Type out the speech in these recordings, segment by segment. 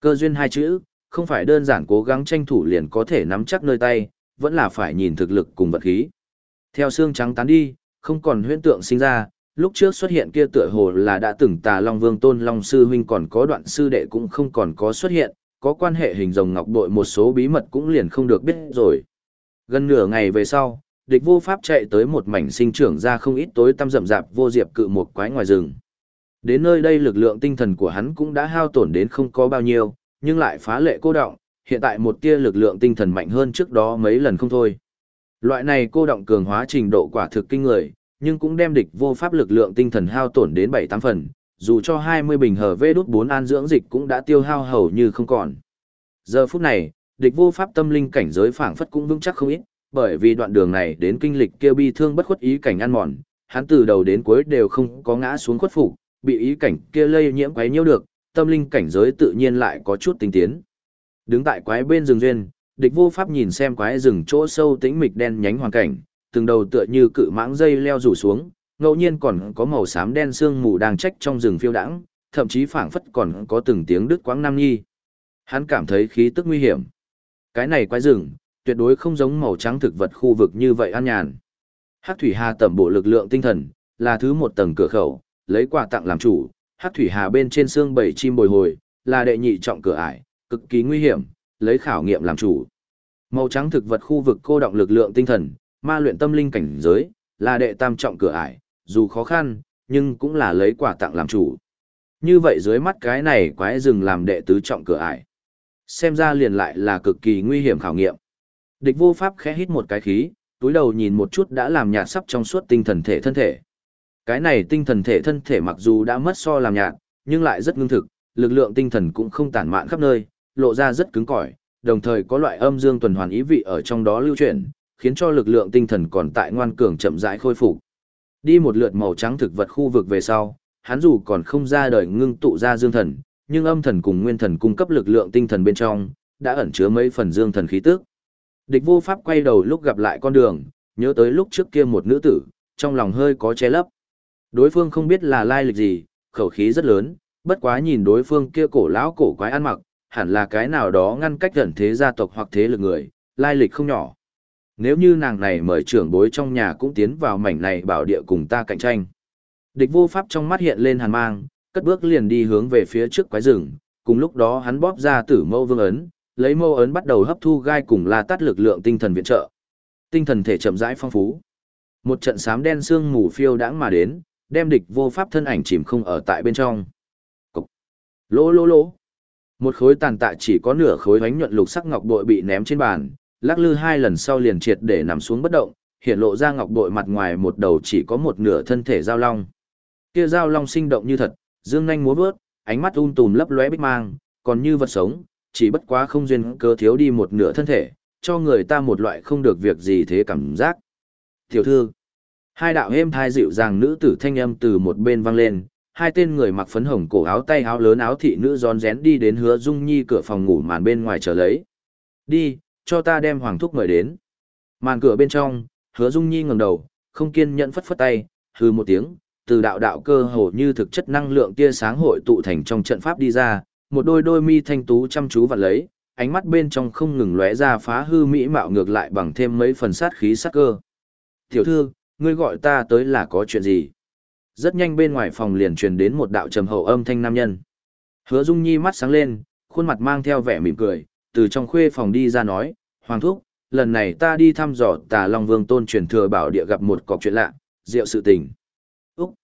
Cơ duyên hai chữ, không phải đơn giản cố gắng tranh thủ liền có thể nắm chắc nơi tay, vẫn là phải nhìn thực lực cùng vật khí. Theo xương trắng tán đi, không còn huyễn tượng sinh ra, lúc trước xuất hiện kia tựa hồ là đã từng tà Long Vương Tôn Long Sư Huynh còn có đoạn sư đệ cũng không còn có xuất hiện, có quan hệ hình rồng ngọc bội một số bí mật cũng liền không được biết rồi. Gần nửa ngày về sau, địch vô pháp chạy tới một mảnh sinh trưởng ra không ít tối tăm rậm rạp vô diệp cự một quái ngoài rừng. Đến nơi đây lực lượng tinh thần của hắn cũng đã hao tổn đến không có bao nhiêu, nhưng lại phá lệ cô động, hiện tại một tia lực lượng tinh thần mạnh hơn trước đó mấy lần không thôi. Loại này cô động cường hóa trình độ quả thực kinh người, nhưng cũng đem địch vô pháp lực lượng tinh thần hao tổn đến 7-8 phần, dù cho 20 bình hở vê đút 4 an dưỡng dịch cũng đã tiêu hao hầu như không còn. Giờ phút này, địch vô pháp tâm linh cảnh giới phảng phất cũng vững chắc không ít, bởi vì đoạn đường này đến kinh lịch kia bi thương bất khuất ý cảnh ăn mòn, hắn từ đầu đến cuối đều không có ngã xuống khuất phục, bị ý cảnh kia lây nhiễm quấy nhiễu được, tâm linh cảnh giới tự nhiên lại có chút tinh tiến. Đứng tại quái bên rừng duyên, địch vô pháp nhìn xem quái rừng chỗ sâu tĩnh mịch đen nhánh hoàn cảnh, từng đầu tựa như cự mãng dây leo rủ xuống, ngẫu nhiên còn có màu xám đen sương mù đang trách trong rừng phiêu đãng, thậm chí phảng phất còn có từng tiếng đứt quãng nam nhi. Hắn cảm thấy khí tức nguy hiểm. Cái này quái rừng, tuyệt đối không giống màu trắng thực vật khu vực như vậy an nhàn. Hắc thủy hà tẩm bộ lực lượng tinh thần, là thứ một tầng cửa khẩu, lấy quà tặng làm chủ, hát thủy hà bên trên xương bảy chim bồi hồi, là đệ nhị trọng cửa ải, cực kỳ nguy hiểm, lấy khảo nghiệm làm chủ. Màu trắng thực vật khu vực cô động lực lượng tinh thần, ma luyện tâm linh cảnh giới, là đệ tam trọng cửa ải, dù khó khăn, nhưng cũng là lấy quà tặng làm chủ. Như vậy dưới mắt cái này quái rừng làm đệ tứ trọng cửa ải. Xem ra liền lại là cực kỳ nguy hiểm khảo nghiệm. Địch vô pháp khẽ hít một cái khí, túi đầu nhìn một chút đã làm nhạt sắp trong suốt tinh thần thể thân thể. Cái này tinh thần thể thân thể mặc dù đã mất so làm nhạt, nhưng lại rất ngưng thực, lực lượng tinh thần cũng không tản mạn khắp nơi, lộ ra rất cứng cỏi, đồng thời có loại âm dương tuần hoàn ý vị ở trong đó lưu chuyển, khiến cho lực lượng tinh thần còn tại ngoan cường chậm rãi khôi phục. Đi một lượt màu trắng thực vật khu vực về sau, hắn dù còn không ra đời ngưng tụ ra dương thần, nhưng âm thần cùng nguyên thần cung cấp lực lượng tinh thần bên trong, đã ẩn chứa mấy phần dương thần khí tức. Địch vô pháp quay đầu lúc gặp lại con đường, nhớ tới lúc trước kia một nữ tử, trong lòng hơi có che lấp. Đối phương không biết là lai lịch gì, khẩu khí rất lớn, bất quá nhìn đối phương kia cổ lão cổ quái ăn mặc, hẳn là cái nào đó ngăn cách gần thế gia tộc hoặc thế lực người, lai lịch không nhỏ. Nếu như nàng này mời trưởng bối trong nhà cũng tiến vào mảnh này bảo địa cùng ta cạnh tranh. Địch vô pháp trong mắt hiện lên hàn mang, cất bước liền đi hướng về phía trước quái rừng, cùng lúc đó hắn bóp ra tử mâu vương ấn, lấy mâu ấn bắt đầu hấp thu gai cùng la tắt lực lượng tinh thần viện trợ. Tinh thần thể chậm rãi phong phú. Một trận sám đen sương mù phiêu đãng mà đến, đem địch vô pháp thân ảnh chìm không ở tại bên trong. Cục. Lỗ lỗ lỗ. Một khối tàn tạ chỉ có nửa khối ánh nhuận lục sắc ngọc bội bị ném trên bàn, lắc lư hai lần sau liền triệt để nằm xuống bất động, hiện lộ ra ngọc bội mặt ngoài một đầu chỉ có một nửa thân thể giao long. Kia giao long sinh động như thật, dương nhanh múa vớt, ánh mắt um tùm lấp lóe bích mang, còn như vật sống, chỉ bất quá không duyên cơ thiếu đi một nửa thân thể, cho người ta một loại không được việc gì thế cảm giác. Tiểu thư, hai đạo êm thai dịu dàng nữ tử thanh âm từ một bên vang lên, hai tên người mặc phấn hồng cổ áo tay áo lớn áo thị nữ rón rén đi đến hứa dung nhi cửa phòng ngủ màn bên ngoài chờ lấy. Đi, cho ta đem hoàng thúc mời đến. Màn cửa bên trong, hứa dung nhi ngẩng đầu, không kiên nhẫn phất phất tay, hư một tiếng, từ đạo đạo cơ hồ như thực chất năng lượng tia sáng hội tụ thành trong trận pháp đi ra, một đôi đôi mi thanh tú chăm chú vặn lấy, ánh mắt bên trong không ngừng lóe ra phá hư mỹ mạo ngược lại bằng thêm mấy phần sát khí sắc cơ. Tiểu thư, ngươi gọi ta tới là có chuyện gì? Rất nhanh bên ngoài phòng liền truyền đến một đạo trầm hậu âm thanh nam nhân. Hứa Dung Nhi mắt sáng lên, khuôn mặt mang theo vẻ mỉm cười, từ trong khuê phòng đi ra nói, Hoàng thúc, lần này ta đi thăm dò tà Long Vương tôn truyền thừa bảo địa gặp một cọc chuyện lạ, diệu sự tình. Úc!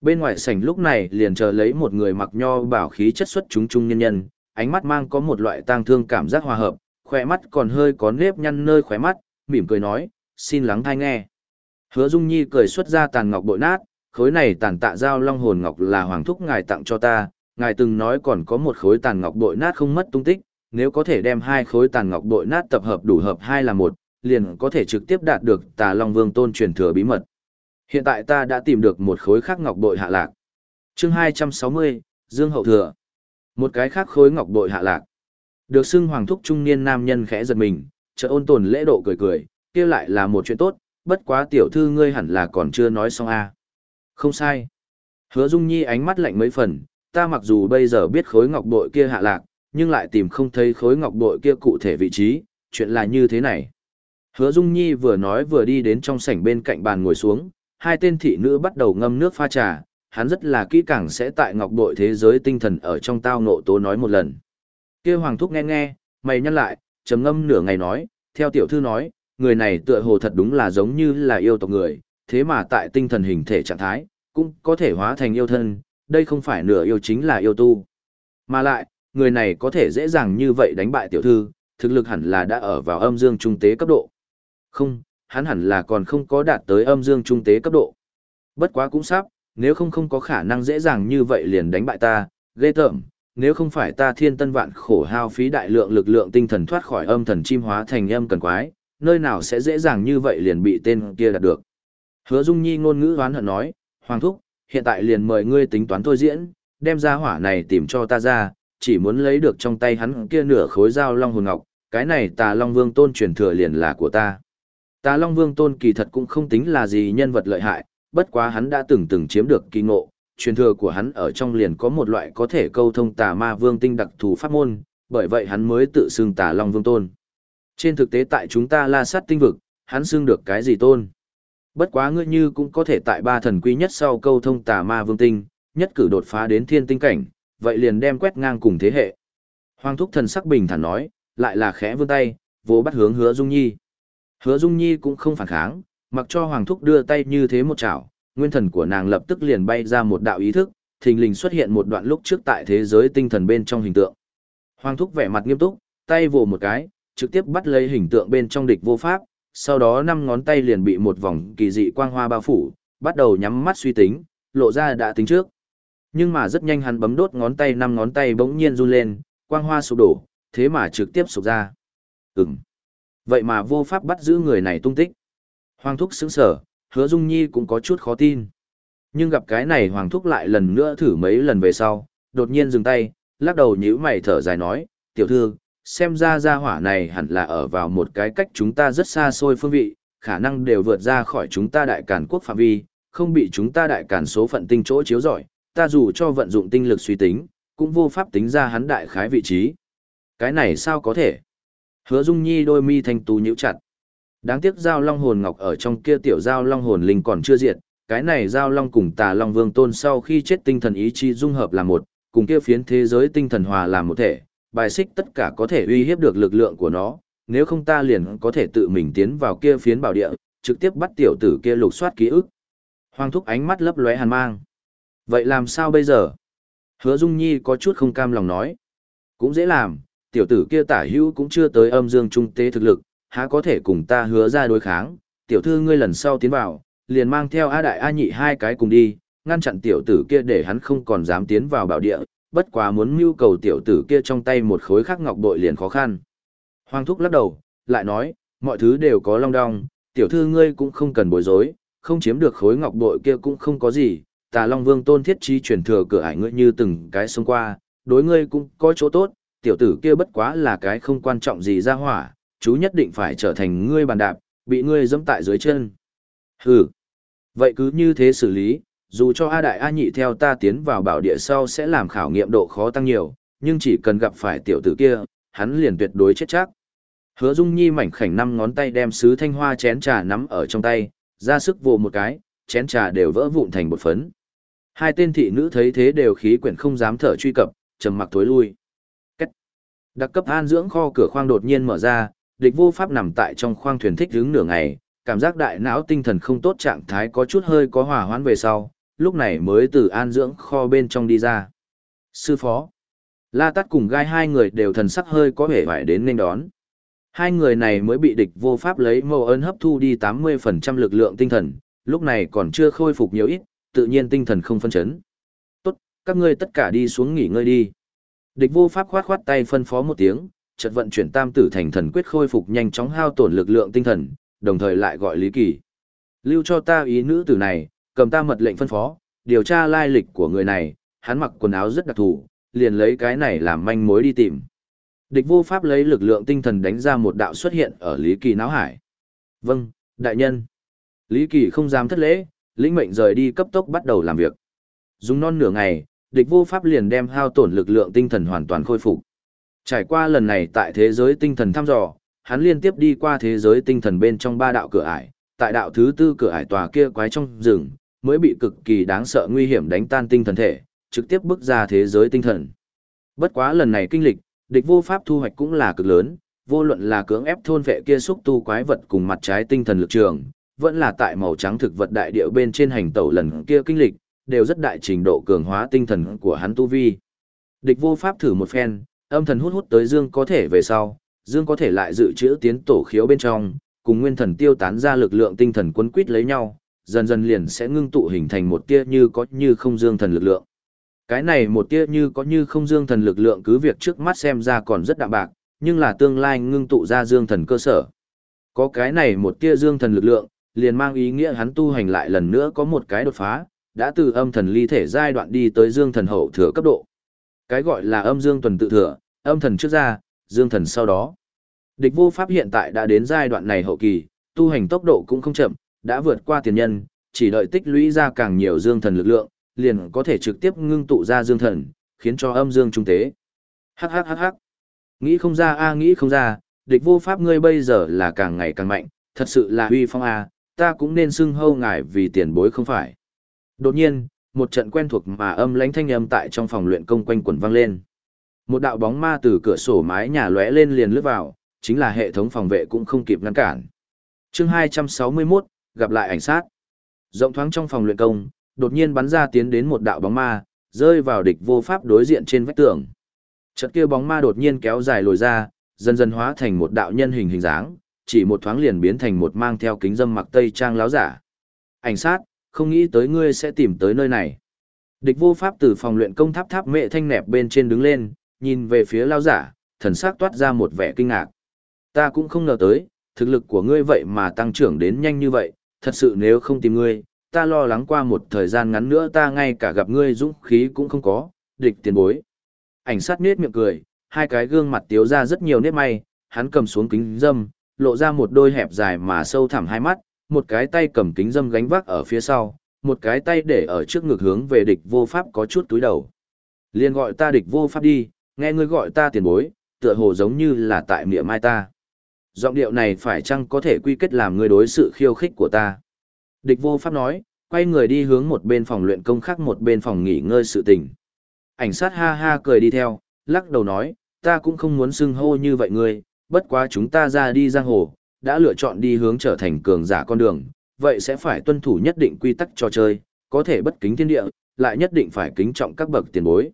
Bên ngoài sảnh lúc này liền chờ lấy một người mặc nho bảo khí chất xuất chúng trung nhân nhân, ánh mắt mang có một loại tang thương cảm giác hòa hợp, khỏe mắt còn hơi có nếp nhăn nơi khóe mắt, mỉm cười nói, xin lắng thai nghe. Hứa Dung Nhi cười xuất ra tàn ngọc bội nát, khối này tàn tạ giao long hồn ngọc là hoàng thúc ngài tặng cho ta, ngài từng nói còn có một khối tàn ngọc bội nát không mất tung tích, nếu có thể đem hai khối tàn ngọc bội nát tập hợp đủ hợp hai là một, liền có thể trực tiếp đạt được tà long vương tôn truyền thừa bí mật. Hiện tại ta đã tìm được một khối khác ngọc bội hạ lạc. Chương 260, Dương Hậu Thừa. Một cái khác khối ngọc bội hạ lạc. Được xưng hoàng thúc trung niên nam nhân khẽ giật mình, chợt ôn tồn lễ độ cười cười, kia lại là một chuyện tốt, bất quá tiểu thư ngươi hẳn là còn chưa nói xong a. Không sai. Hứa Dung Nhi ánh mắt lạnh mấy phần, ta mặc dù bây giờ biết khối ngọc bội kia hạ lạc, nhưng lại tìm không thấy khối ngọc bội kia cụ thể vị trí, chuyện là như thế này. Hứa Dung Nhi vừa nói vừa đi đến trong sảnh bên cạnh bàn ngồi xuống, hai tên thị nữ bắt đầu ngâm nước pha trà, hắn rất là kỹ càng sẽ tại ngọc bội thế giới tinh thần ở trong tao nộ tố nói một lần. Kia Hoàng Thúc nghe nghe, mày nhăn lại, trầm ngâm nửa ngày nói, theo tiểu thư nói, người này tựa hồ thật đúng là giống như là yêu tộc người, thế mà tại tinh thần hình thể trạng thái, cũng có thể hóa thành yêu thân, đây không phải nửa yêu chính là yêu tu. Mà lại, người này có thể dễ dàng như vậy đánh bại tiểu thư, thực lực hẳn là đã ở vào âm dương trung tế cấp độ. Không, hắn hẳn là còn không có đạt tới âm dương trung tế cấp độ. Bất quá cũng sắp, nếu không không có khả năng dễ dàng như vậy liền đánh bại ta, ghê tởm, nếu không phải ta thiên tân vạn khổ hao phí đại lượng lực lượng tinh thần thoát khỏi âm thần chim hóa thành âm cần quái, nơi nào sẽ dễ dàng như vậy liền bị tên kia đạt được. Hứa Dung Nhi ngôn ngữ hoán hận nói, Hoàng Thúc, hiện tại liền mời ngươi tính toán thôi diễn, đem ra hỏa này tìm cho ta ra, chỉ muốn lấy được trong tay hắn kia nửa khối dao long hồn ngọc, cái này tà long vương tôn truyền thừa liền là của ta. Tà long vương tôn kỳ thật cũng không tính là gì nhân vật lợi hại, bất quá hắn đã từng từng chiếm được kỳ ngộ, truyền thừa của hắn ở trong liền có một loại có thể câu thông tà ma vương tinh đặc thù pháp môn, bởi vậy hắn mới tự xưng tà long vương tôn. Trên thực tế tại chúng ta la sát tinh vực, hắn xưng được cái gì tôn? Bất quá ngươi như cũng có thể tại ba thần quý nhất sau câu thông tà ma vương tinh, nhất cử đột phá đến thiên tinh cảnh, vậy liền đem quét ngang cùng thế hệ. Hoàng thúc thần sắc bình thản nói, lại là khẽ vươn tay, vỗ bắt hướng hứa Dung Nhi. Hứa Dung Nhi cũng không phản kháng, mặc cho Hoàng thúc đưa tay như thế một chảo, nguyên thần của nàng lập tức liền bay ra một đạo ý thức, thình lình xuất hiện một đoạn lúc trước tại thế giới tinh thần bên trong hình tượng. Hoàng thúc vẻ mặt nghiêm túc, tay vồ một cái, trực tiếp bắt lấy hình tượng bên trong địch vô pháp, sau đó năm ngón tay liền bị một vòng kỳ dị quang hoa bao phủ, bắt đầu nhắm mắt suy tính, lộ ra đã tính trước. Nhưng mà rất nhanh hắn bấm đốt ngón tay năm ngón tay bỗng nhiên run lên, quang hoa sụp đổ, thế mà trực tiếp sụp ra. Ừm. Vậy mà vô pháp bắt giữ người này tung tích. Hoàng thúc sững sở, hứa dung nhi cũng có chút khó tin. Nhưng gặp cái này hoàng thúc lại lần nữa thử mấy lần về sau, đột nhiên dừng tay, lắc đầu nhíu mày thở dài nói, tiểu thư, xem ra gia hỏa này hẳn là ở vào một cái cách chúng ta rất xa xôi phương vị, khả năng đều vượt ra khỏi chúng ta đại càn quốc phạm vi, không bị chúng ta đại càn số phận tinh chỗ chiếu rọi, ta dù cho vận dụng tinh lực suy tính, cũng vô pháp tính ra hắn đại khái vị trí. Cái này sao có thể? Hứa Dung Nhi đôi mi thanh tú nhíu chặt. Đáng tiếc giao long hồn ngọc ở trong kia tiểu giao long hồn linh còn chưa diệt, cái này giao long cùng tà long vương tôn sau khi chết tinh thần ý chí dung hợp là một, cùng kia phiến thế giới tinh thần hòa làm một thể, bài xích tất cả có thể uy hiếp được lực lượng của nó, nếu không ta liền có thể tự mình tiến vào kia phiến bảo địa, trực tiếp bắt tiểu tử kia lục soát ký ức. Hoàng thúc ánh mắt lấp lóe hàn mang. Vậy làm sao bây giờ? Hứa Dung Nhi có chút không cam lòng nói. Cũng dễ làm, tiểu tử kia tả hữu cũng chưa tới âm dương trung tế thực lực, há có thể cùng ta hứa ra đối kháng, tiểu thư ngươi lần sau tiến vào, liền mang theo A Đại A Nhị hai cái cùng đi, ngăn chặn tiểu tử kia để hắn không còn dám tiến vào bảo địa, bất quá muốn mưu cầu tiểu tử kia trong tay một khối khắc ngọc bội liền khó khăn. Hoàng thúc lắc đầu, lại nói, mọi thứ đều có long đong, tiểu thư ngươi cũng không cần bối rối, không chiếm được khối ngọc bội kia cũng không có gì, tà long vương tôn thiết trí truyền thừa cửa ải ngươi như từng cái xông qua, đối ngươi cũng có chỗ tốt, tiểu tử kia bất quá là cái không quan trọng gì ra hỏa, chú nhất định phải trở thành ngươi bàn đạp, bị ngươi dẫm tại dưới chân. Hừ, vậy cứ như thế xử lý, dù cho A Đại A Nhị theo ta tiến vào bảo địa sau sẽ làm khảo nghiệm độ khó tăng nhiều, nhưng chỉ cần gặp phải tiểu tử kia, hắn liền tuyệt đối chết chắc. Hứa Dung Nhi mảnh khảnh năm ngón tay đem sứ thanh hoa chén trà nắm ở trong tay, ra sức vồ một cái, chén trà đều vỡ vụn thành bột phấn. Hai tên thị nữ thấy thế đều khí quyển không dám thở truy cập, trầm mặc tối lui. Cách. Đặc cấp an dưỡng kho cửa khoang đột nhiên mở ra, địch vô pháp nằm tại trong khoang thuyền thích đứng nửa ngày, cảm giác đại não tinh thần không tốt trạng thái có chút hơi có hòa hoãn về sau, lúc này mới từ an dưỡng kho bên trong đi ra. Sư phó. La Tát cùng gai hai người đều thần sắc hơi có vẻ vải đến nên đón. Hai người này mới bị địch vô pháp lấy mâu ơn hấp thu đi 80% lực lượng tinh thần, lúc này còn chưa khôi phục nhiều ít, tự nhiên tinh thần không phân chấn. Tốt, các ngươi tất cả đi xuống nghỉ ngơi đi. Địch vô pháp khoát khoát tay phân phó một tiếng, chợt vận chuyển tam tử thành thần quyết khôi phục nhanh chóng hao tổn lực lượng tinh thần, đồng thời lại gọi Lý Kỳ. Lưu cho ta ý nữ tử này, cầm ta mật lệnh phân phó, điều tra lai lịch của người này, hắn mặc quần áo rất đặc thù, liền lấy cái này làm manh mối đi tìm. Địch vô pháp lấy lực lượng tinh thần đánh ra một đạo xuất hiện ở Lý Kỳ não hải. Vâng, đại nhân. Lý Kỳ không dám thất lễ, lĩnh mệnh rời đi cấp tốc bắt đầu làm việc. Dùng non nửa ngày, địch vô pháp liền đem hao tổn lực lượng tinh thần hoàn toàn khôi phục. Trải qua lần này tại thế giới tinh thần thăm dò, hắn liên tiếp đi qua thế giới tinh thần bên trong ba đạo cửa ải, tại đạo thứ tư cửa ải tòa kia quái trong rừng, mới bị cực kỳ đáng sợ nguy hiểm đánh tan tinh thần thể, trực tiếp bước ra thế giới tinh thần. Bất quá lần này kinh lịch, địch vô pháp thu hoạch cũng là cực lớn, vô luận là cưỡng ép thôn vệ kia xúc tu quái vật cùng mặt trái tinh thần lực trường, vẫn là tại màu trắng thực vật đại điệu bên trên hành tẩu lần kia kinh lịch, đều rất đại trình độ cường hóa tinh thần của hắn tu vi. Địch vô pháp thử một phen, âm thần hút hút tới dương có thể về sau, dương có thể lại dự trữ tiến tổ khiếu bên trong, cùng nguyên thần tiêu tán ra lực lượng tinh thần quấn quýt lấy nhau, dần dần liền sẽ ngưng tụ hình thành một tia như có như không dương thần lực lượng. Cái này một tia như có như không dương thần lực lượng cứ việc trước mắt xem ra còn rất đạm bạc, nhưng là tương lai ngưng tụ ra dương thần cơ sở. Có cái này một tia dương thần lực lượng, liền mang ý nghĩa hắn tu hành lại lần nữa có một cái đột phá, đã từ âm thần ly thể giai đoạn đi tới dương thần hậu thừa cấp độ. Cái gọi là âm dương tuần tự thừa, âm thần trước ra, dương thần sau đó. Địch vô pháp hiện tại đã đến giai đoạn này hậu kỳ, tu hành tốc độ cũng không chậm, đã vượt qua tiền nhân, chỉ đợi tích lũy ra càng nhiều dương thần lực lượng, liền có thể trực tiếp ngưng tụ ra dương thần, khiến cho âm dương trung tế. Hắc hắc hắc hắc. Nghĩ không ra a nghĩ không ra, địch vô pháp ngươi bây giờ là càng ngày càng mạnh, thật sự là uy phong a, ta cũng nên xưng hâu ngài vì tiền bối không phải. Đột nhiên, một trận quen thuộc mà âm lãnh thanh âm tại trong phòng luyện công quanh quẩn vang lên. Một đạo bóng ma từ cửa sổ mái nhà lóe lên liền lướt vào, chính là hệ thống phòng vệ cũng không kịp ngăn cản. Chương 261, gặp lại ảnh sát. Rộng thoáng trong phòng luyện công, đột nhiên bắn ra tiến đến một đạo bóng ma, rơi vào địch vô pháp đối diện trên vách tường. Chợt kia bóng ma đột nhiên kéo dài lồi ra, dần dần hóa thành một đạo nhân hình hình dáng, chỉ một thoáng liền biến thành một mang theo kính dâm mặc tây trang láo giả. Ảnh sát, không nghĩ tới ngươi sẽ tìm tới nơi này. Địch vô pháp từ phòng luyện công tháp tháp mẹ thanh nẹp bên trên đứng lên, nhìn về phía lao giả, thần sắc toát ra một vẻ kinh ngạc. Ta cũng không ngờ tới, thực lực của ngươi vậy mà tăng trưởng đến nhanh như vậy, thật sự nếu không tìm ngươi, ta lo lắng qua một thời gian ngắn nữa ta ngay cả gặp ngươi dũng khí cũng không có, địch tiền bối. Ảnh sát nết miệng cười, hai cái gương mặt tiếu ra rất nhiều nếp may, hắn cầm xuống kính dâm, lộ ra một đôi hẹp dài mà sâu thẳm hai mắt, một cái tay cầm kính dâm gánh vác ở phía sau, một cái tay để ở trước ngực hướng về địch vô pháp có chút túi đầu. Liên gọi ta địch vô pháp đi, nghe ngươi gọi ta tiền bối, tựa hồ giống như là tại miệng mai ta. Giọng điệu này phải chăng có thể quy kết làm ngươi đối sự khiêu khích của ta? Địch vô pháp nói, quay người đi hướng một bên phòng luyện công khác một bên phòng nghỉ ngơi sự tình. Ảnh sát ha ha cười đi theo, lắc đầu nói, ta cũng không muốn xưng hô như vậy ngươi, bất quá chúng ta ra đi giang hồ, đã lựa chọn đi hướng trở thành cường giả con đường, vậy sẽ phải tuân thủ nhất định quy tắc trò chơi, có thể bất kính thiên địa, lại nhất định phải kính trọng các bậc tiền bối.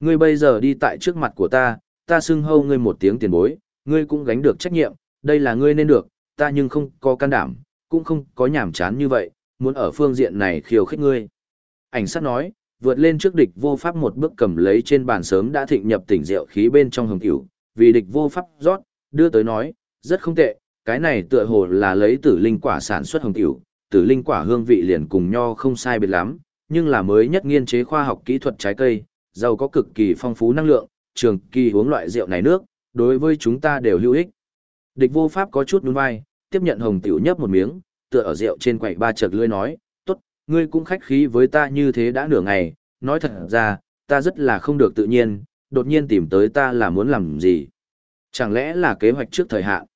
Ngươi bây giờ đi tại trước mặt của ta, ta xưng hô ngươi một tiếng tiền bối, ngươi cũng gánh được trách nhiệm, đây là ngươi nên được, ta nhưng không có can đảm, cũng không có nhảm chán như vậy, muốn ở phương diện này khiêu khích ngươi. Ảnh sát nói, vượt lên trước địch vô pháp một bước cầm lấy trên bàn sớm đã thịnh nhập tỉnh rượu khí bên trong hồng cửu, vì địch vô pháp rót, đưa tới nói, rất không tệ, cái này tựa hồ là lấy tử linh quả sản xuất hồng cửu, tử linh quả hương vị liền cùng nho không sai biệt lắm, nhưng là mới nhất nghiên chế khoa học kỹ thuật trái cây, giàu có cực kỳ phong phú năng lượng, trường kỳ uống loại rượu này nước, đối với chúng ta đều hữu ích. Địch vô pháp có chút nhún vai, tiếp nhận hồng tiểu nhấp một miếng, tựa ở rượu trên quầy ba chợt lưỡi nói, tốt, ngươi cũng khách khí với ta như thế đã nửa ngày, nói thật ra, ta rất là không được tự nhiên, đột nhiên tìm tới ta là muốn làm gì. Chẳng lẽ là kế hoạch trước thời hạn?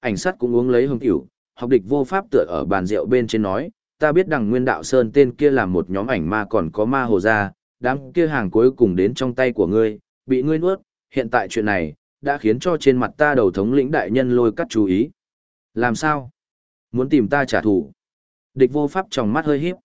Ảnh sát cũng uống lấy hồng tiểu, học địch vô pháp tựa ở bàn rượu bên trên nói, ta biết đằng nguyên đạo sơn tên kia là một nhóm ảnh ma còn có ma hồ gia, đám kia hàng cuối cùng đến trong tay của ngươi, bị ngươi nuốt, hiện tại chuyện này, đã khiến cho trên mặt ta đầu thống lĩnh đại nhân lôi cắt chú ý. Làm sao? Muốn tìm ta trả thù. Địch vô pháp trong mắt hơi híp.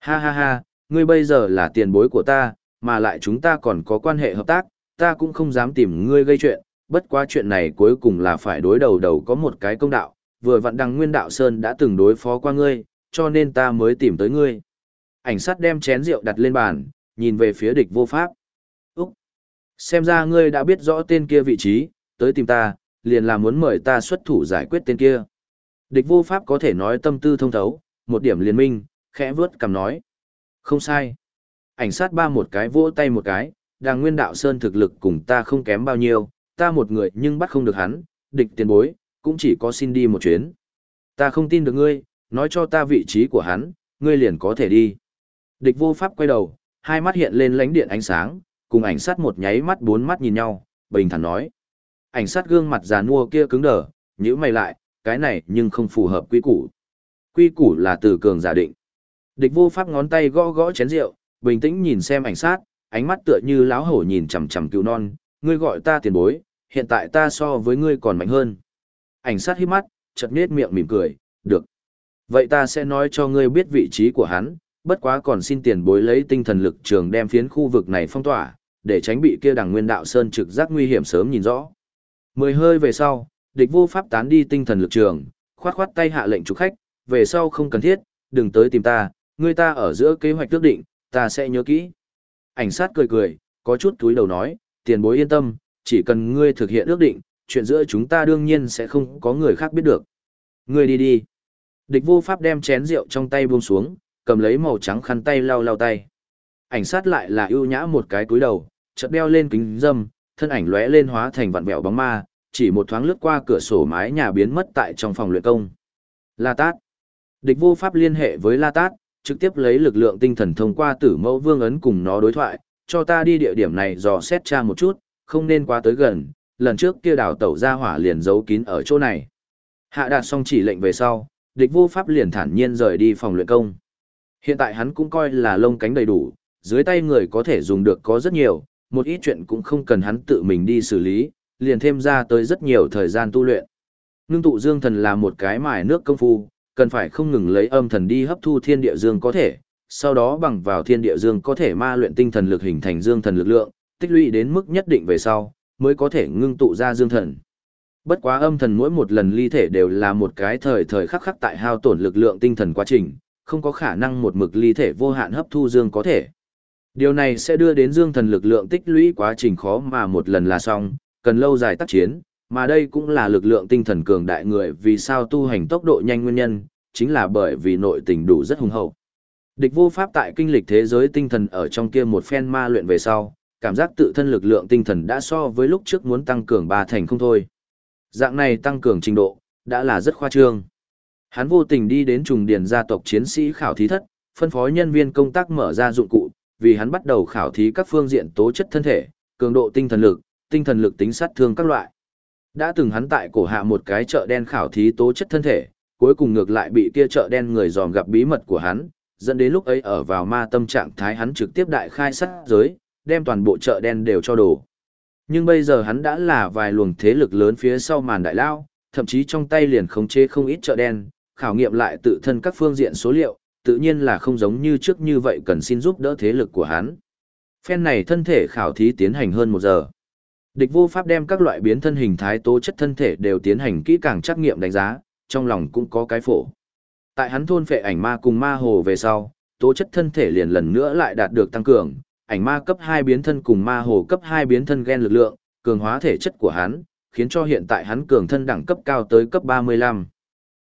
Ha ha ha, ngươi bây giờ là tiền bối của ta, mà lại chúng ta còn có quan hệ hợp tác, ta cũng không dám tìm ngươi gây chuyện, bất quá chuyện này cuối cùng là phải đối đầu đầu có một cái công đạo, vừa vặn Đằng nguyên đạo sơn đã từng đối phó qua ngươi, cho nên ta mới tìm tới ngươi. Ảnh sát đem chén rượu đặt lên bàn, nhìn về phía địch vô pháp. Xem ra ngươi đã biết rõ tên kia vị trí, tới tìm ta, liền là muốn mời ta xuất thủ giải quyết tên kia. Địch vô pháp có thể nói tâm tư thông thấu, một điểm liên minh, khẽ vướt cầm nói. Không sai. Ảnh sát ba một cái vỗ tay một cái, đàng nguyên đạo sơn thực lực cùng ta không kém bao nhiêu, ta một người nhưng bắt không được hắn, địch tiền bối, cũng chỉ có xin đi một chuyến. Ta không tin được ngươi, nói cho ta vị trí của hắn, ngươi liền có thể đi. Địch vô pháp quay đầu, hai mắt hiện lên lánh điện ánh sáng, cùng ảnh sát một nháy mắt bốn mắt nhìn nhau, bình thản nói. Ảnh sát gương mặt già nua kia cứng đờ, nhíu mày lại, cái này nhưng không phù hợp quy củ. Quy củ là từ cường giả định. Địch vô pháp ngón tay gõ gõ chén rượu, bình tĩnh nhìn xem ảnh sát, ánh mắt tựa như láo hổ nhìn chằm chằm cứu non, ngươi gọi ta tiền bối, hiện tại ta so với ngươi còn mạnh hơn. Ảnh sát hít mắt, chợt nết miệng mỉm cười, được. Vậy ta sẽ nói cho ngươi biết vị trí của hắn, bất quá còn xin tiền bối lấy tinh thần lực trường đem phiến khu vực này phong tỏa, để tránh bị kia đằng nguyên đạo sơn trực giác nguy hiểm sớm nhìn rõ. Mười hơi về sau, địch vô pháp tán đi tinh thần lực trường, khoát khoát tay hạ lệnh chủ khách, về sau không cần thiết, đừng tới tìm ta, ngươi ta ở giữa kế hoạch tước định, ta sẽ nhớ kỹ. Ảnh sát cười cười, có chút túi đầu nói, tiền bối yên tâm, chỉ cần ngươi thực hiện ước định, chuyện giữa chúng ta đương nhiên sẽ không có người khác biết được. Ngươi đi đi. Địch vô pháp đem chén rượu trong tay buông xuống, cầm lấy màu trắng khăn tay lau lau tay. Ảnh sát lại là ưu nhã một cái cúi đầu, chợt đeo lên kính dâm, thân ảnh lóe lên hóa thành vạn vẹo bóng ma, chỉ một thoáng lướt qua cửa sổ mái nhà biến mất tại trong phòng luyện công. La Tát. Địch vô pháp liên hệ với La Tát, trực tiếp lấy lực lượng tinh thần thông qua tử mẫu vương ấn cùng nó đối thoại, cho ta đi địa điểm này dò xét tra một chút, không nên quá tới gần, lần trước kia đào tẩu ra hỏa liền giấu kín ở chỗ này. Hạ đạt xong chỉ lệnh về sau, địch vô pháp liền thản nhiên rời đi phòng luyện công. Hiện tại hắn cũng coi là lông cánh đầy đủ, dưới tay người có thể dùng được có rất nhiều, một ít chuyện cũng không cần hắn tự mình đi xử lý, liền thêm ra tới rất nhiều thời gian tu luyện. Ngưng tụ dương thần là một cái mài nước công phu, cần phải không ngừng lấy âm thần đi hấp thu thiên địa dương có thể, sau đó bằng vào thiên địa dương có thể ma luyện tinh thần lực hình thành dương thần lực lượng, tích lũy đến mức nhất định về sau, mới có thể ngưng tụ ra dương thần. Bất quá âm thần mỗi một lần ly thể đều là một cái thời thời khắc khắc tại hao tổn lực lượng tinh thần quá trình, không có khả năng một mực ly thể vô hạn hấp thu dương có thể. Điều này sẽ đưa đến dương thần lực lượng tích lũy quá trình khó mà một lần là xong, cần lâu dài tác chiến, mà đây cũng là lực lượng tinh thần cường đại người vì sao tu hành tốc độ nhanh nguyên nhân, chính là bởi vì nội tình đủ rất hùng hậu. Địch vô pháp tại kinh lịch thế giới tinh thần ở trong kia một phen ma luyện về sau, cảm giác tự thân lực lượng tinh thần đã so với lúc trước muốn tăng cường ba thành không thôi. Dạng này tăng cường trình độ, đã là rất khoa trương. Hắn vô tình đi đến trùng điền gia tộc chiến sĩ khảo thí thất, phân phối nhân viên công tác mở ra dụng cụ, vì hắn bắt đầu khảo thí các phương diện tố chất thân thể, cường độ tinh thần lực, tinh thần lực tính sát thương các loại. Đã từng hắn tại cổ hạ một cái chợ đen khảo thí tố chất thân thể, cuối cùng ngược lại bị kia chợ đen người dòm gặp bí mật của hắn, dẫn đến lúc ấy ở vào ma tâm trạng thái hắn trực tiếp đại khai sát giới, đem toàn bộ chợ đen đều cho đổ. Nhưng bây giờ hắn đã là vài luồng thế lực lớn phía sau màn đại lao, thậm chí trong tay liền khống chế không ít chợ đen, khảo nghiệm lại tự thân các phương diện số liệu, tự nhiên là không giống như trước như vậy cần xin giúp đỡ thế lực của hắn. Phen này thân thể khảo thí tiến hành hơn một giờ. Địch vô pháp đem các loại biến thân hình thái tố chất thân thể đều tiến hành kỹ càng trắc nghiệm đánh giá, trong lòng cũng có cái phổ. Tại hắn thôn phệ ảnh ma cùng ma hồ về sau, tố chất thân thể liền lần nữa lại đạt được tăng cường, ảnh ma cấp 2 biến thân cùng ma hồ cấp 2 biến thân gen lực lượng, cường hóa thể chất của hắn, khiến cho hiện tại hắn cường thân đẳng cấp cao tới cấp 35.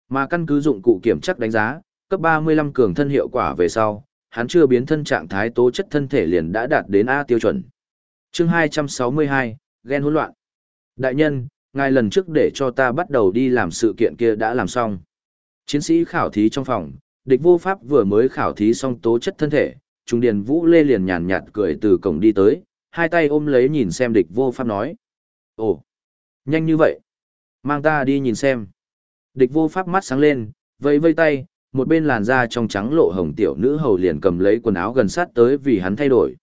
Mà căn cứ dụng cụ kiểm chắc đánh giá, cấp 35 cường thân hiệu quả về sau, hắn chưa biến thân trạng thái tố chất thân thể liền đã đạt đến A tiêu chuẩn. Chương 262, ghen hỗn loạn. Đại nhân, ngài lần trước để cho ta bắt đầu đi làm sự kiện kia đã làm xong. Chiến sĩ khảo thí trong phòng, địch vô pháp vừa mới khảo thí xong tố chất thân thể, trung điền vũ lê liền nhàn nhạt cười từ cổng đi tới, hai tay ôm lấy nhìn xem địch vô pháp nói. Ồ, nhanh như vậy. Mang ta đi nhìn xem. Địch vô pháp mắt sáng lên, vây vây tay, một bên làn da trong trắng lộ hồng tiểu nữ hầu liền cầm lấy quần áo gần sát tới vì hắn thay đổi.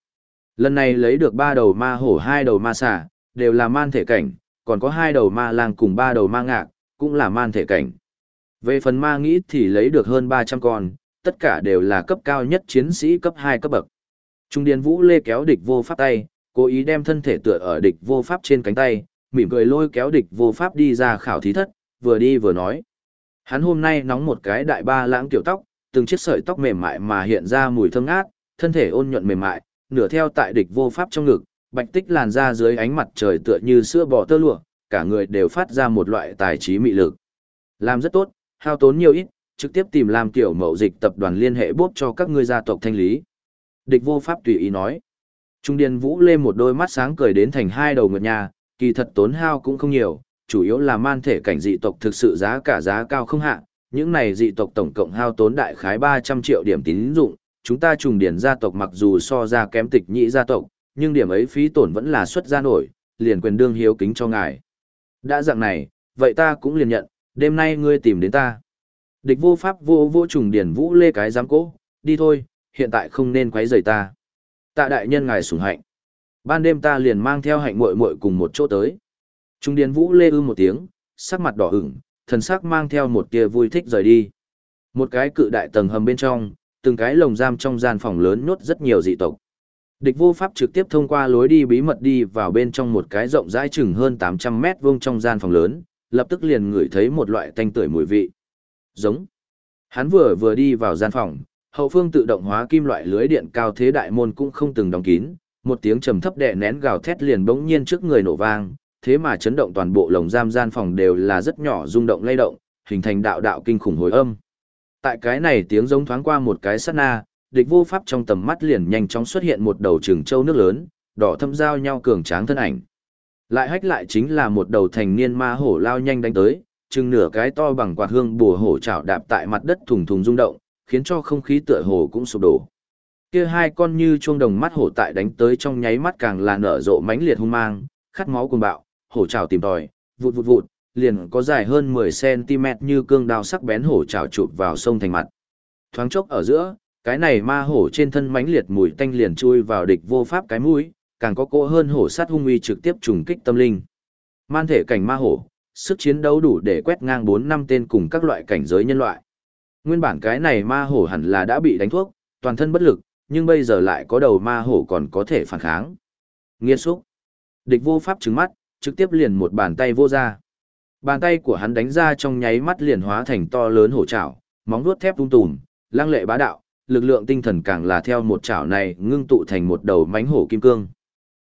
Lần này lấy được ba đầu ma hổ hai đầu ma xà, đều là man thể cảnh, còn có hai đầu ma lang cùng ba đầu ma ngạc, cũng là man thể cảnh. Về phần ma nghĩ thì lấy được hơn 300 con, tất cả đều là cấp cao nhất chiến sĩ cấp 2 cấp bậc. Trung Điền Vũ lê kéo địch vô pháp tay, cố ý đem thân thể tựa ở địch vô pháp trên cánh tay, mỉm cười lôi kéo địch vô pháp đi ra khảo thí thất, vừa đi vừa nói. Hắn hôm nay nóng một cái đại ba lãng kiểu tóc, từng chiếc sợi tóc mềm mại mà hiện ra mùi thơm ngát, thân thể ôn nhuận mềm mại, nửa theo tại địch vô pháp trong ngực, bạch tích làn ra dưới ánh mặt trời tựa như sữa bò tơ lụa, cả người đều phát ra một loại tài trí mị lực. Làm rất tốt, hao tốn nhiều ít, trực tiếp tìm làm tiểu mậu dịch tập đoàn liên hệ bốp cho các ngươi gia tộc thanh lý. Địch vô pháp tùy ý nói. Trung điền vũ lên một đôi mắt sáng cười đến thành hai đầu ngựa nhà, kỳ thật tốn hao cũng không nhiều, chủ yếu là man thể cảnh dị tộc thực sự giá cả giá cao không hạ, những này dị tộc tổng cộng hao tốn đại khái 300 triệu điểm tín dụng, chúng ta trùng điển gia tộc mặc dù so ra kém tịch nhị gia tộc, nhưng điểm ấy phí tổn vẫn là xuất ra nổi, liền quyền đương hiếu kính cho ngài. Đã dạng này, vậy ta cũng liền nhận, đêm nay ngươi tìm đến ta. Địch vô pháp vô vô trùng điển vũ lê cái giám cố, đi thôi, hiện tại không nên quấy rầy ta. Tạ đại nhân ngài sủng hạnh. Ban đêm ta liền mang theo hạnh muội muội cùng một chỗ tới. Trung điền vũ lê ư một tiếng, sắc mặt đỏ ửng, thần sắc mang theo một tia vui thích rời đi. Một cái cự đại tầng hầm bên trong, từng cái lồng giam trong gian phòng lớn nhốt rất nhiều dị tộc. Địch vô pháp trực tiếp thông qua lối đi bí mật đi vào bên trong một cái rộng rãi chừng hơn 800 mét vuông trong gian phòng lớn, lập tức liền ngửi thấy một loại tanh tưởi mùi vị. Giống. Hắn vừa vừa đi vào gian phòng, hậu phương tự động hóa kim loại lưới điện cao thế đại môn cũng không từng đóng kín, một tiếng trầm thấp đè nén gào thét liền bỗng nhiên trước người nổ vang, thế mà chấn động toàn bộ lồng giam gian phòng đều là rất nhỏ rung động lay động, hình thành đạo đạo kinh khủng hồi âm. Tại cái này tiếng giống thoáng qua một cái sát na, địch vô pháp trong tầm mắt liền nhanh chóng xuất hiện một đầu trường châu nước lớn, đỏ thâm giao nhau cường tráng thân ảnh. Lại hách lại chính là một đầu thành niên ma hổ lao nhanh đánh tới, chừng nửa cái to bằng quạt hương bùa hổ chảo đạp tại mặt đất thùng thùng rung động, khiến cho không khí tựa hồ cũng sụp đổ. Kia hai con như chuông đồng mắt hổ tại đánh tới trong nháy mắt càng là nở rộ mãnh liệt hung mang, khát máu cuồng bạo, hổ trào tìm tòi, vụt vụt vụt, liền có dài hơn 10 cm như cương đao sắc bén hổ trào chụp vào sông thành mặt. Thoáng chốc ở giữa, cái này ma hổ trên thân mãnh liệt mùi tanh liền chui vào địch vô pháp cái mũi, càng có cỗ hơn hổ sát hung uy trực tiếp trùng kích tâm linh. Man thể cảnh ma hổ, sức chiến đấu đủ để quét ngang 4 năm tên cùng các loại cảnh giới nhân loại. Nguyên bản cái này ma hổ hẳn là đã bị đánh thuốc, toàn thân bất lực, nhưng bây giờ lại có đầu ma hổ còn có thể phản kháng. Nghiên xúc. Địch vô pháp trứng mắt, trực tiếp liền một bàn tay vô ra. Bàn tay của hắn đánh ra trong nháy mắt liền hóa thành to lớn hổ trảo, móng vuốt thép tung tùm, lăng lệ bá đạo, lực lượng tinh thần càng là theo một chảo này ngưng tụ thành một đầu mánh hổ kim cương.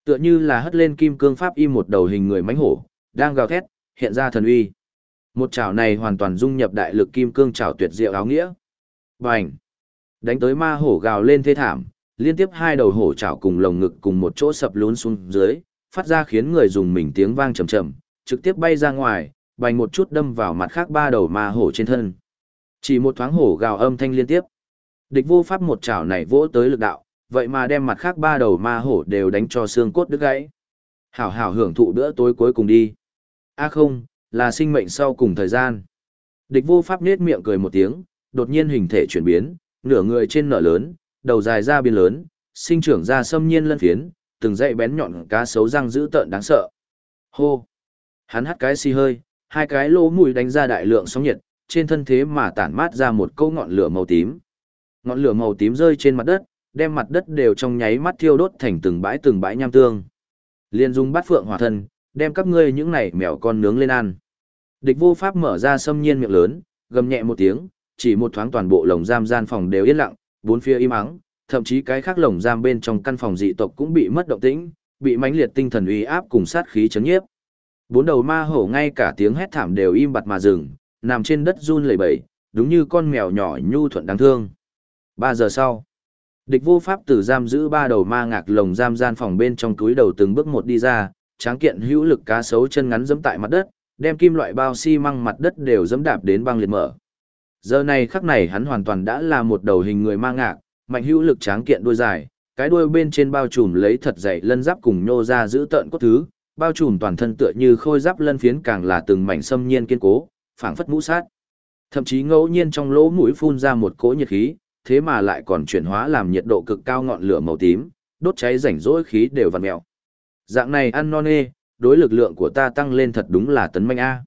Tựa như là hất lên kim cương pháp y một đầu hình người mánh hổ, đang gào thét, hiện ra thần uy. Một chảo này hoàn toàn dung nhập đại lực kim cương chảo tuyệt diệu áo nghĩa. Bành! Đánh tới ma hổ gào lên thê thảm, liên tiếp hai đầu hổ chảo cùng lồng ngực cùng một chỗ sập lún xuống dưới, phát ra khiến người dùng mình tiếng vang trầm trầm, trực tiếp bay ra ngoài, bành một chút đâm vào mặt khác ba đầu ma hổ trên thân. Chỉ một thoáng hổ gào âm thanh liên tiếp. Địch vô pháp một chảo này vỗ tới lực đạo, vậy mà đem mặt khác ba đầu ma hổ đều đánh cho xương cốt đứt gãy. Hảo hảo hưởng thụ bữa tối cuối cùng đi. A không, là sinh mệnh sau cùng thời gian. Địch vô pháp nết miệng cười một tiếng, đột nhiên hình thể chuyển biến, nửa người trên nở lớn, đầu dài ra biên lớn, sinh trưởng ra xâm nhiên lân phiến, từng dãy bén nhọn cá sấu răng dữ tợn đáng sợ. Hô! Hắn hắt cái xì hơi, hai cái lỗ mũi đánh ra đại lượng sóng nhiệt, trên thân thế mà tản mát ra một câu ngọn lửa màu tím. Ngọn lửa màu tím rơi trên mặt đất, đem mặt đất đều trong nháy mắt thiêu đốt thành từng bãi từng bãi nham tương. Liên dung bắt phượng hỏa thân, đem các ngươi những này mèo con nướng lên ăn. Địch vô pháp mở ra sâm nhiên miệng lớn, gầm nhẹ một tiếng, chỉ một thoáng toàn bộ lồng giam gian phòng đều yên lặng, bốn phía im ắng, thậm chí cái khác lồng giam bên trong căn phòng dị tộc cũng bị mất động tĩnh, bị mãnh liệt tinh thần uy áp cùng sát khí chấn nhiếp. Bốn đầu ma hổ ngay cả tiếng hét thảm đều im bặt mà dừng, nằm trên đất run lẩy bẩy, đúng như con mèo nhỏ nhu thuận đáng thương. Ba giờ sau, địch vô pháp tử giam giữ ba đầu ma ngạc lồng giam gian phòng bên trong túi đầu từng bước một đi ra, tráng kiện hữu lực cá sấu chân ngắn giẫm tại mặt đất, đem kim loại bao xi măng mặt đất đều giẫm đạp đến băng liệt mở. Giờ này khắc này hắn hoàn toàn đã là một đầu hình người ma ngạc, mạnh hữu lực tráng kiện đuôi dài, cái đuôi bên trên bao trùm lấy thật dày lân giáp cùng nhô ra giữ tợn cốt thứ, bao trùm toàn thân tựa như khôi giáp lân phiến càng là từng mảnh xâm nhiên kiên cố, phảng phất mũ sát. Thậm chí ngẫu nhiên trong lỗ mũi phun ra một cỗ nhiệt khí, thế mà lại còn chuyển hóa làm nhiệt độ cực cao ngọn lửa màu tím, đốt cháy rảnh rỗi khí đều vặn mèo. Dạng này ăn non nê, đối lực lượng của ta tăng lên thật đúng là tấn manh a.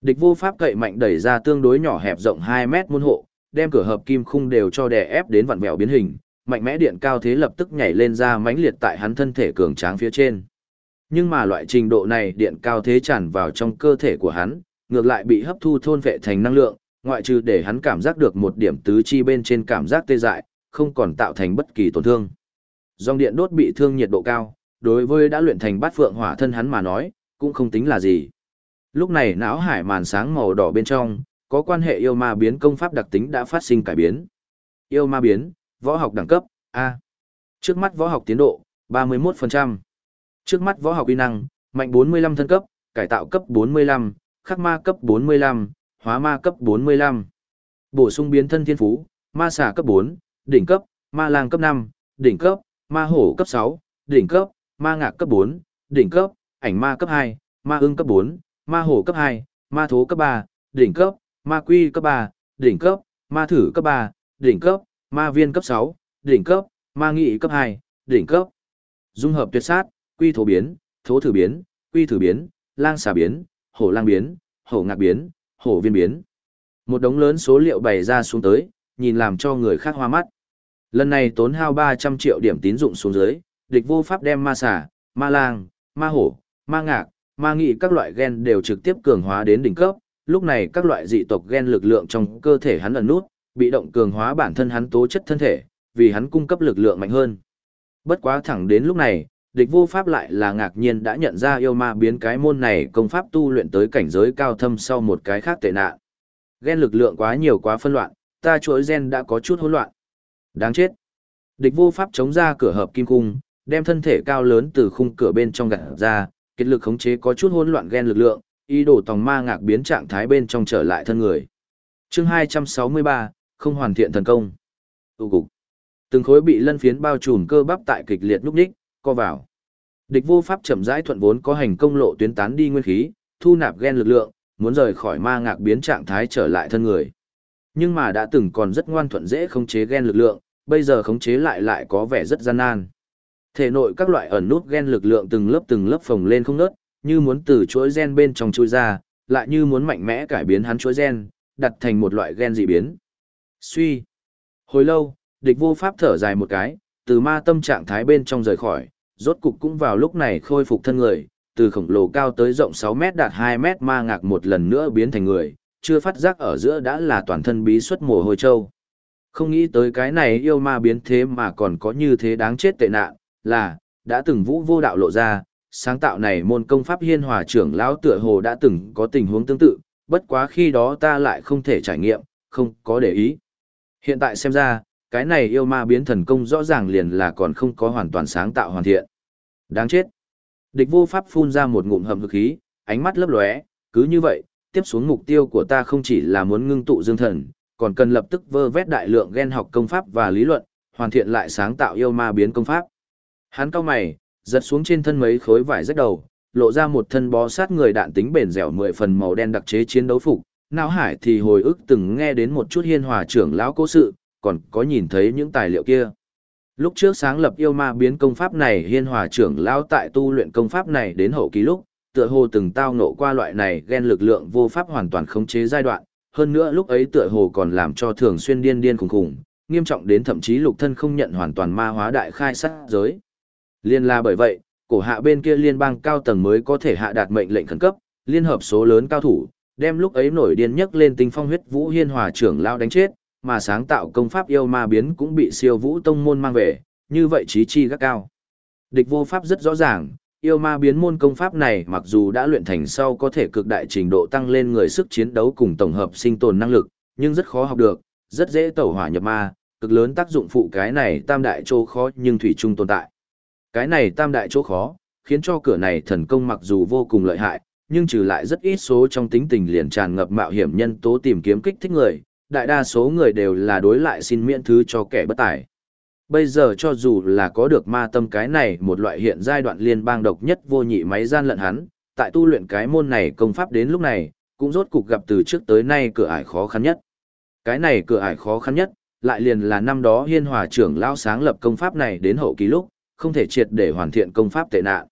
Địch vô pháp cậy mạnh đẩy ra tương đối nhỏ hẹp rộng 2 mét môn hộ, đem cửa hợp kim khung đều cho đè ép đến vặn vẹo biến hình, mạnh mẽ điện cao thế lập tức nhảy lên ra mãnh liệt tại hắn thân thể cường tráng phía trên. Nhưng mà loại trình độ này điện cao thế tràn vào trong cơ thể của hắn, ngược lại bị hấp thu thôn vệ thành năng lượng, ngoại trừ để hắn cảm giác được một điểm tứ chi bên trên cảm giác tê dại, không còn tạo thành bất kỳ tổn thương. Dòng điện đốt bị thương nhiệt độ cao, đối với đã luyện thành bát phượng hỏa thân hắn mà nói, cũng không tính là gì. Lúc này não hải màn sáng màu đỏ bên trong, có quan hệ yêu ma biến công pháp đặc tính đã phát sinh cải biến. Yêu ma biến, võ học đẳng cấp, A. Trước mắt võ học tiến độ, 31%. Trước mắt võ học uy năng, mạnh 45 thân cấp, cải tạo cấp 45, khắc ma cấp 45, hóa ma cấp 45. Bổ sung biến thân thiên phú, ma xà cấp 4, đỉnh cấp, ma lang cấp 5, đỉnh cấp, ma hổ cấp 6, đỉnh cấp, ma ngạc cấp 4, đỉnh cấp, ảnh ma cấp 2, ma ưng cấp 4, ma hổ cấp 2, ma thố cấp 3, đỉnh cấp, ma quy cấp 3, đỉnh cấp, ma thử cấp 3, đỉnh cấp, ma viên cấp 6, đỉnh cấp, ma nghị cấp 2, đỉnh cấp. Dung hợp tuyệt sát, quy thổ biến, thố thử biến, quy thử biến, lang xà biến, hổ lang biến, hổ ngạc biến, hổ viên biến. Một đống lớn số liệu bày ra xuống tới, nhìn làm cho người khác hoa mắt. Lần này tốn hao 300 triệu điểm tín dụng xuống dưới, địch vô pháp đem ma xà, ma lang, ma hổ, ma ngạc, ma nghị các loại gen đều trực tiếp cường hóa đến đỉnh cấp. Lúc này các loại dị tộc gen lực lượng trong cơ thể hắn ẩn nút, bị động cường hóa bản thân hắn tố chất thân thể, vì hắn cung cấp lực lượng mạnh hơn. Bất quá thẳng đến lúc này, địch vô pháp lại là ngạc nhiên đã nhận ra yêu ma biến cái môn này công pháp tu luyện tới cảnh giới cao thâm sau một cái khác tệ nạn. Gen lực lượng quá nhiều quá phân loạn, ta chuỗi gen đã có chút hỗn loạn. Đáng chết. Địch vô pháp chống ra cửa hợp kim cung, đem thân thể cao lớn từ khung cửa bên trong gạt ra, kết lực khống chế có chút hỗn loạn gen lực lượng, ý đồ tòng ma ngạc biến trạng thái bên trong trở lại thân người. Chương 263, không hoàn thiện thần công. Tụ cục. Từng khối bị lân phiến bao trùm cơ bắp tại kịch liệt nhúc nhích, co vào. Địch vô pháp chậm rãi thuận vốn có hành công lộ tuyến tán đi nguyên khí, thu nạp gen lực lượng, muốn rời khỏi ma ngạc biến trạng thái trở lại thân người. Nhưng mà đã từng còn rất ngoan thuận dễ khống chế gen lực lượng, bây giờ khống chế lại lại có vẻ rất gian nan. Thể nội các loại ẩn nút gen lực lượng từng lớp từng lớp phồng lên không ngớt, như muốn từ chuỗi gen bên trong chui ra, lại như muốn mạnh mẽ cải biến hắn chuỗi gen, đặt thành một loại gen dị biến. Suy. Hồi lâu, địch vô pháp thở dài một cái, từ ma tâm trạng thái bên trong rời khỏi, rốt cục cũng vào lúc này khôi phục thân người, từ khổng lồ cao tới rộng 6 mét đạt 2 mét ma ngạc một lần nữa biến thành người, chưa phát giác ở giữa đã là toàn thân bí xuất mồ hôi trâu. Không nghĩ tới cái này yêu ma biến thế mà còn có như thế đáng chết tệ nạn, là, đã từng vũ vô đạo lộ ra, sáng tạo này môn công pháp hiên hòa trưởng lão tựa hồ đã từng có tình huống tương tự, bất quá khi đó ta lại không thể trải nghiệm, không có để ý. Hiện tại xem ra, cái này yêu ma biến thần công rõ ràng liền là còn không có hoàn toàn sáng tạo hoàn thiện. Đáng chết. Địch vô pháp phun ra một ngụm hầm hực khí, ánh mắt lấp lóe, cứ như vậy, tiếp xuống mục tiêu của ta không chỉ là muốn ngưng tụ dương thần, còn cần lập tức vơ vét đại lượng gen học công pháp và lý luận, hoàn thiện lại sáng tạo yêu ma biến công pháp. Hắn cao mày, giật xuống trên thân mấy khối vải rách đầu, lộ ra một thân bó sát người đạn tính bền dẻo mười phần màu đen đặc chế chiến đấu phục. Não hải thì hồi ức từng nghe đến một chút hiên hòa trưởng lão cố sự, còn có nhìn thấy những tài liệu kia. Lúc trước sáng lập yêu ma biến công pháp này hiên hòa trưởng lão tại tu luyện công pháp này đến hậu kỳ lúc, tựa hồ từng tao ngộ qua loại này ghen lực lượng vô pháp hoàn toàn khống chế giai đoạn, hơn nữa lúc ấy tựa hồ còn làm cho thường xuyên điên điên khủng khủng, nghiêm trọng đến thậm chí lục thân không nhận hoàn toàn ma hóa đại khai sát giới. Liên là bởi vậy, cổ hạ bên kia liên bang cao tầng mới có thể hạ đạt mệnh lệnh khẩn cấp, liên hợp số lớn cao thủ, đem lúc ấy nổi điên nhất lên tinh phong huyết vũ hiên hòa trưởng lao đánh chết, mà sáng tạo công pháp yêu ma biến cũng bị siêu vũ tông môn mang về, như vậy trí chi gắt cao. Địch vô pháp rất rõ ràng, yêu ma biến môn công pháp này mặc dù đã luyện thành sau có thể cực đại trình độ tăng lên người sức chiến đấu cùng tổng hợp sinh tồn năng lực, nhưng rất khó học được, rất dễ tẩu hỏa nhập ma, cực lớn tác dụng phụ cái này tam đại châu khó nhưng thủy chung tồn tại. Cái này tam đại chỗ khó, khiến cho cửa này thần công mặc dù vô cùng lợi hại, nhưng trừ lại rất ít số trong tính tình liền tràn ngập mạo hiểm nhân tố tìm kiếm kích thích người, đại đa số người đều là đối lại xin miễn thứ cho kẻ bất tài. Bây giờ cho dù là có được ma tâm cái này một loại hiện giai đoạn liên bang độc nhất vô nhị máy gian lận hắn, tại tu luyện cái môn này công pháp đến lúc này, cũng rốt cục gặp từ trước tới nay cửa ải khó khăn nhất. Cái này cửa ải khó khăn nhất, lại liền là năm đó hiên hòa trưởng lao sáng lập công pháp này đến hậu kỳ lúc, không thể triệt để hoàn thiện công pháp tệ nạn.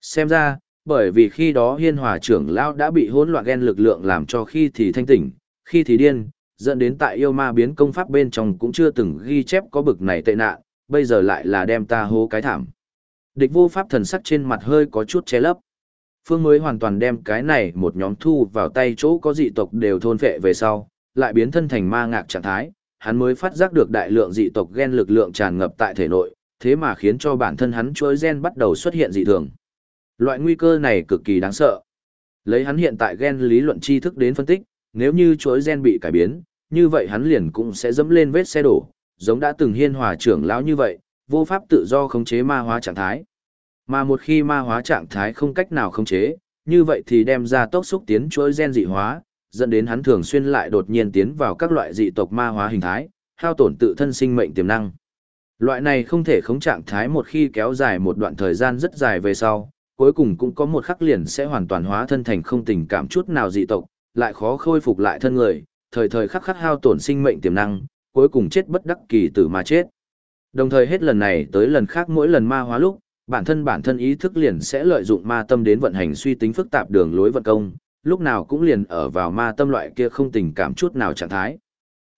Xem ra, bởi vì khi đó hiên hòa trưởng lão đã bị hỗn loạn ghen lực lượng làm cho khi thì thanh tỉnh, khi thì điên, dẫn đến tại yêu ma biến công pháp bên trong cũng chưa từng ghi chép có bực này tệ nạn, bây giờ lại là đem ta hố cái thảm. Địch vô pháp thần sắc trên mặt hơi có chút che lấp. Phương mới hoàn toàn đem cái này một nhóm thu vào tay chỗ có dị tộc đều thôn phệ về sau, lại biến thân thành ma ngạc trạng thái, hắn mới phát giác được đại lượng dị tộc gen lực lượng tràn ngập tại thể nội, thế mà khiến cho bản thân hắn chuỗi gen bắt đầu xuất hiện dị thường. Loại nguy cơ này cực kỳ đáng sợ. Lấy hắn hiện tại gen lý luận tri thức đến phân tích, nếu như chuỗi gen bị cải biến, như vậy hắn liền cũng sẽ dẫm lên vết xe đổ, giống đã từng hiên hòa trưởng lão như vậy, vô pháp tự do khống chế ma hóa trạng thái. Mà một khi ma hóa trạng thái không cách nào khống chế, như vậy thì đem ra tốc xúc tiến chuỗi gen dị hóa, dẫn đến hắn thường xuyên lại đột nhiên tiến vào các loại dị tộc ma hóa hình thái, hao tổn tự thân sinh mệnh tiềm năng. Loại này không thể khống trạng thái một khi kéo dài một đoạn thời gian rất dài về sau, cuối cùng cũng có một khắc liền sẽ hoàn toàn hóa thân thành không tình cảm chút nào dị tộc, lại khó khôi phục lại thân người, thời thời khắc khắc hao tổn sinh mệnh tiềm năng, cuối cùng chết bất đắc kỳ tử mà chết. Đồng thời hết lần này tới lần khác mỗi lần ma hóa lúc, bản thân bản thân ý thức liền sẽ lợi dụng ma tâm đến vận hành suy tính phức tạp đường lối vận công, lúc nào cũng liền ở vào ma tâm loại kia không tình cảm chút nào trạng thái.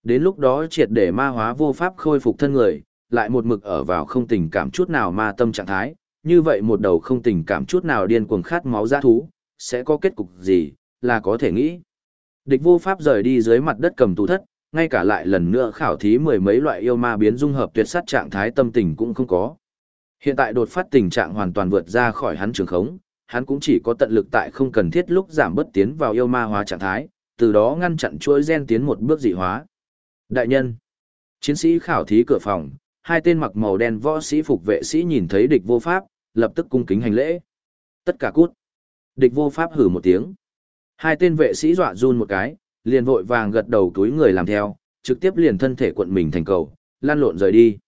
Đến lúc đó triệt để ma hóa vô pháp khôi phục thân người, lại một mực ở vào không tình cảm chút nào ma tâm trạng thái, như vậy một đầu không tình cảm chút nào điên cuồng khát máu giã thú, sẽ có kết cục gì, là có thể nghĩ. Địch vô pháp rời đi dưới mặt đất cầm tù thất, ngay cả lại lần nữa khảo thí mười mấy loại yêu ma biến dung hợp tuyệt sát trạng thái tâm tình cũng không có. Hiện tại đột phát tình trạng hoàn toàn vượt ra khỏi hắn trường khống, hắn cũng chỉ có tận lực tại không cần thiết lúc giảm bất tiến vào yêu ma hóa trạng thái, từ đó ngăn chặn chuỗi gen tiến một bước dị hóa. Đại nhân, chiến sĩ khảo thí cửa phòng, hai tên mặc màu đen võ sĩ phục vệ sĩ nhìn thấy địch vô pháp, lập tức cung kính hành lễ. Tất cả cút. Địch vô pháp hử một tiếng. Hai tên vệ sĩ dọa run một cái, liền vội vàng gật đầu túi người làm theo, trực tiếp liền thân thể cuộn mình thành cầu, lan lộn rời đi.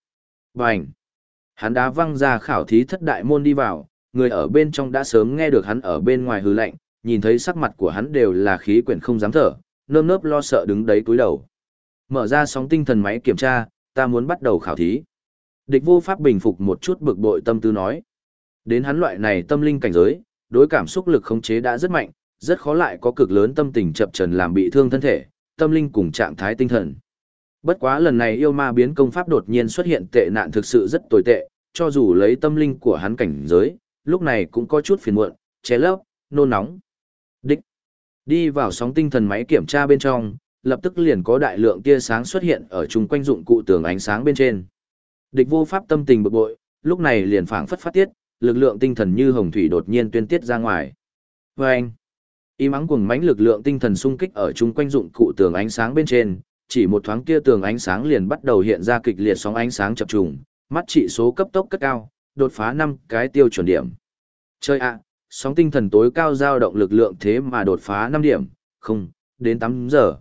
Bành! Hắn đá văng ra khảo thí thất đại môn đi vào, người ở bên trong đã sớm nghe được hắn ở bên ngoài hư lạnh, nhìn thấy sắc mặt của hắn đều là khí quyển không dám thở, nơm nớp lo sợ đứng đấy túi đầu. Mở ra sóng tinh thần máy kiểm tra, ta muốn bắt đầu khảo thí. Địch vô pháp bình phục một chút bực bội tâm tư nói. Đến hắn loại này tâm linh cảnh giới, đối cảm xúc lực khống chế đã rất mạnh, rất khó lại có cực lớn tâm tình chập trần làm bị thương thân thể, tâm linh cùng trạng thái tinh thần. Bất quá lần này yêu ma biến công pháp đột nhiên xuất hiện tệ nạn thực sự rất tồi tệ, cho dù lấy tâm linh của hắn cảnh giới, lúc này cũng có chút phiền muộn, ché lấp, nôn nóng. Đích. Đi vào sóng tinh thần máy kiểm tra bên trong, lập tức liền có đại lượng tia sáng xuất hiện ở chung quanh dụng cụ tường ánh sáng bên trên. Địch vô pháp tâm tình bực bội, lúc này liền phảng phất phát tiết, lực lượng tinh thần như hồng thủy đột nhiên tuyên tiết ra ngoài. Và anh, y mắng cùng mãnh lực lượng tinh thần xung kích ở chung quanh dụng cụ tường ánh sáng bên trên, chỉ một thoáng kia tường ánh sáng liền bắt đầu hiện ra kịch liệt sóng ánh sáng chập trùng, mắt trị số cấp tốc cất cao, đột phá 5 cái tiêu chuẩn điểm. Chơi ạ, sóng tinh thần tối cao dao động lực lượng thế mà đột phá 5 điểm, không, đến 8 giờ.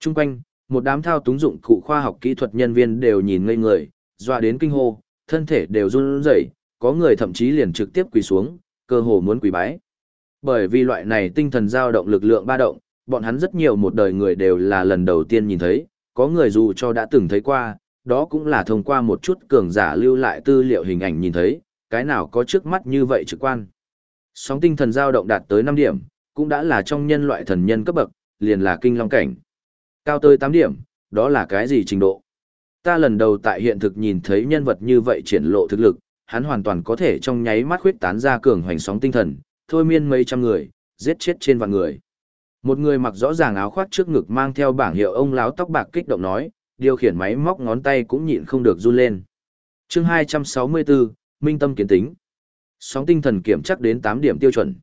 Trung quanh, một đám thao túng dụng cụ khoa học kỹ thuật nhân viên đều nhìn ngây người, dọa đến kinh hô, thân thể đều run rẩy, có người thậm chí liền trực tiếp quỳ xuống, cơ hồ muốn quỳ bái. Bởi vì loại này tinh thần dao động lực lượng ba động, bọn hắn rất nhiều một đời người đều là lần đầu tiên nhìn thấy, có người dù cho đã từng thấy qua, đó cũng là thông qua một chút cường giả lưu lại tư liệu hình ảnh nhìn thấy, cái nào có trước mắt như vậy trực quan. Sóng tinh thần dao động đạt tới 5 điểm, cũng đã là trong nhân loại thần nhân cấp bậc, liền là kinh long cảnh. Cao tới 8 điểm, đó là cái gì trình độ? Ta lần đầu tại hiện thực nhìn thấy nhân vật như vậy triển lộ thực lực, hắn hoàn toàn có thể trong nháy mắt khuyết tán ra cường hoành sóng tinh thần, thôi miên mấy trăm người, giết chết trên vạn người. Một người mặc rõ ràng áo khoác trước ngực mang theo bảng hiệu ông láo tóc bạc kích động nói, điều khiển máy móc ngón tay cũng nhịn không được run lên. chương 264, Minh Tâm Kiến Tính. Sóng tinh thần kiểm chắc đến 8 điểm tiêu chuẩn.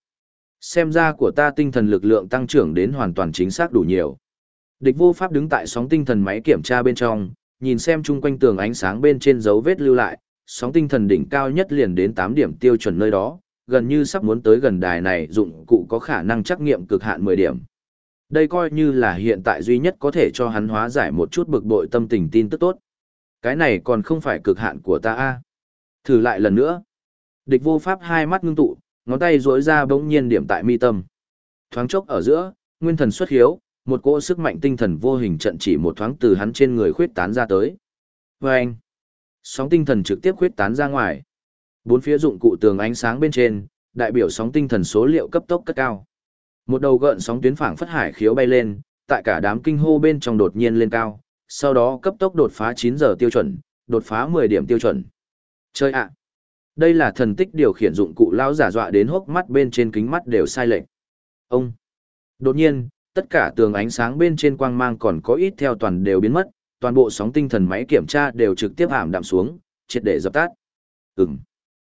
Xem ra của ta tinh thần lực lượng tăng trưởng đến hoàn toàn chính xác đủ nhiều. Địch vô pháp đứng tại sóng tinh thần máy kiểm tra bên trong, nhìn xem chung quanh tường ánh sáng bên trên dấu vết lưu lại, sóng tinh thần đỉnh cao nhất liền đến 8 điểm tiêu chuẩn nơi đó, gần như sắp muốn tới gần đài này dụng cụ có khả năng trắc nghiệm cực hạn 10 điểm. Đây coi như là hiện tại duy nhất có thể cho hắn hóa giải một chút bực bội tâm tình tin tức tốt. Cái này còn không phải cực hạn của ta a. Thử lại lần nữa. Địch vô pháp hai mắt ngưng tụ, ngón tay duỗi ra bỗng nhiên điểm tại mi tâm. Thoáng chốc ở giữa, nguyên thần xuất hiếu, một cỗ sức mạnh tinh thần vô hình trận chỉ một thoáng từ hắn trên người khuyết tán ra tới. Và anh, sóng tinh thần trực tiếp khuyết tán ra ngoài. Bốn phía dụng cụ tường ánh sáng bên trên, đại biểu sóng tinh thần số liệu cấp tốc cất cao. Một đầu gợn sóng tuyến phảng phất hải khiếu bay lên, tại cả đám kinh hô bên trong đột nhiên lên cao, sau đó cấp tốc đột phá 9 giờ tiêu chuẩn, đột phá 10 điểm tiêu chuẩn. Chơi ạ! Đây là thần tích điều khiển dụng cụ lao giả dọa đến hốc mắt bên trên kính mắt đều sai lệch. Ông! Đột nhiên, tất cả tường ánh sáng bên trên quang mang còn có ít theo toàn đều biến mất, toàn bộ sóng tinh thần máy kiểm tra đều trực tiếp ảm đạm xuống, triệt để dập tắt. Ừm.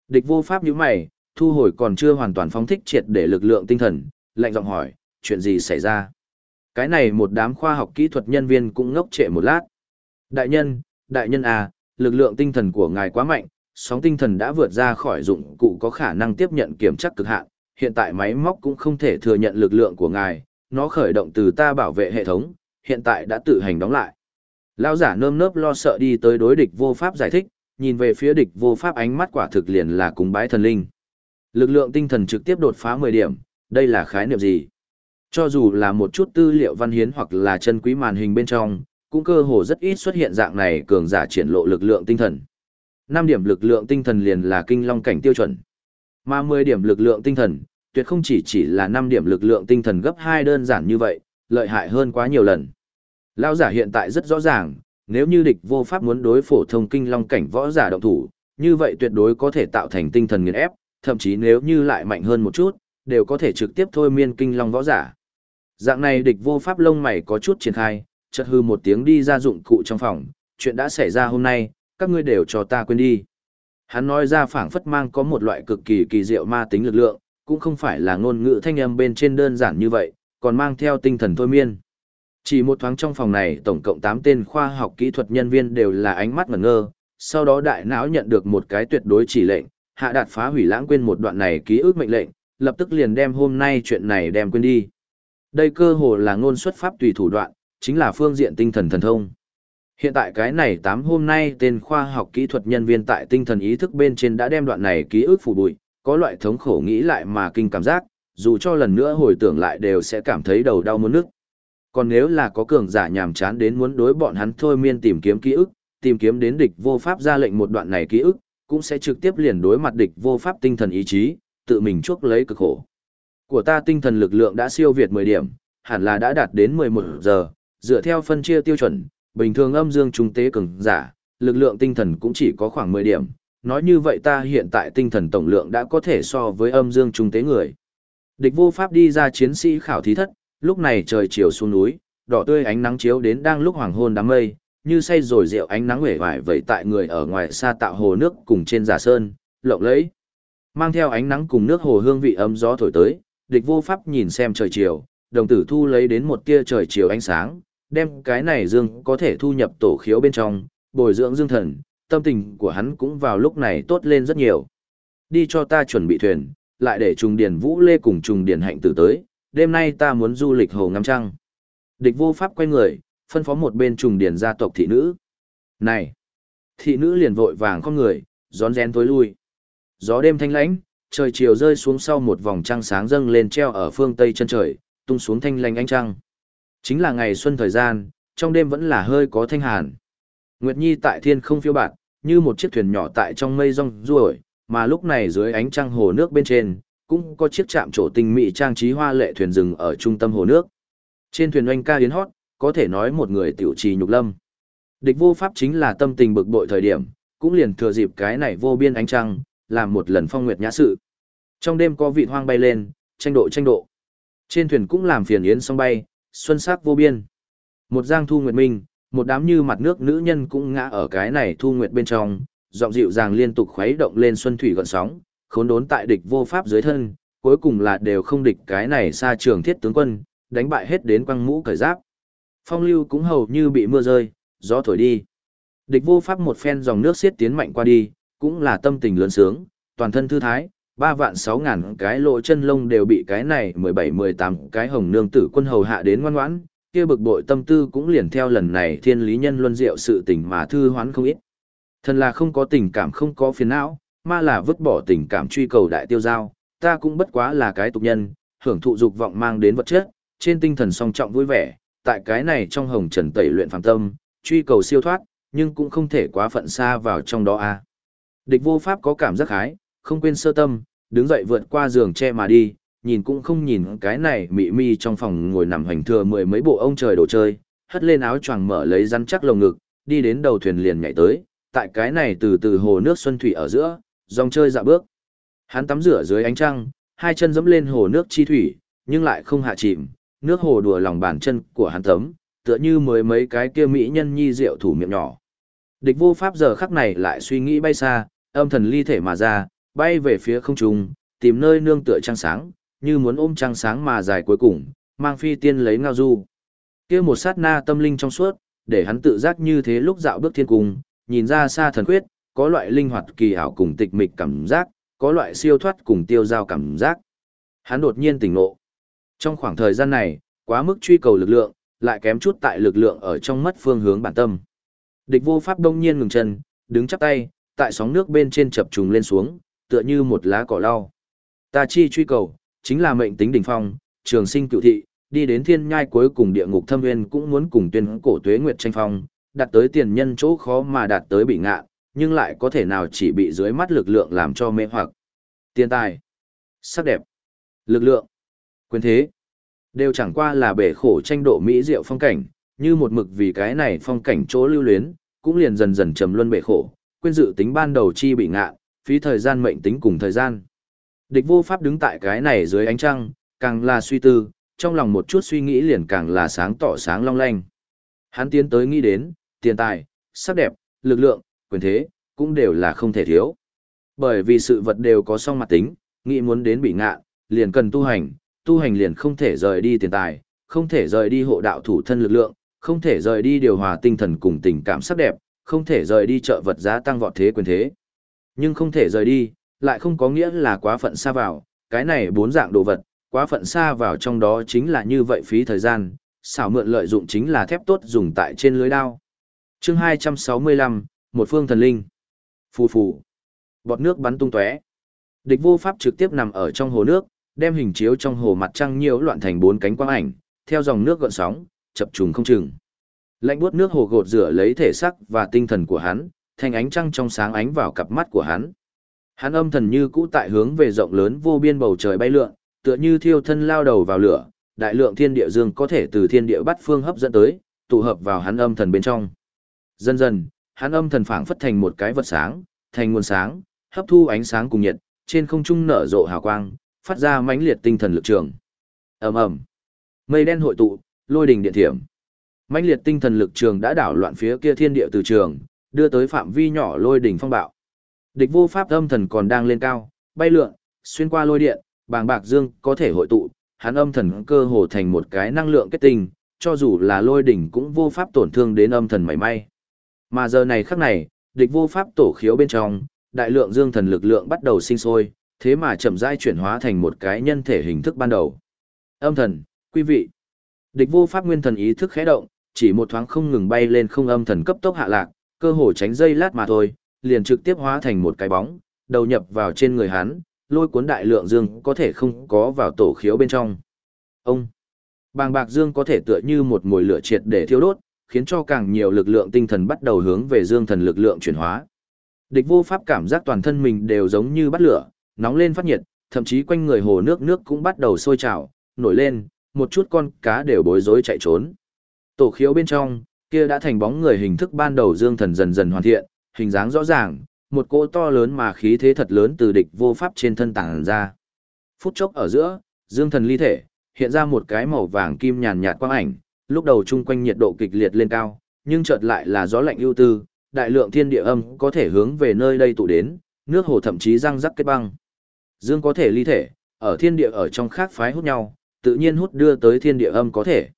Địch vô pháp như mày, thu hồi còn chưa hoàn toàn phóng thích triệt để lực lượng tinh thần, lạnh giọng hỏi, chuyện gì xảy ra? Cái này một đám khoa học kỹ thuật nhân viên cũng ngốc trệ một lát. Đại nhân, đại nhân à, lực lượng tinh thần của ngài quá mạnh, sóng tinh thần đã vượt ra khỏi dụng cụ có khả năng tiếp nhận kiểm chắc cực hạn, hiện tại máy móc cũng không thể thừa nhận lực lượng của ngài, nó khởi động từ ta bảo vệ hệ thống, hiện tại đã tự hành đóng lại. Lão giả nơm nớp lo sợ đi tới đối địch vô pháp giải thích, nhìn về phía địch vô pháp ánh mắt quả thực liền là cúng bái thần linh. Lực lượng tinh thần trực tiếp đột phá 10 điểm, đây là khái niệm gì? Cho dù là một chút tư liệu văn hiến hoặc là chân quý màn hình bên trong, cũng cơ hồ rất ít xuất hiện dạng này cường giả triển lộ lực lượng tinh thần. 5 điểm lực lượng tinh thần liền là kinh long cảnh tiêu chuẩn. Mà 10 điểm lực lượng tinh thần, tuyệt không chỉ chỉ là 5 điểm lực lượng tinh thần gấp 2 đơn giản như vậy, lợi hại hơn quá nhiều lần. Lão giả hiện tại rất rõ ràng, nếu như địch vô pháp muốn đối phổ thông kinh long cảnh võ giả động thủ, như vậy tuyệt đối có thể tạo thành tinh thần nghiền ép, thậm chí nếu như lại mạnh hơn một chút, đều có thể trực tiếp thôi miên kinh long võ giả. Dạng này địch vô pháp lông mày có chút triển khai, chợt hư một tiếng đi ra dụng cụ trong phòng, chuyện đã xảy ra hôm nay, các ngươi đều cho ta quên đi. Hắn nói ra phảng phất mang có một loại cực kỳ kỳ diệu ma tính lực lượng, cũng không phải là ngôn ngữ thanh âm bên trên đơn giản như vậy, còn mang theo tinh thần thôi miên. Chỉ một thoáng trong phòng này tổng cộng 8 tên khoa học kỹ thuật nhân viên đều là ánh mắt ngẩn ngơ, sau đó đại não nhận được một cái tuyệt đối chỉ lệnh, hạ đạt phá hủy lãng quên một đoạn này ký ức mệnh lệnh, lập tức liền đem hôm nay chuyện này đem quên đi. Đây cơ hồ là ngôn xuất pháp tùy thủ đoạn, chính là phương diện tinh thần thần thông. Hiện tại cái này 8 hôm nay tên khoa học kỹ thuật nhân viên tại tinh thần ý thức bên trên đã đem đoạn này ký ức phủ bụi, có loại thống khổ nghĩ lại mà kinh cảm giác, dù cho lần nữa hồi tưởng lại đều sẽ cảm thấy đầu đau muốn nức Còn nếu là có cường giả nhàm chán đến muốn đối bọn hắn thôi miên tìm kiếm ký ức, tìm kiếm đến địch vô pháp ra lệnh một đoạn này ký ức, cũng sẽ trực tiếp liền đối mặt địch vô pháp tinh thần ý chí, tự mình chuốc lấy cực khổ. Của ta tinh thần lực lượng đã siêu việt 10 điểm, hẳn là đã đạt đến 11 giờ, dựa theo phân chia tiêu chuẩn, bình thường âm dương trung tế cường giả, lực lượng tinh thần cũng chỉ có khoảng 10 điểm. Nói như vậy ta hiện tại tinh thần tổng lượng đã có thể so với âm dương trung tế người. Địch vô pháp đi ra chiến sĩ khảo thí thất, lúc này trời chiều xuống núi, đỏ tươi ánh nắng chiếu đến đang lúc hoàng hôn đám mây, như say rồi rượu ánh nắng vẻ vải vậy tại người ở ngoài xa tạo hồ nước cùng trên giả sơn, lộng lẫy. Mang theo ánh nắng cùng nước hồ hương vị ấm gió thổi tới, địch vô pháp nhìn xem trời chiều, đồng tử thu lấy đến một tia trời chiều ánh sáng, đem cái này dương có thể thu nhập tổ khiếu bên trong, bồi dưỡng dương thần, tâm tình của hắn cũng vào lúc này tốt lên rất nhiều. Đi cho ta chuẩn bị thuyền, lại để trùng Điền vũ lê cùng trùng Điền hạnh tử tới, đêm nay ta muốn du lịch hồ ngắm trăng. Địch vô pháp quay người, phân phó một bên trùng Điền gia tộc thị nữ. Này! Thị nữ liền vội vàng con người, gión rén tối lui. Gió đêm thanh lãnh, trời chiều rơi xuống sau một vòng trăng sáng dâng lên treo ở phương tây chân trời, tung xuống thanh lãnh ánh trăng. Chính là ngày xuân thời gian, trong đêm vẫn là hơi có thanh hàn. Nguyệt Nhi tại thiên không phiêu bạt, như một chiếc thuyền nhỏ tại trong mây rong ruổi, mà lúc này dưới ánh trăng hồ nước bên trên, cũng có chiếc chạm trổ tinh mỹ trang trí hoa lệ thuyền rừng ở trung tâm hồ nước. Trên thuyền oanh ca yến hót, có thể nói một người tiểu trì nhục lâm. Địch vô pháp chính là tâm tình bực bội thời điểm, cũng liền thừa dịp cái này vô biên ánh trăng, làm một lần phong nguyệt nhã sự. Trong đêm có vị hoang bay lên, tranh độ tranh độ. Trên thuyền cũng làm phiền yến song bay, xuân sắc vô biên. Một giang thu nguyệt minh, một đám như mặt nước nữ nhân cũng ngã ở cái này thu nguyệt bên trong, giọng dịu dàng liên tục khuấy động lên xuân thủy gọn sóng, khốn đốn tại địch vô pháp dưới thân, cuối cùng là đều không địch cái này xa trường thiết tướng quân, đánh bại hết đến quăng mũ cởi giáp. Phong lưu cũng hầu như bị mưa rơi, gió thổi đi. Địch vô pháp một phen dòng nước xiết tiến mạnh qua đi, cũng là tâm tình lớn sướng, toàn thân thư thái, ba vạn sáu ngàn cái lỗ chân lông đều bị cái này mười bảy mười tám cái hồng nương tử quân hầu hạ đến ngoan ngoãn, kia bực bội tâm tư cũng liền theo lần này thiên lý nhân luân diệu sự tình mà thư hoán không ít. Thần là không có tình cảm không có phiền não, mà là vứt bỏ tình cảm truy cầu đại tiêu giao, ta cũng bất quá là cái tục nhân, hưởng thụ dục vọng mang đến vật chất, trên tinh thần song trọng vui vẻ, tại cái này trong hồng trần tẩy luyện phàm tâm, truy cầu siêu thoát, nhưng cũng không thể quá phận xa vào trong đó a. Địch vô pháp có cảm giác hái, không quên sơ tâm, đứng dậy vượt qua giường che mà đi, nhìn cũng không nhìn cái này mị mi trong phòng ngồi nằm hoành thừa mười mấy bộ ông trời đồ chơi, hất lên áo choàng mở lấy rắn chắc lồng ngực, đi đến đầu thuyền liền nhảy tới, tại cái này từ từ hồ nước xuân thủy ở giữa, dòng chơi dạ bước. Hắn tắm rửa dưới ánh trăng, hai chân dẫm lên hồ nước chi thủy, nhưng lại không hạ chìm, nước hồ đùa lòng bàn chân của hắn tấm, tựa như mới mấy cái kia mỹ nhân nhi rượu thủ miệng nhỏ. Địch vô pháp giờ khắc này lại suy nghĩ bay xa, âm thần ly thể mà ra, bay về phía không trung, tìm nơi nương tựa trăng sáng, như muốn ôm trăng sáng mà dài cuối cùng, mang phi tiên lấy ngao du. Kia một sát na tâm linh trong suốt, để hắn tự giác như thế lúc dạo bước thiên cung, nhìn ra xa thần quyết, có loại linh hoạt kỳ ảo cùng tịch mịch cảm giác, có loại siêu thoát cùng tiêu giao cảm giác. Hắn đột nhiên tỉnh ngộ. Trong khoảng thời gian này, quá mức truy cầu lực lượng, lại kém chút tại lực lượng ở trong mất phương hướng bản tâm. Địch vô pháp đông nhiên ngừng chân, đứng chắp tay, tại sóng nước bên trên chập trùng lên xuống, tựa như một lá cỏ lau. Ta chi truy cầu, chính là mệnh tính đỉnh phong, trường sinh cựu thị, đi đến thiên nhai cuối cùng địa ngục thâm nguyên cũng muốn cùng tuyên cổ tuế nguyệt tranh phong, đạt tới tiền nhân chỗ khó mà đạt tới bị ngạ, nhưng lại có thể nào chỉ bị dưới mắt lực lượng làm cho mê hoặc. Tiền tài, sắc đẹp, lực lượng, quyền thế, đều chẳng qua là bể khổ tranh độ mỹ diệu phong cảnh, như một mực vì cái này phong cảnh chỗ lưu luyến, cũng liền dần dần trầm luân bể khổ, quên dự tính ban đầu chi bị ngạ, phí thời gian mệnh tính cùng thời gian. Địch vô pháp đứng tại cái này dưới ánh trăng, càng là suy tư, trong lòng một chút suy nghĩ liền càng là sáng tỏ sáng long lanh. Hắn tiến tới nghĩ đến, tiền tài, sắc đẹp, lực lượng, quyền thế, cũng đều là không thể thiếu. Bởi vì sự vật đều có song mặt tính, nghĩ muốn đến bị ngạ, liền cần tu hành, tu hành liền không thể rời đi tiền tài, không thể rời đi hộ đạo thủ thân lực lượng, không thể rời đi điều hòa tinh thần cùng tình cảm sắc đẹp, không thể rời đi trợ vật giá tăng vọt thế quyền thế. Nhưng không thể rời đi, lại không có nghĩa là quá phận xa vào, cái này bốn dạng đồ vật, quá phận xa vào trong đó chính là như vậy phí thời gian, xảo mượn lợi dụng chính là thép tốt dùng tại trên lưới đao. chương 265, một phương thần linh. Phù phù. Bọt nước bắn tung tóe. Địch vô pháp trực tiếp nằm ở trong hồ nước, đem hình chiếu trong hồ mặt trăng nhiễu loạn thành bốn cánh quang ảnh, theo dòng nước gợn sóng, chập trùng không chừng. Lạnh buốt nước hồ gột rửa lấy thể sắc và tinh thần của hắn, thành ánh trăng trong sáng ánh vào cặp mắt của hắn. Hắn âm thần như cũ tại hướng về rộng lớn vô biên bầu trời bay lượn, tựa như thiêu thân lao đầu vào lửa, đại lượng thiên địa dương có thể từ thiên địa bắt phương hấp dẫn tới, tụ hợp vào hắn âm thần bên trong. Dần dần, hắn âm thần phảng phất thành một cái vật sáng, thành nguồn sáng, hấp thu ánh sáng cùng nhiệt, trên không trung nở rộ hào quang, phát ra mãnh liệt tinh thần lực trường. Ầm ầm. Mây đen hội tụ, lôi đình điện thiểm. Mãnh liệt tinh thần lực trường đã đảo loạn phía kia thiên địa từ trường, đưa tới phạm vi nhỏ lôi đỉnh phong bạo. Địch vô pháp âm thần còn đang lên cao, bay lượn, xuyên qua lôi điện, bàng bạc dương có thể hội tụ, hắn âm thần cơ hồ thành một cái năng lượng kết tinh, cho dù là lôi đỉnh cũng vô pháp tổn thương đến âm thần mảy may. Mà giờ này khắc này, địch vô pháp tổ khiếu bên trong, đại lượng dương thần lực lượng bắt đầu sinh sôi, thế mà chậm rãi chuyển hóa thành một cái nhân thể hình thức ban đầu. Âm thần, quý vị. Địch vô pháp nguyên thần ý thức khẽ động, chỉ một thoáng không ngừng bay lên không âm thần cấp tốc hạ lạc, cơ hồ tránh dây lát mà thôi, liền trực tiếp hóa thành một cái bóng, đầu nhập vào trên người hắn, lôi cuốn đại lượng dương có thể không có vào tổ khiếu bên trong. Ông, bàng bạc dương có thể tựa như một mùi lửa triệt để thiêu đốt, khiến cho càng nhiều lực lượng tinh thần bắt đầu hướng về dương thần lực lượng chuyển hóa. Địch vô pháp cảm giác toàn thân mình đều giống như bắt lửa, nóng lên phát nhiệt, thậm chí quanh người hồ nước nước cũng bắt đầu sôi trào, nổi lên, một chút con cá đều bối rối chạy trốn. Tổ khiếu bên trong, kia đã thành bóng người hình thức ban đầu dương thần dần dần hoàn thiện, hình dáng rõ ràng, một cỗ to lớn mà khí thế thật lớn từ địch vô pháp trên thân tàng ra. Phút chốc ở giữa, dương thần ly thể, hiện ra một cái màu vàng kim nhàn nhạt quang ảnh, lúc đầu chung quanh nhiệt độ kịch liệt lên cao, nhưng chợt lại là gió lạnh ưu tư, đại lượng thiên địa âm có thể hướng về nơi đây tụ đến, nước hồ thậm chí răng rắc kết băng. Dương có thể ly thể, ở thiên địa ở trong khác phái hút nhau, tự nhiên hút đưa tới thiên địa âm có thể.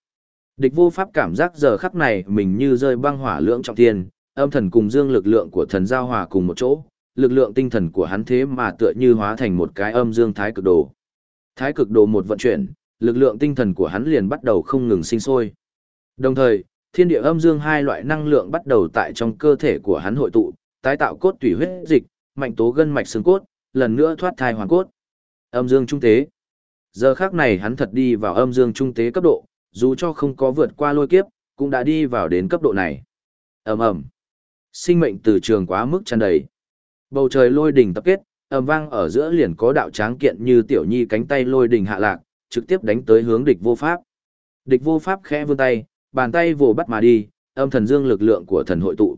Địch vô pháp cảm giác giờ khắc này mình như rơi băng hỏa lưỡng trọng thiên, âm thần cùng dương lực lượng của thần giao hòa cùng một chỗ, lực lượng tinh thần của hắn thế mà tựa như hóa thành một cái âm dương thái cực đồ. Thái cực đồ một vận chuyển, lực lượng tinh thần của hắn liền bắt đầu không ngừng sinh sôi. Đồng thời, thiên địa âm dương hai loại năng lượng bắt đầu tại trong cơ thể của hắn hội tụ, tái tạo cốt tủy huyết dịch, mạnh tố gân mạch xương cốt, lần nữa thoát thai hoàn cốt. Âm dương trung tế. Giờ khác này hắn thật đi vào âm dương trung tế cấp độ, dù cho không có vượt qua lôi kiếp, cũng đã đi vào đến cấp độ này. Ầm ầm. Sinh mệnh từ trường quá mức tràn đầy. Bầu trời lôi đỉnh tập kết, ầm vang ở giữa liền có đạo tráng kiện như tiểu nhi cánh tay lôi đỉnh hạ lạc, trực tiếp đánh tới hướng địch vô pháp. Địch vô pháp khẽ vươn tay, bàn tay vồ bắt mà đi, âm thần dương lực lượng của thần hội tụ.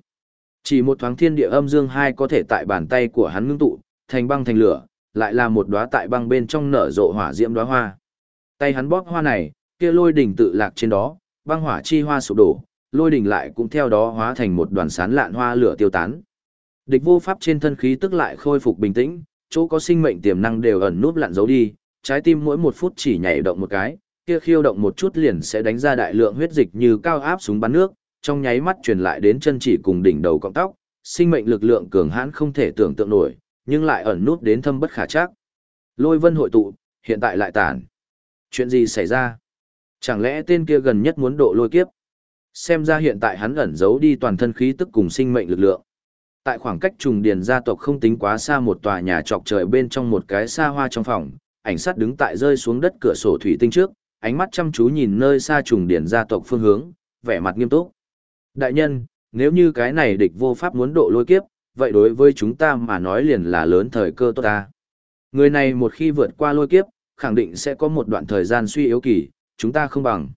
Chỉ một thoáng thiên địa âm dương hai có thể tại bàn tay của hắn ngưng tụ, thành băng thành lửa, lại là một đóa tại băng bên trong nở rộ hỏa diễm đóa hoa. Tay hắn bóp hoa này, kia lôi đỉnh tự lạc trên đó, băng hỏa chi hoa sụp đổ, lôi đỉnh lại cũng theo đó hóa thành một đoàn sán lạn hoa lửa tiêu tán. Địch vô pháp trên thân khí tức lại khôi phục bình tĩnh, chỗ có sinh mệnh tiềm năng đều ẩn núp lặn giấu đi, trái tim mỗi một phút chỉ nhảy động một cái, kia khiêu động một chút liền sẽ đánh ra đại lượng huyết dịch như cao áp súng bắn nước, trong nháy mắt truyền lại đến chân chỉ cùng đỉnh đầu cọng tóc, sinh mệnh lực lượng cường hãn không thể tưởng tượng nổi, nhưng lại ẩn nút đến thâm bất khả chắc. Lôi vân hội tụ, hiện tại lại tản. Chuyện gì xảy ra? Chẳng lẽ tên kia gần nhất muốn độ lôi kiếp? Xem ra hiện tại hắn ẩn giấu đi toàn thân khí tức cùng sinh mệnh lực lượng. Tại khoảng cách trùng điền gia tộc không tính quá xa một tòa nhà trọc trời bên trong một cái xa hoa trong phòng, ảnh sát đứng tại rơi xuống đất cửa sổ thủy tinh trước, ánh mắt chăm chú nhìn nơi xa trùng điền gia tộc phương hướng, vẻ mặt nghiêm túc. Đại nhân, nếu như cái này địch vô pháp muốn độ lôi kiếp, vậy đối với chúng ta mà nói liền là lớn thời cơ tốt ta. Người này một khi vượt qua lôi kiếp, khẳng định sẽ có một đoạn thời gian suy yếu kỳ, chúng ta không bằng.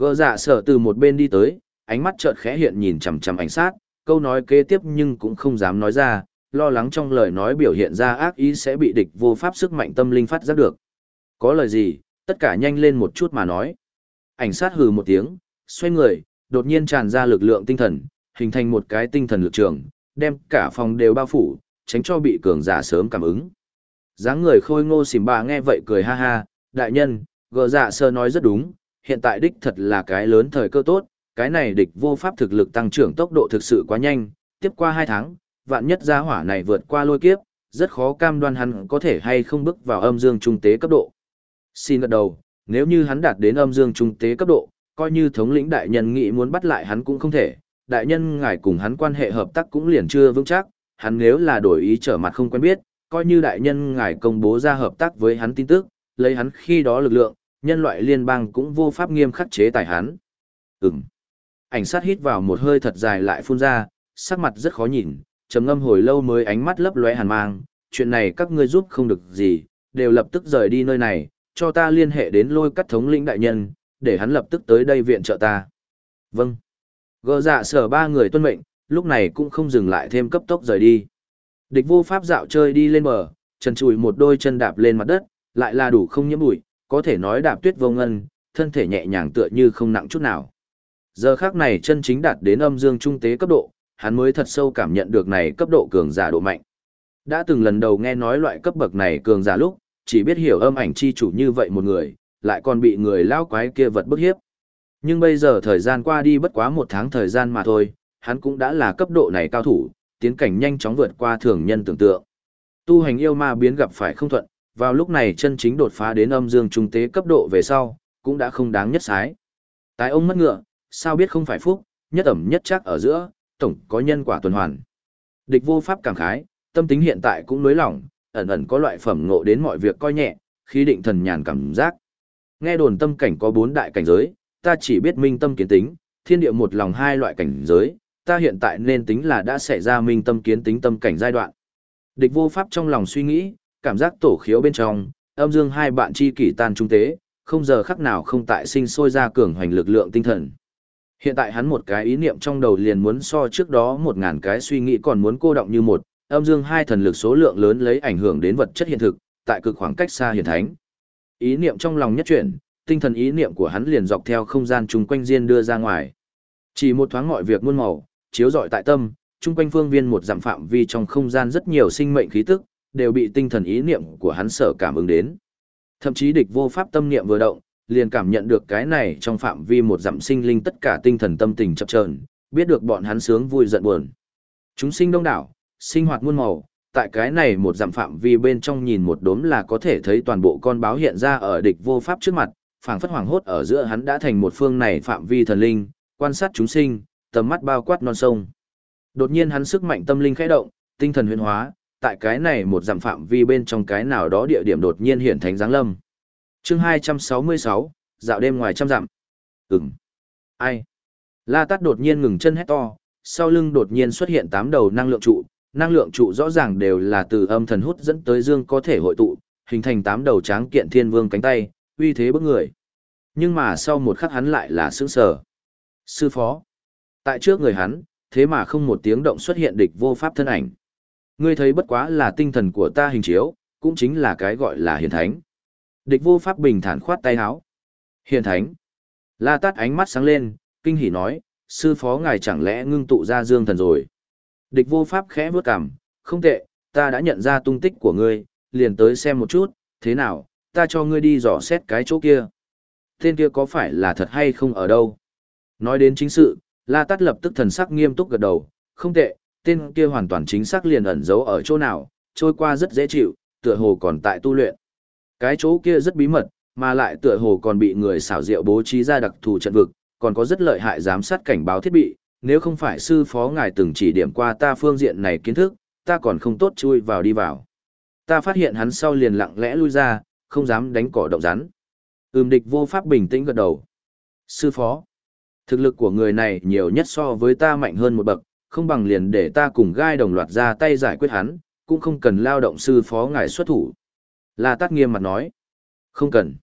Gơ dạ sở từ một bên đi tới, ánh mắt chợt khẽ hiện nhìn chằm chằm ảnh sát, câu nói kế tiếp nhưng cũng không dám nói ra, lo lắng trong lời nói biểu hiện ra ác ý sẽ bị địch vô pháp sức mạnh tâm linh phát giác được. Có lời gì, tất cả nhanh lên một chút mà nói. Ảnh sát hừ một tiếng, xoay người, đột nhiên tràn ra lực lượng tinh thần, hình thành một cái tinh thần lực trường, đem cả phòng đều bao phủ, tránh cho bị cường giả sớm cảm ứng. dáng người khôi ngô xỉm bà nghe vậy cười ha ha, đại nhân, gờ dạ sơ nói rất đúng, hiện tại đích thật là cái lớn thời cơ tốt, cái này địch vô pháp thực lực tăng trưởng tốc độ thực sự quá nhanh, tiếp qua 2 tháng, vạn nhất gia hỏa này vượt qua lôi kiếp, rất khó cam đoan hắn có thể hay không bước vào âm dương trung tế cấp độ. Xin gật đầu, nếu như hắn đạt đến âm dương trung tế cấp độ, coi như thống lĩnh đại nhân nghĩ muốn bắt lại hắn cũng không thể, đại nhân ngài cùng hắn quan hệ hợp tác cũng liền chưa vững chắc, hắn nếu là đổi ý trở mặt không quen biết, coi như đại nhân ngài công bố ra hợp tác với hắn tin tức, lấy hắn khi đó lực lượng, nhân loại liên bang cũng vô pháp nghiêm khắc chế tài hắn. Ừm. Ảnh sát hít vào một hơi thật dài lại phun ra, sắc mặt rất khó nhìn, trầm ngâm hồi lâu mới ánh mắt lấp lóe hàn mang, chuyện này các ngươi giúp không được gì, đều lập tức rời đi nơi này, cho ta liên hệ đến lôi cắt thống lĩnh đại nhân, để hắn lập tức tới đây viện trợ ta. Vâng. Gờ dạ sở ba người tuân mệnh, lúc này cũng không dừng lại thêm cấp tốc rời đi. Địch vô pháp dạo chơi đi lên bờ, trần chùi một đôi chân đạp lên mặt đất, lại là đủ không nhiễm bụi, có thể nói đạp tuyết vô ngân, thân thể nhẹ nhàng tựa như không nặng chút nào. Giờ khác này chân chính đạt đến âm dương trung tế cấp độ, hắn mới thật sâu cảm nhận được này cấp độ cường giả độ mạnh. Đã từng lần đầu nghe nói loại cấp bậc này cường giả lúc, chỉ biết hiểu âm ảnh chi chủ như vậy một người, lại còn bị người lao quái kia vật bức hiếp. Nhưng bây giờ thời gian qua đi bất quá một tháng thời gian mà thôi, hắn cũng đã là cấp độ này cao thủ, tiến cảnh nhanh chóng vượt qua thường nhân tưởng tượng. Tu hành yêu ma biến gặp phải không thuận, vào lúc này chân chính đột phá đến âm dương trung tế cấp độ về sau, cũng đã không đáng nhất sái. Tái ông mất ngựa, sao biết không phải phúc, nhất ẩm nhất chắc ở giữa, tổng có nhân quả tuần hoàn. Địch vô pháp cảm khái, tâm tính hiện tại cũng nới lỏng, ẩn ẩn có loại phẩm ngộ đến mọi việc coi nhẹ, khí định thần nhàn cảm giác. Nghe đồn tâm cảnh có bốn đại cảnh giới, ta chỉ biết minh tâm kiến tính, thiên địa một lòng hai loại cảnh giới, ta hiện tại nên tính là đã xảy ra minh tâm kiến tính tâm cảnh giai đoạn. Địch vô pháp trong lòng suy nghĩ, cảm giác tổ khiếu bên trong, âm dương hai bạn chi kỷ tan trung tế, không giờ khắc nào không tại sinh sôi ra cường hoành lực lượng tinh thần. Hiện tại hắn một cái ý niệm trong đầu liền muốn so trước đó một ngàn cái suy nghĩ còn muốn cô động như một, âm dương hai thần lực số lượng lớn lấy ảnh hưởng đến vật chất hiện thực, tại cực khoảng cách xa hiển thánh. Ý niệm trong lòng nhất chuyển, tinh thần ý niệm của hắn liền dọc theo không gian chung quanh riêng đưa ra ngoài. Chỉ một thoáng mọi việc muôn màu, chiếu rọi tại tâm, chung quanh phương viên một giảm phạm vi trong không gian rất nhiều sinh mệnh khí tức, đều bị tinh thần ý niệm của hắn sở cảm ứng đến. Thậm chí địch vô pháp tâm niệm vừa động, liền cảm nhận được cái này trong phạm vi một dặm sinh linh tất cả tinh thần tâm tình chập chờn, biết được bọn hắn sướng vui giận buồn. Chúng sinh đông đảo, sinh hoạt muôn màu, tại cái này một dặm phạm vi bên trong nhìn một đốm là có thể thấy toàn bộ con báo hiện ra ở địch vô pháp trước mặt, phảng phất hoàng hốt ở giữa hắn đã thành một phương này phạm vi thần linh, quan sát chúng sinh, tầm mắt bao quát non sông. Đột nhiên hắn sức mạnh tâm linh khẽ động, tinh thần huyền hóa, tại cái này một dặm phạm vi bên trong cái nào đó địa điểm đột nhiên hiển thánh giáng lâm. Chương 266, dạo đêm ngoài trăm dặm. Ừm. Ai? La Tát đột nhiên ngừng chân hét to, sau lưng đột nhiên xuất hiện tám đầu năng lượng trụ, năng lượng trụ rõ ràng đều là từ âm thần hút dẫn tới dương có thể hội tụ, hình thành tám đầu tráng kiện thiên vương cánh tay, uy thế bức người. Nhưng mà sau một khắc hắn lại là sững sờ. Sư phó. Tại trước người hắn, thế mà không một tiếng động xuất hiện địch vô pháp thân ảnh. Ngươi thấy bất quá là tinh thần của ta hình chiếu, cũng chính là cái gọi là hiền thánh. Địch vô pháp bình thản khoát tay áo. Hiền thánh. La tát ánh mắt sáng lên, kinh hỉ nói, sư phó ngài chẳng lẽ ngưng tụ ra dương thần rồi. Địch vô pháp khẽ bước cằm, không tệ, ta đã nhận ra tung tích của ngươi, liền tới xem một chút, thế nào, ta cho ngươi đi dò xét cái chỗ kia. Tên kia có phải là thật hay không ở đâu? Nói đến chính sự, La Tát lập tức thần sắc nghiêm túc gật đầu, không tệ, tên kia hoàn toàn chính xác liền ẩn giấu ở chỗ nào, trôi qua rất dễ chịu, tựa hồ còn tại tu luyện. Cái chỗ kia rất bí mật, mà lại tựa hồ còn bị người xảo diệu bố trí ra đặc thù trận vực, còn có rất lợi hại giám sát cảnh báo thiết bị, nếu không phải sư phó ngài từng chỉ điểm qua ta phương diện này kiến thức, ta còn không tốt chui vào đi vào. Ta phát hiện hắn sau liền lặng lẽ lui ra, không dám đánh cỏ động rắn. Ừm địch vô pháp bình tĩnh gật đầu. Sư phó, thực lực của người này nhiều nhất so với ta mạnh hơn một bậc, không bằng liền để ta cùng gai đồng loạt ra tay giải quyết hắn, cũng không cần lao động sư phó ngài xuất thủ. La Tát nghiêm mặt nói. Không cần.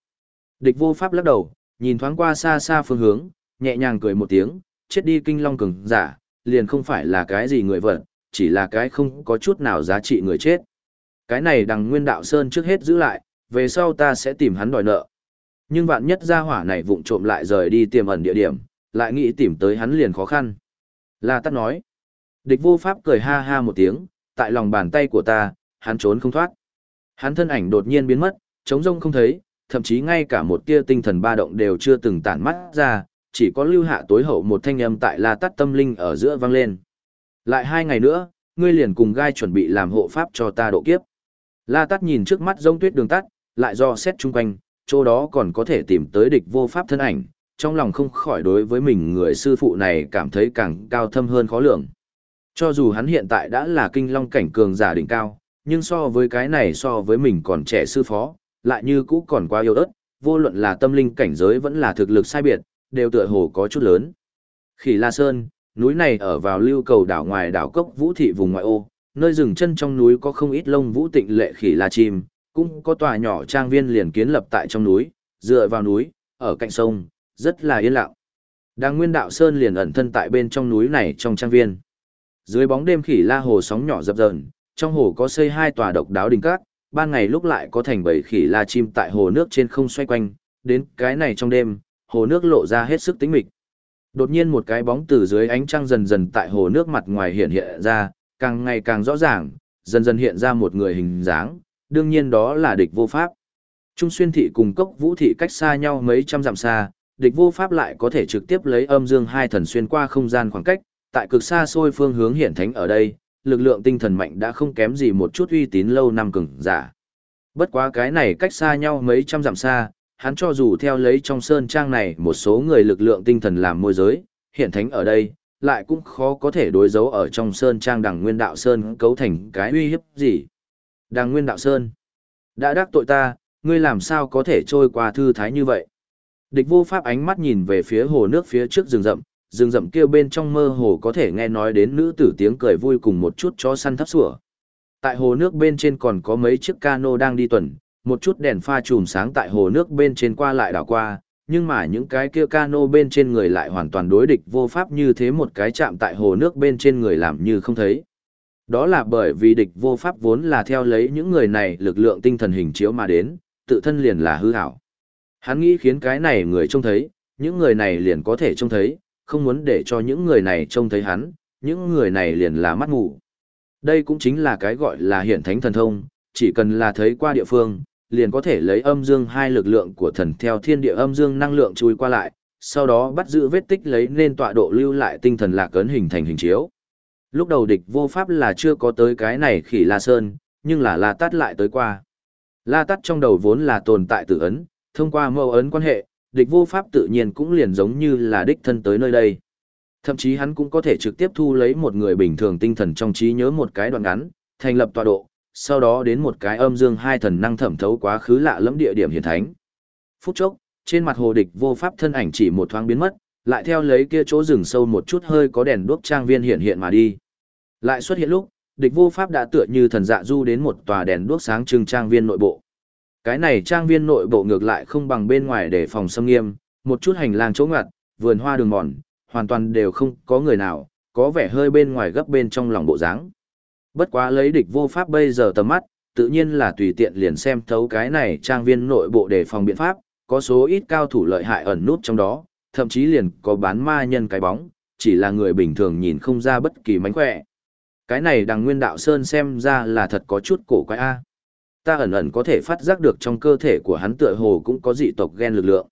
Địch vô pháp lắc đầu, nhìn thoáng qua xa xa phương hướng, nhẹ nhàng cười một tiếng, chết đi kinh long cường giả, liền không phải là cái gì người vật, chỉ là cái không có chút nào giá trị người chết. Cái này đằng nguyên đạo sơn trước hết giữ lại, về sau ta sẽ tìm hắn đòi nợ. Nhưng vạn nhất gia hỏa này vụng trộm lại rời đi tiềm ẩn địa điểm, lại nghĩ tìm tới hắn liền khó khăn. La Tát nói. Địch vô pháp cười ha ha một tiếng, tại lòng bàn tay của ta, hắn trốn không thoát. Hắn thân ảnh đột nhiên biến mất, trống rông không thấy, thậm chí ngay cả một tia tinh thần ba động đều chưa từng tản mắt ra, chỉ có lưu hạ tối hậu một thanh âm tại la tắt tâm linh ở giữa vang lên. Lại hai ngày nữa, ngươi liền cùng gai chuẩn bị làm hộ pháp cho ta độ kiếp. La tắt nhìn trước mắt rông tuyết đường tắt, lại do xét chung quanh, chỗ đó còn có thể tìm tới địch vô pháp thân ảnh, trong lòng không khỏi đối với mình người sư phụ này cảm thấy càng cao thâm hơn khó lường. Cho dù hắn hiện tại đã là kinh long cảnh cường giả đỉnh cao, nhưng so với cái này so với mình còn trẻ sư phó, lại như cũ còn quá yếu ớt, vô luận là tâm linh cảnh giới vẫn là thực lực sai biệt, đều tựa hồ có chút lớn. Khỉ La Sơn, núi này ở vào lưu cầu đảo ngoài đảo cốc vũ thị vùng ngoại ô, nơi rừng chân trong núi có không ít lông vũ tịnh lệ khỉ la chim, cũng có tòa nhỏ trang viên liền kiến lập tại trong núi, dựa vào núi, ở cạnh sông, rất là yên lặng. Đang nguyên đạo sơn liền ẩn thân tại bên trong núi này trong trang viên. Dưới bóng đêm khỉ la hồ sóng nhỏ dập dờn, trong hồ có xây hai tòa độc đáo đình cát, ban ngày lúc lại có thành bảy khỉ la chim tại hồ nước trên không xoay quanh, đến cái này trong đêm, hồ nước lộ ra hết sức tĩnh mịch. Đột nhiên một cái bóng từ dưới ánh trăng dần dần tại hồ nước mặt ngoài hiện hiện ra, càng ngày càng rõ ràng, dần dần hiện ra một người hình dáng, đương nhiên đó là địch vô pháp. Trung xuyên thị cùng cốc vũ thị cách xa nhau mấy trăm dặm xa, địch vô pháp lại có thể trực tiếp lấy âm dương hai thần xuyên qua không gian khoảng cách, tại cực xa xôi phương hướng hiển thánh ở đây, lực lượng tinh thần mạnh đã không kém gì một chút uy tín lâu năm cường giả. Bất quá cái này cách xa nhau mấy trăm dặm xa, hắn cho dù theo lấy trong sơn trang này một số người lực lượng tinh thần làm môi giới, hiện thánh ở đây, lại cũng khó có thể đối dấu ở trong sơn trang đằng nguyên đạo sơn cấu thành cái uy hiếp gì. Đằng nguyên đạo sơn, đã đắc tội ta, ngươi làm sao có thể trôi qua thư thái như vậy. Địch vô pháp ánh mắt nhìn về phía hồ nước phía trước rừng rậm, rừng rậm kia bên trong mơ hồ có thể nghe nói đến nữ tử tiếng cười vui cùng một chút chó săn thấp sủa. Tại hồ nước bên trên còn có mấy chiếc cano đang đi tuần, một chút đèn pha chùm sáng tại hồ nước bên trên qua lại đảo qua, nhưng mà những cái kia cano bên trên người lại hoàn toàn đối địch vô pháp như thế một cái chạm tại hồ nước bên trên người làm như không thấy. Đó là bởi vì địch vô pháp vốn là theo lấy những người này lực lượng tinh thần hình chiếu mà đến, tự thân liền là hư hảo. Hắn nghĩ khiến cái này người trông thấy, những người này liền có thể trông thấy, không muốn để cho những người này trông thấy hắn, những người này liền là mắt ngủ. Đây cũng chính là cái gọi là hiện thánh thần thông, chỉ cần là thấy qua địa phương, liền có thể lấy âm dương hai lực lượng của thần theo thiên địa âm dương năng lượng chui qua lại, sau đó bắt giữ vết tích lấy nên tọa độ lưu lại tinh thần lạc ấn hình thành hình chiếu. Lúc đầu địch vô pháp là chưa có tới cái này khỉ La Sơn, nhưng là La Tát lại tới qua. La Tát trong đầu vốn là tồn tại tự ấn, thông qua mâu ấn quan hệ, địch vô pháp tự nhiên cũng liền giống như là đích thân tới nơi đây. Thậm chí hắn cũng có thể trực tiếp thu lấy một người bình thường tinh thần trong trí nhớ một cái đoạn ngắn, thành lập tọa độ, sau đó đến một cái âm dương hai thần năng thẩm thấu quá khứ lạ lẫm địa điểm hiển thánh. Phút chốc, trên mặt hồ địch vô pháp thân ảnh chỉ một thoáng biến mất, lại theo lấy kia chỗ rừng sâu một chút hơi có đèn đuốc trang viên hiện hiện mà đi. Lại xuất hiện lúc, địch vô pháp đã tựa như thần dạ du đến một tòa đèn đuốc sáng trưng trang viên nội bộ. Cái này trang viên nội bộ ngược lại không bằng bên ngoài để phòng xâm nghiêm, một chút hành lang chỗ ngặt, vườn hoa đường mòn, hoàn toàn đều không có người nào, có vẻ hơi bên ngoài gấp bên trong lòng bộ dáng. Bất quá lấy địch vô pháp bây giờ tầm mắt, tự nhiên là tùy tiện liền xem thấu cái này trang viên nội bộ để phòng biện pháp, có số ít cao thủ lợi hại ẩn nút trong đó, thậm chí liền có bán ma nhân cái bóng, chỉ là người bình thường nhìn không ra bất kỳ mánh khỏe. Cái này đằng nguyên đạo sơn xem ra là thật có chút cổ quái a. Ta ẩn ẩn có thể phát giác được trong cơ thể của hắn tựa hồ cũng có dị tộc gen lực lượng.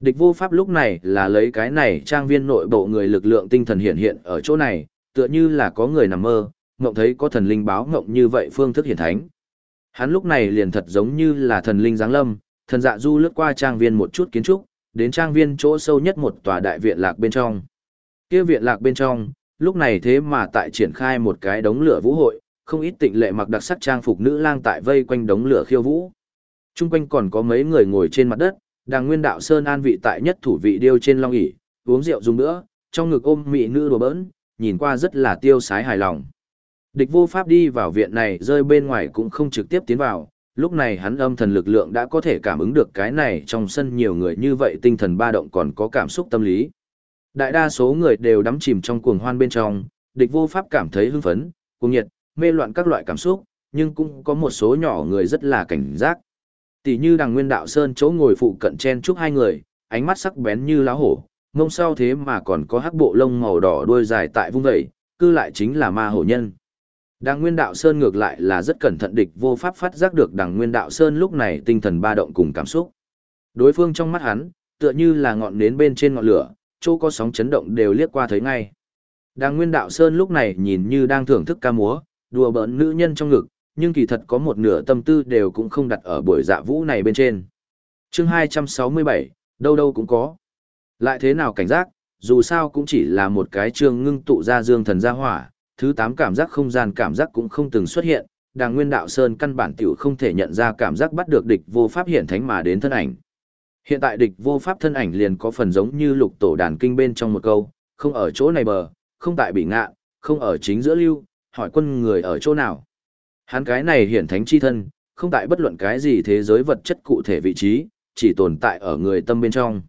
Địch vô pháp lúc này là lấy cái này trang viên nội bộ người lực lượng tinh thần hiện hiện ở chỗ này, tựa như là có người nằm mơ, ngộng thấy có thần linh báo ngộng như vậy phương thức hiển thánh. Hắn lúc này liền thật giống như là thần linh giáng lâm, thần dạ du lướt qua trang viên một chút kiến trúc, đến trang viên chỗ sâu nhất một tòa đại viện lạc bên trong. Kia viện lạc bên trong, lúc này thế mà tại triển khai một cái đống lửa vũ hội, không ít tịnh lệ mặc đặc sắc trang phục nữ lang tại vây quanh đống lửa khiêu vũ. Trung quanh còn có mấy người ngồi trên mặt đất, đàng nguyên đạo sơn an vị tại nhất thủ vị điêu trên long ỷ uống rượu dùng nữa, trong ngực ôm mỹ nữ đùa bỡn, nhìn qua rất là tiêu sái hài lòng. Địch vô pháp đi vào viện này rơi bên ngoài cũng không trực tiếp tiến vào, lúc này hắn âm thần lực lượng đã có thể cảm ứng được cái này trong sân nhiều người như vậy tinh thần ba động còn có cảm xúc tâm lý. Đại đa số người đều đắm chìm trong cuồng hoan bên trong, địch vô pháp cảm thấy hưng phấn, cuồng nhiệt, mê loạn các loại cảm xúc, nhưng cũng có một số nhỏ người rất là cảnh giác. Tỷ như đằng nguyên đạo sơn chỗ ngồi phụ cận chen chúc hai người, ánh mắt sắc bén như lá hổ, mông sau thế mà còn có hắc bộ lông màu đỏ đuôi dài tại vung vẩy, cư lại chính là ma hổ nhân. Đằng Nguyên Đạo Sơn ngược lại là rất cẩn thận địch vô pháp phát giác được Đằng Nguyên Đạo Sơn lúc này tinh thần ba động cùng cảm xúc. Đối phương trong mắt hắn, tựa như là ngọn nến bên trên ngọn lửa, chỗ có sóng chấn động đều liếc qua thấy ngay. Đằng Nguyên Đạo Sơn lúc này nhìn như đang thưởng thức ca múa, đùa bỡn nữ nhân trong ngực, nhưng kỳ thật có một nửa tâm tư đều cũng không đặt ở buổi dạ vũ này bên trên. Chương 267, đâu đâu cũng có. Lại thế nào cảnh giác, dù sao cũng chỉ là một cái chương ngưng tụ ra dương thần gia hỏa, thứ tám cảm giác không gian cảm giác cũng không từng xuất hiện, đàng nguyên đạo sơn căn bản tiểu không thể nhận ra cảm giác bắt được địch vô pháp hiện thánh mà đến thân ảnh. Hiện tại địch vô pháp thân ảnh liền có phần giống như lục tổ đàn kinh bên trong một câu, không ở chỗ này bờ, không tại bị ngạ, không ở chính giữa lưu, hỏi quân người ở chỗ nào. Hắn cái này hiển thánh chi thân, không tại bất luận cái gì thế giới vật chất cụ thể vị trí, chỉ tồn tại ở người tâm bên trong.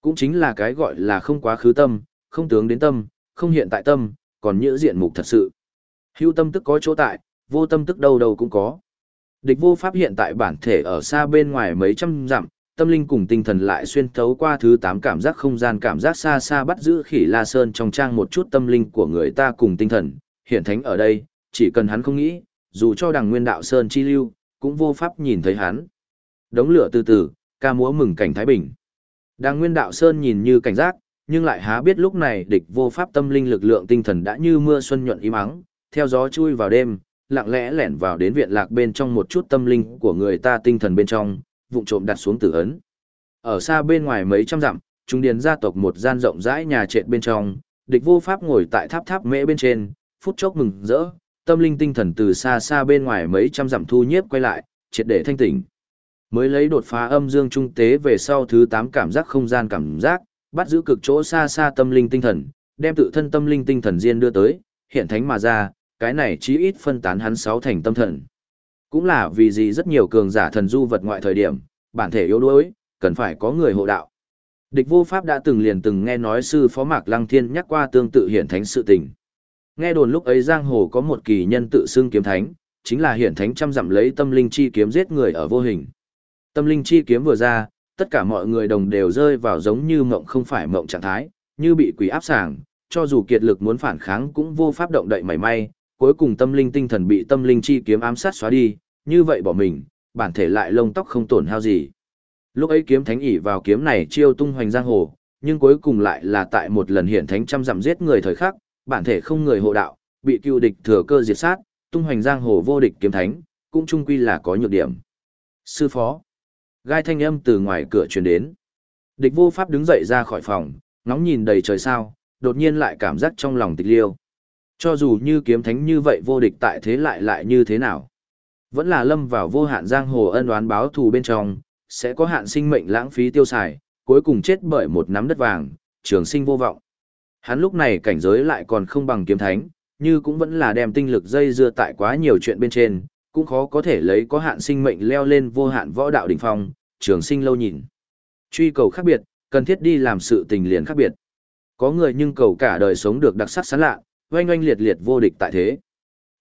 Cũng chính là cái gọi là không quá khứ tâm, không tướng đến tâm, không hiện tại tâm, còn nhữ diện mục thật sự. Hưu tâm tức có chỗ tại, vô tâm tức đâu đâu cũng có. Địch vô pháp hiện tại bản thể ở xa bên ngoài mấy trăm dặm, tâm linh cùng tinh thần lại xuyên thấu qua thứ tám cảm giác không gian cảm giác xa xa bắt giữ khỉ la sơn trong trang một chút tâm linh của người ta cùng tinh thần, hiện thánh ở đây, chỉ cần hắn không nghĩ, dù cho đằng nguyên đạo sơn chi lưu, cũng vô pháp nhìn thấy hắn. Đống lửa từ từ, ca múa mừng cảnh Thái Bình. Đằng nguyên đạo sơn nhìn như cảnh giác, nhưng lại há biết lúc này địch vô pháp tâm linh lực lượng tinh thần đã như mưa xuân nhuận im ắng, theo gió chui vào đêm, lặng lẽ lẻn vào đến viện lạc bên trong một chút tâm linh của người ta tinh thần bên trong, vụng trộm đặt xuống tử ấn. Ở xa bên ngoài mấy trăm dặm, trung điền gia tộc một gian rộng rãi nhà trệt bên trong, địch vô pháp ngồi tại tháp tháp mễ bên trên, phút chốc mừng rỡ, tâm linh tinh thần từ xa xa bên ngoài mấy trăm dặm thu nhiếp quay lại, triệt để thanh tỉnh. Mới lấy đột phá âm dương trung tế về sau thứ 8 cảm giác không gian cảm giác, bắt giữ cực chỗ xa xa tâm linh tinh thần, đem tự thân tâm linh tinh thần riêng đưa tới, hiện thánh mà ra, cái này chí ít phân tán hắn sáu thành tâm thần. Cũng là vì gì rất nhiều cường giả thần du vật ngoại thời điểm, bản thể yếu đuối, cần phải có người hộ đạo. Địch vô pháp đã từng liền từng nghe nói sư phó mạc lăng thiên nhắc qua tương tự hiện thánh sự tình. Nghe đồn lúc ấy giang hồ có một kỳ nhân tự xưng kiếm thánh, chính là hiển thánh trăm dặm lấy tâm linh chi kiếm giết người ở vô hình. Tâm linh chi kiếm vừa ra, tất cả mọi người đồng đều rơi vào giống như mộng không phải mộng trạng thái, như bị quỷ áp sàng, cho dù kiệt lực muốn phản kháng cũng vô pháp động đậy mảy may, cuối cùng tâm linh tinh thần bị tâm linh chi kiếm ám sát xóa đi, như vậy bỏ mình, bản thể lại lông tóc không tổn hao gì. Lúc ấy kiếm thánh ỷ vào kiếm này chiêu tung hoành giang hồ, nhưng cuối cùng lại là tại một lần hiển thánh trăm dặm giết người thời khắc, bản thể không người hộ đạo, bị cựu địch thừa cơ diệt sát, tung hoành giang hồ vô địch kiếm thánh, cũng chung quy là có nhược điểm. Sư phó gai thanh âm từ ngoài cửa truyền đến. Địch vô pháp đứng dậy ra khỏi phòng, ngóng nhìn đầy trời sao, đột nhiên lại cảm giác trong lòng tịch liêu. Cho dù như kiếm thánh như vậy vô địch tại thế lại lại như thế nào. Vẫn là lâm vào vô hạn giang hồ ân oán báo thù bên trong, sẽ có hạn sinh mệnh lãng phí tiêu xài, cuối cùng chết bởi một nắm đất vàng, trường sinh vô vọng. Hắn lúc này cảnh giới lại còn không bằng kiếm thánh, như cũng vẫn là đem tinh lực dây dưa tại quá nhiều chuyện bên trên, cũng khó có thể lấy có hạn sinh mệnh leo lên vô hạn võ đạo đỉnh phong, trường sinh lâu nhìn. Truy cầu khác biệt, cần thiết đi làm sự tình liền khác biệt. Có người nhưng cầu cả đời sống được đặc sắc sán lạ, oanh oanh liệt liệt vô địch tại thế.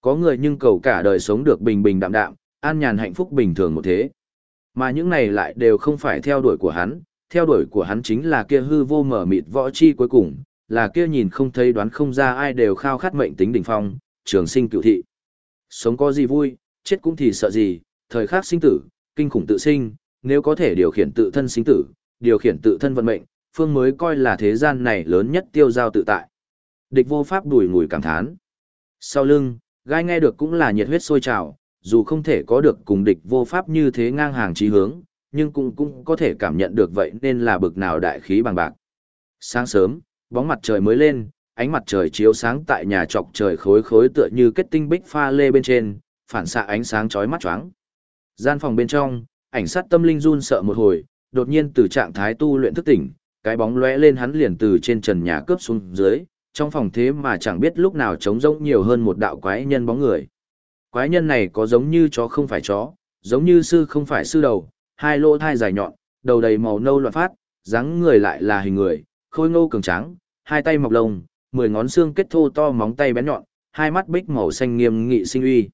Có người nhưng cầu cả đời sống được bình bình đạm đạm, an nhàn hạnh phúc bình thường một thế. Mà những này lại đều không phải theo đuổi của hắn, theo đuổi của hắn chính là kia hư vô mở mịt võ chi cuối cùng, là kia nhìn không thấy đoán không ra ai đều khao khát mệnh tính đỉnh phong, trường sinh cựu thị. Sống có gì vui, chết cũng thì sợ gì, thời khắc sinh tử, kinh khủng tự sinh, nếu có thể điều khiển tự thân sinh tử, điều khiển tự thân vận mệnh, phương mới coi là thế gian này lớn nhất tiêu giao tự tại. Địch vô pháp đùi ngùi cảm thán. Sau lưng, gai nghe được cũng là nhiệt huyết sôi trào, dù không thể có được cùng địch vô pháp như thế ngang hàng trí hướng, nhưng cũng cũng có thể cảm nhận được vậy nên là bực nào đại khí bằng bạc. Sáng sớm, bóng mặt trời mới lên, ánh mặt trời chiếu sáng tại nhà trọc trời khối khối tựa như kết tinh bích pha lê bên trên, phản xạ ánh sáng chói mắt choáng. Gian phòng bên trong, ảnh sát tâm linh run sợ một hồi, đột nhiên từ trạng thái tu luyện thức tỉnh, cái bóng lóe lên hắn liền từ trên trần nhà cướp xuống dưới, trong phòng thế mà chẳng biết lúc nào trống rỗng nhiều hơn một đạo quái nhân bóng người. Quái nhân này có giống như chó không phải chó, giống như sư không phải sư đầu, hai lỗ thai dài nhọn, đầu đầy màu nâu loạn phát, dáng người lại là hình người, khôi ngô cường tráng, hai tay mọc lông, mười ngón xương kết thô to móng tay bén nhọn, hai mắt bích màu xanh nghiêm nghị sinh uy.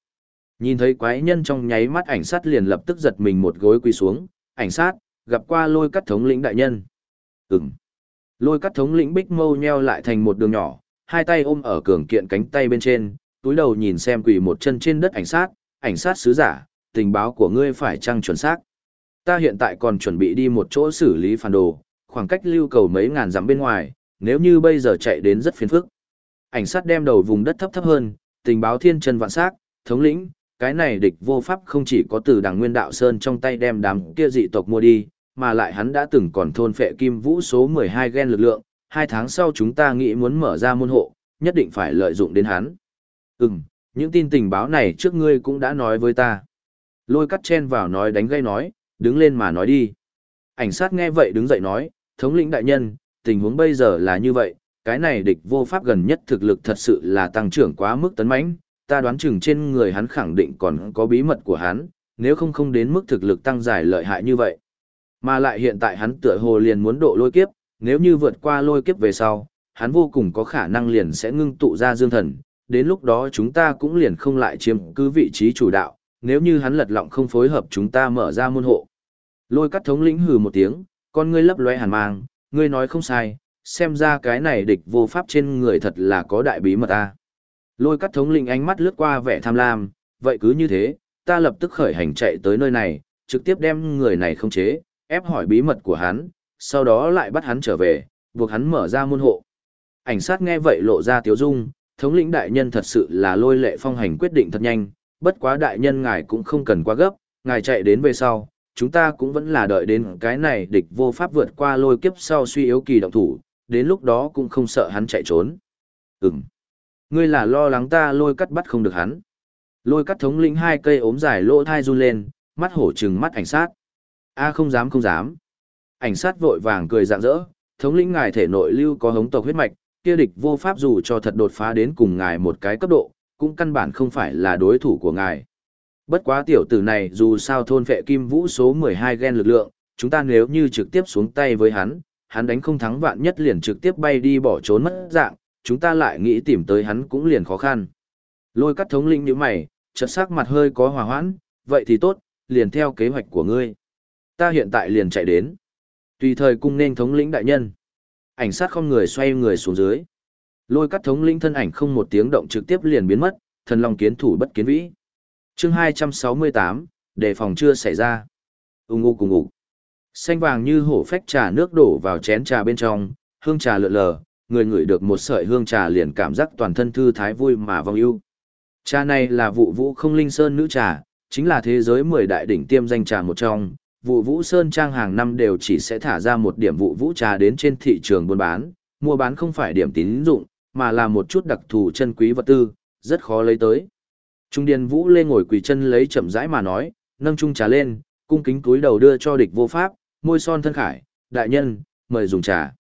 Nhìn thấy quái nhân trong nháy mắt ảnh sát liền lập tức giật mình một gối quỳ xuống, ảnh sát, gặp qua lôi cắt thống lĩnh đại nhân. Ừm. Lôi cắt thống lĩnh bích mâu nheo lại thành một đường nhỏ, hai tay ôm ở cường kiện cánh tay bên trên, túi đầu nhìn xem quỳ một chân trên đất ảnh sát, ảnh sát sứ giả, tình báo của ngươi phải chăng chuẩn xác. Ta hiện tại còn chuẩn bị đi một chỗ xử lý phản đồ, khoảng cách lưu cầu mấy ngàn dặm bên ngoài, nếu như bây giờ chạy đến rất phiền phức. Ảnh sát đem đầu vùng đất thấp thấp hơn, tình báo thiên chân vạn sắc, thống lĩnh, cái này địch vô pháp không chỉ có từ đảng nguyên đạo sơn trong tay đem đám kia dị tộc mua đi, mà lại hắn đã từng còn thôn phệ kim vũ số 12 gen lực lượng, hai tháng sau chúng ta nghĩ muốn mở ra môn hộ, nhất định phải lợi dụng đến hắn. Ừm, những tin tình báo này trước ngươi cũng đã nói với ta. Lôi cắt chen vào nói đánh gây nói, đứng lên mà nói đi. Ảnh sát nghe vậy đứng dậy nói, thống lĩnh đại nhân, tình huống bây giờ là như vậy, cái này địch vô pháp gần nhất thực lực thật sự là tăng trưởng quá mức tấn mãnh, ta đoán chừng trên người hắn khẳng định còn có bí mật của hắn, nếu không không đến mức thực lực tăng dài lợi hại như vậy. Mà lại hiện tại hắn tựa hồ liền muốn độ lôi kiếp, nếu như vượt qua lôi kiếp về sau, hắn vô cùng có khả năng liền sẽ ngưng tụ ra dương thần, đến lúc đó chúng ta cũng liền không lại chiếm cứ vị trí chủ đạo, nếu như hắn lật lọng không phối hợp chúng ta mở ra môn hộ. Lôi cắt thống lĩnh hừ một tiếng, con ngươi lấp lóe hàn mang, ngươi nói không sai, xem ra cái này địch vô pháp trên người thật là có đại bí mật ta. Lôi cắt thống lĩnh ánh mắt lướt qua vẻ tham lam, vậy cứ như thế, ta lập tức khởi hành chạy tới nơi này, trực tiếp đem người này không chế, ép hỏi bí mật của hắn, sau đó lại bắt hắn trở về, buộc hắn mở ra môn hộ. Ảnh sát nghe vậy lộ ra tiếu dung, thống lĩnh đại nhân thật sự là lôi lệ phong hành quyết định thật nhanh, bất quá đại nhân ngài cũng không cần quá gấp, ngài chạy đến về sau, chúng ta cũng vẫn là đợi đến cái này địch vô pháp vượt qua lôi kiếp sau suy yếu kỳ động thủ, đến lúc đó cũng không sợ hắn chạy trốn. Ừm. Ngươi là lo lắng ta lôi cắt bắt không được hắn. Lôi cắt thống lĩnh hai cây ốm dài lỗ thai run lên, mắt hổ trừng mắt ảnh sát. A không dám không dám. Ảnh sát vội vàng cười rạng rỡ, thống lĩnh ngài thể nội lưu có hống tộc huyết mạch, kia địch vô pháp dù cho thật đột phá đến cùng ngài một cái cấp độ, cũng căn bản không phải là đối thủ của ngài. Bất quá tiểu tử này dù sao thôn vệ kim vũ số 12 gen lực lượng, chúng ta nếu như trực tiếp xuống tay với hắn, hắn đánh không thắng vạn nhất liền trực tiếp bay đi bỏ trốn mất dạng, chúng ta lại nghĩ tìm tới hắn cũng liền khó khăn. Lôi cắt thống lĩnh như mày, chợt sắc mặt hơi có hòa hoãn, vậy thì tốt, liền theo kế hoạch của ngươi. Ta hiện tại liền chạy đến. Tùy thời cung nên thống lĩnh đại nhân. Ảnh sát không người xoay người xuống dưới. Lôi cắt thống lĩnh thân ảnh không một tiếng động trực tiếp liền biến mất, thần long kiến thủ bất kiến vĩ chương 268, đề phòng chưa xảy ra. Ung ung cùng ngủ. Xanh vàng như hổ phách trà nước đổ vào chén trà bên trong, hương trà lượn lờ, người ngửi được một sợi hương trà liền cảm giác toàn thân thư thái vui mà vong ưu. Trà này là vụ vũ không linh sơn nữ trà, chính là thế giới 10 đại đỉnh tiêm danh trà một trong. Vụ vũ sơn trang hàng năm đều chỉ sẽ thả ra một điểm vụ vũ trà đến trên thị trường buôn bán, mua bán không phải điểm tín dụng, mà là một chút đặc thù chân quý vật tư, rất khó lấy tới. Trung điền vũ lê ngồi quỳ chân lấy chậm rãi mà nói, nâng chung trà lên, cung kính túi đầu đưa cho địch vô pháp, môi son thân khải, đại nhân, mời dùng trà.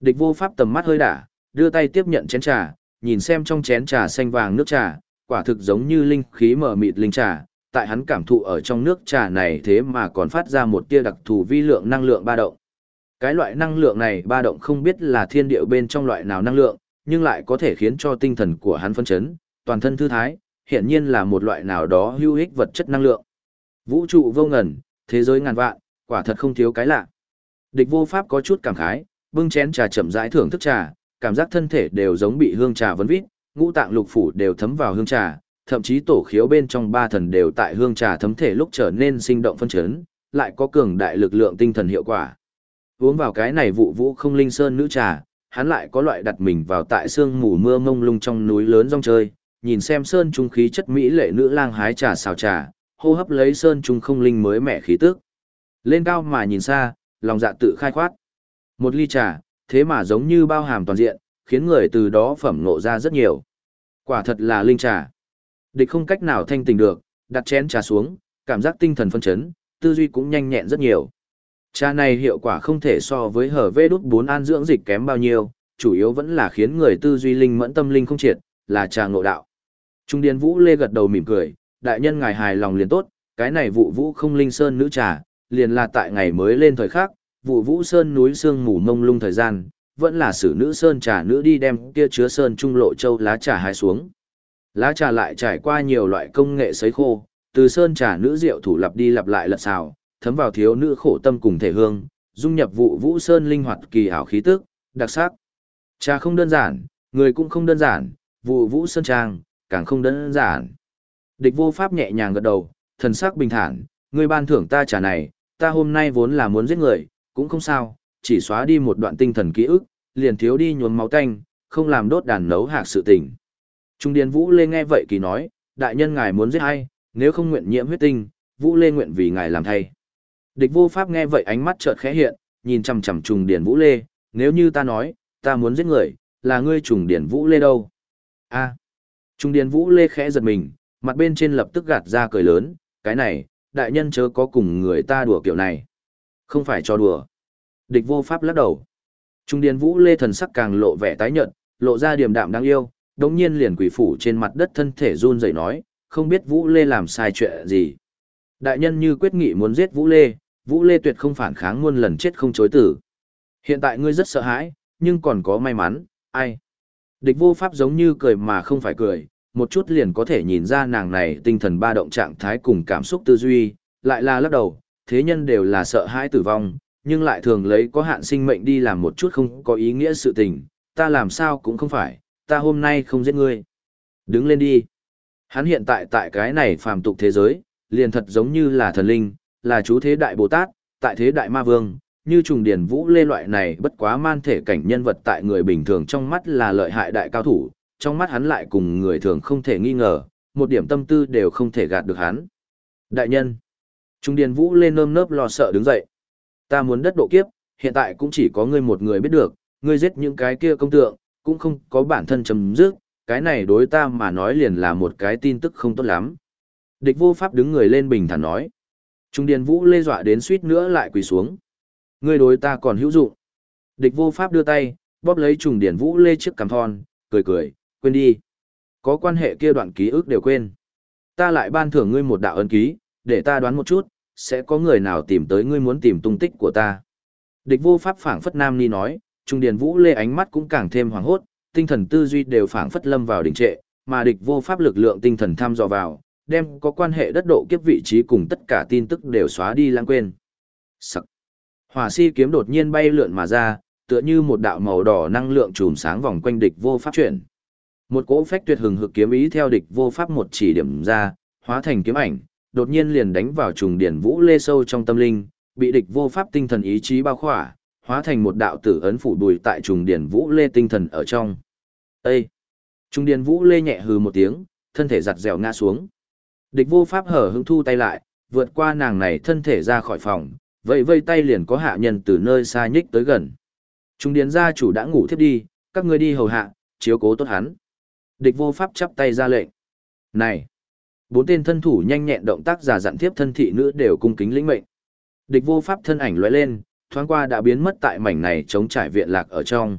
Địch vô pháp tầm mắt hơi đả, đưa tay tiếp nhận chén trà, nhìn xem trong chén trà xanh vàng nước trà, quả thực giống như linh khí mở mịt linh trà, tại hắn cảm thụ ở trong nước trà này thế mà còn phát ra một tia đặc thù vi lượng năng lượng ba động. Cái loại năng lượng này ba động không biết là thiên điệu bên trong loại nào năng lượng, nhưng lại có thể khiến cho tinh thần của hắn phân chấn, toàn thân thư thái, hiện nhiên là một loại nào đó hữu ích vật chất năng lượng. Vũ trụ vô ngần, thế giới ngàn vạn, quả thật không thiếu cái lạ. Địch vô pháp có chút cảm khái, bưng chén trà chậm rãi thưởng thức trà, cảm giác thân thể đều giống bị hương trà vấn vít, ngũ tạng lục phủ đều thấm vào hương trà, thậm chí tổ khiếu bên trong ba thần đều tại hương trà thấm thể lúc trở nên sinh động phân chấn, lại có cường đại lực lượng tinh thần hiệu quả. Uống vào cái này vụ vũ không linh sơn nữ trà, hắn lại có loại đặt mình vào tại sương mù mưa mông lung trong núi lớn rong chơi, nhìn xem sơn trung khí chất mỹ lệ nữ lang hái trà xào trà, hô hấp lấy sơn trung không linh mới mẻ khí tức. Lên cao mà nhìn xa, lòng dạ tự khai khoát. Một ly trà, thế mà giống như bao hàm toàn diện, khiến người từ đó phẩm ngộ ra rất nhiều. Quả thật là linh trà. Địch không cách nào thanh tình được, đặt chén trà xuống, cảm giác tinh thần phân chấn, tư duy cũng nhanh nhẹn rất nhiều. Trà này hiệu quả không thể so với hở vê đút 4 an dưỡng dịch kém bao nhiêu, chủ yếu vẫn là khiến người tư duy linh mẫn tâm linh không triệt, là trà ngộ đạo. Trung Điền Vũ Lê gật đầu mỉm cười, đại nhân ngài hài lòng liền tốt, cái này vụ vũ không linh sơn nữ trà, liền là tại ngày mới lên thời khắc, vụ vũ sơn núi sương mù mông lung thời gian, vẫn là sử nữ sơn trà nữ đi đem kia chứa sơn trung lộ châu lá trà hái xuống. Lá trà lại trải qua nhiều loại công nghệ sấy khô, từ sơn trà nữ rượu thủ lặp đi lặp lại lật xào, thấm vào thiếu nữ khổ tâm cùng thể hương, dung nhập vụ vũ sơn linh hoạt kỳ ảo khí tức, đặc sắc. Trà không đơn giản, người cũng không đơn giản, vụ vũ sơn trang, càng không đơn giản. Địch vô pháp nhẹ nhàng gật đầu, thần sắc bình thản, Ngươi ban thưởng ta trả này, ta hôm nay vốn là muốn giết người, cũng không sao, chỉ xóa đi một đoạn tinh thần ký ức, liền thiếu đi nhuốm máu tanh, không làm đốt đàn nấu hạc sự tình. Trung Điền Vũ Lê nghe vậy kỳ nói, đại nhân ngài muốn giết ai, nếu không nguyện nhiễm huyết tinh, Vũ Lê nguyện vì ngài làm thay. Địch vô pháp nghe vậy ánh mắt chợt khẽ hiện, nhìn chằm chằm trùng Điền Vũ Lê, nếu như ta nói, ta muốn giết người, là ngươi trùng Điền Vũ Lê đâu? A. Trung Điền Vũ Lê khẽ giật mình, mặt bên trên lập tức gạt ra cười lớn, cái này, đại nhân chớ có cùng người ta đùa kiểu này. Không phải cho đùa. Địch vô pháp lắc đầu. Trung Điền Vũ Lê thần sắc càng lộ vẻ tái nhợt, lộ ra điềm đạm đáng yêu, đống nhiên liền quỷ phủ trên mặt đất thân thể run rẩy nói, không biết Vũ Lê làm sai chuyện gì. Đại nhân như quyết nghị muốn giết Vũ Lê, Vũ Lê tuyệt không phản kháng muôn lần chết không chối tử. Hiện tại ngươi rất sợ hãi, nhưng còn có may mắn, ai? Địch vô pháp giống như cười mà không phải cười, một chút liền có thể nhìn ra nàng này tinh thần ba động trạng thái cùng cảm xúc tư duy, lại là lắc đầu, thế nhân đều là sợ hãi tử vong, nhưng lại thường lấy có hạn sinh mệnh đi làm một chút không có ý nghĩa sự tình, ta làm sao cũng không phải, ta hôm nay không giết ngươi. Đứng lên đi. Hắn hiện tại tại cái này phàm tục thế giới, liền thật giống như là thần linh, là chú thế đại Bồ Tát, tại thế đại ma vương, như trùng điển vũ lê loại này bất quá man thể cảnh nhân vật tại người bình thường trong mắt là lợi hại đại cao thủ, trong mắt hắn lại cùng người thường không thể nghi ngờ, một điểm tâm tư đều không thể gạt được hắn. Đại nhân, trùng điển vũ lên nơm nớp lo sợ đứng dậy. Ta muốn đất độ kiếp, hiện tại cũng chỉ có ngươi một người biết được, ngươi giết những cái kia công tượng, cũng không có bản thân chấm dứt, cái này đối ta mà nói liền là một cái tin tức không tốt lắm. Địch vô pháp đứng người lên bình thản nói. Trung Điền Vũ lê dọa đến suýt nữa lại quỳ xuống. Ngươi đối ta còn hữu dụng. Địch vô pháp đưa tay, bóp lấy Trung điển Vũ lê chiếc cằm thon, cười cười, quên đi. Có quan hệ kia đoạn ký ức đều quên. Ta lại ban thưởng ngươi một đạo ân ký, để ta đoán một chút, sẽ có người nào tìm tới ngươi muốn tìm tung tích của ta. Địch vô pháp phảng phất nam ni nói, Trung điển Vũ lê ánh mắt cũng càng thêm hoàng hốt, tinh thần tư duy đều phảng phất lâm vào đỉnh trệ, mà địch vô pháp lực lượng tinh thần tham dò vào, đem có quan hệ đất độ kiếp vị trí cùng tất cả tin tức đều xóa đi lãng quên. Sắc. Hỏa si kiếm đột nhiên bay lượn mà ra, tựa như một đạo màu đỏ năng lượng trùm sáng vòng quanh địch vô pháp chuyển. Một cỗ phách tuyệt hừng hực kiếm ý theo địch vô pháp một chỉ điểm ra, hóa thành kiếm ảnh, đột nhiên liền đánh vào trùng điển vũ lê sâu trong tâm linh, bị địch vô pháp tinh thần ý chí bao khỏa, hóa thành một đạo tử ấn phủ đùi tại trùng điển vũ lê tinh thần ở trong. Ê! Trùng điển vũ lê nhẹ hừ một tiếng, thân thể giặt dẻo ngã xuống. Địch vô pháp hở hứng thu tay lại, vượt qua nàng này thân thể ra khỏi phòng, vậy vây tay liền có hạ nhân từ nơi xa nhích tới gần. Trung điền gia chủ đã ngủ thiếp đi, các ngươi đi hầu hạ, chiếu cố tốt hắn. Địch vô pháp chắp tay ra lệnh. Này! Bốn tên thân thủ nhanh nhẹn động tác giả dặn thiếp thân thị nữ đều cung kính lĩnh mệnh. Địch vô pháp thân ảnh lóe lên, thoáng qua đã biến mất tại mảnh này chống trải viện lạc ở trong.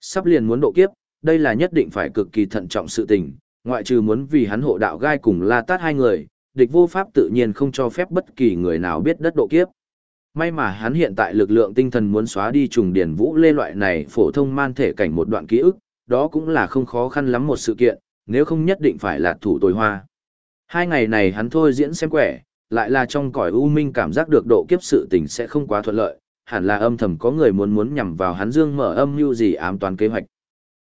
Sắp liền muốn độ kiếp, đây là nhất định phải cực kỳ thận trọng sự tình, ngoại trừ muốn vì hắn hộ đạo gai cùng la tát hai người, địch vô pháp tự nhiên không cho phép bất kỳ người nào biết đất độ kiếp. May mà hắn hiện tại lực lượng tinh thần muốn xóa đi trùng điển vũ lê loại này phổ thông man thể cảnh một đoạn ký ức, đó cũng là không khó khăn lắm một sự kiện, nếu không nhất định phải là thủ tồi hoa. Hai ngày này hắn thôi diễn xem quẻ, lại là trong cõi u minh cảm giác được độ kiếp sự tình sẽ không quá thuận lợi, hẳn là âm thầm có người muốn muốn nhằm vào hắn dương mở âm mưu gì ám toán kế hoạch.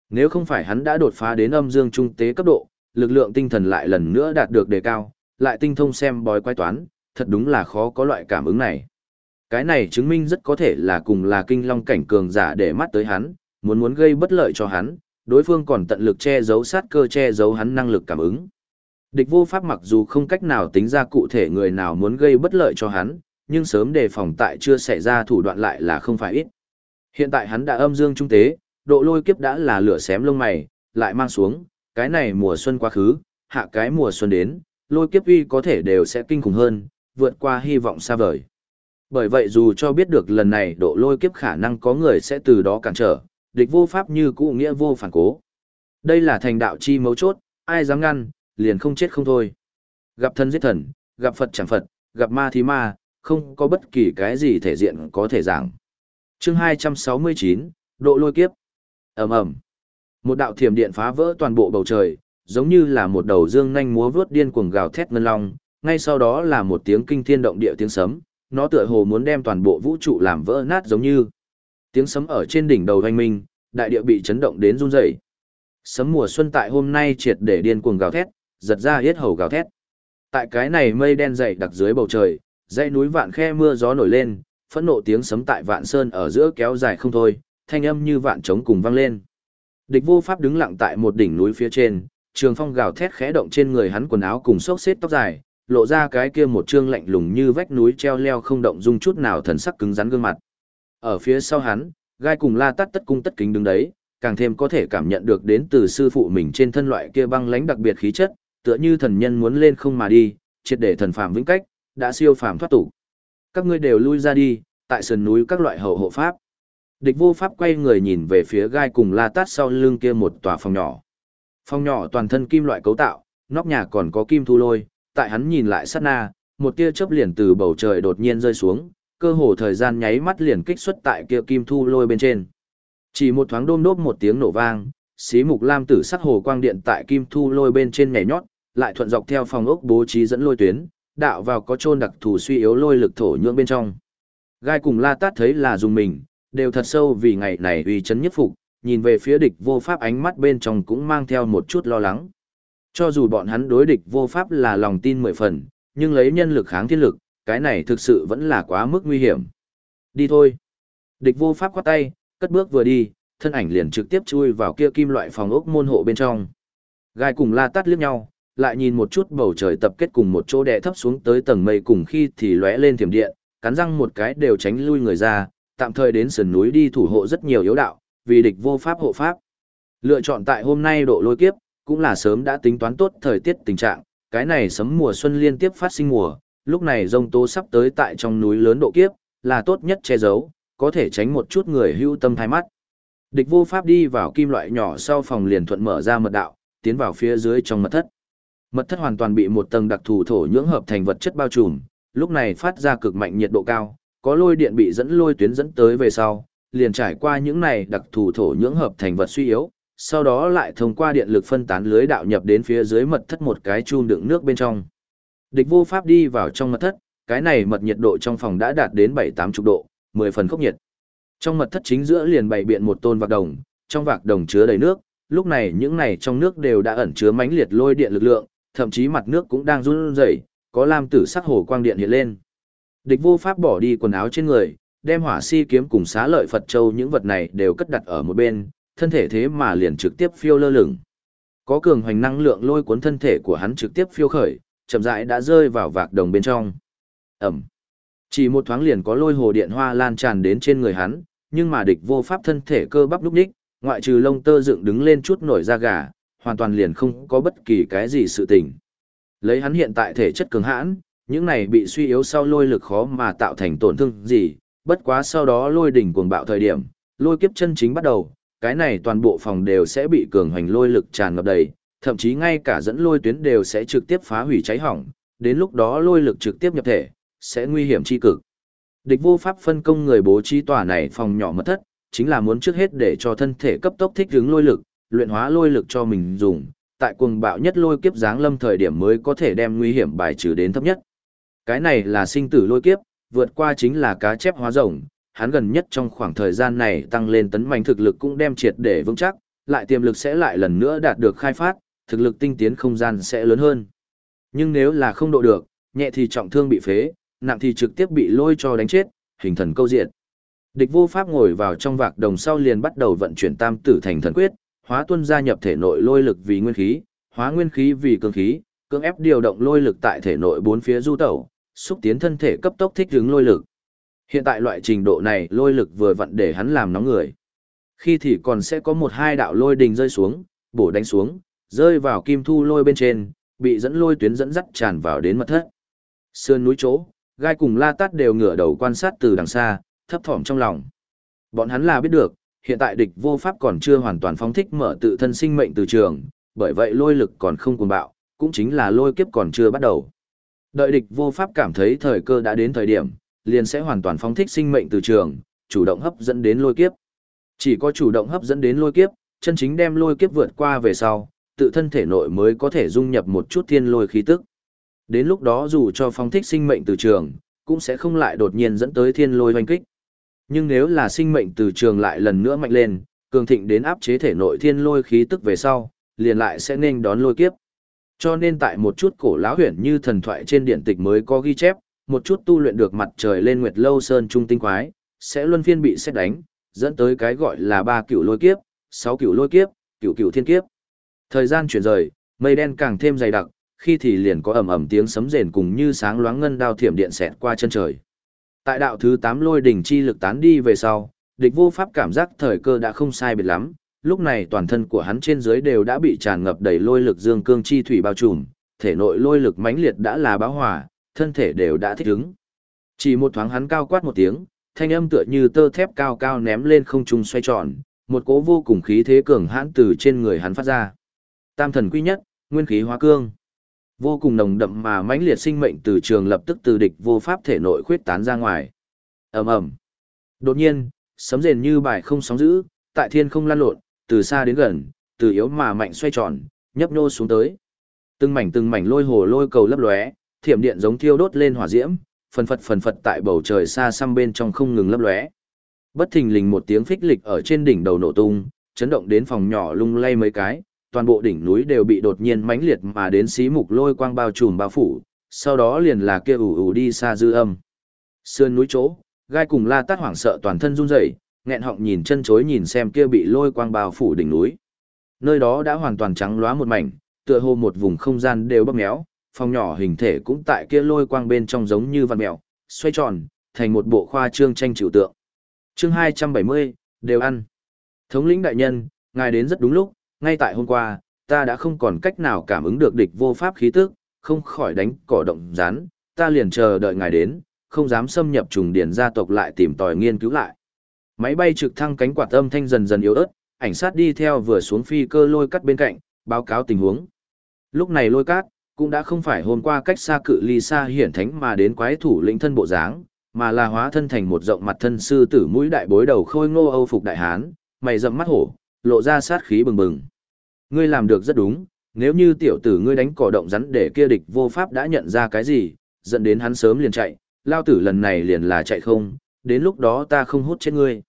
Nếu không phải hắn đã đột phá đến âm dương trung tế cấp độ, lực lượng tinh thần lại lần nữa đạt được đề cao, lại tinh thông xem bói quái toán, thật đúng là khó có loại cảm ứng này. Cái này chứng minh rất có thể là cùng là kinh long cảnh cường giả để mắt tới hắn, muốn muốn gây bất lợi cho hắn, đối phương còn tận lực che giấu sát cơ che giấu hắn năng lực cảm ứng. Địch vô pháp mặc dù không cách nào tính ra cụ thể người nào muốn gây bất lợi cho hắn, nhưng sớm đề phòng tại chưa xảy ra thủ đoạn lại là không phải ít. Hiện tại hắn đã âm dương trung tế, độ lôi kiếp đã là lửa xém lông mày, lại mang xuống, cái này mùa xuân quá khứ, hạ cái mùa xuân đến, lôi kiếp uy có thể đều sẽ kinh khủng hơn, vượt qua hy vọng xa vời. Bởi vậy dù cho biết được lần này độ lôi kiếp khả năng có người sẽ từ đó cản trở, địch vô pháp như cũ nghĩa vô phản cố. Đây là thành đạo chi mấu chốt, ai dám ngăn, liền không chết không thôi. Gặp thân giết thần, gặp Phật chẳng Phật, gặp ma thì ma, không có bất kỳ cái gì thể diện có thể giảng. Chương 269, độ lôi kiếp. Ầm ầm. Một đạo thiểm điện phá vỡ toàn bộ bầu trời, giống như là một đầu dương nhanh múa vướt điên cuồng gào thét ngân long, ngay sau đó là một tiếng kinh thiên động địa tiếng sấm, nó tựa hồ muốn đem toàn bộ vũ trụ làm vỡ nát giống như. Tiếng sấm ở trên đỉnh đầu hoành minh, đại địa bị chấn động đến run rẩy. Sấm mùa xuân tại hôm nay triệt để điên cuồng gào thét, giật ra yết hầu gào thét. Tại cái này mây đen dày đặc dưới bầu trời, dãy núi vạn khe mưa gió nổi lên, phẫn nộ tiếng sấm tại vạn sơn ở giữa kéo dài không thôi, thanh âm như vạn trống cùng vang lên. Địch vô pháp đứng lặng tại một đỉnh núi phía trên, trường phong gào thét khẽ động trên người hắn quần áo cùng xốc xếp tóc dài, lộ ra cái kia một trương lạnh lùng như vách núi treo leo không động dung chút nào thần sắc cứng rắn gương mặt. Ở phía sau hắn, gai cùng la tắt tất cung tất kính đứng đấy, càng thêm có thể cảm nhận được đến từ sư phụ mình trên thân loại kia băng lãnh đặc biệt khí chất, tựa như thần nhân muốn lên không mà đi, triệt để thần phàm vĩnh cách, đã siêu phàm thoát tục. Các ngươi đều lui ra đi, tại sườn núi các loại hậu hộ pháp. Địch vô pháp quay người nhìn về phía gai cùng la tát sau lưng kia một tòa phòng nhỏ. Phòng nhỏ toàn thân kim loại cấu tạo, nóc nhà còn có kim thu lôi, tại hắn nhìn lại sát na, một tia chớp liền từ bầu trời đột nhiên rơi xuống, cơ hồ thời gian nháy mắt liền kích xuất tại kia kim thu lôi bên trên. Chỉ một thoáng đôm đốp một tiếng nổ vang, xí mục lam tử sắc hồ quang điện tại kim thu lôi bên trên nhảy nhót, lại thuận dọc theo phòng ốc bố trí dẫn lôi tuyến, đạo vào có chôn đặc thù suy yếu lôi lực thổ nhưỡng bên trong. Gai cùng La Tát thấy là dùng mình, đều thật sâu vì ngày này uy chấn nhất phục, nhìn về phía địch vô pháp ánh mắt bên trong cũng mang theo một chút lo lắng. Cho dù bọn hắn đối địch vô pháp là lòng tin mười phần, nhưng lấy nhân lực kháng thiên lực, cái này thực sự vẫn là quá mức nguy hiểm. Đi thôi. Địch vô pháp khoát tay, cất bước vừa đi, thân ảnh liền trực tiếp chui vào kia kim loại phòng ốc môn hộ bên trong. Gai cùng la tắt liếc nhau, lại nhìn một chút bầu trời tập kết cùng một chỗ đè thấp xuống tới tầng mây cùng khi thì lóe lên thiểm điện, cắn răng một cái đều tránh lui người ra, tạm thời đến sườn núi đi thủ hộ rất nhiều yếu đạo, vì địch vô pháp hộ pháp. Lựa chọn tại hôm nay độ lôi kiếp, cũng là sớm đã tính toán tốt thời tiết tình trạng, cái này sấm mùa xuân liên tiếp phát sinh mùa, lúc này rông tố sắp tới tại trong núi lớn độ kiếp, là tốt nhất che giấu, có thể tránh một chút người hưu tâm thái mắt. Địch vô pháp đi vào kim loại nhỏ sau phòng liền thuận mở ra mật đạo, tiến vào phía dưới trong mật thất. Mật thất hoàn toàn bị một tầng đặc thù thổ nhưỡng hợp thành vật chất bao trùm, lúc này phát ra cực mạnh nhiệt độ cao, có lôi điện bị dẫn lôi tuyến dẫn tới về sau, liền trải qua những này đặc thù thổ nhưỡng hợp thành vật suy yếu, sau đó lại thông qua điện lực phân tán lưới đạo nhập đến phía dưới mật thất một cái chum đựng nước bên trong. Địch vô pháp đi vào trong mật thất, cái này mật nhiệt độ trong phòng đã đạt đến 7-8 chục độ, 10 phần khốc nhiệt. Trong mật thất chính giữa liền bày biện một tôn vạc đồng, trong vạc đồng chứa đầy nước, lúc này những này trong nước đều đã ẩn chứa mãnh liệt lôi điện lực lượng, thậm chí mặt nước cũng đang run rẩy, có lam tử sắc hồ quang điện hiện lên. Địch vô pháp bỏ đi quần áo trên người, đem hỏa si kiếm cùng xá lợi Phật Châu những vật này đều cất đặt ở một bên, thân thể thế mà liền trực tiếp phiêu lơ lửng. Có cường hoành năng lượng lôi cuốn thân thể của hắn trực tiếp phiêu khởi, chậm rãi đã rơi vào vạc đồng bên trong. Ẩm. Chỉ một thoáng liền có lôi hồ điện hoa lan tràn đến trên người hắn, nhưng mà địch vô pháp thân thể cơ bắp lúc đích, ngoại trừ lông tơ dựng đứng lên chút nổi da gà, hoàn toàn liền không có bất kỳ cái gì sự tình. Lấy hắn hiện tại thể chất cường hãn, những này bị suy yếu sau lôi lực khó mà tạo thành tổn thương gì, bất quá sau đó lôi đỉnh cuồng bạo thời điểm, lôi kiếp chân chính bắt đầu, cái này toàn bộ phòng đều sẽ bị cường hoành lôi lực tràn ngập đầy, thậm chí ngay cả dẫn lôi tuyến đều sẽ trực tiếp phá hủy cháy hỏng, đến lúc đó lôi lực trực tiếp nhập thể, sẽ nguy hiểm chi cực. Địch vô pháp phân công người bố trí tòa này phòng nhỏ mật thất, chính là muốn trước hết để cho thân thể cấp tốc thích ứng lôi lực, luyện hóa lôi lực cho mình dùng, tại cuồng bạo nhất lôi kiếp giáng lâm thời điểm mới có thể đem nguy hiểm bài trừ đến thấp nhất. Cái này là sinh tử lôi kiếp, vượt qua chính là cá chép hóa rồng, hắn gần nhất trong khoảng thời gian này tăng lên tấn mạnh thực lực cũng đem triệt để vững chắc, lại tiềm lực sẽ lại lần nữa đạt được khai phát, thực lực tinh tiến không gian sẽ lớn hơn. Nhưng nếu là không độ được, nhẹ thì trọng thương bị phế, nặng thì trực tiếp bị lôi cho đánh chết, hình thần câu diện. Địch vô pháp ngồi vào trong vạc đồng sau liền bắt đầu vận chuyển tam tử thành thần quyết, hóa tuân gia nhập thể nội lôi lực vì nguyên khí, hóa nguyên khí vì cường khí, cưỡng ép điều động lôi lực tại thể nội bốn phía du tẩu, xúc tiến thân thể cấp tốc thích ứng lôi lực. Hiện tại loại trình độ này lôi lực vừa vặn để hắn làm nóng người. Khi thì còn sẽ có một hai đạo lôi đình rơi xuống, bổ đánh xuống, rơi vào kim thu lôi bên trên, bị dẫn lôi tuyến dẫn dắt tràn vào đến mật thất. Sườn núi chỗ, gai cùng la tát đều ngửa đầu quan sát từ đằng xa, thấp thỏm trong lòng. Bọn hắn là biết được, hiện tại địch vô pháp còn chưa hoàn toàn phóng thích mở tự thân sinh mệnh từ trường, bởi vậy lôi lực còn không cuồng bạo, cũng chính là lôi kiếp còn chưa bắt đầu. Đợi địch vô pháp cảm thấy thời cơ đã đến thời điểm, liền sẽ hoàn toàn phóng thích sinh mệnh từ trường, chủ động hấp dẫn đến lôi kiếp. Chỉ có chủ động hấp dẫn đến lôi kiếp, chân chính đem lôi kiếp vượt qua về sau, tự thân thể nội mới có thể dung nhập một chút thiên lôi khí tức. Đến lúc đó dù cho phóng thích sinh mệnh từ trường, cũng sẽ không lại đột nhiên dẫn tới thiên lôi hoành kích. Nhưng nếu là sinh mệnh từ trường lại lần nữa mạnh lên, cường thịnh đến áp chế thể nội thiên lôi khí tức về sau, liền lại sẽ nên đón lôi kiếp. Cho nên tại một chút cổ lão huyền như thần thoại trên điện tịch mới có ghi chép, một chút tu luyện được mặt trời lên nguyệt lâu sơn trung tinh quái, sẽ luân phiên bị xét đánh, dẫn tới cái gọi là ba cửu lôi kiếp, sáu cửu lôi kiếp, cửu cửu thiên kiếp. Thời gian chuyển rời, mây đen càng thêm dày đặc, khi thì liền có ầm ầm tiếng sấm rền cùng như sáng loáng ngân đao thiểm điện xẹt qua chân trời. Tại đạo thứ 8 lôi đỉnh chi lực tán đi về sau, địch vô pháp cảm giác thời cơ đã không sai biệt lắm, lúc này toàn thân của hắn trên dưới đều đã bị tràn ngập đầy lôi lực dương cương chi thủy bao trùm, thể nội lôi lực mãnh liệt đã là bão hỏa, thân thể đều đã thích ứng. Chỉ một thoáng hắn cao quát một tiếng, thanh âm tựa như tơ thép cao cao ném lên không trung xoay tròn, một cỗ vô cùng khí thế cường hãn từ trên người hắn phát ra. Tam thần quy nhất, nguyên khí hóa cương. Vô cùng nồng đậm mà mãnh liệt sinh mệnh từ trường lập tức từ địch vô pháp thể nội khuyết tán ra ngoài. Ầm ầm. Đột nhiên, sấm rền như bài không sóng dữ, tại thiên không lan lộn, từ xa đến gần, từ yếu mà mạnh xoay tròn, nhấp nhô xuống tới. Từng mảnh từng mảnh lôi hồ lôi cầu lấp lóe, thiểm điện giống thiêu đốt lên hỏa diễm, phần phật phần phật tại bầu trời xa xăm bên trong không ngừng lấp lóe. Bất thình lình một tiếng phích lịch ở trên đỉnh đầu nổ tung, chấn động đến phòng nhỏ lung lay mấy cái, toàn bộ đỉnh núi đều bị đột nhiên mãnh liệt mà đến xí mục lôi quang bao trùm bao phủ, sau đó liền là kia ủ ủ đi xa dư âm. Sườn núi chỗ, gai cùng la tát hoảng sợ toàn thân run rẩy, nghẹn họng nhìn chân chối nhìn xem kia bị lôi quang bao phủ đỉnh núi. Nơi đó đã hoàn toàn trắng loá một mảnh, tựa hồ một vùng không gian đều bóp méo, phòng nhỏ hình thể cũng tại kia lôi quang bên trong giống như văn mèo, xoay tròn, thành một bộ khoa trương tranh chịu tượng. Chương 270, đều ăn. Thống lĩnh đại nhân, ngài đến rất đúng lúc, ngay tại hôm qua, ta đã không còn cách nào cảm ứng được địch vô pháp khí tức, không khỏi đánh cỏ động rán, ta liền chờ đợi ngài đến, không dám xâm nhập trùng điển gia tộc lại tìm tòi nghiên cứu lại. Máy bay trực thăng cánh quạt âm thanh dần dần yếu ớt, ảnh sát đi theo vừa xuống phi cơ lôi cắt bên cạnh, báo cáo tình huống. Lúc này lôi cát, cũng đã không phải hôm qua cách xa cự ly xa hiển thánh mà đến quái thủ lĩnh thân bộ dáng, mà là hóa thân thành một rộng mặt thân sư tử mũi đại bối đầu khôi ngô âu phục đại hán, mày rậm mắt hổ, lộ ra sát khí bừng bừng. Ngươi làm được rất đúng, nếu như tiểu tử ngươi đánh cỏ động rắn để kia địch vô pháp đã nhận ra cái gì, dẫn đến hắn sớm liền chạy, lao tử lần này liền là chạy không, đến lúc đó ta không hút chết ngươi.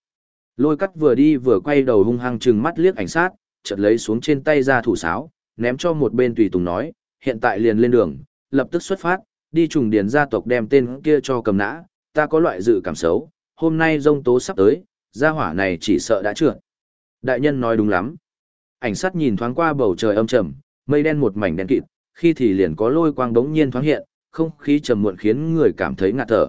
Lôi cắt vừa đi vừa quay đầu hung hăng trừng mắt liếc ảnh sát, chợt lấy xuống trên tay ra thủ sáo, ném cho một bên tùy tùng nói, hiện tại liền lên đường, lập tức xuất phát, đi trùng điền gia tộc đem tên kia cho cầm nã, ta có loại dự cảm xấu, hôm nay rông tố sắp tới, gia hỏa này chỉ sợ đã trượt. Đại nhân nói đúng lắm. Ảnh sát nhìn thoáng qua bầu trời âm trầm, mây đen một mảnh đen kịt, khi thì liền có lôi quang đống nhiên thoáng hiện, không khí trầm muộn khiến người cảm thấy ngạt thở.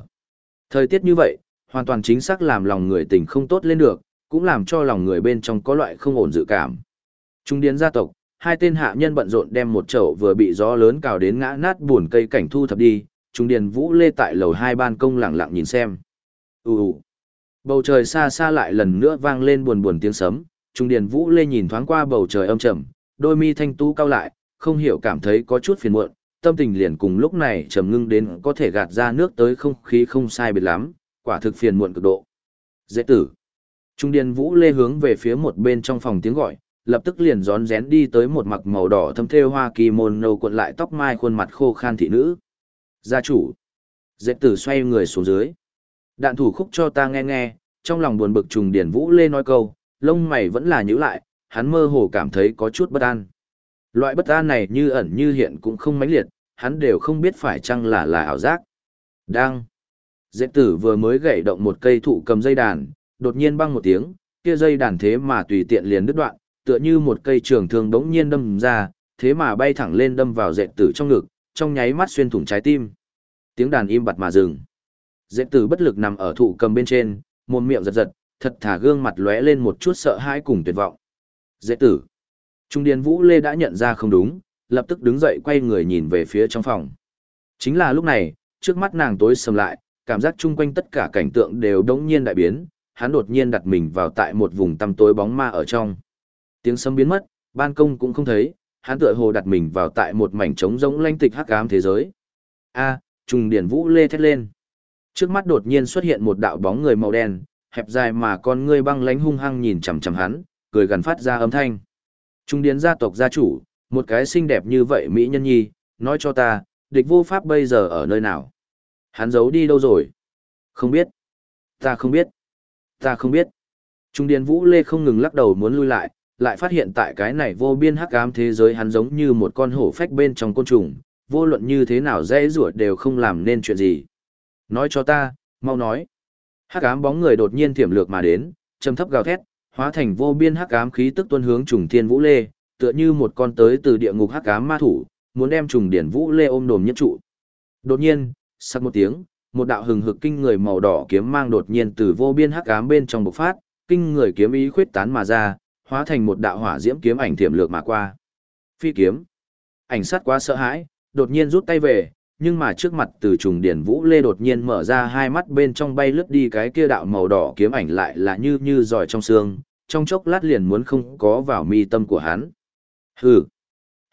Thời tiết như vậy, hoàn toàn chính xác làm lòng người tình không tốt lên được, cũng làm cho lòng người bên trong có loại không ổn dự cảm. Trung điền gia tộc, hai tên hạ nhân bận rộn đem một chậu vừa bị gió lớn cào đến ngã nát buồn cây cảnh thu thập đi, Trung điền vũ lê tại lầu hai ban công lặng lặng nhìn xem. Ù Bầu trời xa xa lại lần nữa vang lên buồn buồn tiếng sấm, Trung điền vũ lê nhìn thoáng qua bầu trời âm trầm, đôi mi thanh tú cao lại, không hiểu cảm thấy có chút phiền muộn, tâm tình liền cùng lúc này trầm ngưng đến có thể gạt ra nước tới không khí không sai biệt lắm, quả thực phiền muộn cực độ. Dễ tử. Trung điền vũ lê hướng về phía một bên trong phòng tiếng gọi, lập tức liền rón rén đi tới một mặc màu đỏ thâm thêu hoa kỳ môn nâu cuộn lại tóc mai khuôn mặt khô khan thị nữ. Gia chủ. Dễ tử xoay người xuống dưới. Đạn thủ khúc cho ta nghe nghe, trong lòng buồn bực trùng điển vũ lê nói câu, lông mày vẫn là nhíu lại, hắn mơ hồ cảm thấy có chút bất an. Loại bất an này như ẩn như hiện cũng không mãnh liệt, hắn đều không biết phải chăng là là ảo giác. Đang. Dễ tử vừa mới gãy động một cây thụ cầm dây đàn, đột nhiên băng một tiếng, kia dây đàn thế mà tùy tiện liền đứt đoạn, tựa như một cây trường thương đống nhiên đâm ra, thế mà bay thẳng lên đâm vào dệt tử trong ngực, trong nháy mắt xuyên thủng trái tim. Tiếng đàn im bặt mà dừng. Dễ tử bất lực nằm ở thụ cầm bên trên, mồm miệng giật giật, thật thả gương mặt lóe lên một chút sợ hãi cùng tuyệt vọng. Dễ tử. Trung Điền Vũ Lê đã nhận ra không đúng, lập tức đứng dậy quay người nhìn về phía trong phòng. Chính là lúc này, trước mắt nàng tối sầm lại, cảm giác chung quanh tất cả cảnh tượng đều đống nhiên đại biến, hắn đột nhiên đặt mình vào tại một vùng tăm tối bóng ma ở trong. Tiếng sấm biến mất, ban công cũng không thấy, hắn tựa hồ đặt mình vào tại một mảnh trống rỗng lanh tịch hắc ám thế giới. A, trùng điển vũ lê thét lên. Trước mắt đột nhiên xuất hiện một đạo bóng người màu đen, hẹp dài mà con ngươi băng lánh hung hăng nhìn chằm chằm hắn, cười gần phát ra âm thanh. Trung điển gia tộc gia chủ, một cái xinh đẹp như vậy mỹ nhân nhi, nói cho ta, địch vô pháp bây giờ ở nơi nào? Hắn giấu đi đâu rồi? Không biết. Ta không biết. Ta không biết. Trung điển vũ lê không ngừng lắc đầu muốn lui lại, lại phát hiện tại cái này vô biên hắc ám thế giới hắn giống như một con hổ phách bên trong côn trùng, vô luận như thế nào dễ rủa đều không làm nên chuyện gì. Nói cho ta, mau nói. Hắc ám bóng người đột nhiên tiềm lược mà đến, trầm thấp gào thét, hóa thành vô biên hắc ám khí tức tuôn hướng trùng thiên vũ lê, tựa như một con tới từ địa ngục hắc ám ma thủ, muốn đem trùng điển vũ lê ôm đồm nhất trụ. Đột nhiên, sắc một tiếng, một đạo hừng hực kinh người màu đỏ kiếm mang đột nhiên từ vô biên hắc ám bên trong bộc phát, kinh người kiếm ý khuyết tán mà ra, hóa thành một đạo hỏa diễm kiếm ảnh tiềm lược mà qua. Phi kiếm. Ảnh sát quá sợ hãi, đột nhiên rút tay về, nhưng mà trước mặt từ trùng điển vũ lê đột nhiên mở ra hai mắt bên trong bay lướt đi cái kia đạo màu đỏ kiếm ảnh lại là như như giỏi trong xương, trong chốc lát liền muốn không có vào mi tâm của hắn. Hừ.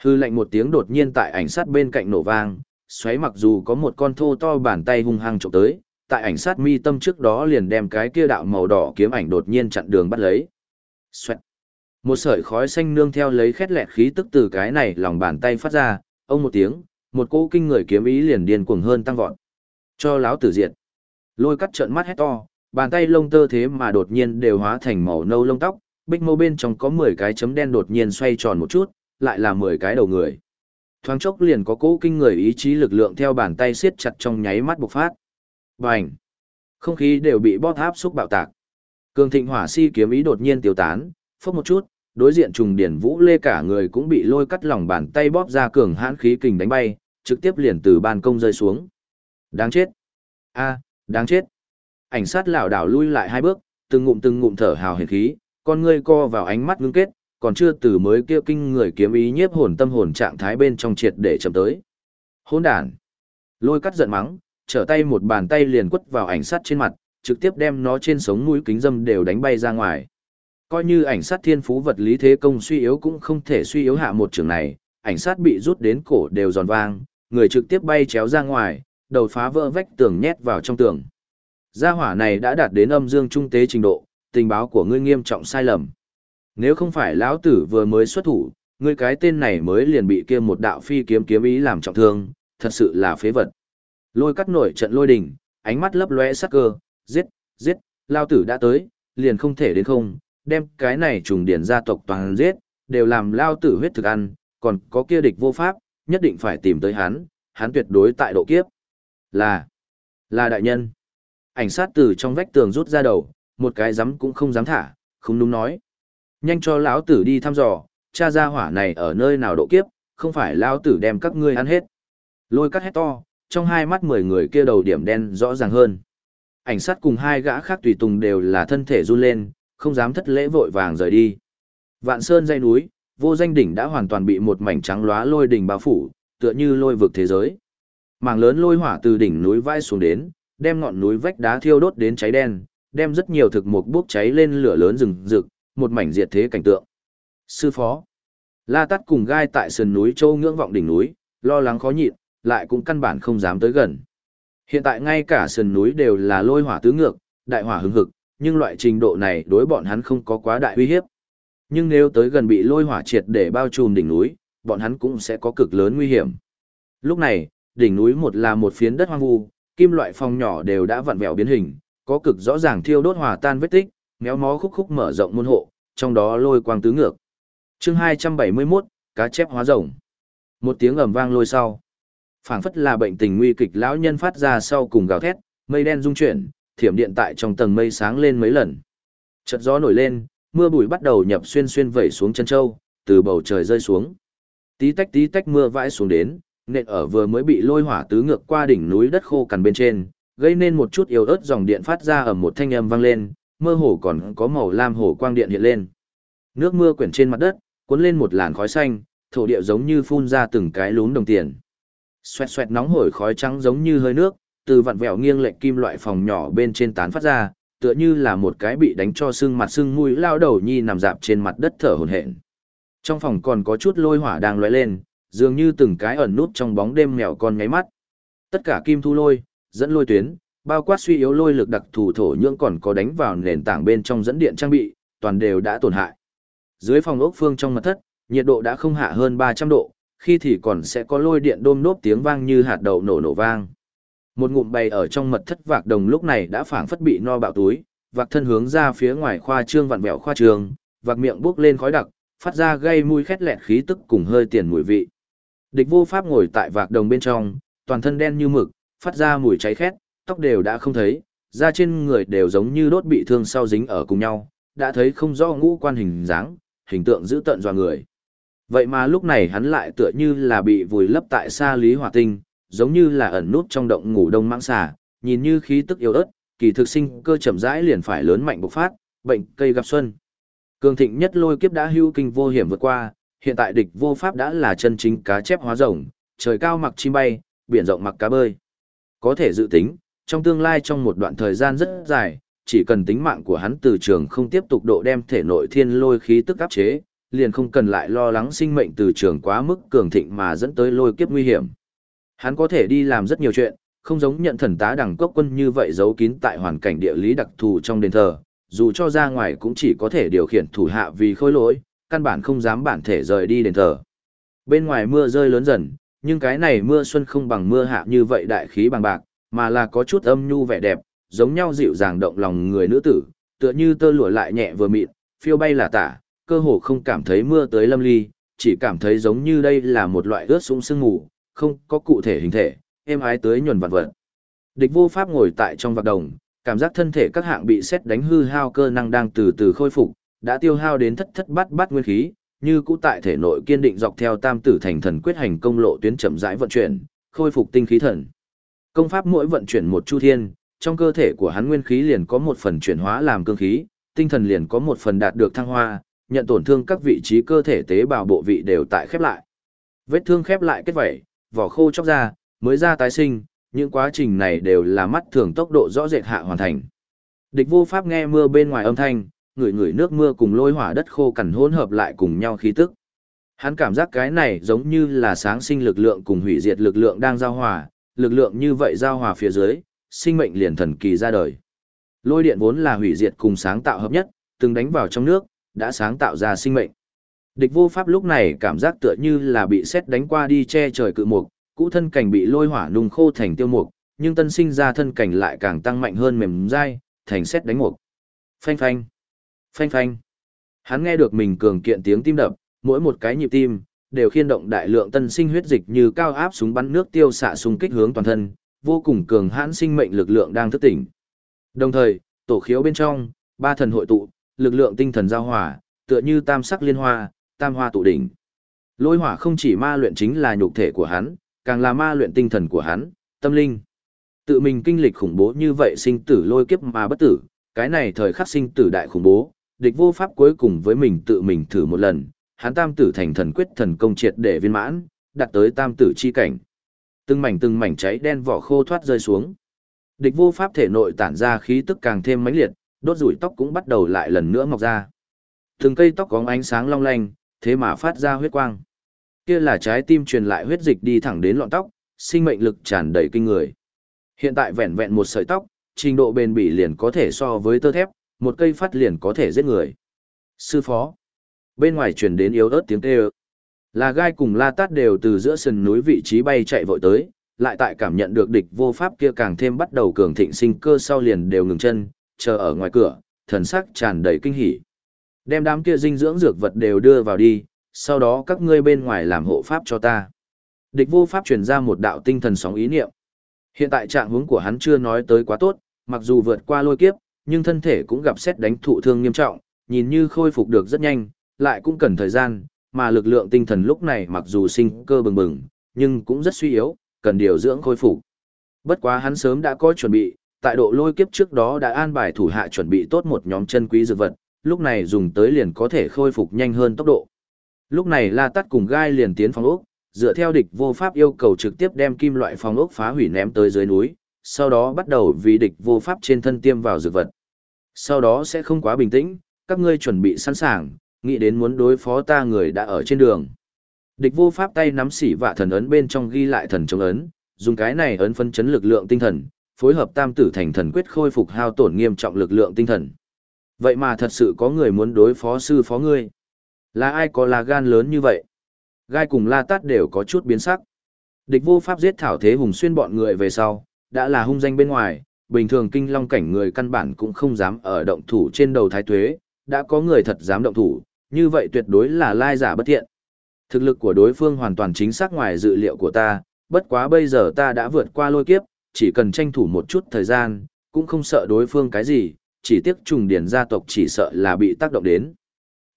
Hừ lạnh một tiếng đột nhiên tại ảnh sát bên cạnh nổ vang, xoáy mặc dù có một con thô to bàn tay hung hăng chụp tới, tại ảnh sát mi tâm trước đó liền đem cái kia đạo màu đỏ kiếm ảnh đột nhiên chặn đường bắt lấy. Xoẹt. Một sợi khói xanh nương theo lấy khét lẹt khí tức từ cái này lòng bàn tay phát ra, ông một tiếng, một cỗ kinh người kiếm ý liền điên cuồng hơn tăng vọt. Cho láo tử diệt. Lôi cắt trợn mắt hét to, bàn tay lông tơ thế mà đột nhiên đều hóa thành màu nâu lông tóc, bích mâu bên trong có 10 cái chấm đen đột nhiên xoay tròn một chút, lại là 10 cái đầu người. Thoáng chốc liền có cỗ kinh người ý chí lực lượng theo bàn tay siết chặt trong nháy mắt bộc phát. Bành! Không khí đều bị bóp áp xúc bạo tạc. Cường thịnh hỏa si kiếm ý đột nhiên tiêu tán, phốc một chút, đối diện trùng điển vũ lê cả người cũng bị lôi cắt lòng bàn tay bóp ra cường hãn khí kình đánh bay, trực tiếp liền từ ban công rơi xuống. Đáng chết! a đáng chết! Ảnh sát lảo đảo lui lại hai bước, từng ngụm từng ngụm thở hào hiền khí, con ngươi co vào ánh mắt ngưng kết, còn chưa từ mới kia kinh người kiếm ý nhiếp hồn tâm hồn trạng thái bên trong triệt để chậm tới. Hỗn đản! Lôi cắt giận mắng, trở tay một bàn tay liền quất vào ảnh sát trên mặt, trực tiếp đem nó trên sống mũi kính dâm đều đánh bay ra ngoài coi như ảnh sát thiên phú vật lý thế công suy yếu cũng không thể suy yếu hạ một trường này, ảnh sát bị rút đến cổ đều giòn vang, người trực tiếp bay chéo ra ngoài, đầu phá vỡ vách tường nhét vào trong tường. Gia hỏa này đã đạt đến âm dương trung tế trình độ, tình báo của ngươi nghiêm trọng sai lầm. Nếu không phải lão tử vừa mới xuất thủ, ngươi cái tên này mới liền bị kia một đạo phi kiếm kiếm ý làm trọng thương, thật sự là phế vật. Lôi cắt nổi trận lôi đình, ánh mắt lấp lóe sắc cơ, giết, giết, lao tử đã tới, liền không thể đến không, đem cái này trùng điển gia tộc toàn giết, đều làm lao tử huyết thực ăn, còn có kia địch vô pháp, nhất định phải tìm tới hắn, hắn tuyệt đối tại độ kiếp. Là, là đại nhân. Ảnh sát từ trong vách tường rút ra đầu, một cái dám cũng không dám thả, không đúng nói. Nhanh cho lão tử đi thăm dò, cha gia hỏa này ở nơi nào độ kiếp, không phải lão tử đem các ngươi ăn hết. Lôi cắt hét to, trong hai mắt mười người kia đầu điểm đen rõ ràng hơn. Ảnh sát cùng hai gã khác tùy tùng đều là thân thể run lên, không dám thất lễ vội vàng rời đi. Vạn Sơn dây núi, vô danh đỉnh đã hoàn toàn bị một mảnh trắng lóa lôi đỉnh bao phủ, tựa như lôi vực thế giới. Mảng lớn lôi hỏa từ đỉnh núi vai xuống đến, đem ngọn núi vách đá thiêu đốt đến cháy đen, đem rất nhiều thực mục bốc cháy lên lửa lớn rừng rực, một mảnh diệt thế cảnh tượng. Sư phó, La Tát cùng gai tại sườn núi châu ngưỡng vọng đỉnh núi, lo lắng khó nhịn, lại cũng căn bản không dám tới gần. Hiện tại ngay cả sườn núi đều là lôi hỏa tứ ngược, đại hỏa hứng hực, nhưng loại trình độ này đối bọn hắn không có quá đại uy hiếp. Nhưng nếu tới gần bị lôi hỏa triệt để bao trùm đỉnh núi, bọn hắn cũng sẽ có cực lớn nguy hiểm. Lúc này, đỉnh núi một là một phiến đất hoang vu, kim loại phong nhỏ đều đã vặn vẹo biến hình, có cực rõ ràng thiêu đốt hòa tan vết tích, méo mó khúc khúc mở rộng môn hộ, trong đó lôi quang tứ ngược. Chương 271, cá chép hóa rồng. Một tiếng ầm vang lôi sau. Phảng phất là bệnh tình nguy kịch lão nhân phát ra sau cùng gào thét, mây đen rung chuyển, thiểm điện tại trong tầng mây sáng lên mấy lần. Chợt gió nổi lên, mưa bụi bắt đầu nhập xuyên xuyên vẩy xuống chân châu, từ bầu trời rơi xuống. Tí tách tí tách mưa vãi xuống đến, nện ở vừa mới bị lôi hỏa tứ ngược qua đỉnh núi đất khô cằn bên trên, gây nên một chút yếu ớt dòng điện phát ra ở một thanh âm vang lên, mơ hồ còn có màu lam hồ quang điện hiện lên. Nước mưa quyển trên mặt đất, cuốn lên một làn khói xanh, thổ địa giống như phun ra từng cái lún đồng tiền. Xoẹt xoẹt nóng hổi khói trắng giống như hơi nước, từ vặn vẹo nghiêng lệch kim loại phòng nhỏ bên trên tán phát ra, tựa như là một cái bị đánh cho sưng mặt sưng mũi lao đầu nhi nằm dạp trên mặt đất thở hổn hển. Trong phòng còn có chút lôi hỏa đang lóe lên, dường như từng cái ẩn nút trong bóng đêm mèo con nháy mắt. Tất cả kim thu lôi, dẫn lôi tuyến, bao quát suy yếu lôi lực đặc thù thổ nhưỡng còn có đánh vào nền tảng bên trong dẫn điện trang bị, toàn đều đã tổn hại. Dưới phòng ốc phương trong mật thất, nhiệt độ đã không hạ hơn 300 độ, khi thì còn sẽ có lôi điện đôm nốt tiếng vang như hạt đậu nổ nổ vang. Một ngụm bày ở trong mật thất vạc đồng lúc này đã phảng phất bị no bạo túi, vạc thân hướng ra phía ngoài khoa trương vặn vẹo khoa trường, vạc miệng buốc lên khói đặc, phát ra gây mùi khét lẹt khí tức cùng hơi tiền mùi vị. Địch vô pháp ngồi tại vạc đồng bên trong, toàn thân đen như mực, phát ra mùi cháy khét, tóc đều đã không thấy, da trên người đều giống như đốt bị thương sau dính ở cùng nhau, đã thấy không rõ ngũ quan hình dáng, hình tượng giữ tận dọa người. Vậy mà lúc này hắn lại tựa như là bị vùi lấp tại xa lý hỏa tinh, giống như là ẩn nút trong động ngủ đông mãng xà, nhìn như khí tức yếu ớt, kỳ thực sinh cơ chậm rãi liền phải lớn mạnh bộc phát, bệnh cây gặp xuân. Cường thịnh nhất lôi kiếp đã hưu kinh vô hiểm vượt qua, hiện tại địch vô pháp đã là chân chính cá chép hóa rồng, trời cao mặc chim bay, biển rộng mặc cá bơi. Có thể dự tính, trong tương lai trong một đoạn thời gian rất dài, chỉ cần tính mạng của hắn từ trường không tiếp tục độ đem thể nội thiên lôi khí tức áp chế, liền không cần lại lo lắng sinh mệnh từ trường quá mức cường thịnh mà dẫn tới lôi kiếp nguy hiểm. Hắn có thể đi làm rất nhiều chuyện, không giống nhận thần tá đẳng cốc quân như vậy giấu kín tại hoàn cảnh địa lý đặc thù trong đền thờ, dù cho ra ngoài cũng chỉ có thể điều khiển thủ hạ vì khôi lỗi, căn bản không dám bản thể rời đi đền thờ. Bên ngoài mưa rơi lớn dần, nhưng cái này mưa xuân không bằng mưa hạ như vậy đại khí bằng bạc, mà là có chút âm nhu vẻ đẹp, giống nhau dịu dàng động lòng người nữ tử, tựa như tơ lụa lại nhẹ vừa mịn, phiêu bay là tả, cơ hồ không cảm thấy mưa tới lâm ly, chỉ cảm thấy giống như đây là một loại ướt sũng sương mù, không có cụ thể hình thể, êm ái tới nhuần vặt vật. Địch vô pháp ngồi tại trong vạc đồng, cảm giác thân thể các hạng bị xét đánh hư hao cơ năng đang từ từ khôi phục, đã tiêu hao đến thất thất bát bát nguyên khí, như cũ tại thể nội kiên định dọc theo tam tử thành thần quyết hành công lộ tuyến chậm rãi vận chuyển, khôi phục tinh khí thần. Công pháp mỗi vận chuyển một chu thiên, trong cơ thể của hắn nguyên khí liền có một phần chuyển hóa làm cương khí, tinh thần liền có một phần đạt được thăng hoa, nhận tổn thương các vị trí cơ thể tế bào bộ vị đều tại khép lại. Vết thương khép lại kết vảy, vỏ khô chóc ra, mới ra tái sinh, những quá trình này đều là mắt thường tốc độ rõ rệt hạ hoàn thành. Địch vô pháp nghe mưa bên ngoài âm thanh, ngửi ngửi nước mưa cùng lôi hỏa đất khô cằn hỗn hợp lại cùng nhau khí tức. Hắn cảm giác cái này giống như là sáng sinh lực lượng cùng hủy diệt lực lượng đang giao hòa, lực lượng như vậy giao hòa phía dưới, sinh mệnh liền thần kỳ ra đời. Lôi điện vốn là hủy diệt cùng sáng tạo hợp nhất, từng đánh vào trong nước, đã sáng tạo ra sinh mệnh. Địch vô pháp lúc này cảm giác tựa như là bị xét đánh qua đi che trời cự mục, cũ thân cảnh bị lôi hỏa nung khô thành tiêu mục, nhưng tân sinh ra thân cảnh lại càng tăng mạnh hơn mềm dai, thành xét đánh mục. Phanh phanh, phanh phanh. Hắn nghe được mình cường kiện tiếng tim đập, mỗi một cái nhịp tim đều khiên động đại lượng tân sinh huyết dịch như cao áp súng bắn nước tiêu xạ xung kích hướng toàn thân, vô cùng cường hãn sinh mệnh lực lượng đang thức tỉnh. Đồng thời, tổ khiếu bên trong, ba thần hội tụ, lực lượng tinh thần giao hòa, tựa như tam sắc liên hoa, tam hoa tụ đỉnh. Lôi hỏa không chỉ ma luyện chính là nhục thể của hắn, càng là ma luyện tinh thần của hắn, tâm linh. Tự mình kinh lịch khủng bố như vậy sinh tử lôi kiếp mà bất tử, cái này thời khắc sinh tử đại khủng bố, địch vô pháp cuối cùng với mình tự mình thử một lần, hắn tam tử thành thần quyết thần công triệt để viên mãn, đạt tới tam tử chi cảnh. Từng mảnh từng mảnh cháy đen vỏ khô thoát rơi xuống. Địch vô pháp thể nội tản ra khí tức càng thêm mãnh liệt, đốt rủi tóc cũng bắt đầu lại lần nữa mọc ra. Từng cây tóc có ánh sáng long lanh, thế mà phát ra huyết quang. Kia là trái tim truyền lại huyết dịch đi thẳng đến lọn tóc, sinh mệnh lực tràn đầy kinh người. Hiện tại vẹn vẹn một sợi tóc, trình độ bền bỉ liền có thể so với tơ thép, một cây phát liền có thể giết người. Sư phó. Bên ngoài truyền đến yếu ớt tiếng kêu. Là gai cùng la tát đều từ giữa sườn núi vị trí bay chạy vội tới, lại tại cảm nhận được địch vô pháp kia càng thêm bắt đầu cường thịnh sinh cơ sau liền đều ngừng chân, chờ ở ngoài cửa, thần sắc tràn đầy kinh hỉ. Đem đám kia dinh dưỡng dược vật đều đưa vào đi, sau đó các ngươi bên ngoài làm hộ pháp cho ta. Địch vô pháp truyền ra một đạo tinh thần sóng ý niệm. Hiện tại trạng hướng của hắn chưa nói tới quá tốt, mặc dù vượt qua lôi kiếp, nhưng thân thể cũng gặp xét đánh thụ thương nghiêm trọng, nhìn như khôi phục được rất nhanh, lại cũng cần thời gian, mà lực lượng tinh thần lúc này mặc dù sinh cơ bừng bừng, nhưng cũng rất suy yếu, cần điều dưỡng khôi phục. Bất quá hắn sớm đã có chuẩn bị, tại độ lôi kiếp trước đó đã an bài thủ hạ chuẩn bị tốt một nhóm chân quý dược vật, lúc này dùng tới liền có thể khôi phục nhanh hơn tốc độ. Lúc này La Tát cùng Gai liền tiến phòng ốc, dựa theo địch vô pháp yêu cầu trực tiếp đem kim loại phòng ốc phá hủy ném tới dưới núi, sau đó bắt đầu vì địch vô pháp trên thân tiêm vào dược vật. Sau đó sẽ không quá bình tĩnh, các ngươi chuẩn bị sẵn sàng, nghĩ đến muốn đối phó ta người đã ở trên đường. Địch vô pháp tay nắm xỉ vạ thần ấn bên trong ghi lại thần chống ấn, dùng cái này ấn phân chấn lực lượng tinh thần, phối hợp tam tử thành thần quyết khôi phục hao tổn nghiêm trọng lực lượng tinh thần. Vậy mà thật sự có người muốn đối phó sư phó ngươi. Là ai có là gan lớn như vậy? Gai cùng La Tát đều có chút biến sắc. Địch vô pháp giết thảo thế hùng xuyên bọn người về sau, đã là hung danh bên ngoài, bình thường kinh long cảnh người căn bản cũng không dám ở động thủ trên đầu thái tuế, đã có người thật dám động thủ, như vậy tuyệt đối là lai giả bất thiện. Thực lực của đối phương hoàn toàn chính xác ngoài dự liệu của ta, bất quá bây giờ ta đã vượt qua lôi kiếp, chỉ cần tranh thủ một chút thời gian, cũng không sợ đối phương cái gì, chỉ tiếc trùng điển gia tộc chỉ sợ là bị tác động đến.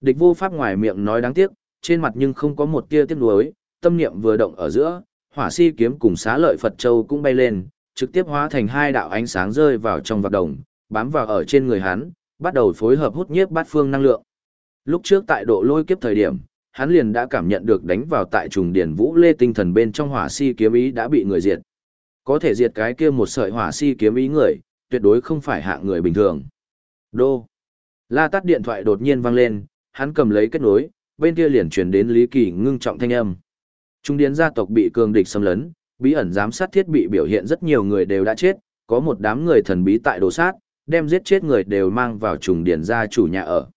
Địch vô pháp ngoài miệng nói đáng tiếc, trên mặt nhưng không có một tia tiếc nuối, tâm niệm vừa động ở giữa, hỏa si kiếm cùng xá lợi Phật Châu cũng bay lên, trực tiếp hóa thành hai đạo ánh sáng rơi vào trong vật đồng, bám vào ở trên người hắn, bắt đầu phối hợp hút nhiếp bát phương năng lượng. Lúc trước tại độ lôi kiếp thời điểm, hắn liền đã cảm nhận được đánh vào tại trùng điển vũ lê tinh thần bên trong hỏa si kiếm ý đã bị người diệt. Có thể diệt cái kia một sợi hỏa si kiếm ý người, tuyệt đối không phải hạng người bình thường. Đô. La tắt điện thoại đột nhiên vang lên, hắn cầm lấy kết nối, bên kia liền truyền đến Lý Kỳ ngưng trọng thanh âm. Trung điến gia tộc bị cường địch xâm lấn, bí ẩn giám sát thiết bị biểu hiện rất nhiều người đều đã chết, có một đám người thần bí tại đồ sát, đem giết chết người đều mang vào trùng điển gia chủ nhà ở.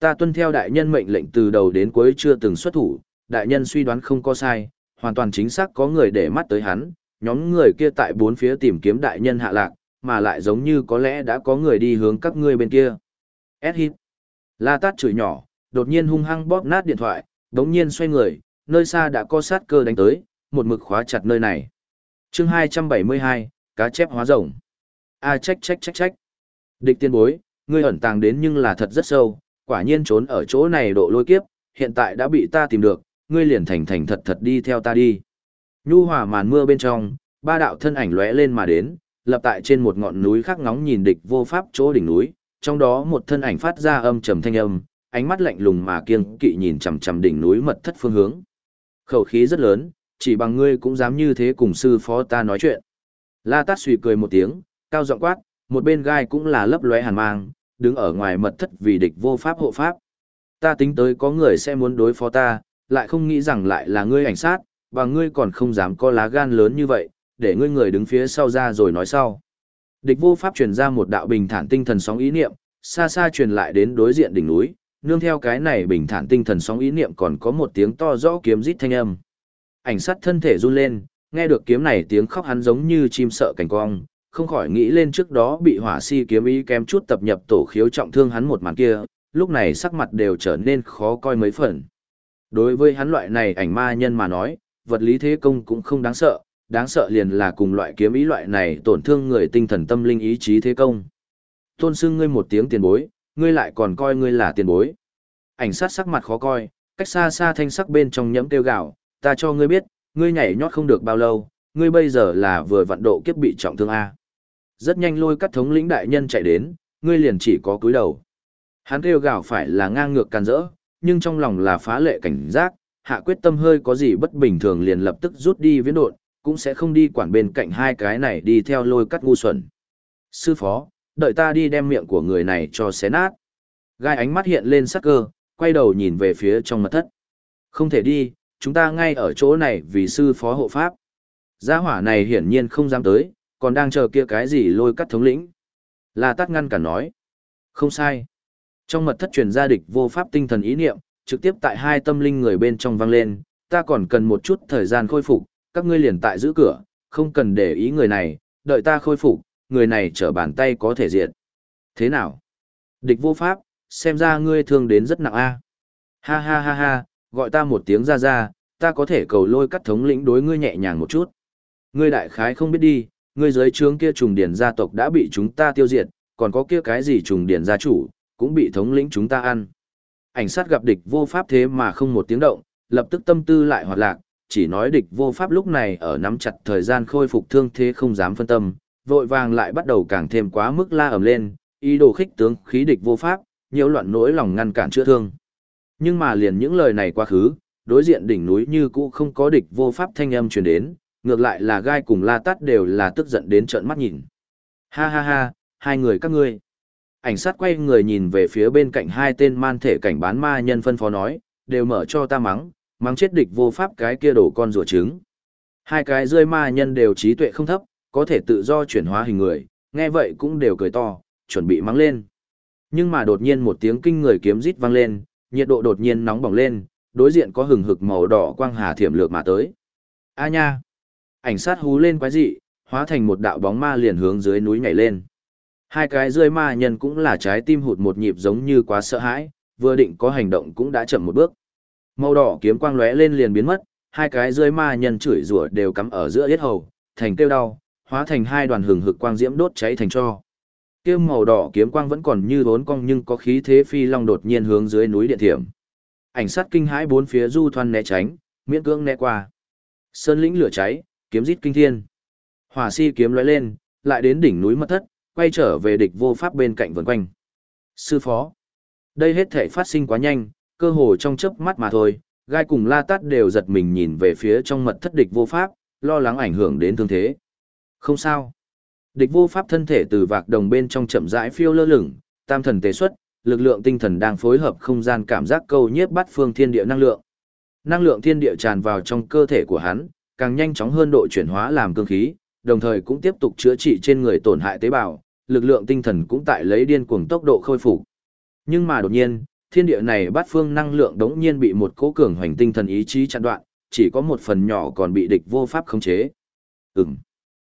Ta tuân theo đại nhân mệnh lệnh từ đầu đến cuối chưa từng xuất thủ, đại nhân suy đoán không có sai, hoàn toàn chính xác có người để mắt tới hắn, nhóm người kia tại bốn phía tìm kiếm đại nhân hạ lạc, mà lại giống như có lẽ đã có người đi hướng các ngươi bên kia. Ed hit. La tát chửi nhỏ, đột nhiên hung hăng bóp nát điện thoại, đống nhiên xoay người, nơi xa đã có sát cơ đánh tới, một mực khóa chặt nơi này. chương 272, cá chép hóa rồng. A trách trách trách trách. Địch tiên bối, ngươi ẩn tàng đến nhưng là thật rất sâu, quả nhiên trốn ở chỗ này độ lôi kiếp, hiện tại đã bị ta tìm được, ngươi liền thành thành thật thật đi theo ta đi. Nhu hòa màn mưa bên trong, ba đạo thân ảnh lóe lên mà đến, lập tại trên một ngọn núi khác ngóng nhìn địch vô pháp chỗ đỉnh núi, trong đó một thân ảnh phát ra âm trầm thanh âm, ánh mắt lạnh lùng mà kiêng kỵ nhìn chằm chằm đỉnh núi mật thất phương hướng. Khẩu khí rất lớn, chỉ bằng ngươi cũng dám như thế cùng sư phó ta nói chuyện. La Tát suy cười một tiếng, cao giọng quát, một bên gai cũng là lấp lóe hàn mang, đứng ở ngoài mật thất vì địch vô pháp hộ pháp. Ta tính tới có người sẽ muốn đối phó ta, lại không nghĩ rằng lại là ngươi ảnh sát, và ngươi còn không dám có lá gan lớn như vậy, để ngươi người đứng phía sau ra rồi nói sau. Địch vô pháp truyền ra một đạo bình thản tinh thần sóng ý niệm, xa xa truyền lại đến đối diện đỉnh núi, nương theo cái này bình thản tinh thần sóng ý niệm còn có một tiếng to rõ kiếm rít thanh âm. Ảnh sát thân thể run lên, nghe được kiếm này tiếng khóc hắn giống như chim sợ cảnh cong, không khỏi nghĩ lên trước đó bị hỏa si kiếm ý kém chút tập nhập tổ khiếu trọng thương hắn một màn kia, lúc này sắc mặt đều trở nên khó coi mấy phần. Đối với hắn loại này ảnh ma nhân mà nói, vật lý thế công cũng không đáng sợ, đáng sợ liền là cùng loại kiếm ý loại này tổn thương người tinh thần tâm linh ý chí thế công. Tôn xưng ngươi một tiếng tiền bối, ngươi lại còn coi ngươi là tiền bối. Ảnh sát sắc mặt khó coi, cách xa xa thanh sắc bên trong nhẫm tiêu gạo, ta cho ngươi biết, ngươi nhảy nhót không được bao lâu, ngươi bây giờ là vừa vận độ kiếp bị trọng thương A. Rất nhanh lôi các thống lĩnh đại nhân chạy đến, ngươi liền chỉ có cúi đầu. Hắn kêu gào phải là ngang ngược can rỡ, nhưng trong lòng là phá lệ cảnh giác, hạ quyết tâm hơi có gì bất bình thường liền lập tức rút đi viễn độn, cũng sẽ không đi quản bên cạnh hai cái này đi theo lôi cắt ngu xuẩn. Sư phó, đợi ta đi đem miệng của người này cho xé nát. Gai ánh mắt hiện lên sắc cơ, quay đầu nhìn về phía trong mật thất. Không thể đi, chúng ta ngay ở chỗ này vì sư phó hộ pháp. Gia hỏa này hiển nhiên không dám tới, còn đang chờ kia cái gì lôi cắt thống lĩnh. là tắt ngăn cả nói. Không sai. Trong mật thất truyền gia địch vô pháp tinh thần ý niệm, trực tiếp tại hai tâm linh người bên trong vang lên, ta còn cần một chút thời gian khôi phục, các ngươi liền tại giữ cửa, không cần để ý người này, đợi ta khôi phục, người này trở bàn tay có thể diệt. Thế nào? Địch vô pháp, xem ra ngươi thương đến rất nặng a. Ha ha ha ha, gọi ta một tiếng ra ra, ta có thể cầu lôi cắt thống lĩnh đối ngươi nhẹ nhàng một chút. Ngươi đại khái không biết đi, ngươi dưới trướng kia trùng điển gia tộc đã bị chúng ta tiêu diệt, còn có kia cái gì trùng điển gia chủ, cũng bị thống lĩnh chúng ta ăn. Ảnh sát gặp địch vô pháp thế mà không một tiếng động, lập tức tâm tư lại hoạt lạc, chỉ nói địch vô pháp lúc này ở nắm chặt thời gian khôi phục thương thế không dám phân tâm, vội vàng lại bắt đầu càng thêm quá mức la ầm lên, ý đồ khích tướng khí địch vô pháp, nhiều loạn nỗi lòng ngăn cản chữa thương. Nhưng mà liền những lời này quá khứ, đối diện đỉnh núi như cũ không có địch vô pháp thanh âm truyền đến, ngược lại là gai cùng la tát đều là tức giận đến trợn mắt nhìn. Ha ha ha, hai người các ngươi. Ảnh sát quay người nhìn về phía bên cạnh hai tên man thể cảnh bán ma nhân phân phó nói, đều mở cho ta mắng, mắng chết địch vô pháp cái kia đổ con rùa trứng. Hai cái rơi ma nhân đều trí tuệ không thấp, có thể tự do chuyển hóa hình người, nghe vậy cũng đều cười to, chuẩn bị mắng lên. Nhưng mà đột nhiên một tiếng kinh người kiếm rít vang lên, nhiệt độ đột nhiên nóng bỏng lên, đối diện có hừng hực màu đỏ quang hà thiểm lược mà tới. A nha! Ảnh sát hú lên quái dị, hóa thành một đạo bóng ma liền hướng dưới núi nhảy lên. Hai cái rơi ma nhân cũng là trái tim hụt một nhịp giống như quá sợ hãi, vừa định có hành động cũng đã chậm một bước. Màu đỏ kiếm quang lóe lên liền biến mất, hai cái rơi ma nhân chửi rủa đều cắm ở giữa yết hầu, thành tiêu đau, hóa thành hai đoàn hừng hực quang diễm đốt cháy thành cho. Kiếm màu đỏ kiếm quang vẫn còn như vốn cong nhưng có khí thế phi long đột nhiên hướng dưới núi điện thiểm. Ảnh sát kinh hãi bốn phía du thoan né tránh, miễn cưỡng né qua. Sơn lĩnh lửa cháy, kiếm rít kinh thiên. Hỏa si kiếm lóe lên, lại đến đỉnh núi mất thất, quay trở về địch vô pháp bên cạnh vần quanh. Sư phó. Đây hết thể phát sinh quá nhanh, cơ hồ trong chớp mắt mà thôi, gai cùng la tát đều giật mình nhìn về phía trong mật thất địch vô pháp, lo lắng ảnh hưởng đến thương thế. Không sao. Địch vô pháp thân thể từ vạc đồng bên trong chậm rãi phiêu lơ lửng, tam thần tế xuất, lực lượng tinh thần đang phối hợp không gian cảm giác câu nhiếp bắt phương thiên địa năng lượng. Năng lượng thiên địa tràn vào trong cơ thể của hắn, càng nhanh chóng hơn độ chuyển hóa làm cương khí, đồng thời cũng tiếp tục chữa trị trên người tổn hại tế bào, lực lượng tinh thần cũng tại lấy điên cuồng tốc độ khôi phục. Nhưng mà đột nhiên, thiên địa này bát phương năng lượng đống nhiên bị một cố cường hoành tinh thần ý chí chặn đoạn, chỉ có một phần nhỏ còn bị địch vô pháp khống chế. Ừm.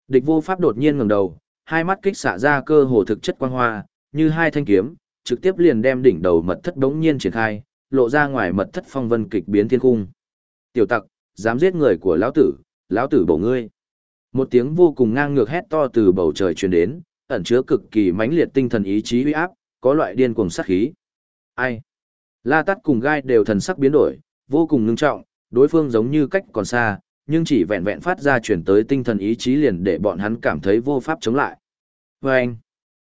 Địch vô pháp đột nhiên ngẩng đầu, hai mắt kích xạ ra cơ hồ thực chất quang hoa, như hai thanh kiếm, trực tiếp liền đem đỉnh đầu mật thất đống nhiên triển khai, lộ ra ngoài mật thất phong vân kịch biến thiên cung. Tiểu tặc, dám giết người của lão tử, lão tử bổ ngươi. Một tiếng vô cùng ngang ngược hét to từ bầu trời truyền đến, ẩn chứa cực kỳ mãnh liệt tinh thần ý chí uy áp, có loại điên cuồng sát khí. Ai? La Tát cùng Gai đều thần sắc biến đổi, vô cùng ngưng trọng, đối phương giống như cách còn xa, nhưng chỉ vẹn vẹn phát ra chuyển tới tinh thần ý chí liền để bọn hắn cảm thấy vô pháp chống lại. Và anh,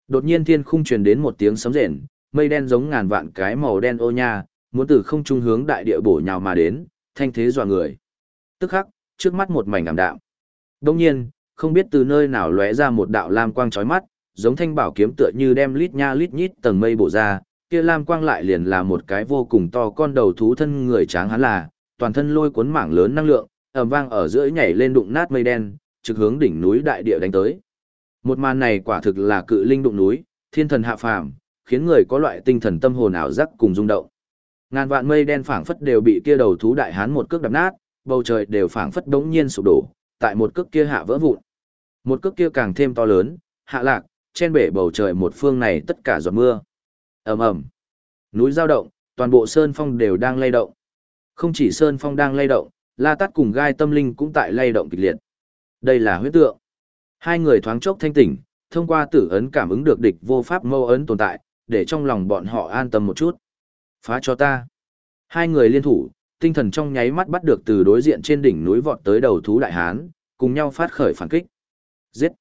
đột nhiên thiên khung truyền đến một tiếng sấm rền, mây đen giống ngàn vạn cái màu đen ô nha, muốn từ không trung hướng đại địa bổ nhào mà đến, thanh thế dọa người. Tức khắc, trước mắt một mảnh ảm đạm. Đông nhiên, không biết từ nơi nào lóe ra một đạo lam quang chói mắt, giống thanh bảo kiếm tựa như đem lít nha lít nhít tầng mây bổ ra, kia lam quang lại liền là một cái vô cùng to con đầu thú thân người tráng hắn là, toàn thân lôi cuốn mảng lớn năng lượng, ầm vang ở giữa nhảy lên đụng nát mây đen, trực hướng đỉnh núi đại địa đánh tới. Một màn này quả thực là cự linh đụng núi, thiên thần hạ phàm, khiến người có loại tinh thần tâm hồn ảo giác cùng rung động. Ngàn vạn mây đen phảng phất đều bị kia đầu thú đại hán một cước đập nát, bầu trời đều phảng phất đống nhiên sụp đổ, tại một cước kia hạ vỡ vụn. Một cước kia càng thêm to lớn, hạ lạc, trên bể bầu trời một phương này tất cả giọt mưa ầm ầm, núi giao động, toàn bộ sơn phong đều đang lay động. Không chỉ sơn phong đang lay động, la tát cùng gai tâm linh cũng tại lay động kịch liệt. Đây là huyết tượng. Hai người thoáng chốc thanh tỉnh, thông qua tử ấn cảm ứng được địch vô pháp mâu ấn tồn tại, để trong lòng bọn họ an tâm một chút. Phá cho ta. Hai người liên thủ, tinh thần trong nháy mắt bắt được từ đối diện trên đỉnh núi vọt tới đầu thú đại hán, cùng nhau phát khởi phản kích. Giết!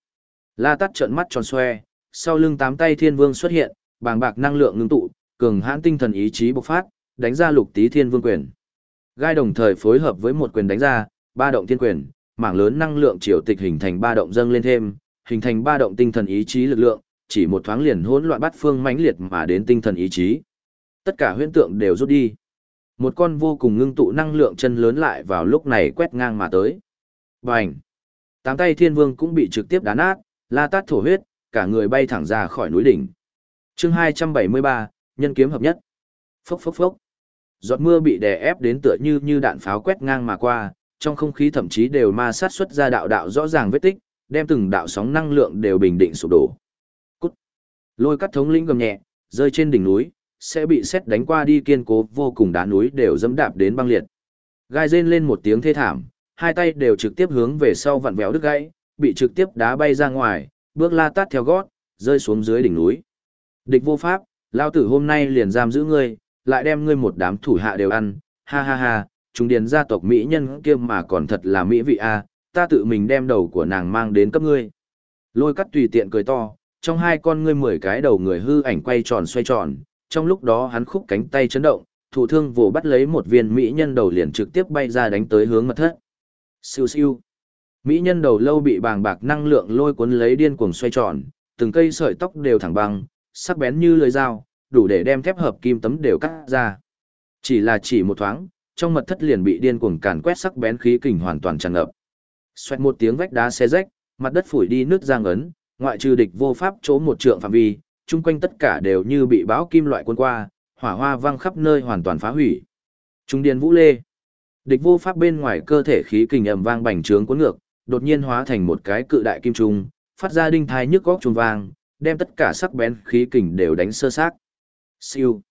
La tắt trợn mắt tròn xoe, sau lưng tám tay thiên vương xuất hiện, bàng bạc năng lượng ngưng tụ, cường hãn tinh thần ý chí bộc phát, đánh ra lục tí thiên vương quyền. Gai đồng thời phối hợp với một quyền đánh ra, ba động thiên quyền, mảng lớn năng lượng triều tịch hình thành ba động dâng lên thêm, hình thành ba động tinh thần ý chí lực lượng, chỉ một thoáng liền hỗn loạn bắt phương mãnh liệt mà đến tinh thần ý chí. Tất cả huyễn tượng đều rút đi. Một con vô cùng ngưng tụ năng lượng chân lớn lại vào lúc này quét ngang mà tới. Bành! Tám tay thiên vương cũng bị trực tiếp đá nát, la tát thổ huyết, cả người bay thẳng ra khỏi núi đỉnh chương 273, nhân kiếm hợp nhất. Phốc phốc phốc. Giọt mưa bị đè ép đến tựa như như đạn pháo quét ngang mà qua, trong không khí thậm chí đều ma sát xuất ra đạo đạo rõ ràng vết tích, đem từng đạo sóng năng lượng đều bình định sụp đổ. Cút. Lôi cắt thống lĩnh gầm nhẹ, rơi trên đỉnh núi, sẽ bị xét đánh qua đi kiên cố vô cùng đá núi đều dẫm đạp đến băng liệt. Gai rên lên một tiếng thê thảm, hai tay đều trực tiếp hướng về sau vặn vẹo đứt gãy, bị trực tiếp đá bay ra ngoài, bước la tát theo gót, rơi xuống dưới đỉnh núi. Địch vô pháp, lao tử hôm nay liền giam giữ ngươi, lại đem ngươi một đám thủ hạ đều ăn, ha ha ha, chúng điền gia tộc mỹ nhân kia mà còn thật là mỹ vị a, ta tự mình đem đầu của nàng mang đến cấp ngươi. Lôi cắt tùy tiện cười to, trong hai con ngươi mười cái đầu người hư ảnh quay tròn xoay tròn, trong lúc đó hắn khúc cánh tay chấn động, thủ thương vồ bắt lấy một viên mỹ nhân đầu liền trực tiếp bay ra đánh tới hướng mật thất. Siêu siêu. Mỹ nhân đầu lâu bị bàng bạc năng lượng lôi cuốn lấy điên cuồng xoay tròn, từng cây sợi tóc đều thẳng băng, sắc bén như lưỡi dao, đủ để đem thép hợp kim tấm đều cắt ra. Chỉ là chỉ một thoáng, trong mật thất liền bị điên cuồng càn quét sắc bén khí kình hoàn toàn tràn ngập. Xoẹt một tiếng vách đá xé rách, mặt đất phủi đi nước giang ấn, ngoại trừ địch vô pháp chỗ một trượng phạm vi, chung quanh tất cả đều như bị bão kim loại cuốn qua, hỏa hoa văng khắp nơi hoàn toàn phá hủy. Trung điền vũ lê. Địch vô pháp bên ngoài cơ thể khí kình ầm vang bành trướng cuốn ngược, đột nhiên hóa thành một cái cự đại kim trung, phát ra đinh thai nhức góc trùng vang, đem tất cả sắc bén khí kình đều đánh sơ xác. Siêu.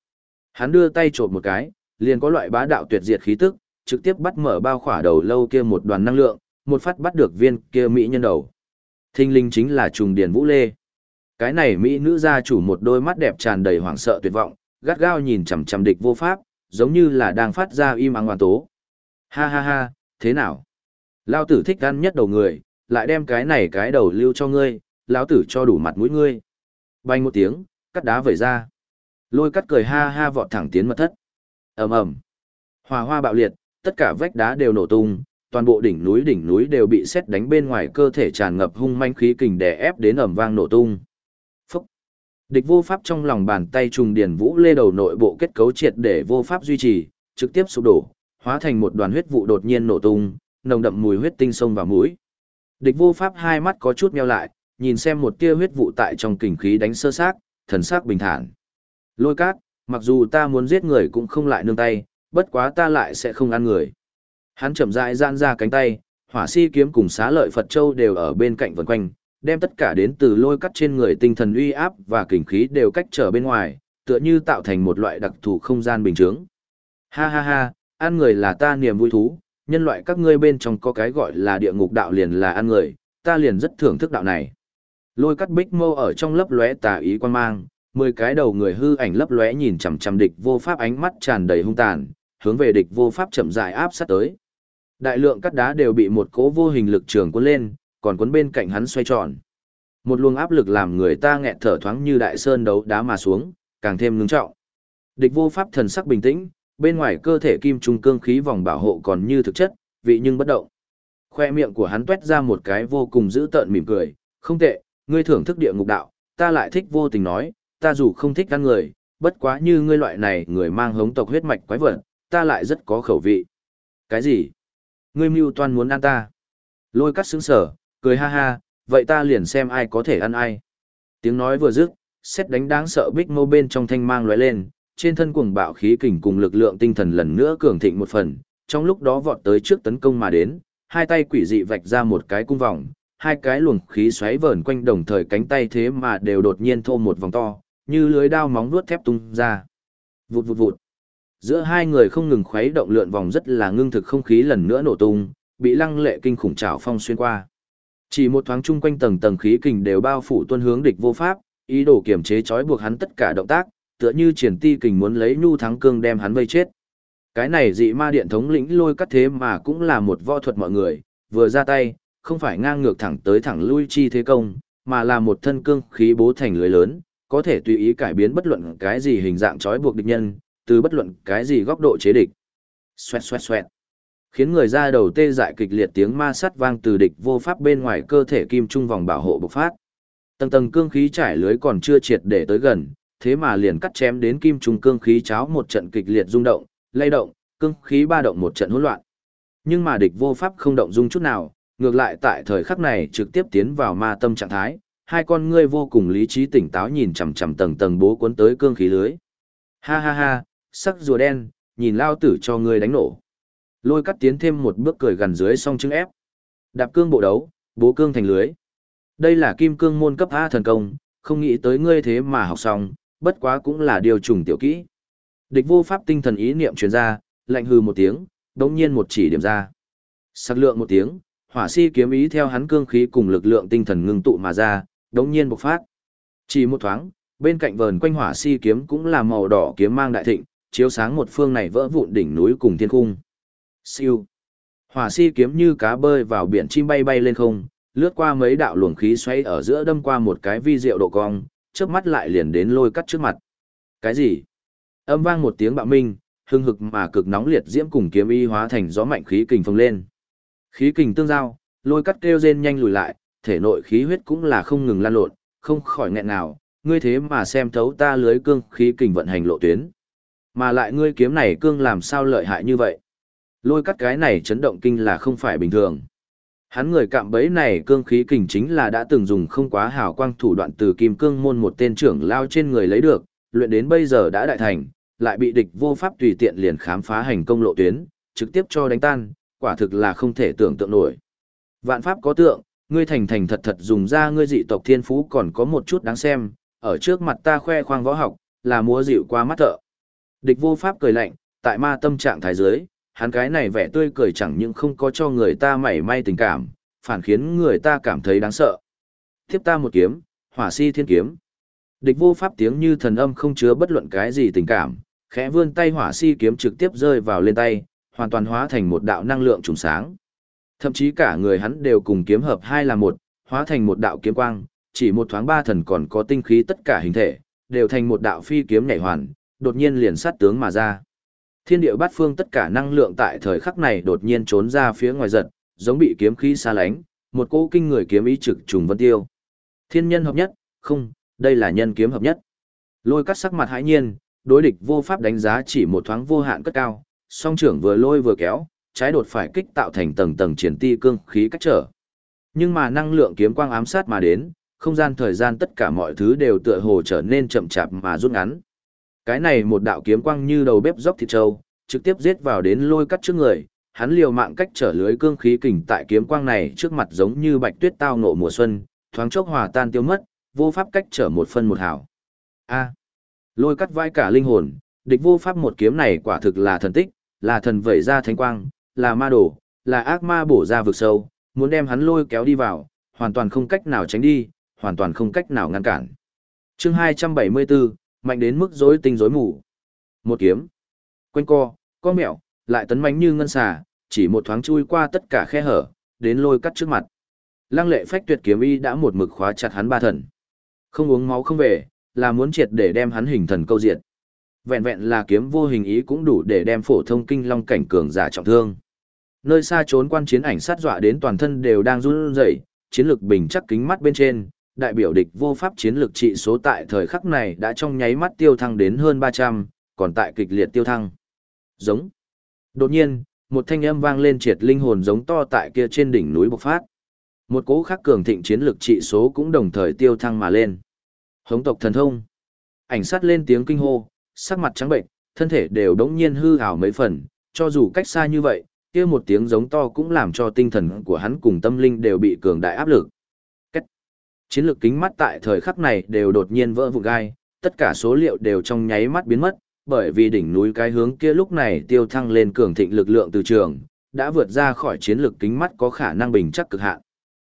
Hắn đưa tay trộm một cái, liền có loại bá đạo tuyệt diệt khí tức, trực tiếp bắt mở bao khỏa đầu lâu kia một đoàn năng lượng, một phát bắt được viên kia mỹ nhân đầu. Thinh linh chính là trùng điền vũ lê. Cái này mỹ nữ gia chủ một đôi mắt đẹp tràn đầy hoảng sợ tuyệt vọng, gắt gao nhìn chằm chằm địch vô pháp, giống như là đang phát ra im ắng hoàn tố. Ha ha ha, thế nào? Lao tử thích ăn nhất đầu người, lại đem cái này cái đầu lưu cho ngươi, lão tử cho đủ mặt mũi ngươi. Bay một tiếng, cắt đá vẩy ra. Lôi cắt cười ha ha vọt thẳng tiến mật thất. ầm ầm, hòa hoa bạo liệt, tất cả vách đá đều nổ tung, toàn bộ đỉnh núi đỉnh núi đều bị xét đánh bên ngoài cơ thể tràn ngập hung manh khí kình đè ép đến ầm vang nổ tung. Phúc! Địch vô pháp trong lòng bàn tay trùng điển vũ lê đầu nội bộ kết cấu triệt để vô pháp duy trì, trực tiếp sụp đổ, hóa thành một đoàn huyết vụ đột nhiên nổ tung, nồng đậm mùi huyết tinh sông vào mũi. Địch vô pháp hai mắt có chút meo lại, nhìn xem một tia huyết vụ tại trong kình khí đánh sơ sát, thần sắc bình thản. Lôi cát, mặc dù ta muốn giết người cũng không lại nương tay, bất quá ta lại sẽ không ăn người. Hắn chậm rãi gian ra cánh tay, hỏa si kiếm cùng xá lợi Phật Châu đều ở bên cạnh vần quanh, đem tất cả đến từ lôi cắt trên người tinh thần uy áp và kình khí đều cách trở bên ngoài, tựa như tạo thành một loại đặc thù không gian bình thường. Ha ha ha, ăn người là ta niềm vui thú, nhân loại các ngươi bên trong có cái gọi là địa ngục đạo liền là ăn người, ta liền rất thưởng thức đạo này. Lôi cắt bích mâu ở trong lấp lóe tà ý quan mang, mười cái đầu người hư ảnh lấp lóe nhìn chằm chằm địch vô pháp ánh mắt tràn đầy hung tàn, hướng về địch vô pháp chậm rãi áp sát tới. Đại lượng cắt đá đều bị một cố vô hình lực trường cuốn lên, còn cuốn bên cạnh hắn xoay tròn. Một luồng áp lực làm người ta nghẹt thở thoáng như đại sơn đấu đá mà xuống, càng thêm ngưng trọng. Địch vô pháp thần sắc bình tĩnh, bên ngoài cơ thể kim trung cương khí vòng bảo hộ còn như thực chất, vị nhưng bất động. Khoe miệng của hắn tuét ra một cái vô cùng dữ tợn mỉm cười, không tệ, ngươi thưởng thức địa ngục đạo, ta lại thích vô tình nói, ta dù không thích ăn người, bất quá như ngươi loại này người mang hống tộc huyết mạch quái vật, ta lại rất có khẩu vị. Cái gì? Ngươi mưu toan muốn ăn ta. Lôi cắt sững sở, cười ha ha, vậy ta liền xem ai có thể ăn ai. Tiếng nói vừa dứt, xét đánh đáng sợ bích mâu bên trong thanh mang lóe lên, trên thân cuồng bạo khí kình cùng lực lượng tinh thần lần nữa cường thịnh một phần, trong lúc đó vọt tới trước tấn công mà đến, hai tay quỷ dị vạch ra một cái cung vòng, hai cái luồng khí xoáy vờn quanh đồng thời cánh tay thế mà đều đột nhiên thô một vòng to, như lưới đao móng vuốt thép tung ra. Vụt vụt vụt. Giữa hai người không ngừng khuấy động lượn vòng rất là ngưng thực không khí lần nữa nổ tung, bị lăng lệ kinh khủng trảo phong xuyên qua. Chỉ một thoáng chung quanh tầng tầng khí kình đều bao phủ tuân hướng địch vô pháp, ý đồ kiểm chế trói buộc hắn tất cả động tác, tựa như triển ti kình muốn lấy nhu thắng cương đem hắn vây chết. Cái này dị ma điện thống lĩnh lôi cắt thế mà cũng là một võ thuật mọi người, vừa ra tay, không phải ngang ngược thẳng tới thẳng lui chi thế công, mà là một thân cương khí bố thành lưới lớn, có thể tùy ý cải biến bất luận cái gì hình dạng trói buộc địch nhân, từ bất luận cái gì góc độ chế địch. Xoẹt xoẹt xoẹt. Khiến người ra đầu tê dại kịch liệt tiếng ma sắt vang từ địch vô pháp bên ngoài cơ thể kim trung vòng bảo hộ bộc phát. Tầng tầng cương khí trải lưới còn chưa triệt để tới gần, thế mà liền cắt chém đến kim trung cương khí cháo một trận kịch liệt rung động, lay động, cương khí ba động một trận hỗn loạn. Nhưng mà địch vô pháp không động dung chút nào, ngược lại tại thời khắc này trực tiếp tiến vào ma tâm trạng thái, hai con ngươi vô cùng lý trí tỉnh táo nhìn chằm chằm tầng tầng bố cuốn tới cương khí lưới. Ha ha ha, sắc rùa đen, nhìn lao tử cho ngươi đánh nổ. Lôi cắt tiến thêm một bước cười gần dưới song chứng ép. Đạp cương bộ đấu, bố cương thành lưới. Đây là kim cương môn cấp A thần công, không nghĩ tới ngươi thế mà học xong, bất quá cũng là điều trùng tiểu kỹ. Địch vô pháp tinh thần ý niệm truyền ra, lạnh hư một tiếng, đống nhiên một chỉ điểm ra. Sắc lượng một tiếng, hỏa si kiếm ý theo hắn cương khí cùng lực lượng tinh thần ngưng tụ mà ra, đống nhiên bộc phát. Chỉ một thoáng, bên cạnh vờn quanh hỏa si kiếm cũng là màu đỏ kiếm mang đại thịnh, chiếu sáng một phương này vỡ vụn đỉnh núi cùng thiên cung. Siêu. Hỏa si kiếm như cá bơi vào biển chim bay bay lên không, lướt qua mấy đạo luồng khí xoay ở giữa đâm qua một cái vi diệu độ cong, chớp mắt lại liền đến lôi cắt trước mặt. Cái gì? Âm vang một tiếng bạo minh, hưng hực mà cực nóng liệt diễm cùng kiếm y hóa thành gió mạnh khí kình phồng lên. Khí kình tương giao, lôi cắt kêu rên nhanh lùi lại, thể nội khí huyết cũng là không ngừng lan lộn, không khỏi nghẹn nào, ngươi thế mà xem thấu ta lưới cương khí kình vận hành lộ tuyến. Mà lại ngươi kiếm này cương làm sao lợi hại như vậy? Lôi cắt cái này chấn động kinh là không phải bình thường. Hắn người cạm bẫy này cương khí kình chính là đã từng dùng không quá hào quang thủ đoạn từ kim cương môn một tên trưởng lao trên người lấy được, luyện đến bây giờ đã đại thành, lại bị địch vô pháp tùy tiện liền khám phá hành công lộ tuyến, trực tiếp cho đánh tan, quả thực là không thể tưởng tượng nổi. Vạn pháp có tượng, ngươi thành thành thật thật dùng ra ngươi dị tộc thiên phú còn có một chút đáng xem, ở trước mặt ta khoe khoang võ học, là múa dịu qua mắt thợ. Địch vô pháp cười lạnh, tại ma tâm trạng thái giới, hắn cái này vẻ tươi cười chẳng những không có cho người ta mảy may tình cảm, phản khiến người ta cảm thấy đáng sợ. Tiếp ta một kiếm, hỏa si thiên kiếm. Địch vô pháp tiếng như thần âm không chứa bất luận cái gì tình cảm, khẽ vươn tay hỏa si kiếm trực tiếp rơi vào lên tay, hoàn toàn hóa thành một đạo năng lượng trùng sáng. Thậm chí cả người hắn đều cùng kiếm hợp hai là một, hóa thành một đạo kiếm quang, chỉ một thoáng ba thần còn có tinh khí tất cả hình thể, đều thành một đạo phi kiếm nhảy hoàn, đột nhiên liền sát tướng mà ra. Thiên địa bát phương tất cả năng lượng tại thời khắc này đột nhiên trốn ra phía ngoài giật, giống bị kiếm khí xa lánh, một cỗ kinh người kiếm ý trực trùng vân tiêu. Thiên nhân hợp nhất, không, đây là nhân kiếm hợp nhất. Lôi cắt sắc mặt hãi nhiên, đối địch vô pháp đánh giá chỉ một thoáng vô hạn cất cao, song trưởng vừa lôi vừa kéo, trái đột phải kích tạo thành tầng tầng triển ti cương khí cách trở. Nhưng mà năng lượng kiếm quang ám sát mà đến, không gian thời gian tất cả mọi thứ đều tựa hồ trở nên chậm chạp mà rút ngắn. Cái này một đạo kiếm quang như đầu bếp dốc thịt trâu, trực tiếp giết vào đến lôi cắt trước người, hắn liều mạng cách trở lưới cương khí kình tại kiếm quang này trước mặt giống như bạch tuyết tao ngộ mùa xuân, thoáng chốc hòa tan tiêu mất, vô pháp cách trở một phân một hảo. A. lôi cắt vai cả linh hồn, địch vô pháp một kiếm này quả thực là thần tích, là thần vẩy ra thánh quang, là ma đổ, là ác ma bổ ra vực sâu, muốn đem hắn lôi kéo đi vào, hoàn toàn không cách nào tránh đi, hoàn toàn không cách nào ngăn cản. Chương 274, mạnh đến mức rối tinh rối mù. Một kiếm, quanh co, co mẹo, lại tấn mãnh như ngân xà, chỉ một thoáng chui qua tất cả khe hở, đến lôi cắt trước mặt. Lăng lệ phách tuyệt kiếm y đã một mực khóa chặt hắn ba thần. Không uống máu không về, là muốn triệt để đem hắn hình thần câu diệt. Vẹn vẹn là kiếm vô hình ý cũng đủ để đem phổ thông kinh long cảnh cường giả trọng thương. Nơi xa trốn quan chiến ảnh sát dọa đến toàn thân đều đang run rẩy, chiến lực bình chắc kính mắt bên trên, đại biểu địch vô pháp chiến lược trị số tại thời khắc này đã trong nháy mắt tiêu thăng đến hơn 300, còn tại kịch liệt tiêu thăng. Giống. Đột nhiên, một thanh âm vang lên triệt linh hồn giống to tại kia trên đỉnh núi bộc phát. Một cố khắc cường thịnh chiến lược trị số cũng đồng thời tiêu thăng mà lên. Hống tộc thần thông. Ảnh sát lên tiếng kinh hô, sắc mặt trắng bệnh, thân thể đều đống nhiên hư ảo mấy phần, cho dù cách xa như vậy, kia một tiếng giống to cũng làm cho tinh thần của hắn cùng tâm linh đều bị cường đại áp lực chiến lược kính mắt tại thời khắc này đều đột nhiên vỡ vụn gai, tất cả số liệu đều trong nháy mắt biến mất, bởi vì đỉnh núi cái hướng kia lúc này tiêu thăng lên cường thịnh lực lượng từ trường, đã vượt ra khỏi chiến lược kính mắt có khả năng bình chắc cực hạn.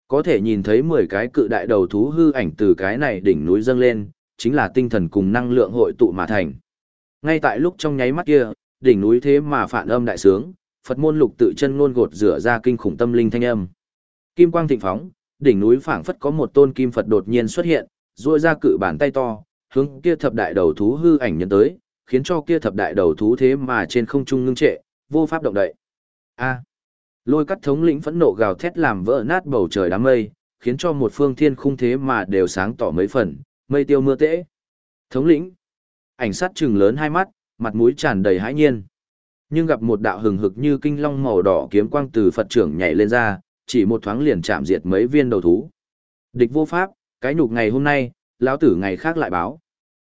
Có thể nhìn thấy 10 cái cự đại đầu thú hư ảnh từ cái này đỉnh núi dâng lên, chính là tinh thần cùng năng lượng hội tụ mà thành. Ngay tại lúc trong nháy mắt kia, đỉnh núi thế mà phản âm đại sướng, Phật môn lục tự chân ngôn gột rửa ra kinh khủng tâm linh thanh âm. Kim quang thịnh phóng, đỉnh núi phảng phất có một tôn kim Phật đột nhiên xuất hiện, duỗi ra cự bàn tay to, hướng kia thập đại đầu thú hư ảnh nhân tới, khiến cho kia thập đại đầu thú thế mà trên không trung ngưng trệ, vô pháp động đậy. A. Lôi cắt thống lĩnh phẫn nộ gào thét làm vỡ nát bầu trời đám mây, khiến cho một phương thiên khung thế mà đều sáng tỏ mấy phần, mây tiêu mưa tễ. Thống lĩnh. Ảnh sát trừng lớn hai mắt, mặt mũi tràn đầy hãi nhiên. Nhưng gặp một đạo hừng hực như kinh long màu đỏ kiếm quang từ Phật trưởng nhảy lên ra, chỉ một thoáng liền chạm diệt mấy viên đầu thú. Địch vô pháp, cái nhục ngày hôm nay, lão tử ngày khác lại báo.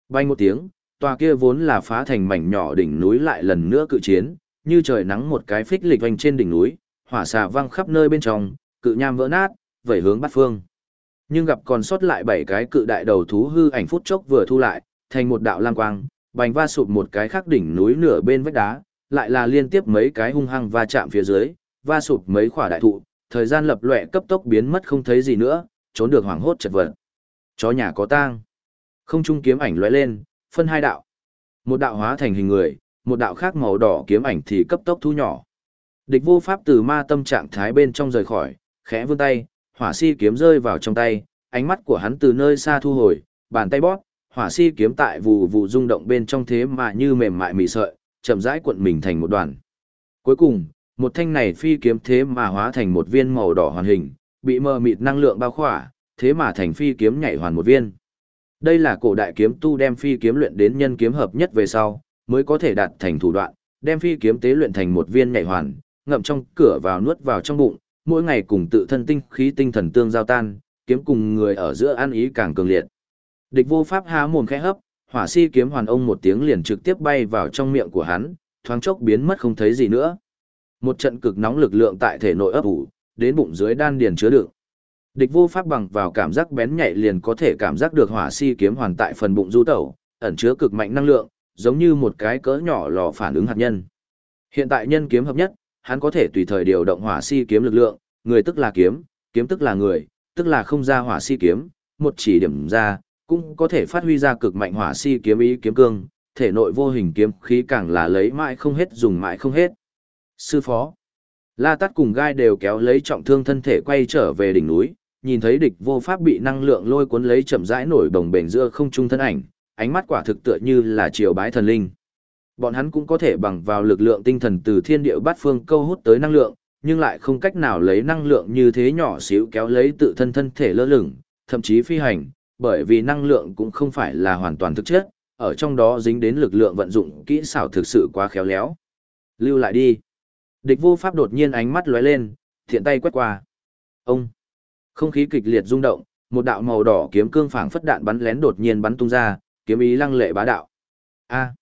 Bay một tiếng, tòa kia vốn là phá thành mảnh nhỏ đỉnh núi lại lần nữa cự chiến, như trời nắng một cái phích lịch vành trên đỉnh núi, hỏa xà văng khắp nơi bên trong, cự nham vỡ nát, vẩy hướng bắt phương. Nhưng gặp còn sót lại bảy cái cự đại đầu thú hư ảnh phút chốc vừa thu lại, thành một đạo lang quang, bành va sụp một cái khác đỉnh núi nửa bên vách đá, lại là liên tiếp mấy cái hung hăng va chạm phía dưới, va sụp mấy khỏa đại thụ, thời gian lập lệ cấp tốc biến mất không thấy gì nữa, trốn được hoảng hốt chật vật. Chó nhà có tang. Không trung kiếm ảnh lóe lên, phân hai đạo. Một đạo hóa thành hình người, một đạo khác màu đỏ kiếm ảnh thì cấp tốc thu nhỏ. Địch vô pháp từ ma tâm trạng thái bên trong rời khỏi, khẽ vươn tay, hỏa si kiếm rơi vào trong tay, ánh mắt của hắn từ nơi xa thu hồi, bàn tay bóp, hỏa si kiếm tại vụ vụ rung động bên trong thế mà như mềm mại mị sợi, chậm rãi cuộn mình thành một đoàn. Cuối cùng, một thanh này phi kiếm thế mà hóa thành một viên màu đỏ hoàn hình, bị mờ mịt năng lượng bao khỏa, thế mà thành phi kiếm nhảy hoàn một viên. Đây là cổ đại kiếm tu đem phi kiếm luyện đến nhân kiếm hợp nhất về sau, mới có thể đạt thành thủ đoạn, đem phi kiếm tế luyện thành một viên nhảy hoàn, ngậm trong cửa vào nuốt vào trong bụng, mỗi ngày cùng tự thân tinh khí tinh thần tương giao tan, kiếm cùng người ở giữa ăn ý càng cường liệt. Địch vô pháp há mồm khẽ hấp, hỏa si kiếm hoàn ông một tiếng liền trực tiếp bay vào trong miệng của hắn, thoáng chốc biến mất không thấy gì nữa. Một trận cực nóng lực lượng tại thể nội ấp ủ, đến bụng dưới đan điền chứa đựng. Địch vô pháp bằng vào cảm giác bén nhạy liền có thể cảm giác được hỏa si kiếm hoàn tại phần bụng du tẩu, ẩn chứa cực mạnh năng lượng, giống như một cái cỡ nhỏ lò phản ứng hạt nhân. Hiện tại nhân kiếm hợp nhất, hắn có thể tùy thời điều động hỏa si kiếm lực lượng, người tức là kiếm, kiếm tức là người, tức là không ra hỏa si kiếm, một chỉ điểm ra, cũng có thể phát huy ra cực mạnh hỏa si kiếm ý kiếm cương, thể nội vô hình kiếm khí càng là lấy mãi không hết dùng mãi không hết. Sư phó, La Tát cùng gai đều kéo lấy trọng thương thân thể quay trở về đỉnh núi, nhìn thấy địch vô pháp bị năng lượng lôi cuốn lấy chậm rãi nổi đồng bền giữa không trung thân ảnh, ánh mắt quả thực tựa như là triều bái thần linh. Bọn hắn cũng có thể bằng vào lực lượng tinh thần từ thiên địa bát phương câu hút tới năng lượng, nhưng lại không cách nào lấy năng lượng như thế nhỏ xíu kéo lấy tự thân thân thể lơ lửng, thậm chí phi hành, bởi vì năng lượng cũng không phải là hoàn toàn thực chất, ở trong đó dính đến lực lượng vận dụng kỹ xảo thực sự quá khéo léo. Lưu lại đi. Địch vô pháp đột nhiên ánh mắt lóe lên, thiện tay quét qua. Ông. Không khí kịch liệt rung động, một đạo màu đỏ kiếm cương phảng phất đạn bắn lén đột nhiên bắn tung ra, kiếm ý lăng lệ bá đạo. A.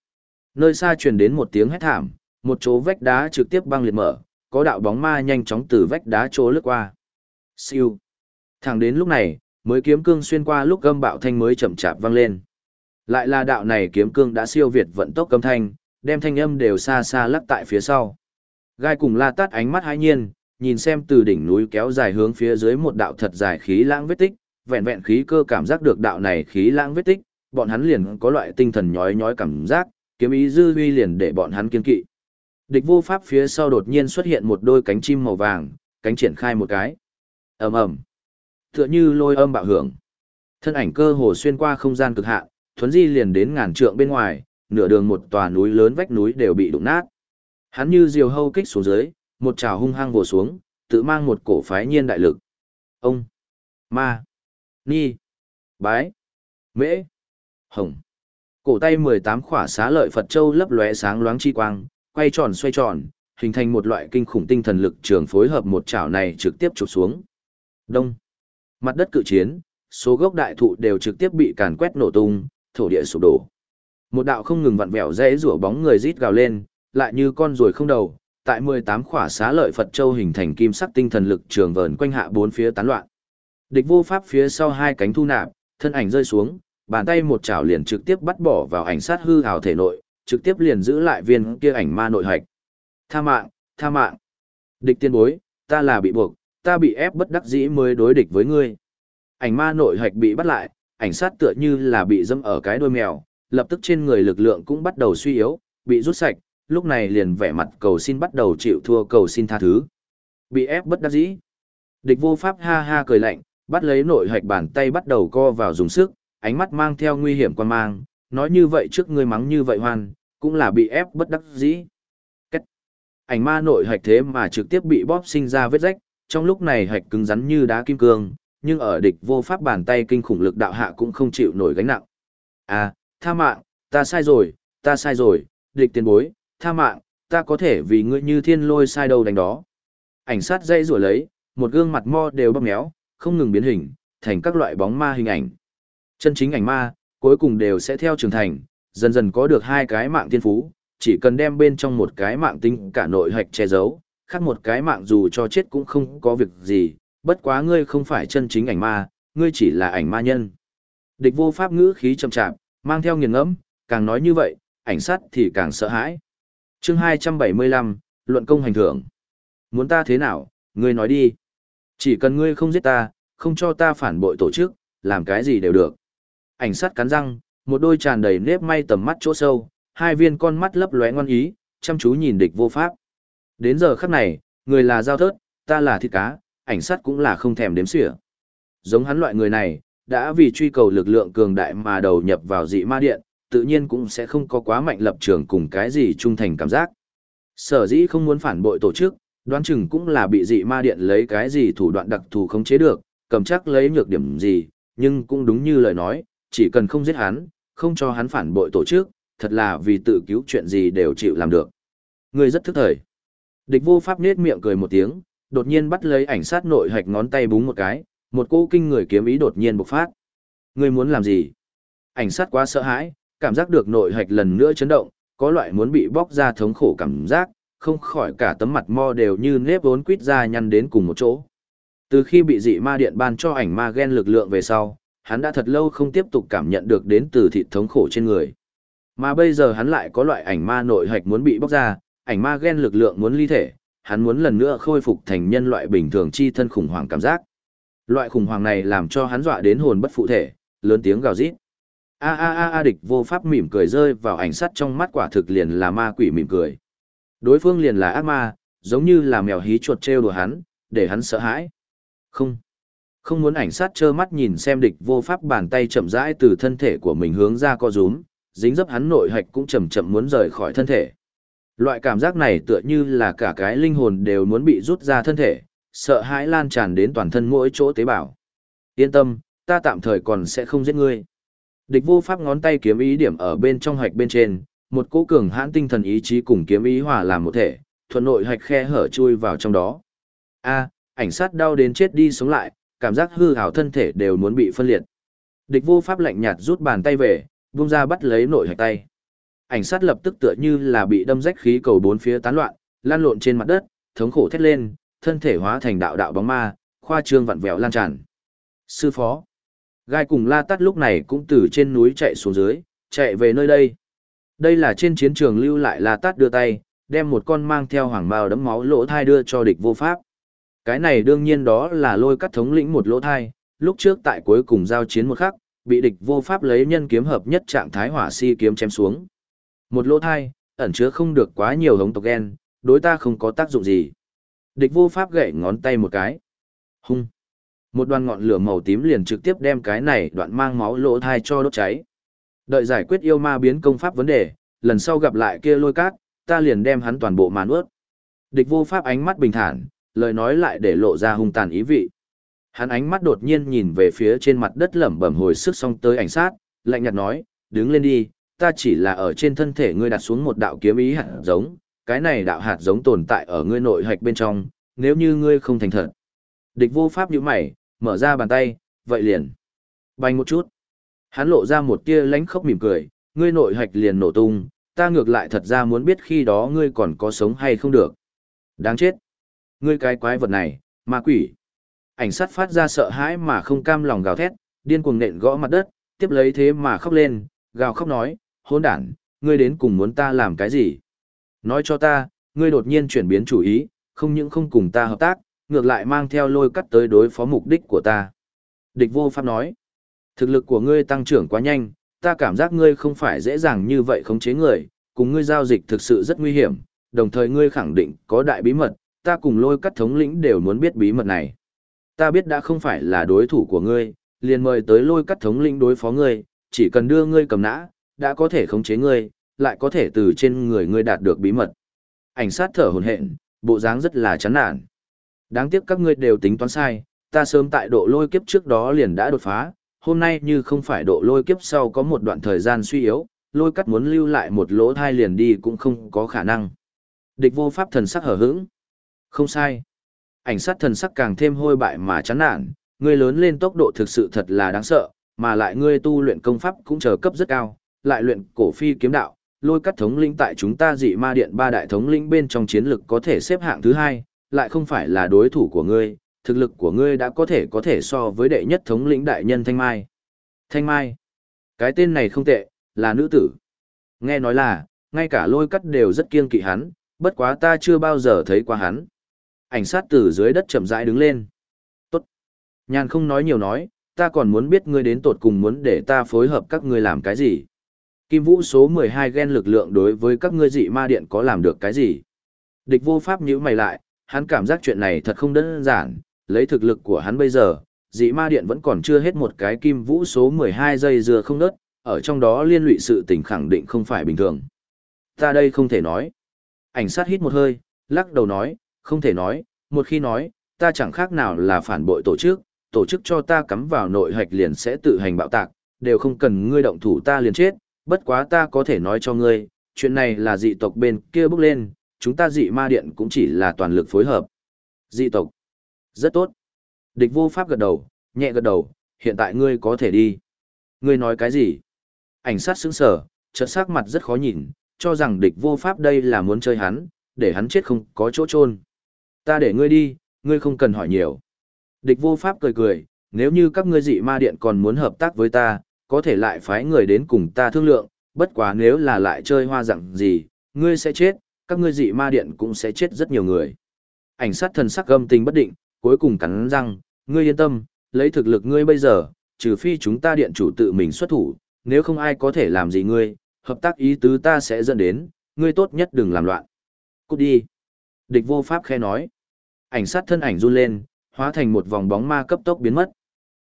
Nơi xa truyền đến một tiếng hét thảm, một chỗ vách đá trực tiếp băng liệt mở, có đạo bóng ma nhanh chóng từ vách đá chỗ lướt qua. Siêu. Thẳng đến lúc này, mới kiếm cương xuyên qua lúc gâm bạo thanh mới chậm chạp vang lên. Lại là đạo này kiếm cương đã siêu việt vận tốc cấm thanh, đem thanh âm đều xa xa lắc tại phía sau. Gai cùng la tát ánh mắt hai nhiên, nhìn xem từ đỉnh núi kéo dài hướng phía dưới một đạo thật dài khí lãng vết tích, vẹn vẹn khí cơ cảm giác được đạo này khí lãng vết tích, bọn hắn liền có loại tinh thần nhói nhói cảm giác, kiếm ý dư huy liền để bọn hắn kiên kỵ. Địch vô pháp phía sau đột nhiên xuất hiện một đôi cánh chim màu vàng, cánh triển khai một cái. ầm ầm, tựa như lôi âm bạo hưởng. Thân ảnh cơ hồ xuyên qua không gian cực hạn, thuấn di liền đến ngàn trượng bên ngoài, nửa đường một tòa núi lớn vách núi đều bị đụng nát. Hắn như diều hâu kích xuống dưới, một trào hung hăng vồ xuống, tự mang một cổ phái nhiên đại lực. Ông, ma, ni, bái, mễ, hồng. Cổ tay 18 khỏa xá lợi Phật Châu lấp lóe sáng loáng chi quang, quay tròn xoay tròn, hình thành một loại kinh khủng tinh thần lực trường phối hợp một chảo này trực tiếp chụp xuống. Đông. Mặt đất cự chiến, số gốc đại thụ đều trực tiếp bị càn quét nổ tung, thổ địa sụp đổ. Một đạo không ngừng vặn vẹo rẽ rủa bóng người rít gào lên, lại như con ruồi không đầu, tại 18 khỏa xá lợi Phật Châu hình thành kim sắc tinh thần lực trường vờn quanh hạ bốn phía tán loạn. Địch vô pháp phía sau hai cánh thu nạp, thân ảnh rơi xuống, bàn tay một chảo liền trực tiếp bắt bỏ vào ảnh sát hư ảo thể nội, trực tiếp liền giữ lại viên kia ảnh ma nội hạch. Tha mạng, tha mạng. Địch tiên bối, ta là bị buộc, ta bị ép bất đắc dĩ mới đối địch với ngươi. Ảnh ma nội hạch bị bắt lại, ảnh sát tựa như là bị dâm ở cái đôi mèo, lập tức trên người lực lượng cũng bắt đầu suy yếu, bị rút sạch, lúc này liền vẻ mặt cầu xin bắt đầu chịu thua cầu xin tha thứ. Bị ép bất đắc dĩ. Địch vô pháp ha ha cười lạnh, bắt lấy nội hạch bàn tay bắt đầu co vào dùng sức, ánh mắt mang theo nguy hiểm quan mang, nói như vậy trước ngươi mắng như vậy hoan, cũng là bị ép bất đắc dĩ. Cách. Ảnh ma nội hạch thế mà trực tiếp bị bóp sinh ra vết rách, trong lúc này hạch cứng rắn như đá kim cương, nhưng ở địch vô pháp bàn tay kinh khủng lực đạo hạ cũng không chịu nổi gánh nặng. À, tha mạng, ta sai rồi, ta sai rồi, địch tiền bối, tha mạng, ta có thể vì ngươi như thiên lôi sai đầu đánh đó. Ảnh sát dây rủa lấy, một gương mặt mo đều bóp méo, không ngừng biến hình, thành các loại bóng ma hình ảnh. Chân chính ảnh ma, cuối cùng đều sẽ theo trưởng thành, dần dần có được hai cái mạng thiên phú, chỉ cần đem bên trong một cái mạng tinh cả nội hạch che giấu, khác một cái mạng dù cho chết cũng không có việc gì, bất quá ngươi không phải chân chính ảnh ma, ngươi chỉ là ảnh ma nhân. Địch vô pháp ngữ khí chậm chạp, mang theo nghiền ngẫm, càng nói như vậy, ảnh sát thì càng sợ hãi. Chương 275, luận công hành thưởng. Muốn ta thế nào, ngươi nói đi. Chỉ cần ngươi không giết ta, không cho ta phản bội tổ chức, làm cái gì đều được. Ảnh sát cắn răng, một đôi tràn đầy nếp may tầm mắt chỗ sâu, hai viên con mắt lấp lóe ngoan ý, chăm chú nhìn địch vô pháp. Đến giờ khắc này, người là dao thớt, ta là thịt cá, ảnh sát cũng là không thèm đếm xỉa. Giống hắn loại người này, đã vì truy cầu lực lượng cường đại mà đầu nhập vào dị ma điện, tự nhiên cũng sẽ không có quá mạnh lập trường cùng cái gì trung thành cảm giác. Sở dĩ không muốn phản bội tổ chức, đoán chừng cũng là bị dị ma điện lấy cái gì thủ đoạn đặc thù khống chế được, cầm chắc lấy nhược điểm gì, nhưng cũng đúng như lời nói, chỉ cần không giết hắn, không cho hắn phản bội tổ chức, thật là vì tự cứu chuyện gì đều chịu làm được. Người rất thức thời. Địch vô pháp nết miệng cười một tiếng, đột nhiên bắt lấy ảnh sát nội hạch ngón tay búng một cái, một cô kinh người kiếm ý đột nhiên bộc phát. Người muốn làm gì? Ảnh sát quá sợ hãi, cảm giác được nội hạch lần nữa chấn động, có loại muốn bị bóc ra thống khổ cảm giác, không khỏi cả tấm mặt mo đều như nếp vốn quýt ra nhăn đến cùng một chỗ. Từ khi bị dị ma điện ban cho ảnh ma gen lực lượng về sau, hắn đã thật lâu không tiếp tục cảm nhận được đến từ thịt thống khổ trên người. Mà bây giờ hắn lại có loại ảnh ma nội hạch muốn bị bóc ra, ảnh ma gen lực lượng muốn ly thể, hắn muốn lần nữa khôi phục thành nhân loại bình thường chi thân khủng hoảng cảm giác. Loại khủng hoảng này làm cho hắn dọa đến hồn bất phụ thể, lớn tiếng gào rít. A a a a địch vô pháp mỉm cười rơi vào ảnh sắt trong mắt quả thực liền là ma quỷ mỉm cười. Đối phương liền là ác ma, giống như là mèo hí chuột trêu đùa hắn, để hắn sợ hãi. Không. Không muốn ảnh sát trơ mắt nhìn xem địch vô pháp bàn tay chậm rãi từ thân thể của mình hướng ra co rúm, dính dấp hắn nội hạch cũng chậm chậm muốn rời khỏi thân thể. Loại cảm giác này tựa như là cả cái linh hồn đều muốn bị rút ra thân thể, sợ hãi lan tràn đến toàn thân mỗi chỗ tế bào. Yên tâm, ta tạm thời còn sẽ không giết ngươi. Địch vô pháp ngón tay kiếm ý điểm ở bên trong hạch bên trên, một cỗ cường hãn tinh thần ý chí cùng kiếm ý hòa làm một thể, thuận nội hạch khe hở chui vào trong đó. A, ảnh sát đau đến chết đi sống lại, cảm giác hư hào thân thể đều muốn bị phân liệt. Địch vô pháp lạnh nhạt rút bàn tay về, buông ra bắt lấy nội hạch tay. Ảnh sát lập tức tựa như là bị đâm rách khí cầu bốn phía tán loạn, lan lộn trên mặt đất, thống khổ thét lên, thân thể hóa thành đạo đạo bóng ma, khoa trương vặn vẹo lan tràn. Sư phó. Gai cùng La Tát lúc này cũng từ trên núi chạy xuống dưới, chạy về nơi đây. Đây là trên chiến trường lưu lại La Tát đưa tay, đem một con mang theo hoàng bào đấm máu lỗ thai đưa cho địch vô pháp. Cái này đương nhiên đó là lôi cắt thống lĩnh một lỗ thai, lúc trước tại cuối cùng giao chiến một khắc, bị địch vô pháp lấy nhân kiếm hợp nhất trạng thái hỏa si kiếm chém xuống. Một lỗ thai, ẩn chứa không được quá nhiều hống tộc gen, đối ta không có tác dụng gì. Địch vô pháp gậy ngón tay một cái. Hung. Một đoàn ngọn lửa màu tím liền trực tiếp đem cái này đoạn mang máu lỗ thai cho đốt cháy. Đợi giải quyết yêu ma biến công pháp vấn đề, lần sau gặp lại kia lôi cát, ta liền đem hắn toàn bộ màn ướt. Địch vô pháp ánh mắt bình thản, lời nói lại để lộ ra hung tàn ý vị. Hắn ánh mắt đột nhiên nhìn về phía trên mặt đất lẩm bẩm hồi sức xong tới ảnh sát, lạnh nhạt nói, đứng lên đi, ta chỉ là ở trên thân thể ngươi đặt xuống một đạo kiếm ý hạt giống, cái này đạo hạt giống tồn tại ở ngươi nội hạch bên trong, nếu như ngươi không thành thật. Địch vô pháp như mày, mở ra bàn tay, vậy liền. Bành một chút. Hắn lộ ra một tia lánh khóc mỉm cười, ngươi nội hạch liền nổ tung, ta ngược lại thật ra muốn biết khi đó ngươi còn có sống hay không được. Đáng chết. Ngươi cái quái vật này, ma quỷ. Ảnh sát phát ra sợ hãi mà không cam lòng gào thét, điên cuồng nện gõ mặt đất, tiếp lấy thế mà khóc lên, gào khóc nói, hỗn đản, ngươi đến cùng muốn ta làm cái gì? Nói cho ta, ngươi đột nhiên chuyển biến chủ ý, không những không cùng ta hợp tác, ngược lại mang theo lôi cắt tới đối phó mục đích của ta. Địch vô pháp nói, thực lực của ngươi tăng trưởng quá nhanh, ta cảm giác ngươi không phải dễ dàng như vậy khống chế người, cùng ngươi giao dịch thực sự rất nguy hiểm, đồng thời ngươi khẳng định có đại bí mật, ta cùng lôi cắt thống lĩnh đều muốn biết bí mật này. Ta biết đã không phải là đối thủ của ngươi, liền mời tới lôi cắt thống lĩnh đối phó ngươi, chỉ cần đưa ngươi cầm nã, đã có thể khống chế ngươi, lại có thể từ trên người ngươi đạt được bí mật. Ảnh sát thở hồn hện, bộ dáng rất là chán nản. Đáng tiếc các ngươi đều tính toán sai, ta sớm tại độ lôi kiếp trước đó liền đã đột phá, hôm nay như không phải độ lôi kiếp sau có một đoạn thời gian suy yếu, lôi cắt muốn lưu lại một lỗ thai liền đi cũng không có khả năng. Địch vô pháp thần sắc hở hững. Không sai. Ảnh sát thần sắc càng thêm hôi bại mà chán nản, ngươi lớn lên tốc độ thực sự thật là đáng sợ, mà lại ngươi tu luyện công pháp cũng chờ cấp rất cao, lại luyện cổ phi kiếm đạo, lôi cắt thống lĩnh tại chúng ta dị ma điện ba đại thống lĩnh bên trong chiến lực có thể xếp hạng thứ hai, lại không phải là đối thủ của ngươi, thực lực của ngươi đã có thể có thể so với đệ nhất thống lĩnh đại nhân Thanh Mai. Thanh Mai, cái tên này không tệ, là nữ tử. Nghe nói là, ngay cả lôi cắt đều rất kiêng kỵ hắn, bất quá ta chưa bao giờ thấy qua hắn. Ảnh sát từ dưới đất chậm rãi đứng lên. Tốt. Nhàn không nói nhiều nói, ta còn muốn biết ngươi đến tột cùng muốn để ta phối hợp các ngươi làm cái gì. Kim Vũ số 12 gen lực lượng đối với các ngươi dị ma điện có làm được cái gì? Địch vô pháp nhíu mày lại, hắn cảm giác chuyện này thật không đơn giản, lấy thực lực của hắn bây giờ, dị ma điện vẫn còn chưa hết một cái kim vũ số 12 giây dừa không nớt, ở trong đó liên lụy sự tình khẳng định không phải bình thường. Ta đây không thể nói. Ảnh sát hít một hơi, lắc đầu nói, không thể nói, một khi nói, ta chẳng khác nào là phản bội tổ chức, tổ chức cho ta cắm vào nội hạch liền sẽ tự hành bạo tạc, đều không cần ngươi động thủ ta liền chết, bất quá ta có thể nói cho ngươi, chuyện này là dị tộc bên kia bước lên, chúng ta dị ma điện cũng chỉ là toàn lực phối hợp. Dị tộc. Rất tốt. Địch vô pháp gật đầu, nhẹ gật đầu, hiện tại ngươi có thể đi. Ngươi nói cái gì? Ảnh sát sững sờ, chợt sắc mặt rất khó nhìn, cho rằng địch vô pháp đây là muốn chơi hắn, để hắn chết không có chỗ chôn. Ta để ngươi đi, ngươi không cần hỏi nhiều. Địch vô pháp cười cười, nếu như các ngươi dị ma điện còn muốn hợp tác với ta, có thể lại phái người đến cùng ta thương lượng, bất quá nếu là lại chơi hoa dạng gì, ngươi sẽ chết, các ngươi dị ma điện cũng sẽ chết rất nhiều người. Ảnh sát thần sắc gâm tình bất định, cuối cùng cắn răng, ngươi yên tâm, lấy thực lực ngươi bây giờ, trừ phi chúng ta điện chủ tự mình xuất thủ, nếu không ai có thể làm gì ngươi, hợp tác ý tứ ta sẽ dẫn đến, ngươi tốt nhất đừng làm loạn. Cút đi. Địch vô pháp khe nói. Ảnh sát thân ảnh run lên, hóa thành một vòng bóng ma cấp tốc biến mất.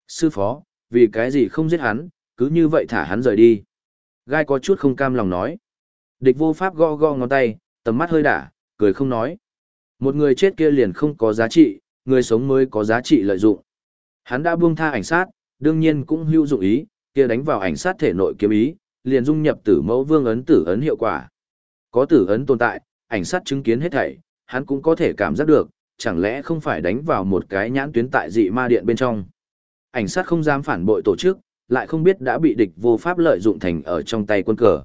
Sư phó, vì cái gì không giết hắn, cứ như vậy thả hắn rời đi. Gai có chút không cam lòng nói. Địch vô pháp go go ngón tay, tầm mắt hơi đả, cười không nói. Một người chết kia liền không có giá trị, người sống mới có giá trị lợi dụng. Hắn đã buông tha ảnh sát, đương nhiên cũng hữu dụng ý, kia đánh vào ảnh sát thể nội kiếm ý, liền dung nhập tử mẫu vương ấn tử ấn hiệu quả. Có tử ấn tồn tại, ảnh sát chứng kiến hết thảy, hắn cũng có thể cảm giác được, chẳng lẽ không phải đánh vào một cái nhãn tuyến tại dị ma điện bên trong. Ảnh sát không dám phản bội tổ chức, lại không biết đã bị địch vô pháp lợi dụng thành ở trong tay quân cờ.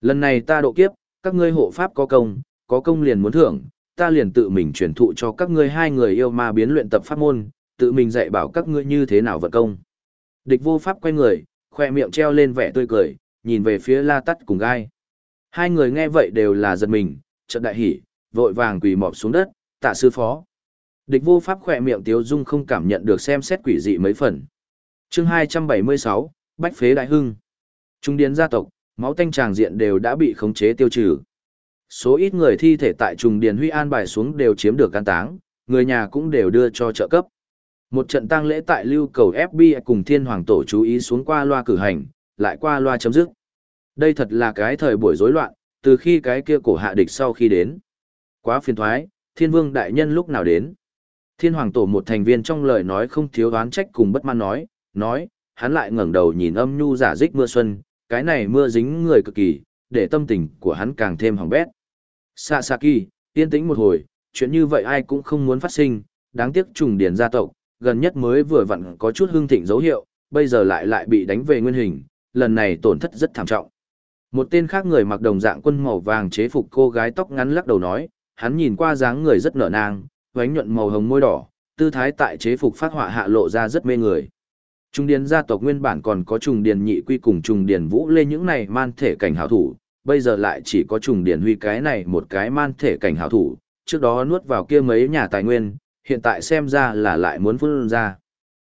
Lần này ta độ kiếp, các ngươi hộ pháp có công, có công liền muốn thưởng, ta liền tự mình truyền thụ cho các ngươi hai người yêu ma biến luyện tập pháp môn, tự mình dạy bảo các ngươi như thế nào vận công. Địch vô pháp quay người, khoe miệng treo lên vẻ tươi cười, nhìn về phía la tắt cùng gai. Hai người nghe vậy đều là giật mình, trận đại hỉ, vội vàng quỳ mọp xuống đất, tạ sư phó. Địch vô pháp khỏe miệng tiếu dung không cảm nhận được xem xét quỷ dị mấy phần. chương 276, Bách Phế Đại Hưng. Trung điến gia tộc, máu tanh tràng diện đều đã bị khống chế tiêu trừ. Số ít người thi thể tại trùng điền huy an bài xuống đều chiếm được can táng, người nhà cũng đều đưa cho trợ cấp. Một trận tang lễ tại lưu cầu FBI cùng thiên hoàng tổ chú ý xuống qua loa cử hành, lại qua loa chấm dứt. Đây thật là cái thời buổi rối loạn, từ khi cái kia cổ hạ địch sau khi đến. Quá phiền thoái, thiên vương đại nhân lúc nào đến. Thiên hoàng tổ một thành viên trong lời nói không thiếu oán trách cùng bất mãn nói, nói, hắn lại ngẩng đầu nhìn âm nhu giả dích mưa xuân, cái này mưa dính người cực kỳ, để tâm tình của hắn càng thêm hỏng bét. Sasaki, yên tĩnh một hồi, chuyện như vậy ai cũng không muốn phát sinh, đáng tiếc trùng điển gia tộc, gần nhất mới vừa vặn có chút hưng thịnh dấu hiệu, bây giờ lại lại bị đánh về nguyên hình, lần này tổn thất rất thảm trọng. Một tên khác người mặc đồng dạng quân màu vàng chế phục cô gái tóc ngắn lắc đầu nói, hắn nhìn qua dáng người rất nở nang, vánh nhuận màu hồng môi đỏ, tư thái tại chế phục phát họa hạ lộ ra rất mê người. Trung điền gia tộc nguyên bản còn có trùng điền nhị quy cùng trùng điền vũ lê những này man thể cảnh hảo thủ, bây giờ lại chỉ có trùng điền huy cái này một cái man thể cảnh hảo thủ, trước đó nuốt vào kia mấy nhà tài nguyên, hiện tại xem ra là lại muốn phun ra.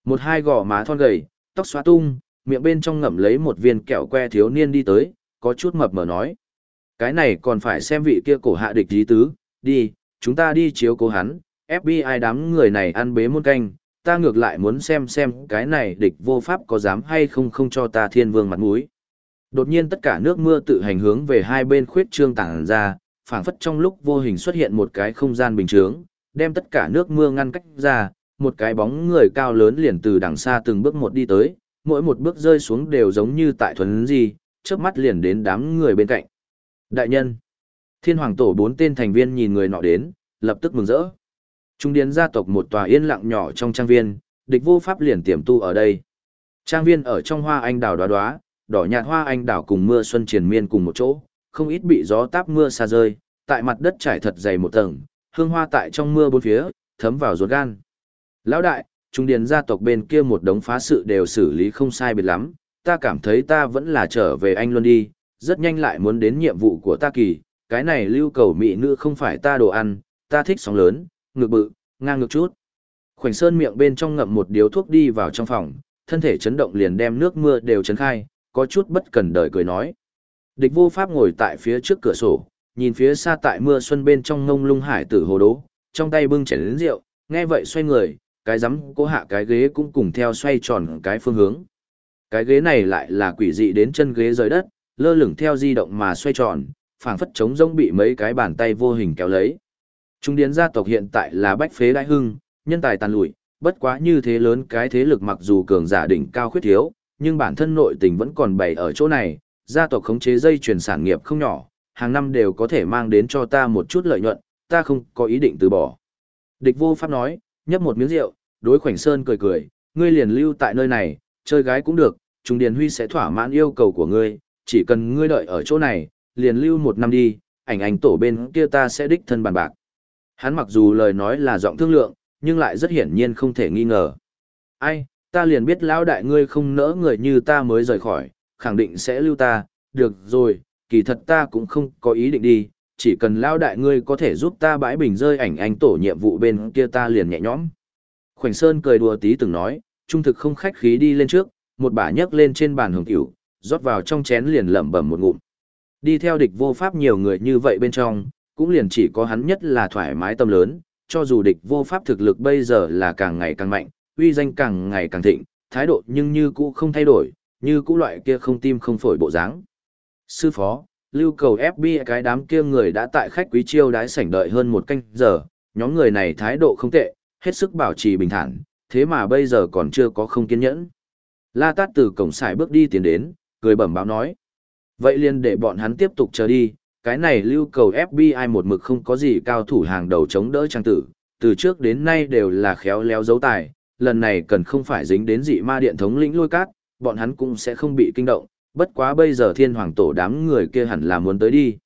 Một hai gò má thon gầy, tóc xóa tung, miệng bên trong ngậm lấy một viên kẹo que thiếu niên đi tới, có chút mập mờ nói. Cái này còn phải xem vị kia cổ hạ địch dí tứ, đi, chúng ta đi chiếu cố hắn, FBI đám người này ăn bế muôn canh, ta ngược lại muốn xem xem cái này địch vô pháp có dám hay không không cho ta thiên vương mặt mũi. Đột nhiên tất cả nước mưa tự hành hướng về hai bên khuyết trương tảng ra, phảng phất trong lúc vô hình xuất hiện một cái không gian bình trướng, đem tất cả nước mưa ngăn cách ra, một cái bóng người cao lớn liền từ đằng xa từng bước một đi tới, mỗi một bước rơi xuống đều giống như tại thuần gì, chớp mắt liền đến đám người bên cạnh. Đại nhân, thiên hoàng tổ bốn tên thành viên nhìn người nọ đến, lập tức mừng rỡ. Trung điền gia tộc một tòa yên lặng nhỏ trong trang viên, địch vô pháp liền tiềm tu ở đây. Trang viên ở trong hoa anh đào đóa đóa, đỏ nhạt hoa anh đào cùng mưa xuân triền miên cùng một chỗ, không ít bị gió táp mưa xa rơi, tại mặt đất trải thật dày một tầng, hương hoa tại trong mưa bốn phía, thấm vào ruột gan. Lão đại, trung điền gia tộc bên kia một đống phá sự đều xử lý không sai biệt lắm, ta cảm thấy ta vẫn là trở về anh luôn đi, rất nhanh lại muốn đến nhiệm vụ của ta kỳ, cái này lưu cầu mỹ nữ không phải ta đồ ăn, ta thích sóng lớn, ngực bự, ngang ngược chút. Khoảnh sơn miệng bên trong ngậm một điếu thuốc đi vào trong phòng, thân thể chấn động liền đem nước mưa đều chấn khai, có chút bất cần đời cười nói. Địch vô pháp ngồi tại phía trước cửa sổ, nhìn phía xa tại mưa xuân bên trong ngông lung hải tử hồ đố, trong tay bưng chén rượu, nghe vậy xoay người, cái rắm cố hạ cái ghế cũng cùng theo xoay tròn cái phương hướng. Cái ghế này lại là quỷ dị đến chân ghế rời đất, lơ lửng theo di động mà xoay tròn, phảng phất trống rông bị mấy cái bàn tay vô hình kéo lấy. Trung điển gia tộc hiện tại là bách phế đại hưng, nhân tài tàn lụi, bất quá như thế lớn cái thế lực mặc dù cường giả đỉnh cao khuyết thiếu, nhưng bản thân nội tình vẫn còn bày ở chỗ này, gia tộc khống chế dây chuyển sản nghiệp không nhỏ, hàng năm đều có thể mang đến cho ta một chút lợi nhuận, ta không có ý định từ bỏ. Địch vô pháp nói, nhấp một miếng rượu, đối khoảnh sơn cười cười, ngươi liền lưu tại nơi này, chơi gái cũng được, Trung Điền Huy sẽ thỏa mãn yêu cầu của ngươi, chỉ cần ngươi đợi ở chỗ này, liền lưu một năm đi, ảnh ảnh tổ bên kia ta sẽ đích thân bàn bạc. Hắn mặc dù lời nói là giọng thương lượng, nhưng lại rất hiển nhiên không thể nghi ngờ. Ai, ta liền biết lão đại ngươi không nỡ người như ta mới rời khỏi, khẳng định sẽ lưu ta, được rồi, kỳ thật ta cũng không có ý định đi, chỉ cần lão đại ngươi có thể giúp ta bãi bình rơi ảnh anh tổ nhiệm vụ bên kia ta liền nhẹ nhõm. Khoảnh Sơn cười đùa tí từng nói, trung thực không khách khí đi lên trước, một bả nhấc lên trên bàn hồng tiểu, rót vào trong chén liền lẩm bẩm một ngụm. Đi theo địch vô pháp nhiều người như vậy bên trong, cũng liền chỉ có hắn nhất là thoải mái tâm lớn, cho dù địch vô pháp thực lực bây giờ là càng ngày càng mạnh, uy danh càng ngày càng thịnh, thái độ nhưng như cũ không thay đổi, như cũ loại kia không tim không phổi bộ dáng. Sư phó, lưu cầu FBI cái đám kia người đã tại khách quý chiêu đái sảnh đợi hơn một canh giờ, nhóm người này thái độ không tệ, hết sức bảo trì bình thản, thế mà bây giờ còn chưa có không kiên nhẫn. La Tát từ cổng xài bước đi tiến đến, cười bẩm báo nói. Vậy liền để bọn hắn tiếp tục chờ đi, cái này lưu cầu FBI một mực không có gì cao thủ hàng đầu chống đỡ trang tử, từ trước đến nay đều là khéo léo dấu tài, lần này cần không phải dính đến dị ma điện thống lĩnh lôi cát, bọn hắn cũng sẽ không bị kinh động, bất quá bây giờ thiên hoàng tổ đám người kia hẳn là muốn tới đi.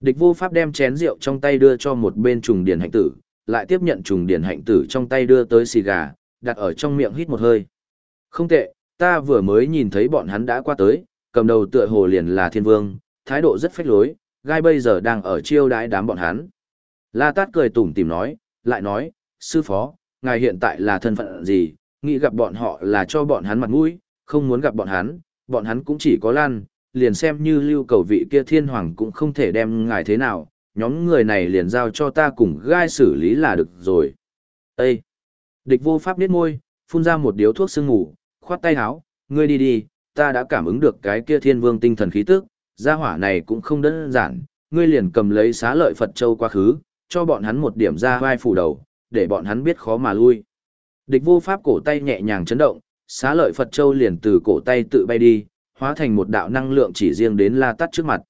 Địch vô pháp đem chén rượu trong tay đưa cho một bên trùng điển hạnh tử, lại tiếp nhận trùng điển hạnh tử trong tay đưa tới xì gà, đặt ở trong miệng hít một hơi. Không tệ, ta vừa mới nhìn thấy bọn hắn đã qua tới, cầm đầu tựa hồ liền là thiên vương, thái độ rất phách lối, gai bây giờ đang ở chiêu đãi đám bọn hắn. La Tát cười tủm tìm nói, lại nói, sư phó, ngài hiện tại là thân phận gì, nghĩ gặp bọn họ là cho bọn hắn mặt mũi, không muốn gặp bọn hắn, bọn hắn cũng chỉ có lan, liền xem như lưu cầu vị kia thiên hoàng cũng không thể đem ngài thế nào, nhóm người này liền giao cho ta cùng gai xử lý là được rồi. Ê! Địch vô pháp biết môi, phun ra một điếu thuốc sương ngủ, khoát tay áo, ngươi đi đi, ta đã cảm ứng được cái kia thiên vương tinh thần khí tức, gia hỏa này cũng không đơn giản, ngươi liền cầm lấy xá lợi Phật Châu quá khứ, cho bọn hắn một điểm ra vai phủ đầu, để bọn hắn biết khó mà lui. Địch vô pháp cổ tay nhẹ nhàng chấn động, xá lợi Phật Châu liền từ cổ tay tự bay đi, hóa thành một đạo năng lượng chỉ riêng đến La Tát trước mặt.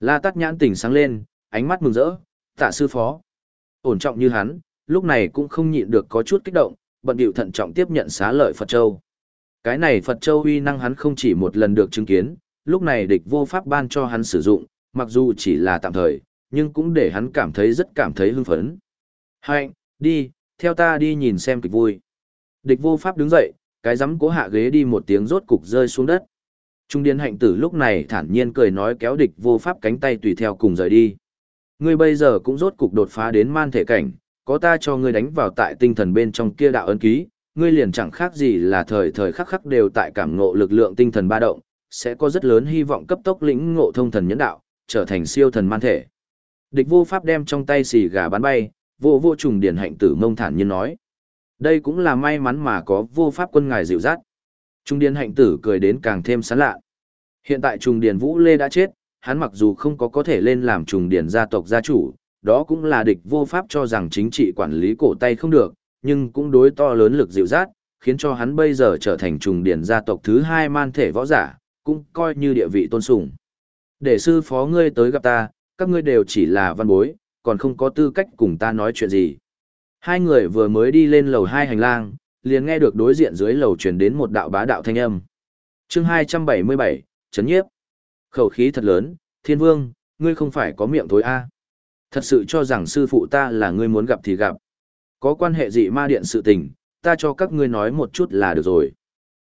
La Tát nhãn tỉnh sáng lên, ánh mắt mừng rỡ, tạ sư phó. Ổn trọng như hắn, lúc này cũng không nhịn được có chút kích động, bận điệu thận trọng tiếp nhận xá lợi Phật Châu. Cái này Phật Châu uy năng hắn không chỉ một lần được chứng kiến, lúc này địch vô pháp ban cho hắn sử dụng, mặc dù chỉ là tạm thời, nhưng cũng để hắn cảm thấy rất cảm thấy hưng phấn. Hạnh, đi, theo ta đi nhìn xem kịch vui. Địch vô pháp đứng dậy, cái giấm cố hạ ghế đi một tiếng rốt cục rơi xuống đất. Trung điên hạnh tử lúc này thản nhiên cười nói kéo địch vô pháp cánh tay tùy theo cùng rời đi. Ngươi bây giờ cũng rốt cục đột phá đến man thể cảnh, có ta cho ngươi đánh vào tại tinh thần bên trong kia đạo ấn ký, ngươi liền chẳng khác gì là thời thời khắc khắc đều tại cảm ngộ lực lượng tinh thần ba động, sẽ có rất lớn hy vọng cấp tốc lĩnh ngộ thông thần nhẫn đạo, trở thành siêu thần man thể. Địch vô pháp đem trong tay xì gà bắn bay, vô vô trùng điển hạnh tử mông thản nhiên nói. Đây cũng là may mắn mà có vô pháp quân ngài dịu dắt. Trung điển hạnh tử cười đến càng thêm sán lạ. Hiện tại trùng điển vũ lê đã chết, hắn mặc dù không có có thể lên làm trùng điển gia tộc gia chủ, đó cũng là địch vô pháp cho rằng chính trị quản lý cổ tay không được, nhưng cũng đối to lớn lực dịu dắt, khiến cho hắn bây giờ trở thành trùng điển gia tộc thứ hai man thể võ giả, cũng coi như địa vị tôn sùng. Để sư phó ngươi tới gặp ta, các ngươi đều chỉ là văn bối, còn không có tư cách cùng ta nói chuyện gì. Hai người vừa mới đi lên lầu hai hành lang, liền nghe được đối diện dưới lầu truyền đến một đạo bá đạo thanh âm. chương 277, chấn nhiếp. Khẩu khí thật lớn, thiên vương, ngươi không phải có miệng thối a Thật sự cho rằng sư phụ ta là ngươi muốn gặp thì gặp. Có quan hệ gì ma điện sự tình, ta cho các ngươi nói một chút là được rồi.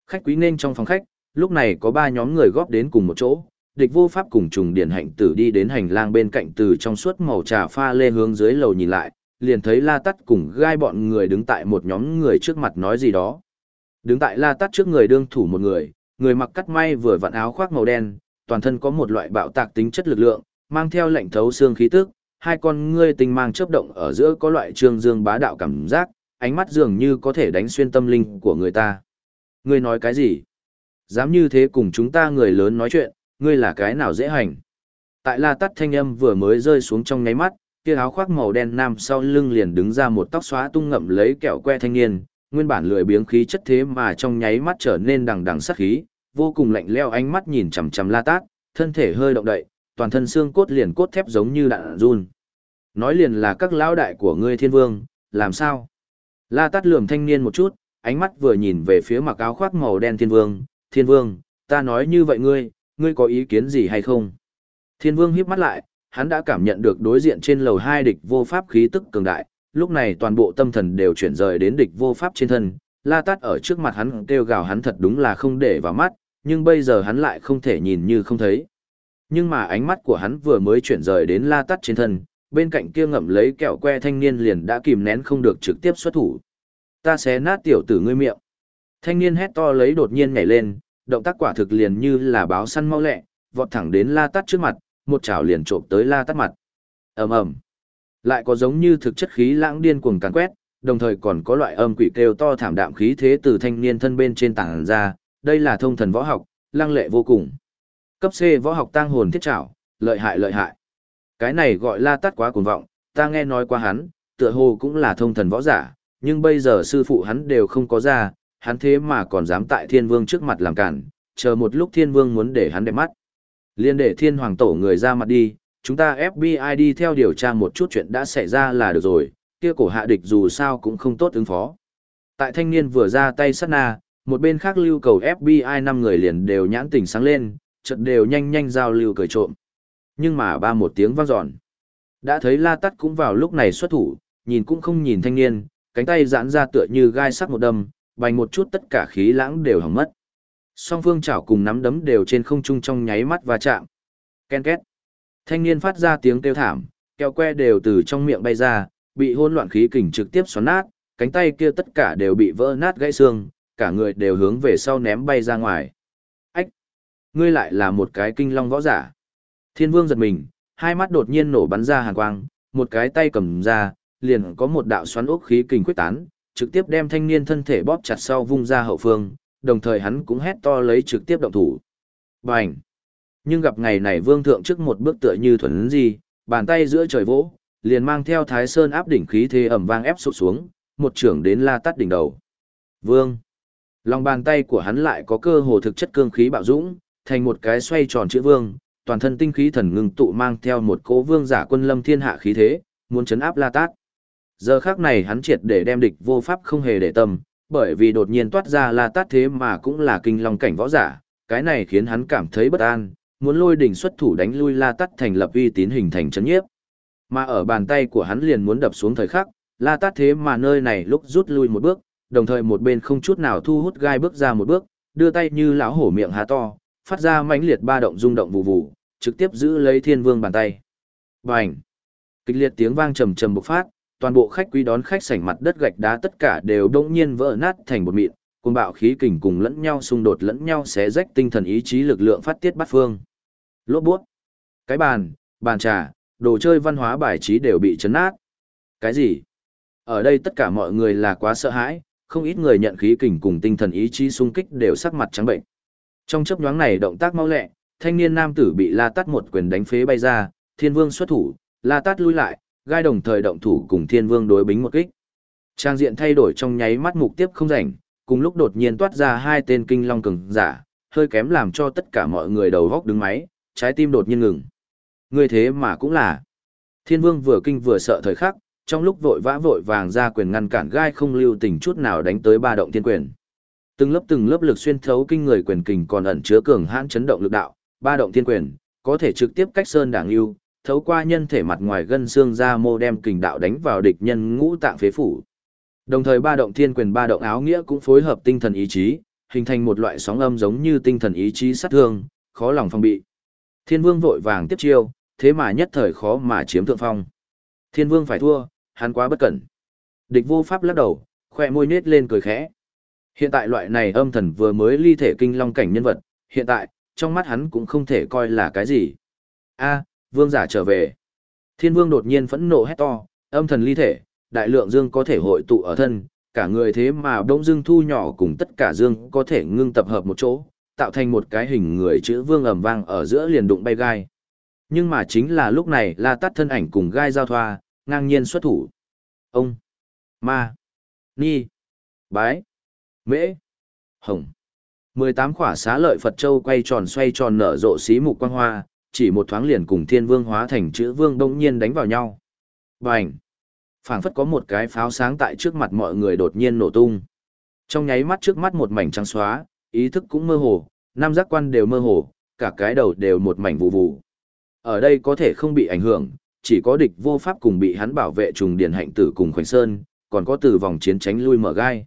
Khách quý nên trong phòng khách, lúc này có ba nhóm người góp đến cùng một chỗ, địch vô pháp cùng trùng điển hạnh tử đi đến hành lang bên cạnh từ trong suốt màu trà pha lê hướng dưới lầu nhìn lại, liền thấy la tắt cùng gai bọn người đứng tại một nhóm người trước mặt nói gì đó. Đứng tại la tắt trước người đương thủ một người, người mặc cắt may vừa vặn áo khoác màu đen, toàn thân có một loại bạo tạc tính chất lực lượng, mang theo lệnh thấu xương khí tức, hai con ngươi tinh mang chớp động ở giữa có loại trương dương bá đạo cảm giác, ánh mắt dường như có thể đánh xuyên tâm linh của người ta. Ngươi nói cái gì? Dám như thế cùng chúng ta người lớn nói chuyện, ngươi là cái nào dễ hành? Tại la tắt thanh âm vừa mới rơi xuống trong nháy mắt, kia áo khoác màu đen nam sau lưng liền đứng ra một tóc xóa tung ngậm lấy kẹo que thanh niên, nguyên bản lười biếng khí chất thế mà trong nháy mắt trở nên đằng đằng sát khí, vô cùng lạnh leo ánh mắt nhìn chằm chằm La Tát, thân thể hơi động đậy, toàn thân xương cốt liền cốt thép giống như đạn run. Nói liền là các lão đại của ngươi thiên vương, làm sao? La Tát lườm thanh niên một chút, ánh mắt vừa nhìn về phía mặc áo khoác màu đen thiên vương, thiên vương, ta nói như vậy ngươi, ngươi có ý kiến gì hay không? Thiên vương híp mắt lại, hắn đã cảm nhận được đối diện trên lầu hai địch vô pháp khí tức cường đại, lúc này toàn bộ tâm thần đều chuyển rời đến địch vô pháp trên thân, la tát ở trước mặt hắn kêu gào hắn thật đúng là không để vào mắt, nhưng bây giờ hắn lại không thể nhìn như không thấy. Nhưng mà ánh mắt của hắn vừa mới chuyển rời đến la Tắt trên thân, bên cạnh kia ngậm lấy kẹo que thanh niên liền đã kìm nén không được trực tiếp xuất thủ. Ta sẽ nát tiểu tử ngươi miệng. Thanh niên hét to lấy đột nhiên nhảy lên, động tác quả thực liền như là báo săn mau lẹ, vọt thẳng đến la Tắt trước mặt, một chảo liền trộm tới la Tắt mặt. ầm ầm lại có giống như thực chất khí lãng điên cuồng càn quét, đồng thời còn có loại âm quỷ kêu to thảm đạm khí thế từ thanh niên thân bên trên tảng ra, đây là thông thần võ học, lăng lệ vô cùng. Cấp C võ học tăng hồn thiết trảo, lợi hại lợi hại. Cái này gọi là tát quá cuồng vọng, ta nghe nói qua hắn, tựa hồ cũng là thông thần võ giả, nhưng bây giờ sư phụ hắn đều không có ra, hắn thế mà còn dám tại thiên vương trước mặt làm cản, chờ một lúc thiên vương muốn để hắn đẹp mắt. Liên để thiên hoàng tổ người ra mặt đi, chúng ta FBI đi theo điều tra một chút chuyện đã xảy ra là được rồi, kia cổ hạ địch dù sao cũng không tốt ứng phó. Tại thanh niên vừa ra tay sát na, một bên khác lưu cầu FBI năm người liền đều nhãn tỉnh sáng lên, chợt đều nhanh nhanh giao lưu cười trộm. Nhưng mà ba một tiếng vang dọn. Đã thấy La Tắt cũng vào lúc này xuất thủ, nhìn cũng không nhìn thanh niên, cánh tay giãn ra tựa như gai sắc một đâm, bành một chút tất cả khí lãng đều hỏng mất. Song phương chảo cùng nắm đấm đều trên không trung trong nháy mắt va chạm. Ken két. Thanh niên phát ra tiếng kêu thảm, keo que đều từ trong miệng bay ra, bị hỗn loạn khí kình trực tiếp xoắn nát, cánh tay kia tất cả đều bị vỡ nát gãy xương, cả người đều hướng về sau ném bay ra ngoài. Ngươi lại là một cái kinh long võ giả. Thiên vương giật mình, hai mắt đột nhiên nổ bắn ra hàn quang, một cái tay cầm ra, liền có một đạo xoắn ốc khí kình quyết tán, trực tiếp đem thanh niên thân thể bóp chặt sau vung ra hậu phương, đồng thời hắn cũng hét to lấy trực tiếp động thủ. Bành! Nhưng gặp ngày này vương thượng trước một bước tựa như thuần gì, bàn tay giữa trời vỗ, liền mang theo thái sơn áp đỉnh khí thế ẩm vang ép sụp xuống, một trưởng đến la tắt đỉnh đầu. Vương. Lòng bàn tay của hắn lại có cơ hồ thực chất cương khí bạo dũng, thành một cái xoay tròn chữ vương, toàn thân tinh khí thần ngưng tụ mang theo một cố vương giả quân lâm thiên hạ khí thế, muốn chấn áp la tát. Giờ khắc này hắn triệt để đem địch vô pháp không hề để tâm, bởi vì đột nhiên toát ra la tát thế mà cũng là kinh long cảnh võ giả, cái này khiến hắn cảm thấy bất an, muốn lôi đỉnh xuất thủ đánh lui La Tát thành lập uy tín hình thành chấn nhiếp. Mà ở bàn tay của hắn liền muốn đập xuống thời khắc, La Tát thế mà nơi này lúc rút lui một bước, đồng thời một bên không chút nào thu hút gai bước ra một bước, đưa tay như lão hổ miệng há to, phát ra mãnh liệt ba động rung động vụ vụ, trực tiếp giữ lấy Thiên Vương bàn tay. Bành! Kịch liệt tiếng vang trầm trầm bộc phát, toàn bộ khách quý đón khách sảnh mặt đất gạch đá tất cả đều đông nhiên vỡ nát thành một mịn, cuồng bạo khí kình cùng lẫn nhau xung đột lẫn nhau xé rách tinh thần ý chí lực lượng phát tiết bắt phương. Lốp bút. Cái bàn, bàn trà, đồ chơi văn hóa bài trí đều bị chấn nát. Cái gì? Ở đây tất cả mọi người là quá sợ hãi, không ít người nhận khí kình cùng tinh thần ý chí xung kích đều sắc mặt trắng bệnh. Trong chấp nhoáng này động tác mau lẹ, thanh niên nam tử bị La Tát một quyền đánh phế bay ra, Thiên Vương xuất thủ, La Tát lui lại, gai đồng thời động thủ cùng Thiên Vương đối bính một kích. Trang diện thay đổi trong nháy mắt mục tiếp không rảnh, cùng lúc đột nhiên toát ra hai tên kinh long cường giả, hơi kém làm cho tất cả mọi người đầu góc đứng máy, trái tim đột nhiên ngừng. Người thế mà cũng là. Thiên vương vừa kinh vừa sợ thời khắc, trong lúc vội vã vội vàng ra quyền ngăn cản gai không lưu tình chút nào đánh tới ba động thiên quyền. Từng lớp từng lớp lực xuyên thấu kinh người quyền kình còn ẩn chứa cường hãn chấn động lực đạo, ba động thiên quyền, có thể trực tiếp cách sơn đảng lưu, thấu qua nhân thể mặt ngoài gân xương ra mô đem kình đạo đánh vào địch nhân ngũ tạng phế phủ. Đồng thời ba động thiên quyền ba động áo nghĩa cũng phối hợp tinh thần ý chí, hình thành một loại sóng âm giống như tinh thần ý chí sát thương, khó lòng phòng bị. Thiên vương vội vàng tiếp chiêu, thế mà nhất thời khó mà chiếm thượng phong. Thiên vương phải thua, hắn quá bất cẩn. Địch vô pháp lắc đầu, khoe môi nết lên cười khẽ. Hiện tại loại này âm thần vừa mới ly thể kinh long cảnh nhân vật, hiện tại, trong mắt hắn cũng không thể coi là cái gì. a vương giả trở về. Thiên vương đột nhiên phẫn nộ hét to, âm thần ly thể, đại lượng dương có thể hội tụ ở thân, cả người thế mà đông dương thu nhỏ cùng tất cả dương có thể ngưng tập hợp một chỗ, tạo thành một cái hình người chữ vương ầm vang ở giữa liền đụng bay gai. Nhưng mà chính là lúc này La Tát thân ảnh cùng gai giao thoa, ngang nhiên xuất thủ. Ông, Ma, Ni, Bái, Mễ, Hồng. 18 khỏa xá lợi Phật Châu quay tròn xoay tròn nở rộ xí mục quang hoa, chỉ một thoáng liền cùng thiên vương hóa thành chữ vương đông nhiên đánh vào nhau. Bành! phảng phất có một cái pháo sáng tại trước mặt mọi người đột nhiên nổ tung. Trong nháy mắt trước mắt một mảnh trắng xóa, ý thức cũng mơ hồ, năm giác quan đều mơ hồ, cả cái đầu đều một mảnh vụ vụ. Ở đây có thể không bị ảnh hưởng, chỉ có địch vô pháp cùng bị hắn bảo vệ trùng điển hạnh tử cùng khoảnh sơn, còn có từ vòng chiến tránh lui mở gai.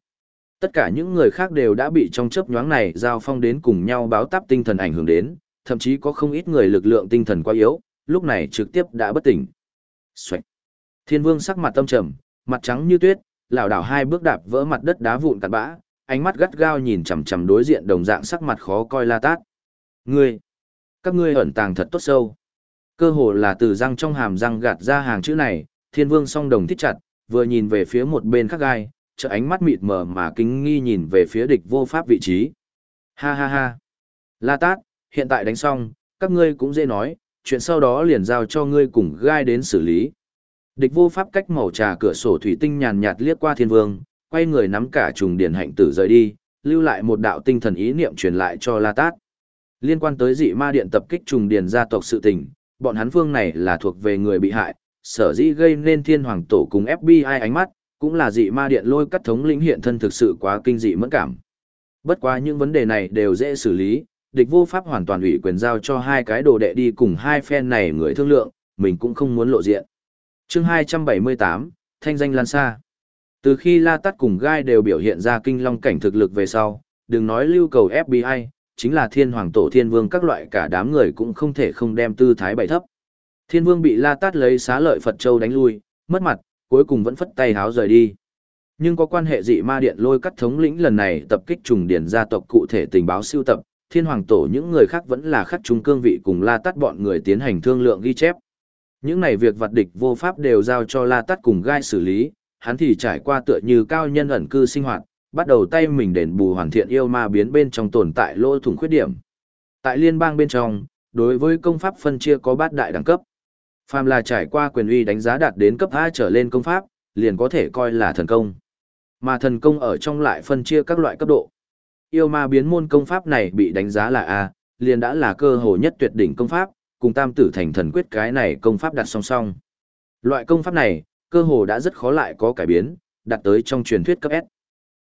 Tất cả những người khác đều đã bị trong chớp nhoáng này giao phong đến cùng nhau báo táp tinh thần ảnh hưởng đến, thậm chí có không ít người lực lượng tinh thần quá yếu, lúc này trực tiếp đã bất tỉnh. Xoạch. Thiên Vương sắc mặt tâm trầm, mặt trắng như tuyết, lảo đảo hai bước đạp vỡ mặt đất đá vụn cặn bã, ánh mắt gắt gao nhìn chằm chằm đối diện đồng dạng sắc mặt khó coi La Tát. Ngươi, các ngươi ẩn tàng thật tốt sâu. Cơ hồ là từ răng trong hàm răng gạt ra hàng chữ này, Thiên Vương song đồng thích chặt, vừa nhìn về phía một bên khác gai, chợ ánh mắt mịt mờ mà kinh nghi nhìn về phía địch vô pháp vị trí. Ha ha ha. La Tát, hiện tại đánh xong, các ngươi cũng dễ nói, chuyện sau đó liền giao cho ngươi cùng gai đến xử lý. Địch vô pháp cách màu trà cửa sổ thủy tinh nhàn nhạt liếc qua thiên vương, quay người nắm cả trùng điển hạnh tử rời đi, lưu lại một đạo tinh thần ý niệm truyền lại cho La Tát. Liên quan tới dị ma điện tập kích trùng điển gia tộc sự tình, bọn hắn phương này là thuộc về người bị hại, sở dĩ gây nên thiên hoàng tổ cùng FBI ánh mắt, cũng là dị ma điện lôi cắt thống lĩnh hiện thân thực sự quá kinh dị mẫn cảm. Bất quá những vấn đề này đều dễ xử lý, địch vô pháp hoàn toàn ủy quyền giao cho hai cái đồ đệ đi cùng hai phen này người thương lượng, mình cũng không muốn lộ diện. chương 278, Thanh danh lan xa. Từ khi La Tát cùng Gai đều biểu hiện ra kinh long cảnh thực lực về sau, đừng nói lưu cầu FBI, chính là thiên hoàng tổ thiên vương các loại cả đám người cũng không thể không đem tư thái bày thấp. Thiên vương bị La Tát lấy xá lợi Phật Châu đánh lui, mất mặt, cuối cùng vẫn phất tay háo rời đi. Nhưng có quan hệ dị ma điện lôi cắt thống lĩnh lần này tập kích trùng điển gia tộc cụ thể tình báo siêu tập, thiên hoàng tổ những người khác vẫn là khắc trung cương vị cùng la tắt bọn người tiến hành thương lượng ghi chép. Những này việc vặt địch vô pháp đều giao cho la tắt cùng gai xử lý, hắn thì trải qua tựa như cao nhân ẩn cư sinh hoạt, bắt đầu tay mình đền bù hoàn thiện yêu ma biến bên trong tồn tại lỗ thủng khuyết điểm. Tại liên bang bên trong, đối với công pháp phân chia có bát đại đẳng cấp. Phàm là trải qua quyền uy đánh giá đạt đến cấp A trở lên công pháp, liền có thể coi là thần công. Mà thần công ở trong lại phân chia các loại cấp độ. Yêu ma biến môn công pháp này bị đánh giá là A, liền đã là cơ hồ nhất tuyệt đỉnh công pháp, cùng tam tử thành thần quyết cái này công pháp đặt song song. Loại công pháp này, cơ hồ đã rất khó lại có cải biến, đặt tới trong truyền thuyết cấp S.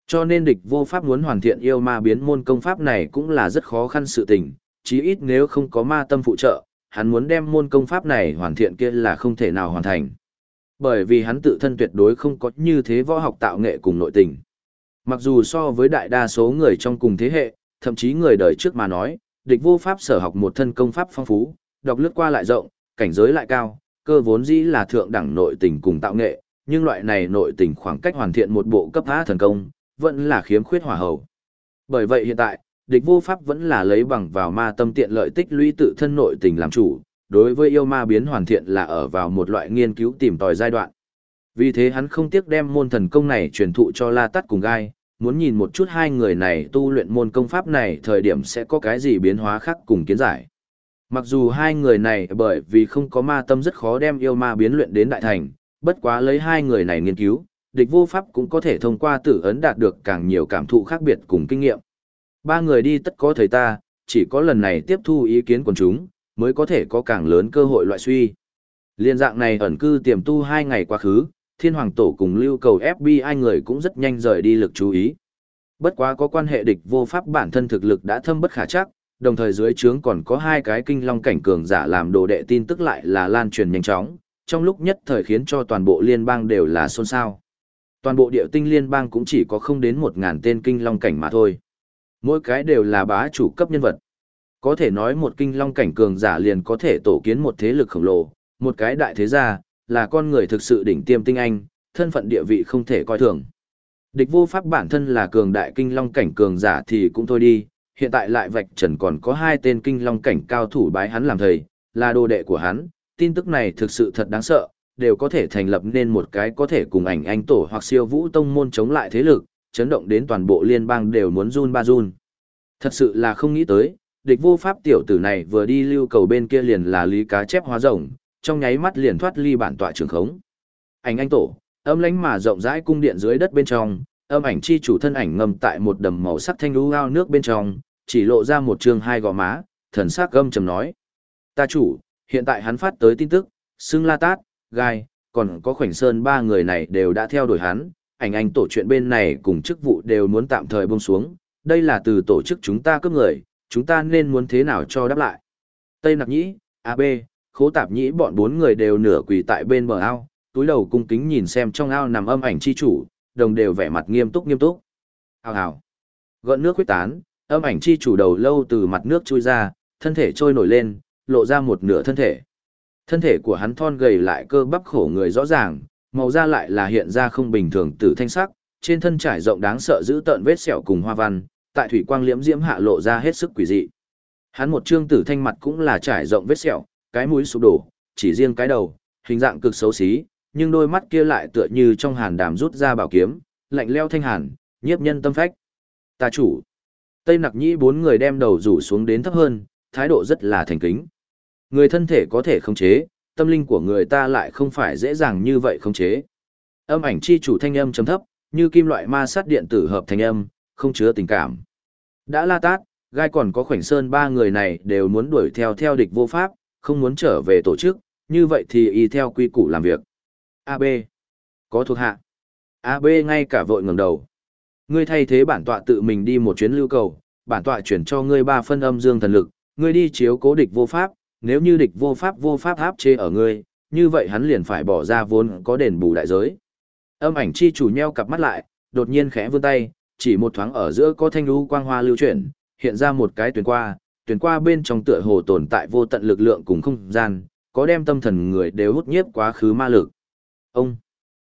Cho nên địch vô pháp muốn hoàn thiện yêu ma biến môn công pháp này cũng là rất khó khăn sự tình, chí ít nếu không có ma tâm phụ trợ, hắn muốn đem môn công pháp này hoàn thiện kia là không thể nào hoàn thành. Bởi vì hắn tự thân tuyệt đối không có như thế võ học tạo nghệ cùng nội tình. Mặc dù so với đại đa số người trong cùng thế hệ, thậm chí người đời trước mà nói, địch vô pháp sở học một thân công pháp phong phú, đọc lướt qua lại rộng, cảnh giới lại cao, cơ vốn dĩ là thượng đẳng nội tình cùng tạo nghệ, nhưng loại này nội tình khoảng cách hoàn thiện một bộ cấp phá thần công, vẫn là khiếm khuyết hỏa hầu. Bởi vậy hiện tại, địch vô pháp vẫn là lấy bằng vào ma tâm tiện lợi tích lũy tự thân nội tình làm chủ, đối với yêu ma biến hoàn thiện là ở vào một loại nghiên cứu tìm tòi giai đoạn. Vì thế hắn không tiếc đem môn thần công này truyền thụ cho La Tát cùng Gai, muốn nhìn một chút hai người này tu luyện môn công pháp này thời điểm sẽ có cái gì biến hóa khác cùng kiến giải. Mặc dù hai người này bởi vì không có ma tâm rất khó đem yêu ma biến luyện đến đại thành, bất quá lấy hai người này nghiên cứu, địch vô pháp cũng có thể thông qua tử ấn đạt được càng nhiều cảm thụ khác biệt cùng kinh nghiệm. Ba người đi tất có thời ta, chỉ có lần này tiếp thu ý kiến của chúng, mới có thể có càng lớn cơ hội loại suy. Liên dạng này ẩn cư tiềm tu hai ngày quá khứ, thiên hoàng tổ cùng lưu cầu FBI người cũng rất nhanh rời đi lực chú ý. Bất quá có quan hệ địch vô pháp bản thân thực lực đã thâm bất khả chắc, đồng thời dưới trướng còn có hai cái kinh long cảnh cường giả làm đồ đệ tin tức lại là lan truyền nhanh chóng, trong lúc nhất thời khiến cho toàn bộ liên bang đều là xôn xao. Toàn bộ địa tinh liên bang cũng chỉ có không đến một ngàn tên kinh long cảnh mà thôi. Mỗi cái đều là bá chủ cấp nhân vật. Có thể nói một kinh long cảnh cường giả liền có thể tổ kiến một thế lực khổng lồ, một cái đại thế gia, là con người thực sự đỉnh tiêm tinh anh, thân phận địa vị không thể coi thường. Địch vô pháp bản thân là cường đại kinh long cảnh cường giả thì cũng thôi đi, hiện tại lại vạch trần còn có hai tên kinh long cảnh cao thủ bái hắn làm thầy, là đồ đệ của hắn, tin tức này thực sự thật đáng sợ, đều có thể thành lập nên một cái có thể cùng ảnh anh tổ hoặc siêu vũ tông môn chống lại thế lực, chấn động đến toàn bộ liên bang đều muốn run ba run. Thật sự là không nghĩ tới, địch vô pháp tiểu tử này vừa đi lưu cầu bên kia liền là lý cá chép hóa rồng, trong nháy mắt liền thoát ly bản tọa trường khống. Ảnh anh tổ, âm lánh mà rộng rãi cung điện dưới đất bên trong, âm ảnh chi chủ thân ảnh ngầm tại một đầm màu sắc thanh lũ ao nước bên trong, chỉ lộ ra một trường hai gò má, thần sắc gâm trầm nói. Ta chủ, hiện tại hắn phát tới tin tức, xưng la tát, gai, còn có khoảnh sơn ba người này đều đã theo đuổi hắn, ảnh anh tổ chuyện bên này cùng chức vụ đều muốn tạm thời buông xuống, đây là từ tổ chức chúng ta cướp người, chúng ta nên muốn thế nào cho đáp lại. Tây Nặc Nhĩ, AB, Khố Tạp Nhĩ bọn bốn người đều nửa quỳ tại bên bờ ao, túi đầu cung kính nhìn xem trong ao nằm âm ảnh chi chủ, đồng đều vẻ mặt nghiêm túc nghiêm túc. Hào hào. Gợn nước huyết tán, âm ảnh chi chủ đầu lâu từ mặt nước chui ra, thân thể trôi nổi lên, lộ ra một nửa thân thể. Thân thể của hắn thon gầy lại cơ bắp khổ người rõ ràng, màu da lại là hiện ra không bình thường tử thanh sắc, trên thân trải rộng đáng sợ giữ tợn vết sẹo cùng hoa văn, tại thủy quang liễm diễm hạ lộ ra hết sức quỷ dị. Hắn một trương tử thanh mặt cũng là trải rộng vết sẹo, cái mũi sụp đổ, chỉ riêng cái đầu, hình dạng cực xấu xí, nhưng đôi mắt kia lại tựa như trong hàn đàm rút ra bảo kiếm, lạnh leo thanh hàn, nhiếp nhân tâm phách. Ta chủ. Tây Nặc Nhĩ bốn người đem đầu rủ xuống đến thấp hơn, thái độ rất là thành kính. Người thân thể có thể khống chế, tâm linh của người ta lại không phải dễ dàng như vậy khống chế. Âm ảnh chi chủ thanh âm chấm thấp, như kim loại ma sát điện tử hợp thành âm, không chứa tình cảm. Đã la tát, gai còn có khoảnh sơn ba người này đều muốn đuổi theo theo địch vô pháp, không muốn trở về tổ chức, như vậy thì y theo quy củ làm việc. AB. Có thuộc hạ. AB ngay cả vội ngẩng đầu. Ngươi thay thế bản tọa tự mình đi một chuyến lưu cầu, bản tọa chuyển cho ngươi ba phân âm dương thần lực, ngươi đi chiếu cố địch vô pháp, nếu như địch vô pháp vô pháp áp chế ở ngươi, như vậy hắn liền phải bỏ ra vốn có đền bù đại giới. Âm ảnh chi chủ nheo cặp mắt lại, đột nhiên khẽ vươn tay, chỉ một thoáng ở giữa có thanh lưu quang hoa lưu chuyển, hiện ra một cái tuyển qua, tuyển qua bên trong tựa hồ tồn tại vô tận lực lượng cùng không gian, có đem tâm thần người đều hút nhiếp quá khứ ma lực. Ông,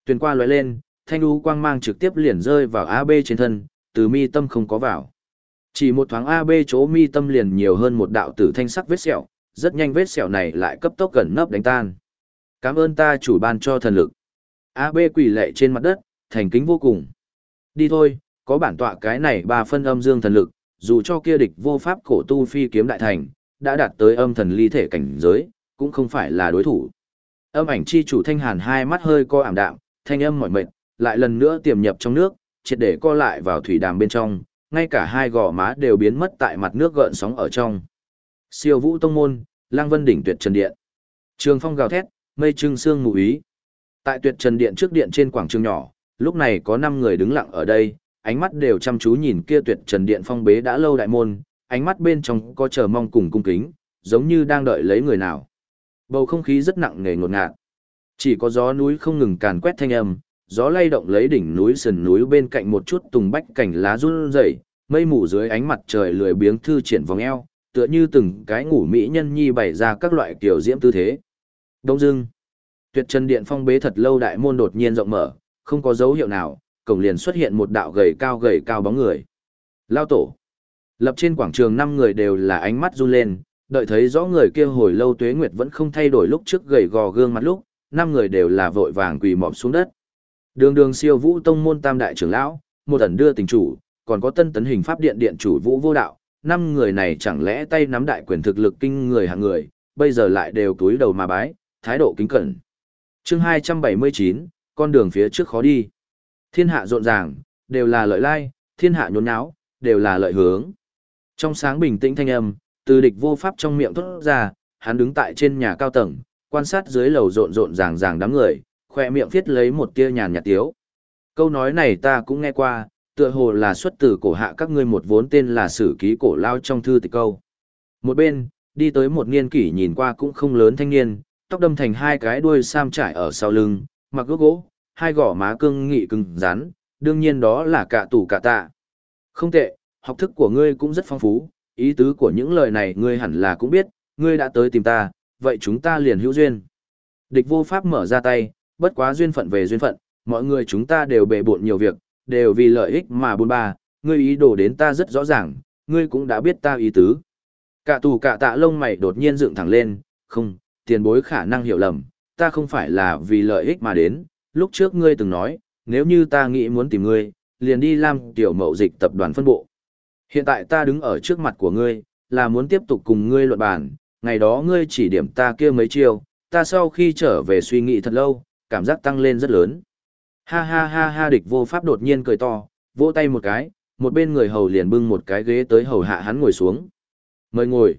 tuyển qua lóe lên, thanh lưu quang mang trực tiếp liền rơi vào AB trên thân, từ mi tâm không có vào. Chỉ một thoáng AB chỗ mi tâm liền nhiều hơn một đạo tử thanh sắc vết sẹo, rất nhanh vết sẹo này lại cấp tốc gần nấp đánh tan. Cảm ơn ta chủ ban cho thần lực. AB quỳ lệ trên mặt đất, thành kính vô cùng. Đi thôi, có bản tọa cái này ba phân âm dương thần lực, dù cho kia địch vô pháp cổ tu phi kiếm đại thành, đã đạt tới âm thần ly thể cảnh giới, cũng không phải là đối thủ. Âm ảnh chi chủ thanh hàn hai mắt hơi co ảm đạm, thanh âm mỏi mệt, lại lần nữa tiềm nhập trong nước, triệt để co lại vào thủy đàm bên trong, ngay cả hai gò má đều biến mất tại mặt nước gợn sóng ở trong. Siêu Vũ Tông môn, Lang Vân đỉnh Tuyệt Trần Điện. Trường phong gào thét, mây trưng sương mù ý. Tại Tuyệt Trần Điện trước điện trên quảng trường nhỏ, lúc này có 5 người đứng lặng ở đây, ánh mắt đều chăm chú nhìn kia Tuyệt Trần Điện phong bế đã lâu đại môn, ánh mắt bên trong có chờ mong cùng cung kính, giống như đang đợi lấy người nào. Bầu không khí rất nặng nề ngột ngạt. Chỉ có gió núi không ngừng càn quét thanh âm, gió lay động lấy đỉnh núi sườn núi bên cạnh một chút tùng bách cảnh lá run rẩy, mây mù dưới ánh mặt trời lười biếng thư triển vòng eo, tựa như từng cái ngủ mỹ nhân nhi bày ra các loại kiểu diễm tư thế. Đông dưng, tuyệt chân điện phong bế thật lâu đại môn đột nhiên rộng mở, không có dấu hiệu nào, cổng liền xuất hiện một đạo gầy cao gầy cao bóng người. Lao tổ. Lập trên quảng trường năm người đều là ánh mắt run lên, đợi thấy rõ người kia hồi lâu tuế nguyệt vẫn không thay đổi lúc trước gầy gò gương mặt lúc, năm người đều là vội vàng quỳ mọp xuống đất. Đường đường siêu vũ tông môn tam đại trưởng lão, một ẩn đưa tình chủ, còn có tân tấn hình pháp điện điện chủ vũ vô đạo, năm người này chẳng lẽ tay nắm đại quyền thực lực kinh người hạng người, bây giờ lại đều túi đầu mà bái, thái độ kính cẩn. chương 279, con đường phía trước khó đi. Thiên hạ rộn ràng, đều là lợi lai, thiên hạ nhốn nháo, đều là lợi hướng. Trong sáng bình tĩnh thanh âm, từ địch vô pháp trong miệng thốt ra, hắn đứng tại trên nhà cao tầng, quan sát dưới lầu rộn rộn ràng ràng đám người, khoe miệng viết lấy một tia nhàn nhạt tiếu. Câu nói này ta cũng nghe qua, tựa hồ là xuất từ cổ hạ các ngươi một vốn tên là sử ký cổ lao trong thư tịch câu. Một bên, đi tới một niên kỷ nhìn qua cũng không lớn thanh niên, tóc đâm thành hai cái đuôi sam trải ở sau lưng, mặc gốc gỗ, hai gò má cưng nghị cứng rắn, đương nhiên đó là cả tủ cả tạ. Không tệ, học thức của ngươi cũng rất phong phú, ý tứ của những lời này ngươi hẳn là cũng biết, ngươi đã tới tìm ta, vậy chúng ta liền hữu duyên. Địch vô pháp mở ra tay, bất quá duyên phận về duyên phận, mọi người chúng ta đều bề bộn nhiều việc, đều vì lợi ích mà buôn ba, ngươi ý đồ đến ta rất rõ ràng, ngươi cũng đã biết ta ý tứ. Cả tù cả tạ lông mày đột nhiên dựng thẳng lên, không, tiền bối khả năng hiểu lầm, ta không phải là vì lợi ích mà đến, lúc trước ngươi từng nói, nếu như ta nghĩ muốn tìm ngươi, liền đi làm tiểu mậu dịch tập đoàn phân bộ. Hiện tại ta đứng ở trước mặt của ngươi, là muốn tiếp tục cùng ngươi luận bàn, ngày đó ngươi chỉ điểm ta kia mấy chiêu, ta sau khi trở về suy nghĩ thật lâu, cảm giác tăng lên rất lớn. Ha ha ha ha địch vô pháp đột nhiên cười to, vỗ tay một cái, một bên người hầu liền bưng một cái ghế tới hầu hạ hắn ngồi xuống. Mời ngồi.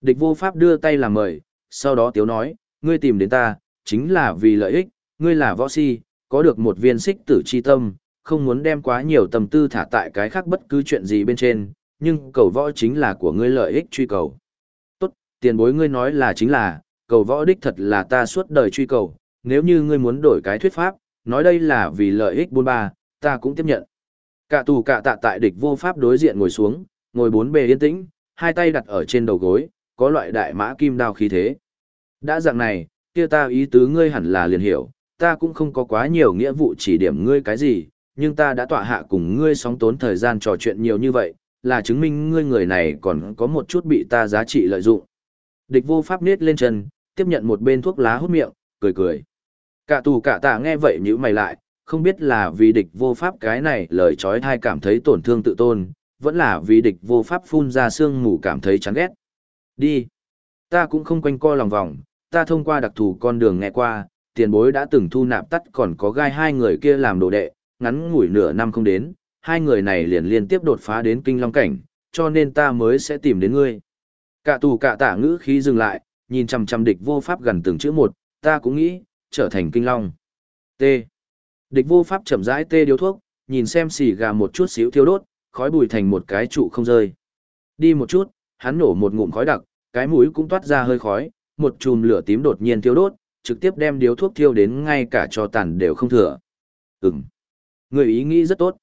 Địch vô pháp đưa tay làm mời, sau đó tiếu nói, ngươi tìm đến ta, chính là vì lợi ích, ngươi là võ si, có được một viên xích tử chi tâm, không muốn đem quá nhiều tâm tư thả tại cái khác bất cứ chuyện gì bên trên, nhưng cầu võ chính là của ngươi lợi ích truy cầu. Tốt, tiền bối ngươi nói là chính là, cầu võ đích thật là ta suốt đời truy cầu, nếu như ngươi muốn đổi cái thuyết pháp, nói đây là vì lợi ích buôn ba, ta cũng tiếp nhận. Cả tù cả tạ tại địch vô pháp đối diện ngồi xuống, ngồi bốn bề yên tĩnh, hai tay đặt ở trên đầu gối, có loại đại mã kim đao khí thế. Đã dạng này, kia ta ý tứ ngươi hẳn là liền hiểu, ta cũng không có quá nhiều nghĩa vụ chỉ điểm ngươi cái gì, nhưng ta đã tọa hạ cùng ngươi sóng tốn thời gian trò chuyện nhiều như vậy, là chứng minh ngươi người này còn có một chút bị ta giá trị lợi dụng. Địch vô pháp nết lên chân, tiếp nhận một bên thuốc lá hút miệng, cười cười. Cả tù cả tạ nghe vậy nhữ mày lại, không biết là vì địch vô pháp cái này lời chói thai cảm thấy tổn thương tự tôn, vẫn là vì địch vô pháp phun ra xương mù cảm thấy chán ghét. Đi. Ta cũng không quanh co lòng vòng, ta thông qua đặc thù con đường nghe qua, tiền bối đã từng thu nạp tắt còn có gai hai người kia làm đồ đệ, ngắn ngủi nửa năm không đến, hai người này liền liên tiếp đột phá đến kinh long cảnh, cho nên ta mới sẽ tìm đến ngươi. Cả tù cả tả ngữ khí dừng lại, nhìn chằm chằm địch vô pháp gần từng chữ một, ta cũng nghĩ, trở thành kinh long. T. Địch vô pháp chậm rãi tê điếu thuốc, nhìn xem xì gà một chút xíu thiêu đốt, khói bùi thành một cái trụ không rơi. Đi một chút, hắn nổ một ngụm khói đặc, cái mũi cũng toát ra hơi khói, một chùm lửa tím đột nhiên thiêu đốt, trực tiếp đem điếu thuốc thiêu đến ngay cả cho tàn đều không thừa. Ừm. Người ý nghĩ rất tốt.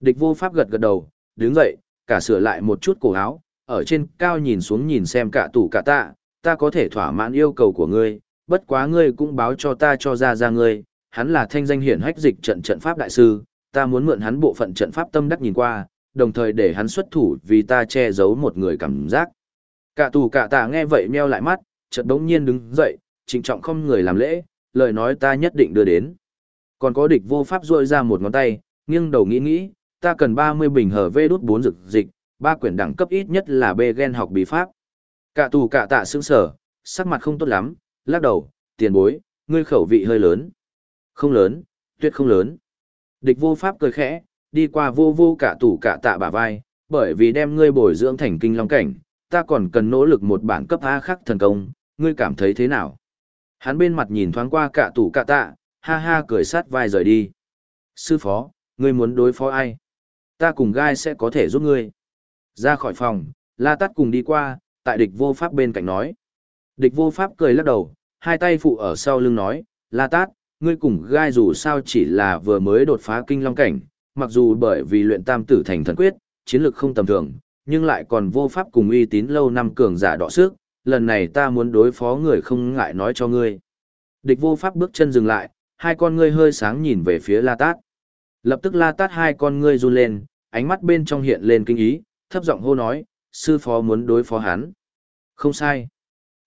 Địch vô pháp gật gật đầu, đứng dậy, cả sửa lại một chút cổ áo, ở trên cao nhìn xuống nhìn xem cả tủ cả tạ, ta có thể thỏa mãn yêu cầu của ngươi, bất quá ngươi cũng báo cho ta cho ra ra ngươi, hắn là thanh danh hiển hách dịch trận trận pháp đại sư, ta muốn mượn hắn bộ phận trận pháp tâm đắc nhìn qua, đồng thời để hắn xuất thủ vì ta che giấu một người cảm giác. Cả tù cả tạ nghe vậy meo lại mắt, chợt đống nhiên đứng dậy, trịnh trọng không người làm lễ, lời nói ta nhất định đưa đến. Còn có địch vô pháp rôi ra một ngón tay, nghiêng đầu nghĩ nghĩ, ta cần 30 bình hở vê đút 4 dực dịch, ba quyển đẳng cấp ít nhất là bê gen học bí pháp. Cả tù cả tạ sững sở, sắc mặt không tốt lắm, lắc đầu, tiền bối, ngươi khẩu vị hơi lớn. Không lớn, tuyệt không lớn. Địch vô pháp cười khẽ, đi qua vô vô cả tủ cả tạ bả vai, bởi vì đem ngươi bồi dưỡng thành kinh long cảnh, ta còn cần nỗ lực một bản cấp A khắc thần công, ngươi cảm thấy thế nào? Hắn bên mặt nhìn thoáng qua cả tủ cả tạ, ha ha cười sát vai rời đi. Sư phó, ngươi muốn đối phó ai? Ta cùng gai sẽ có thể giúp ngươi. Ra khỏi phòng, la tắt cùng đi qua, tại địch vô pháp bên cạnh nói. Địch vô pháp cười lắc đầu, hai tay phụ ở sau lưng nói, la tát, ngươi cùng gai dù sao chỉ là vừa mới đột phá kinh long cảnh, mặc dù bởi vì luyện tam tử thành thần quyết, chiến lược không tầm thường, nhưng lại còn vô pháp cùng uy tín lâu năm cường giả đọ sức, lần này ta muốn đối phó người không ngại nói cho ngươi. Địch vô pháp bước chân dừng lại, hai con ngươi hơi sáng nhìn về phía La Tát. Lập tức La Tát hai con ngươi run lên, ánh mắt bên trong hiện lên kinh ý, thấp giọng hô nói, sư phó muốn đối phó hắn. Không sai.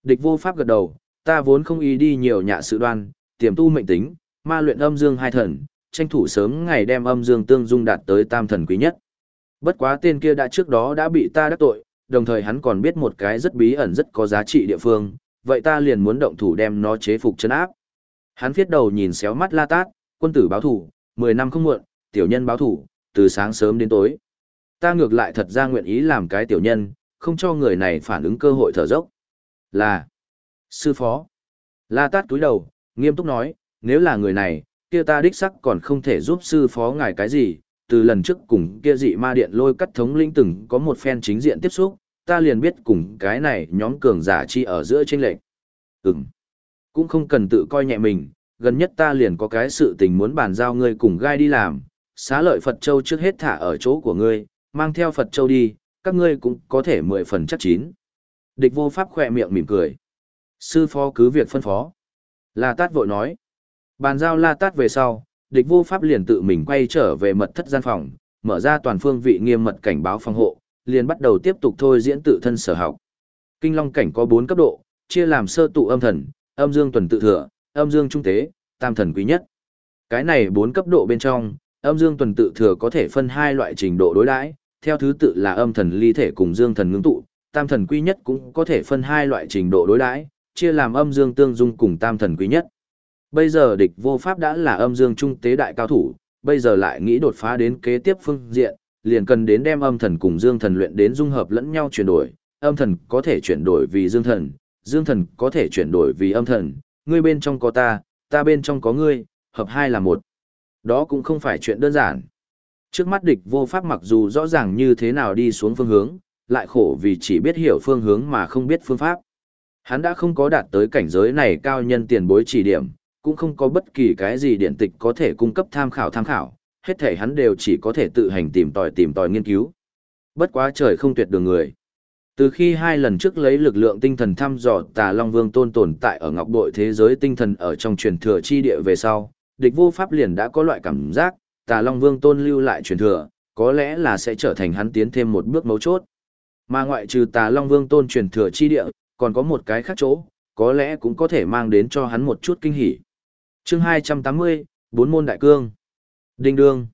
Địch vô pháp gật đầu, ta vốn không ý đi nhiều nhạ sự đoan, tiềm tu mệnh tính, ma luyện âm dương hai thần, tranh thủ sớm ngày đem âm dương tương dung đạt tới tam thần quý nhất. Bất quá tên kia đã trước đó đã bị ta đắc tội, đồng thời hắn còn biết một cái rất bí ẩn rất có giá trị địa phương, vậy ta liền muốn động thủ đem nó chế phục chân áp. Hắn viết đầu nhìn xéo mắt la tát, quân tử báo thủ, 10 năm không muộn, tiểu nhân báo thủ, từ sáng sớm đến tối. Ta ngược lại thật ra nguyện ý làm cái tiểu nhân, không cho người này phản ứng cơ hội thở dốc. Là, sư phó. La tát túi đầu, nghiêm túc nói, nếu là người này, kia ta đích sắc còn không thể giúp sư phó ngài cái gì, từ lần trước cùng kia dị ma điện lôi cắt thống linh từng có một phen chính diện tiếp xúc, ta liền biết cùng cái này nhóm cường giả chi ở giữa trên lệch Ừm, cũng không cần tự coi nhẹ mình, gần nhất ta liền có cái sự tình muốn bàn giao ngươi cùng gai đi làm, xá lợi Phật Châu trước hết thả ở chỗ của ngươi, mang theo Phật Châu đi, các ngươi cũng có thể mười phần chắc chín. Địch vô pháp khỏe miệng mỉm cười. Sư phó cứ việc phân phó. La Tát vội nói. Bàn giao La Tát về sau, địch vô pháp liền tự mình quay trở về mật thất gian phòng, mở ra toàn phương vị nghiêm mật cảnh báo phòng hộ, liền bắt đầu tiếp tục thôi diễn tự thân sở học. Kinh Long cảnh có 4 cấp độ, chia làm sơ tụ âm thần, âm dương tuần tự thừa, âm dương trung tế, tam thần quý nhất. Cái này bốn cấp độ bên trong, âm dương tuần tự thừa có thể phân hai loại trình độ đối đãi, theo thứ tự là âm thần ly thể cùng dương thần ngưng tụ, tam thần quý nhất cũng có thể phân hai loại trình độ đối đãi, chia làm âm dương tương dung cùng tam thần quý nhất. Bây giờ địch vô pháp đã là âm dương trung tế đại cao thủ, bây giờ lại nghĩ đột phá đến kế tiếp phương diện, liền cần đến đem âm thần cùng dương thần luyện đến dung hợp lẫn nhau chuyển đổi, âm thần có thể chuyển đổi vì dương thần, dương thần có thể chuyển đổi vì âm thần, ngươi bên trong có ta, ta bên trong có ngươi, hợp hai là một. Đó cũng không phải chuyện đơn giản. Trước mắt địch vô pháp mặc dù rõ ràng như thế nào đi xuống phương hướng, lại khổ vì chỉ biết hiểu phương hướng mà không biết phương pháp. Hắn đã không có đạt tới cảnh giới này cao nhân tiền bối chỉ điểm, cũng không có bất kỳ cái gì điện tịch có thể cung cấp tham khảo tham khảo, hết thể hắn đều chỉ có thể tự hành tìm tòi tìm tòi nghiên cứu. Bất quá trời không tuyệt đường người. Từ khi hai lần trước lấy lực lượng tinh thần thăm dò tà Long Vương tôn tồn tại ở ngọc bội thế giới tinh thần ở trong truyền thừa chi địa về sau, địch vô pháp liền đã có loại cảm giác, tà Long Vương tôn lưu lại truyền thừa, có lẽ là sẽ trở thành hắn tiến thêm một bước mấu chốt. Mà ngoại trừ tà Long Vương tôn truyền thừa chi địa, còn có một cái khác chỗ, có lẽ cũng có thể mang đến cho hắn một chút kinh hỉ. chương 280, bốn môn đại cương. Đinh đương.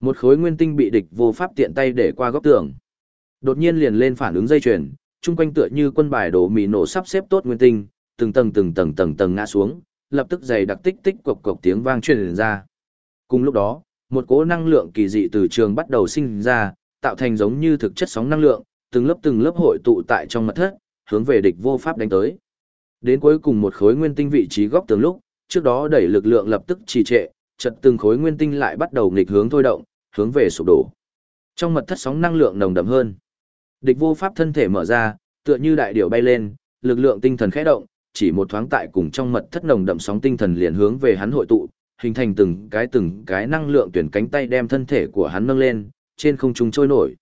Một khối nguyên tinh bị địch vô pháp tiện tay để qua góc tường. Đột nhiên liền lên phản ứng dây chuyền, chung quanh tựa như quân bài đổ mì nổ sắp xếp tốt nguyên tinh, từng tầng từng tầng tầng tầng ngã xuống, lập tức dày đặc tích tích cộc cộc tiếng vang truyền ra. Cùng lúc đó, một cỗ năng lượng kỳ dị từ trường bắt đầu sinh ra, tạo thành giống như thực chất sóng năng lượng, từng lớp từng lớp hội tụ tại trong mật thất, hướng về địch vô pháp đánh tới. Đến cuối cùng một khối nguyên tinh vị trí góc tường lúc, trước đó đẩy lực lượng lập tức trì trệ, chợt từng khối nguyên tinh lại bắt đầu nghịch hướng thôi động, hướng về sụp đổ. Trong mật thất sóng năng lượng nồng đậm hơn. Địch vô pháp thân thể mở ra, tựa như đại điểu bay lên, lực lượng tinh thần khẽ động, chỉ một thoáng tại cùng trong mật thất nồng đậm sóng tinh thần liền hướng về hắn hội tụ, hình thành từng cái từng cái năng lượng tuyển cánh tay đem thân thể của hắn nâng lên, trên không trung trôi nổi.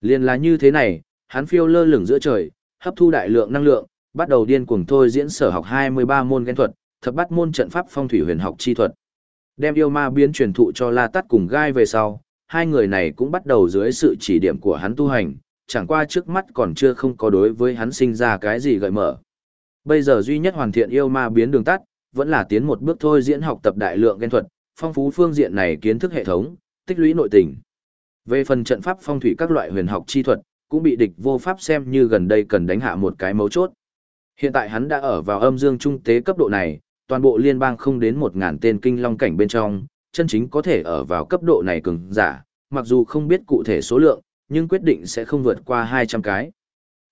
Liền là như thế này, hắn phiêu lơ lửng giữa trời, hấp thu đại lượng năng lượng, bắt đầu điên cuồng thôi diễn sở học 23 môn gen thuật, thập bắt môn trận pháp phong thủy huyền học chi thuật. Đem yêu ma biến truyền thụ cho La Tát cùng Gai về sau, hai người này cũng bắt đầu dưới sự chỉ điểm của hắn tu hành, chẳng qua trước mắt còn chưa không có đối với hắn sinh ra cái gì gợi mở. Bây giờ duy nhất hoàn thiện yêu ma biến đường tắt, vẫn là tiến một bước thôi diễn học tập đại lượng gen thuật, phong phú phương diện này kiến thức hệ thống, tích lũy nội tình. Về phần trận pháp phong thủy các loại huyền học chi thuật, cũng bị địch vô pháp xem như gần đây cần đánh hạ một cái mấu chốt. Hiện tại hắn đã ở vào âm dương trung tế cấp độ này, toàn bộ liên bang không đến một ngàn tên kinh long cảnh bên trong, chân chính có thể ở vào cấp độ này cường giả, mặc dù không biết cụ thể số lượng, nhưng quyết định sẽ không vượt qua 200 cái.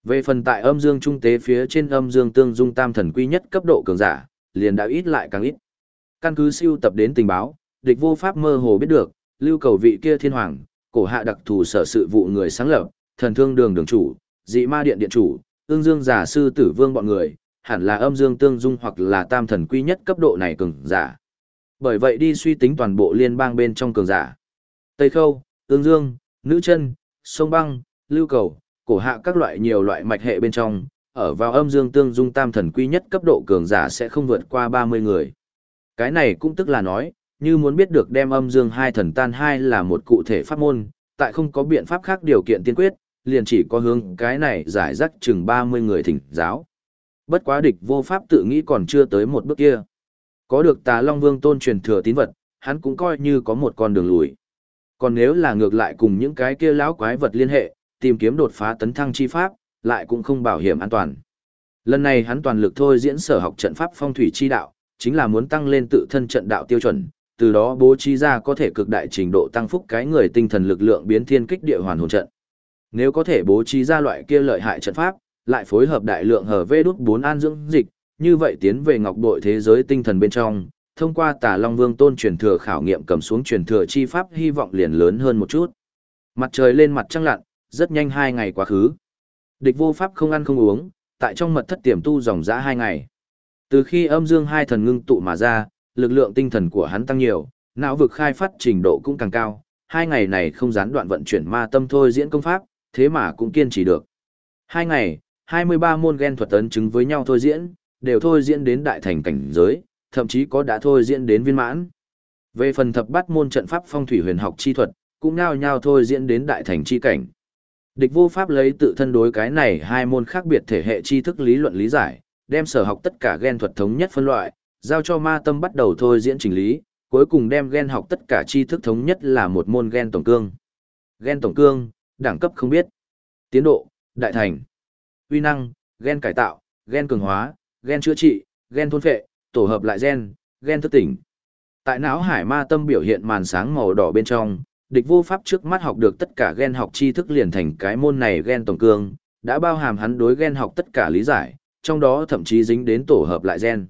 Về phần tại âm dương trung tế phía trên âm dương tương dung tam thần quy nhất cấp độ cường giả, liền đã ít lại càng ít. Căn cứ siêu tập đến tình báo, địch vô pháp mơ hồ biết được, lưu cầu vị kia thiên hoàng, cổ hạ đặc thù sở sự vụ người sáng lập, thần thương đường đường chủ, dị ma điện điện chủ, ương dương giả sư tử vương bọn người, hẳn là âm dương tương dung hoặc là tam thần quy nhất cấp độ này cường giả. Bởi vậy đi suy tính toàn bộ liên bang bên trong cường giả. Tây Khâu, ương dương, nữ chân, sông băng, lưu cầu, cổ hạ các loại nhiều loại mạch hệ bên trong, ở vào âm dương tương dung tam thần quy nhất cấp độ cường giả sẽ không vượt qua 30 người. Cái này cũng tức là nói, như muốn biết được đem âm dương hai thần tan hai là một cụ thể pháp môn, tại không có biện pháp khác điều kiện tiên quyết, liền chỉ có hướng cái này giải rắc chừng 30 người thỉnh giáo. Bất quá địch vô pháp tự nghĩ còn chưa tới một bước kia. Có được tà Long Vương tôn truyền thừa tín vật, hắn cũng coi như có một con đường lùi. Còn nếu là ngược lại cùng những cái kia lão quái vật liên hệ, tìm kiếm đột phá tấn thăng chi pháp, lại cũng không bảo hiểm an toàn. Lần này hắn toàn lực thôi diễn sở học trận pháp phong thủy chi đạo, chính là muốn tăng lên tự thân trận đạo tiêu chuẩn, từ đó bố trí ra có thể cực đại trình độ tăng phúc cái người tinh thần lực lượng biến thiên kích địa hoàn hồn trận. Nếu có thể bố trí ra loại kia lợi hại trận pháp, lại phối hợp đại lượng hở vê đút bốn an dưỡng dịch, như vậy tiến về ngọc bội thế giới tinh thần bên trong, thông qua tà Long Vương tôn truyền thừa khảo nghiệm cầm xuống truyền thừa chi pháp hy vọng liền lớn hơn một chút. Mặt trời lên mặt trăng lặn, rất nhanh hai ngày quá khứ. Địch vô pháp không ăn không uống, tại trong mật thất tiềm tu dòng dã hai ngày. Từ khi âm dương hai thần ngưng tụ mà ra, lực lượng tinh thần của hắn tăng nhiều, não vực khai phát trình độ cũng càng cao. Hai ngày này không gián đoạn vận chuyển ma tâm thôi diễn công pháp, thế mà cũng kiên trì được. Hai ngày, 23 môn gen thuật tấn chứng với nhau thôi diễn, đều thôi diễn đến đại thành cảnh giới, thậm chí có đã thôi diễn đến viên mãn. Về phần thập bát môn trận pháp phong thủy huyền học chi thuật, cũng nhao nhao thôi diễn đến đại thành chi cảnh. Địch vô pháp lấy tự thân đối cái này hai môn khác biệt thể hệ tri thức lý luận lý giải, đem sở học tất cả gen thuật thống nhất phân loại, giao cho ma tâm bắt đầu thôi diễn chỉnh lý, cuối cùng đem gen học tất cả tri thức thống nhất là một môn gen tổng cương. Gen tổng cương, đẳng cấp không biết. Tiến độ, đại thành. Uy năng, gen cải tạo, gen cường hóa, gen chữa trị, gen thôn phệ, tổ hợp lại gen, gen thức tỉnh. Tại não hải ma tâm biểu hiện màn sáng màu đỏ bên trong, địch vô pháp trước mắt học được tất cả gen học tri thức liền thành cái môn này gen tổng cương, đã bao hàm hắn đối gen học tất cả lý giải, trong đó thậm chí dính đến tổ hợp lại gen.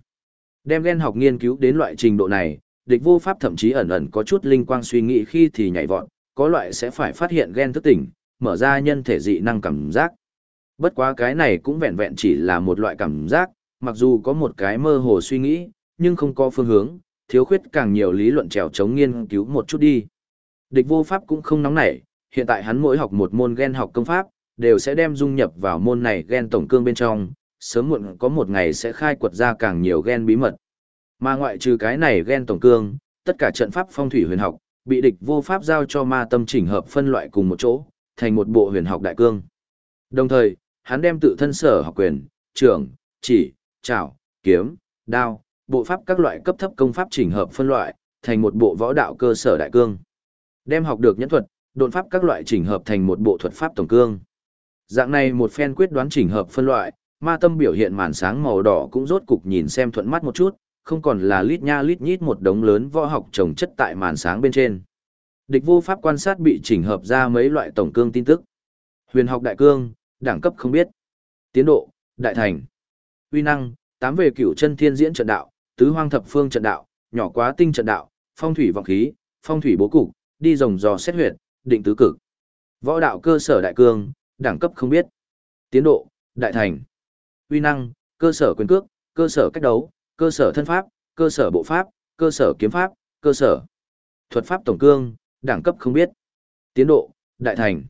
Đem gen học nghiên cứu đến loại trình độ này, địch vô pháp thậm chí ẩn ẩn có chút linh quang suy nghĩ khi thì nhảy vọt, có loại sẽ phải phát hiện gen thức tỉnh, mở ra nhân thể dị năng cảm giác. Bất quá cái này cũng vẹn vẹn chỉ là một loại cảm giác, mặc dù có một cái mơ hồ suy nghĩ, nhưng không có phương hướng, thiếu khuyết càng nhiều lý luận trèo chống nghiên cứu một chút đi. Địch vô pháp cũng không nóng nảy, hiện tại hắn mỗi học một môn gen học công pháp, đều sẽ đem dung nhập vào môn này gen tổng cương bên trong, sớm muộn có một ngày sẽ khai quật ra càng nhiều gen bí mật. Mà ngoại trừ cái này gen tổng cương, tất cả trận pháp phong thủy huyền học, bị địch vô pháp giao cho ma tâm chỉnh hợp phân loại cùng một chỗ, thành một bộ huyền học đại cương. Đồng thời, hắn đem tự thân sở học quyền, trưởng, chỉ, trảo, kiếm, đao, bộ pháp các loại cấp thấp công pháp chỉnh hợp phân loại, thành một bộ võ đạo cơ sở đại cương. Đem học được nhẫn thuật, độn pháp các loại chỉnh hợp thành một bộ thuật pháp tổng cương. Dạng này một phen quyết đoán chỉnh hợp phân loại, ma tâm biểu hiện màn sáng màu đỏ cũng rốt cục nhìn xem thuận mắt một chút, không còn là lít nha lít nhít một đống lớn võ học trồng chất tại màn sáng bên trên. Địch vô pháp quan sát bị chỉnh hợp ra mấy loại tổng cương tin tức. Huyền học đại cương, đẳng cấp không biết. Tiến độ, đại thành. Uy năng, tám về cửu chân thiên diễn trận đạo, tứ hoang thập phương trận đạo, nhỏ quá tinh trận đạo, phong thủy vọng khí, phong thủy bố cục, đi rồng dò xét huyệt, định tứ cực. Võ đạo cơ sở đại cương, đẳng cấp không biết. Tiến độ, đại thành. Uy năng, cơ sở quyền cước, cơ sở cách đấu, cơ sở thân pháp, cơ sở bộ pháp, cơ sở kiếm pháp, cơ sở thuật pháp tổng cương, đẳng cấp không biết. Tiến độ, đại thành.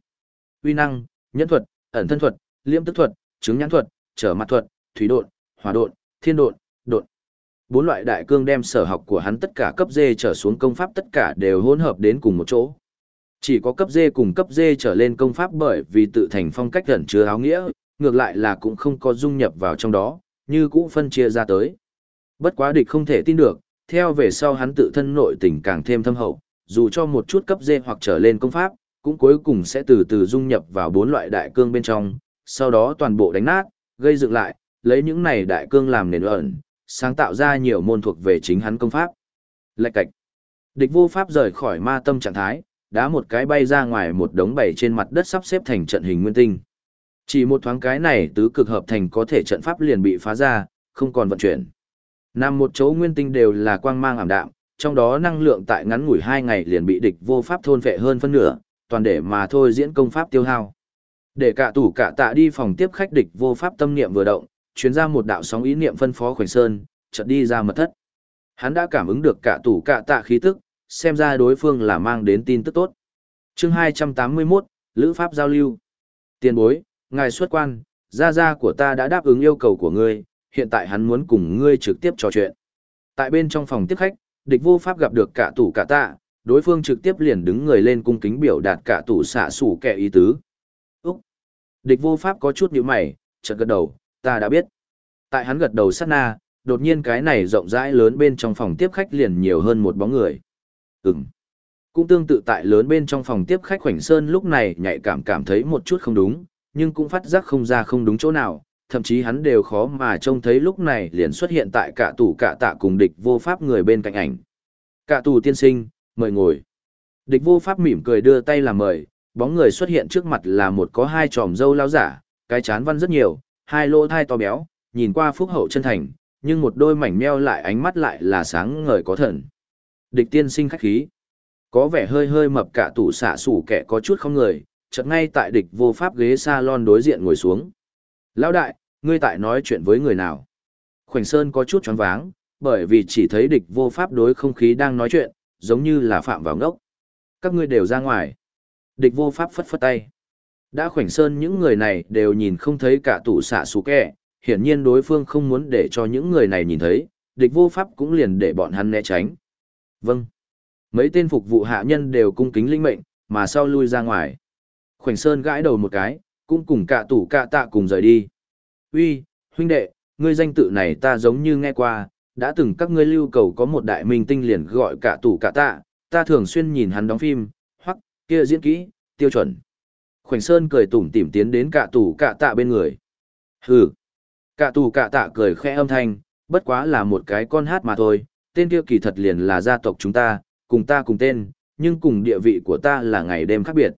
Uy năng, nhẫn thuật, ẩn thân thuật, liễm tức thuật, chứng nhãn thuật, trở mặt thuật, thủy độn, hỏa độn, thiên độn, độn. Bốn loại đại cương đem sở học của hắn tất cả cấp D trở xuống công pháp tất cả đều hỗn hợp đến cùng một chỗ. Chỉ có cấp D cùng cấp D trở lên công pháp bởi vì tự thành phong cách gần chứa áo nghĩa, ngược lại là cũng không có dung nhập vào trong đó, như cũ phân chia ra tới. Bất quá địch không thể tin được, theo về sau hắn tự thân nội tình càng thêm thâm hậu, dù cho một chút cấp dê hoặc trở lên công pháp, cũng cuối cùng sẽ từ từ dung nhập vào bốn loại đại cương bên trong, sau đó toàn bộ đánh nát, gây dựng lại, lấy những này đại cương làm nền ẩn, sáng tạo ra nhiều môn thuộc về chính hắn công pháp. Lạch cạch. Địch vô pháp rời khỏi ma tâm trạng thái, đá một cái bay ra ngoài một đống bầy trên mặt đất sắp xếp thành trận hình nguyên tinh. Chỉ một thoáng cái này tứ cực hợp thành có thể trận pháp liền bị phá ra, không còn vận chuyển. Nằm một chỗ nguyên tinh đều là quang mang ảm đạm, trong đó năng lượng tại ngắn ngủi hai ngày liền bị địch vô pháp thôn vệ hơn phân nửa, toàn để mà thôi diễn công pháp tiêu hao. Để cả tủ cả tạ đi phòng tiếp khách địch vô pháp tâm niệm vừa động, chuyến ra một đạo sóng ý niệm phân phó khoảnh sơn, chợt đi ra mật thất. Hắn đã cảm ứng được cả tủ cả tạ khí tức, xem ra đối phương là mang đến tin tức tốt. Chương 281, Lữ Pháp giao lưu. Tiền bối, ngài xuất quan, gia gia của ta đã đáp ứng yêu cầu của ngươi, hiện tại hắn muốn cùng ngươi trực tiếp trò chuyện. Tại bên trong phòng tiếp khách, địch vô pháp gặp được cả tủ cả tạ, đối phương trực tiếp liền đứng người lên cung kính biểu đạt cả tủ xạ sủ kẻ ý tứ. Úc! Địch vô pháp có chút nhíu mày, chợt gật đầu, ta đã biết. Tại hắn gật đầu sát na, đột nhiên cái này rộng rãi lớn bên trong phòng tiếp khách liền nhiều hơn một bóng người. Ừm. Cũng tương tự tại lớn bên trong phòng tiếp khách khoảnh sơn lúc này nhạy cảm cảm thấy một chút không đúng, nhưng cũng phát giác không ra không đúng chỗ nào, thậm chí hắn đều khó mà trông thấy lúc này liền xuất hiện tại cả tủ cả tạ cùng địch vô pháp người bên cạnh ảnh. Cả tù tiên sinh, mời ngồi. Địch vô pháp mỉm cười đưa tay làm mời, bóng người xuất hiện trước mặt là một có hai tròm dâu lao giả, cái chán văn rất nhiều, hai lỗ thai to béo, nhìn qua phúc hậu chân thành, nhưng một đôi mảnh meo lại ánh mắt lại là sáng ngời có thần. Địch tiên sinh khách khí. Có vẻ hơi hơi mập cả tủ xạ sủ kẻ có chút không người, chợt ngay tại địch vô pháp ghế salon đối diện ngồi xuống. Lão đại, ngươi tại nói chuyện với người nào? Khoảnh Sơn có chút choáng váng, bởi vì chỉ thấy địch vô pháp đối không khí đang nói chuyện, giống như là phạm vào ngốc. Các ngươi đều ra ngoài. Địch vô pháp phất phất tay. Đã khoảnh sơn những người này đều nhìn không thấy cả tủ xạ xù kẹ, hiển nhiên đối phương không muốn để cho những người này nhìn thấy, địch vô pháp cũng liền để bọn hắn né tránh. Vâng. Mấy tên phục vụ hạ nhân đều cung kính linh mệnh, mà sau lui ra ngoài. Khoảnh sơn gãi đầu một cái, cũng cùng cả tủ cả tạ cùng rời đi. Uy, huynh đệ, ngươi danh tự này ta giống như nghe qua, đã từng các ngươi lưu cầu có một đại minh tinh liền gọi cả tủ cả tạ, ta thường xuyên nhìn hắn đóng phim, hoặc, kia diễn kỹ, tiêu chuẩn. Khoảnh Sơn cười tủm tỉm tiến đến cả tủ cả tạ bên người. Hừ. Cả tủ cả tạ cười khẽ âm thanh, bất quá là một cái con hát mà thôi, tên kia kỳ thật liền là gia tộc chúng ta, cùng ta cùng tên, nhưng cùng địa vị của ta là ngày đêm khác biệt.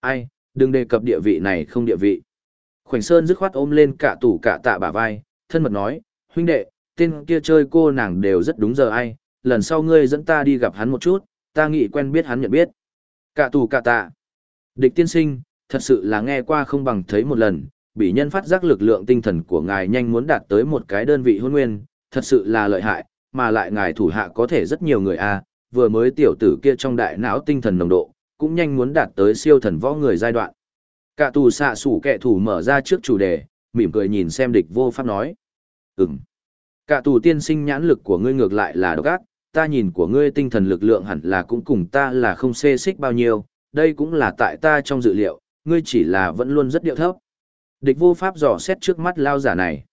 Ai, đừng đề cập địa vị này không địa vị. Khoảnh Sơn dứt khoát ôm lên cả tủ cả tạ bả vai, thân mật nói, huynh đệ, tên kia chơi cô nàng đều rất đúng giờ ai, lần sau ngươi dẫn ta đi gặp hắn một chút, ta nghĩ quen biết hắn nhận biết. Cả tù cả tạ. Địch tiên sinh, thật sự là nghe qua không bằng thấy một lần, bị nhân phát giác lực lượng tinh thần của ngài nhanh muốn đạt tới một cái đơn vị hôn nguyên, thật sự là lợi hại, mà lại ngài thủ hạ có thể rất nhiều người a vừa mới tiểu tử kia trong đại não tinh thần nồng độ, cũng nhanh muốn đạt tới siêu thần võ người giai đoạn. Cả tù xạ sủ kẻ thủ mở ra trước chủ đề, mỉm cười nhìn xem địch vô pháp nói. Ừm. Cả tù tiên sinh nhãn lực của ngươi ngược lại là độc ác, ta nhìn của ngươi tinh thần lực lượng hẳn là cũng cùng ta là không xê xích bao nhiêu, đây cũng là tại ta trong dự liệu, ngươi chỉ là vẫn luôn rất điệu thấp. Địch vô pháp dò xét trước mắt lao giả này.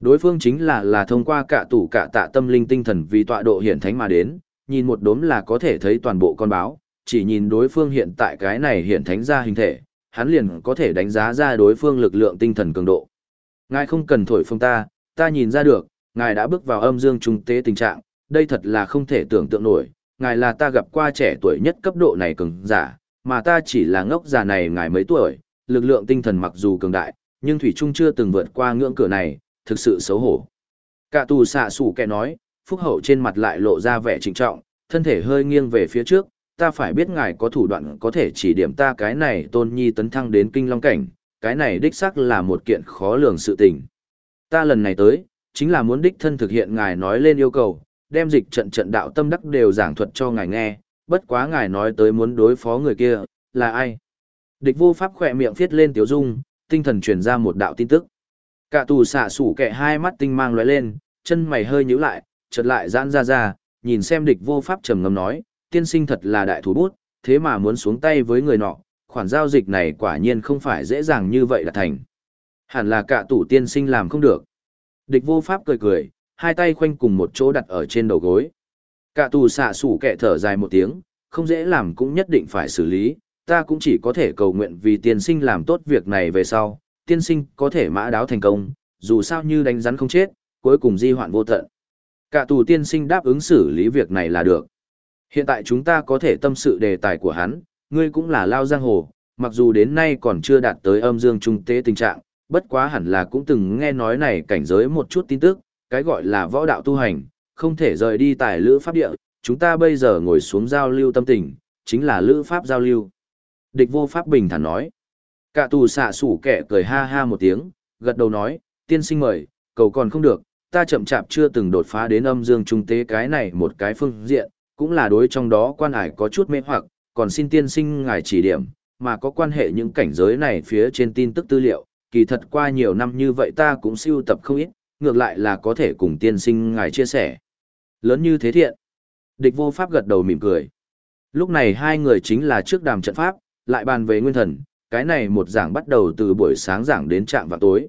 Đối phương chính là là thông qua cả tủ cả tạ tâm linh tinh thần vì tọa độ hiển thánh mà đến, nhìn một đốm là có thể thấy toàn bộ con báo, chỉ nhìn đối phương hiện tại cái này hiển thánh ra hình thể, hắn liền có thể đánh giá ra đối phương lực lượng tinh thần cường độ. Ngài không cần thổi phông ta, ta nhìn ra được, ngài đã bước vào âm dương trung tế tình trạng, đây thật là không thể tưởng tượng nổi, ngài là ta gặp qua trẻ tuổi nhất cấp độ này cường giả, mà ta chỉ là ngốc già này ngài mấy tuổi, lực lượng tinh thần mặc dù cường đại, nhưng Thủy Trung chưa từng vượt qua ngưỡng cửa này, thực sự xấu hổ. Cả tù xạ sủ kẻ nói, phúc hậu trên mặt lại lộ ra vẻ trịnh trọng, thân thể hơi nghiêng về phía trước, ta phải biết ngài có thủ đoạn có thể chỉ điểm ta cái này tôn nhi tấn thăng đến kinh long cảnh, cái này đích xác là một kiện khó lường sự tình. Ta lần này tới, chính là muốn đích thân thực hiện ngài nói lên yêu cầu, đem dịch trận trận đạo tâm đắc đều giảng thuật cho ngài nghe, bất quá ngài nói tới muốn đối phó người kia, là ai? Địch vô pháp khỏe miệng viết lên tiểu dung, tinh thần truyền ra một đạo tin tức. Cả tù xạ sủ kệ hai mắt tinh mang lóe lên, chân mày hơi nhíu lại, chợt lại giãn ra ra, nhìn xem địch vô pháp trầm ngâm nói, tiên sinh thật là đại thủ bút, thế mà muốn xuống tay với người nọ, khoản giao dịch này quả nhiên không phải dễ dàng như vậy là thành. Hẳn là cả tủ tiên sinh làm không được. Địch vô pháp cười cười, hai tay khoanh cùng một chỗ đặt ở trên đầu gối. Cả tù xạ sủ kẻ thở dài một tiếng, không dễ làm cũng nhất định phải xử lý, ta cũng chỉ có thể cầu nguyện vì tiên sinh làm tốt việc này về sau, tiên sinh có thể mã đáo thành công, dù sao như đánh rắn không chết, cuối cùng di hoạn vô tận. Cả tù tiên sinh đáp ứng xử lý việc này là được. Hiện tại chúng ta có thể tâm sự đề tài của hắn, ngươi cũng là lao giang hồ, mặc dù đến nay còn chưa đạt tới âm dương trung tế tình trạng, bất quá hẳn là cũng từng nghe nói này cảnh giới một chút tin tức, cái gọi là võ đạo tu hành, không thể rời đi tài lữ pháp địa, chúng ta bây giờ ngồi xuống giao lưu tâm tình, chính là lữ pháp giao lưu. Địch vô pháp bình thản nói. Cả tù xạ sủ kẻ cười ha ha một tiếng, gật đầu nói, tiên sinh mời, cầu còn không được, ta chậm chạp chưa từng đột phá đến âm dương trung tế cái này một cái phương diện, cũng là đối trong đó quan hải có chút mê hoặc, còn xin tiên sinh ngài chỉ điểm, mà có quan hệ những cảnh giới này phía trên tin tức tư liệu, kỳ thật qua nhiều năm như vậy ta cũng siêu tập không ít, ngược lại là có thể cùng tiên sinh ngài chia sẻ. Lớn như thế thiện. Địch vô pháp gật đầu mỉm cười. Lúc này hai người chính là trước đàm trận pháp, lại bàn về nguyên thần, cái này một giảng bắt đầu từ buổi sáng giảng đến trạm vào tối.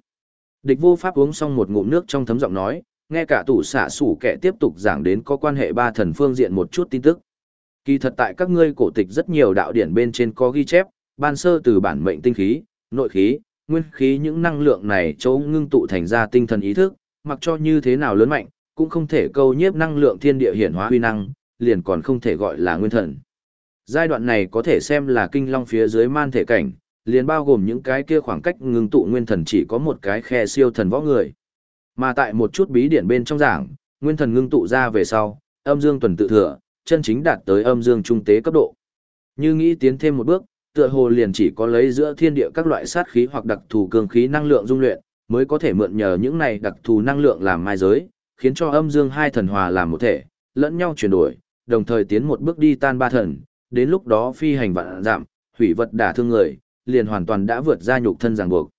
Địch vô pháp uống xong một ngụm nước trong thấm giọng nói, nghe cả tủ xạ sủ kẻ tiếp tục giảng đến có quan hệ ba thần phương diện một chút tin tức. Kỳ thật tại các ngươi cổ tịch rất nhiều đạo điển bên trên có ghi chép, ban sơ từ bản mệnh tinh khí, nội khí, nguyên khí những năng lượng này chỗ ngưng tụ thành ra tinh thần ý thức, mặc cho như thế nào lớn mạnh, cũng không thể câu nhiếp năng lượng thiên địa hiển hóa huy năng, liền còn không thể gọi là nguyên thần. Giai đoạn này có thể xem là kinh long phía dưới man thể cảnh, liền bao gồm những cái kia khoảng cách ngưng tụ nguyên thần chỉ có một cái khe siêu thần võ người. Mà tại một chút bí điển bên trong giảng, nguyên thần ngưng tụ ra về sau, âm dương tuần tự thừa, chân chính đạt tới âm dương trung tế cấp độ. Như nghĩ tiến thêm một bước, tựa hồ liền chỉ có lấy giữa thiên địa các loại sát khí hoặc đặc thù cường khí năng lượng dung luyện, mới có thể mượn nhờ những này đặc thù năng lượng làm mai giới, khiến cho âm dương hai thần hòa làm một thể, lẫn nhau chuyển đổi, đồng thời tiến một bước đi tan ba thần, đến lúc đó phi hành vạn giảm, hủy vật đả thương người, liền hoàn toàn đã vượt ra nhục thân ràng buộc.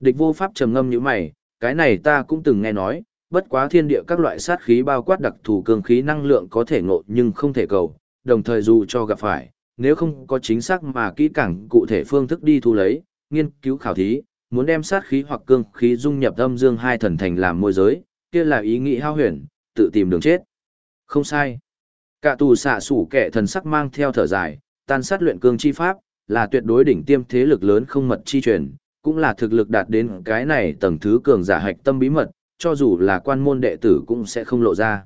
Địch vô pháp trầm ngâm như mày, cái này ta cũng từng nghe nói, bất quá thiên địa các loại sát khí bao quát đặc thù cường khí năng lượng có thể ngộ nhưng không thể cầu, đồng thời dù cho gặp phải, nếu không có chính xác mà kỹ càng cụ thể phương thức đi thu lấy, nghiên cứu khảo thí, muốn đem sát khí hoặc cương khí dung nhập âm dương hai thần thành làm môi giới, kia là ý nghĩ hao huyền, tự tìm đường chết. Không sai. Cả tù xạ sủ kẻ thần sắc mang theo thở dài, tan sát luyện cương chi pháp, là tuyệt đối đỉnh tiêm thế lực lớn không mật chi truyền, cũng là thực lực đạt đến cái này tầng thứ cường giả hạch tâm bí mật, cho dù là quan môn đệ tử cũng sẽ không lộ ra.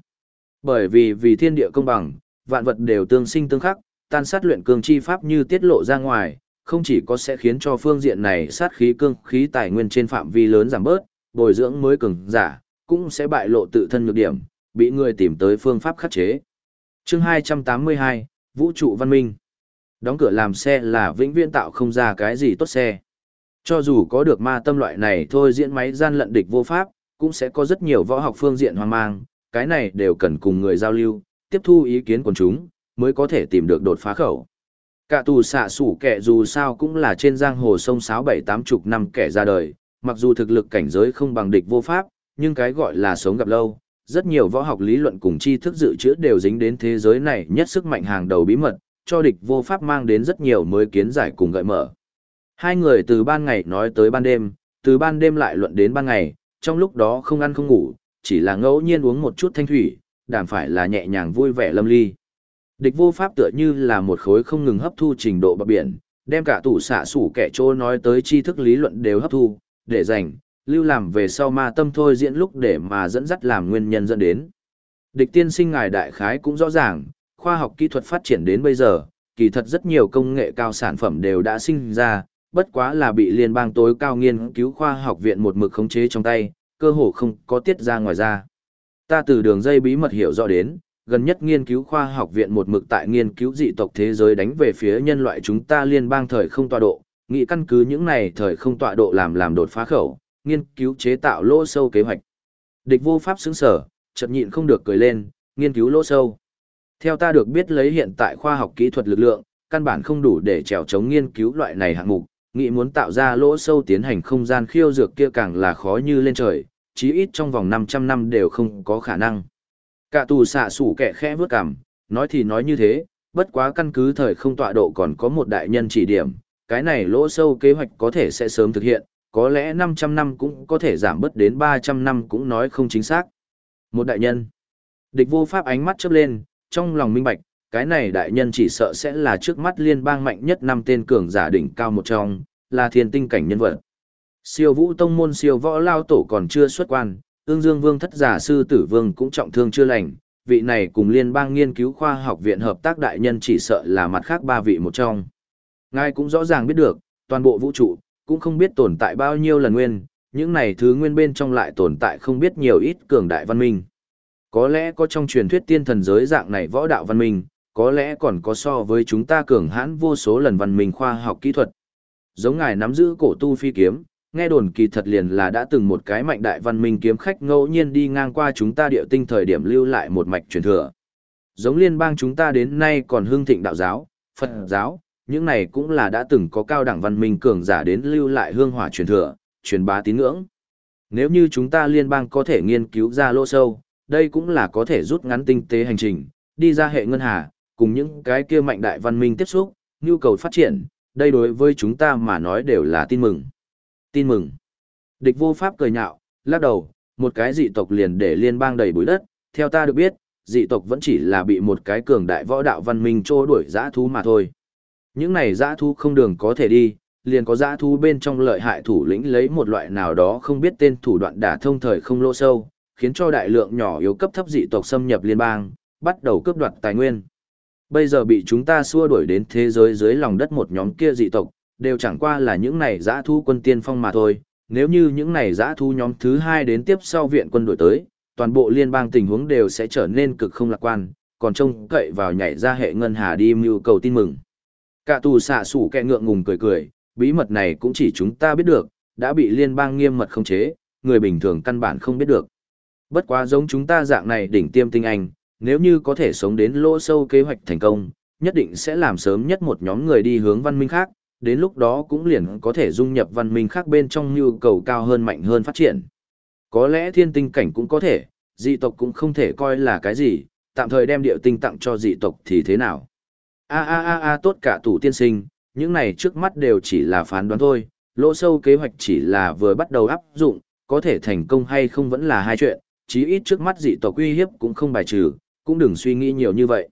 Bởi vì vì thiên địa công bằng, vạn vật đều tương sinh tương khắc, tan sát luyện cương chi pháp như tiết lộ ra ngoài, không chỉ có sẽ khiến cho phương diện này sát khí cương khí tài nguyên trên phạm vi lớn giảm bớt, bồi dưỡng mới cường giả, cũng sẽ bại lộ tự thân nhược điểm, bị người tìm tới phương pháp khắc chế. Chương 282, Vũ trụ văn minh. Đóng cửa làm xe là vĩnh viễn tạo không ra cái gì tốt xe. Cho dù có được ma tâm loại này thôi diễn máy gian lận địch vô pháp, cũng sẽ có rất nhiều võ học phương diện hoang mang, cái này đều cần cùng người giao lưu, tiếp thu ý kiến của chúng, mới có thể tìm được đột phá khẩu. Cả tù xạ sủ kẻ dù sao cũng là trên giang hồ sông sáu bảy tám chục năm kẻ ra đời, mặc dù thực lực cảnh giới không bằng địch vô pháp, nhưng cái gọi là sống gặp lâu, rất nhiều võ học lý luận cùng tri thức dự trữ đều dính đến thế giới này nhất sức mạnh hàng đầu bí mật, cho địch vô pháp mang đến rất nhiều mới kiến giải cùng gợi mở. Hai người từ ban ngày nói tới ban đêm, từ ban đêm lại luận đến ban ngày, trong lúc đó không ăn không ngủ, chỉ là ngẫu nhiên uống một chút thanh thủy, đảm phải là nhẹ nhàng vui vẻ lâm ly. Địch vô pháp tựa như là một khối không ngừng hấp thu trình độ bạc biển, đem cả tủ xạ sủ kẻ trô nói tới tri thức lý luận đều hấp thu, để dành, lưu làm về sau ma tâm thôi diễn lúc để mà dẫn dắt làm nguyên nhân dẫn đến. Địch tiên sinh ngài đại khái cũng rõ ràng, khoa học kỹ thuật phát triển đến bây giờ, kỳ thật rất nhiều công nghệ cao sản phẩm đều đã sinh ra, bất quá là bị liên bang tối cao nghiên cứu khoa học viện một mực khống chế trong tay, cơ hồ không có tiết ra ngoài ra. Ta từ đường dây bí mật hiểu rõ đến, gần nhất nghiên cứu khoa học viện một mực tại nghiên cứu dị tộc thế giới đánh về phía nhân loại chúng ta liên bang thời không tọa độ, nghĩ căn cứ những này thời không tọa độ làm làm đột phá khẩu, nghiên cứu chế tạo lỗ sâu kế hoạch. Địch vô pháp xứng sở, chợt nhịn không được cười lên, nghiên cứu lỗ sâu. Theo ta được biết lấy hiện tại khoa học kỹ thuật lực lượng, căn bản không đủ để trèo chống nghiên cứu loại này hạng mục, nghĩ muốn tạo ra lỗ sâu tiến hành không gian khiêu dược kia càng là khó như lên trời, chí ít trong vòng 500 năm đều không có khả năng. Cả tù xạ sủ kẻ khẽ vướt cằm, nói thì nói như thế, bất quá căn cứ thời không tọa độ còn có một đại nhân chỉ điểm, cái này lỗ sâu kế hoạch có thể sẽ sớm thực hiện, có lẽ 500 năm cũng có thể giảm bớt đến 300 năm cũng nói không chính xác. Một đại nhân. Địch vô pháp ánh mắt chớp lên, trong lòng minh bạch, cái này đại nhân chỉ sợ sẽ là trước mắt liên bang mạnh nhất năm tên cường giả đỉnh cao một trong, là thiên tinh cảnh nhân vật. Siêu vũ tông môn siêu võ lao tổ còn chưa xuất quan, ương dương vương thất giả sư tử vương cũng trọng thương chưa lành, vị này cùng liên bang nghiên cứu khoa học viện hợp tác đại nhân chỉ sợ là mặt khác ba vị một trong. Ngài cũng rõ ràng biết được, toàn bộ vũ trụ, cũng không biết tồn tại bao nhiêu lần nguyên, những này thứ nguyên bên trong lại tồn tại không biết nhiều ít cường đại văn minh. Có lẽ có trong truyền thuyết tiên thần giới dạng này võ đạo văn minh, có lẽ còn có so với chúng ta cường hãn vô số lần văn minh khoa học kỹ thuật. Giống ngài nắm giữ cổ tu phi kiếm, nghe đồn kỳ thật liền là đã từng một cái mạnh đại văn minh kiếm khách ngẫu nhiên đi ngang qua chúng ta địa tinh thời điểm lưu lại một mạch truyền thừa. Giống liên bang chúng ta đến nay còn hương thịnh đạo giáo, Phật giáo, những này cũng là đã từng có cao đẳng văn minh cường giả đến lưu lại hương hỏa truyền thừa, truyền bá tín ngưỡng. Nếu như chúng ta liên bang có thể nghiên cứu ra lỗ sâu, đây cũng là có thể rút ngắn tinh tế hành trình, đi ra hệ ngân hà, cùng những cái kia mạnh đại văn minh tiếp xúc, nhu cầu phát triển, đây đối với chúng ta mà nói đều là tin mừng. Tin mừng. Địch vô pháp cười nhạo, lắc đầu, một cái dị tộc liền để liên bang đầy bụi đất, theo ta được biết, dị tộc vẫn chỉ là bị một cái cường đại võ đạo văn minh trô đuổi dã thú mà thôi. Những này dã thú không đường có thể đi, liền có dã thú bên trong lợi hại thủ lĩnh lấy một loại nào đó không biết tên thủ đoạn đả thông thời không lỗ sâu, khiến cho đại lượng nhỏ yếu cấp thấp dị tộc xâm nhập liên bang, bắt đầu cướp đoạt tài nguyên. Bây giờ bị chúng ta xua đuổi đến thế giới dưới lòng đất một nhóm kia dị tộc, đều chẳng qua là những này giã thu quân tiên phong mà thôi. Nếu như những này giã thu nhóm thứ hai đến tiếp sau viện quân đội tới, toàn bộ liên bang tình huống đều sẽ trở nên cực không lạc quan, còn trông cậy vào nhảy ra hệ ngân hà đi mưu cầu tin mừng. Cả tù xạ sủ kẹ ngượng ngùng cười cười, bí mật này cũng chỉ chúng ta biết được, đã bị liên bang nghiêm mật không chế, người bình thường căn bản không biết được. Bất quá giống chúng ta dạng này đỉnh tiêm tinh anh, nếu như có thể sống đến lỗ sâu kế hoạch thành công, nhất định sẽ làm sớm nhất một nhóm người đi hướng văn minh khác, đến lúc đó cũng liền có thể dung nhập văn minh khác bên trong nhu cầu cao hơn mạnh hơn phát triển. Có lẽ thiên tinh cảnh cũng có thể, dị tộc cũng không thể coi là cái gì, tạm thời đem điệu tinh tặng cho dị tộc thì thế nào. A a a a tốt cả tủ tiên sinh, những này trước mắt đều chỉ là phán đoán thôi, lỗ sâu kế hoạch chỉ là vừa bắt đầu áp dụng, có thể thành công hay không vẫn là hai chuyện, chí ít trước mắt dị tộc uy hiếp cũng không bài trừ, cũng đừng suy nghĩ nhiều như vậy.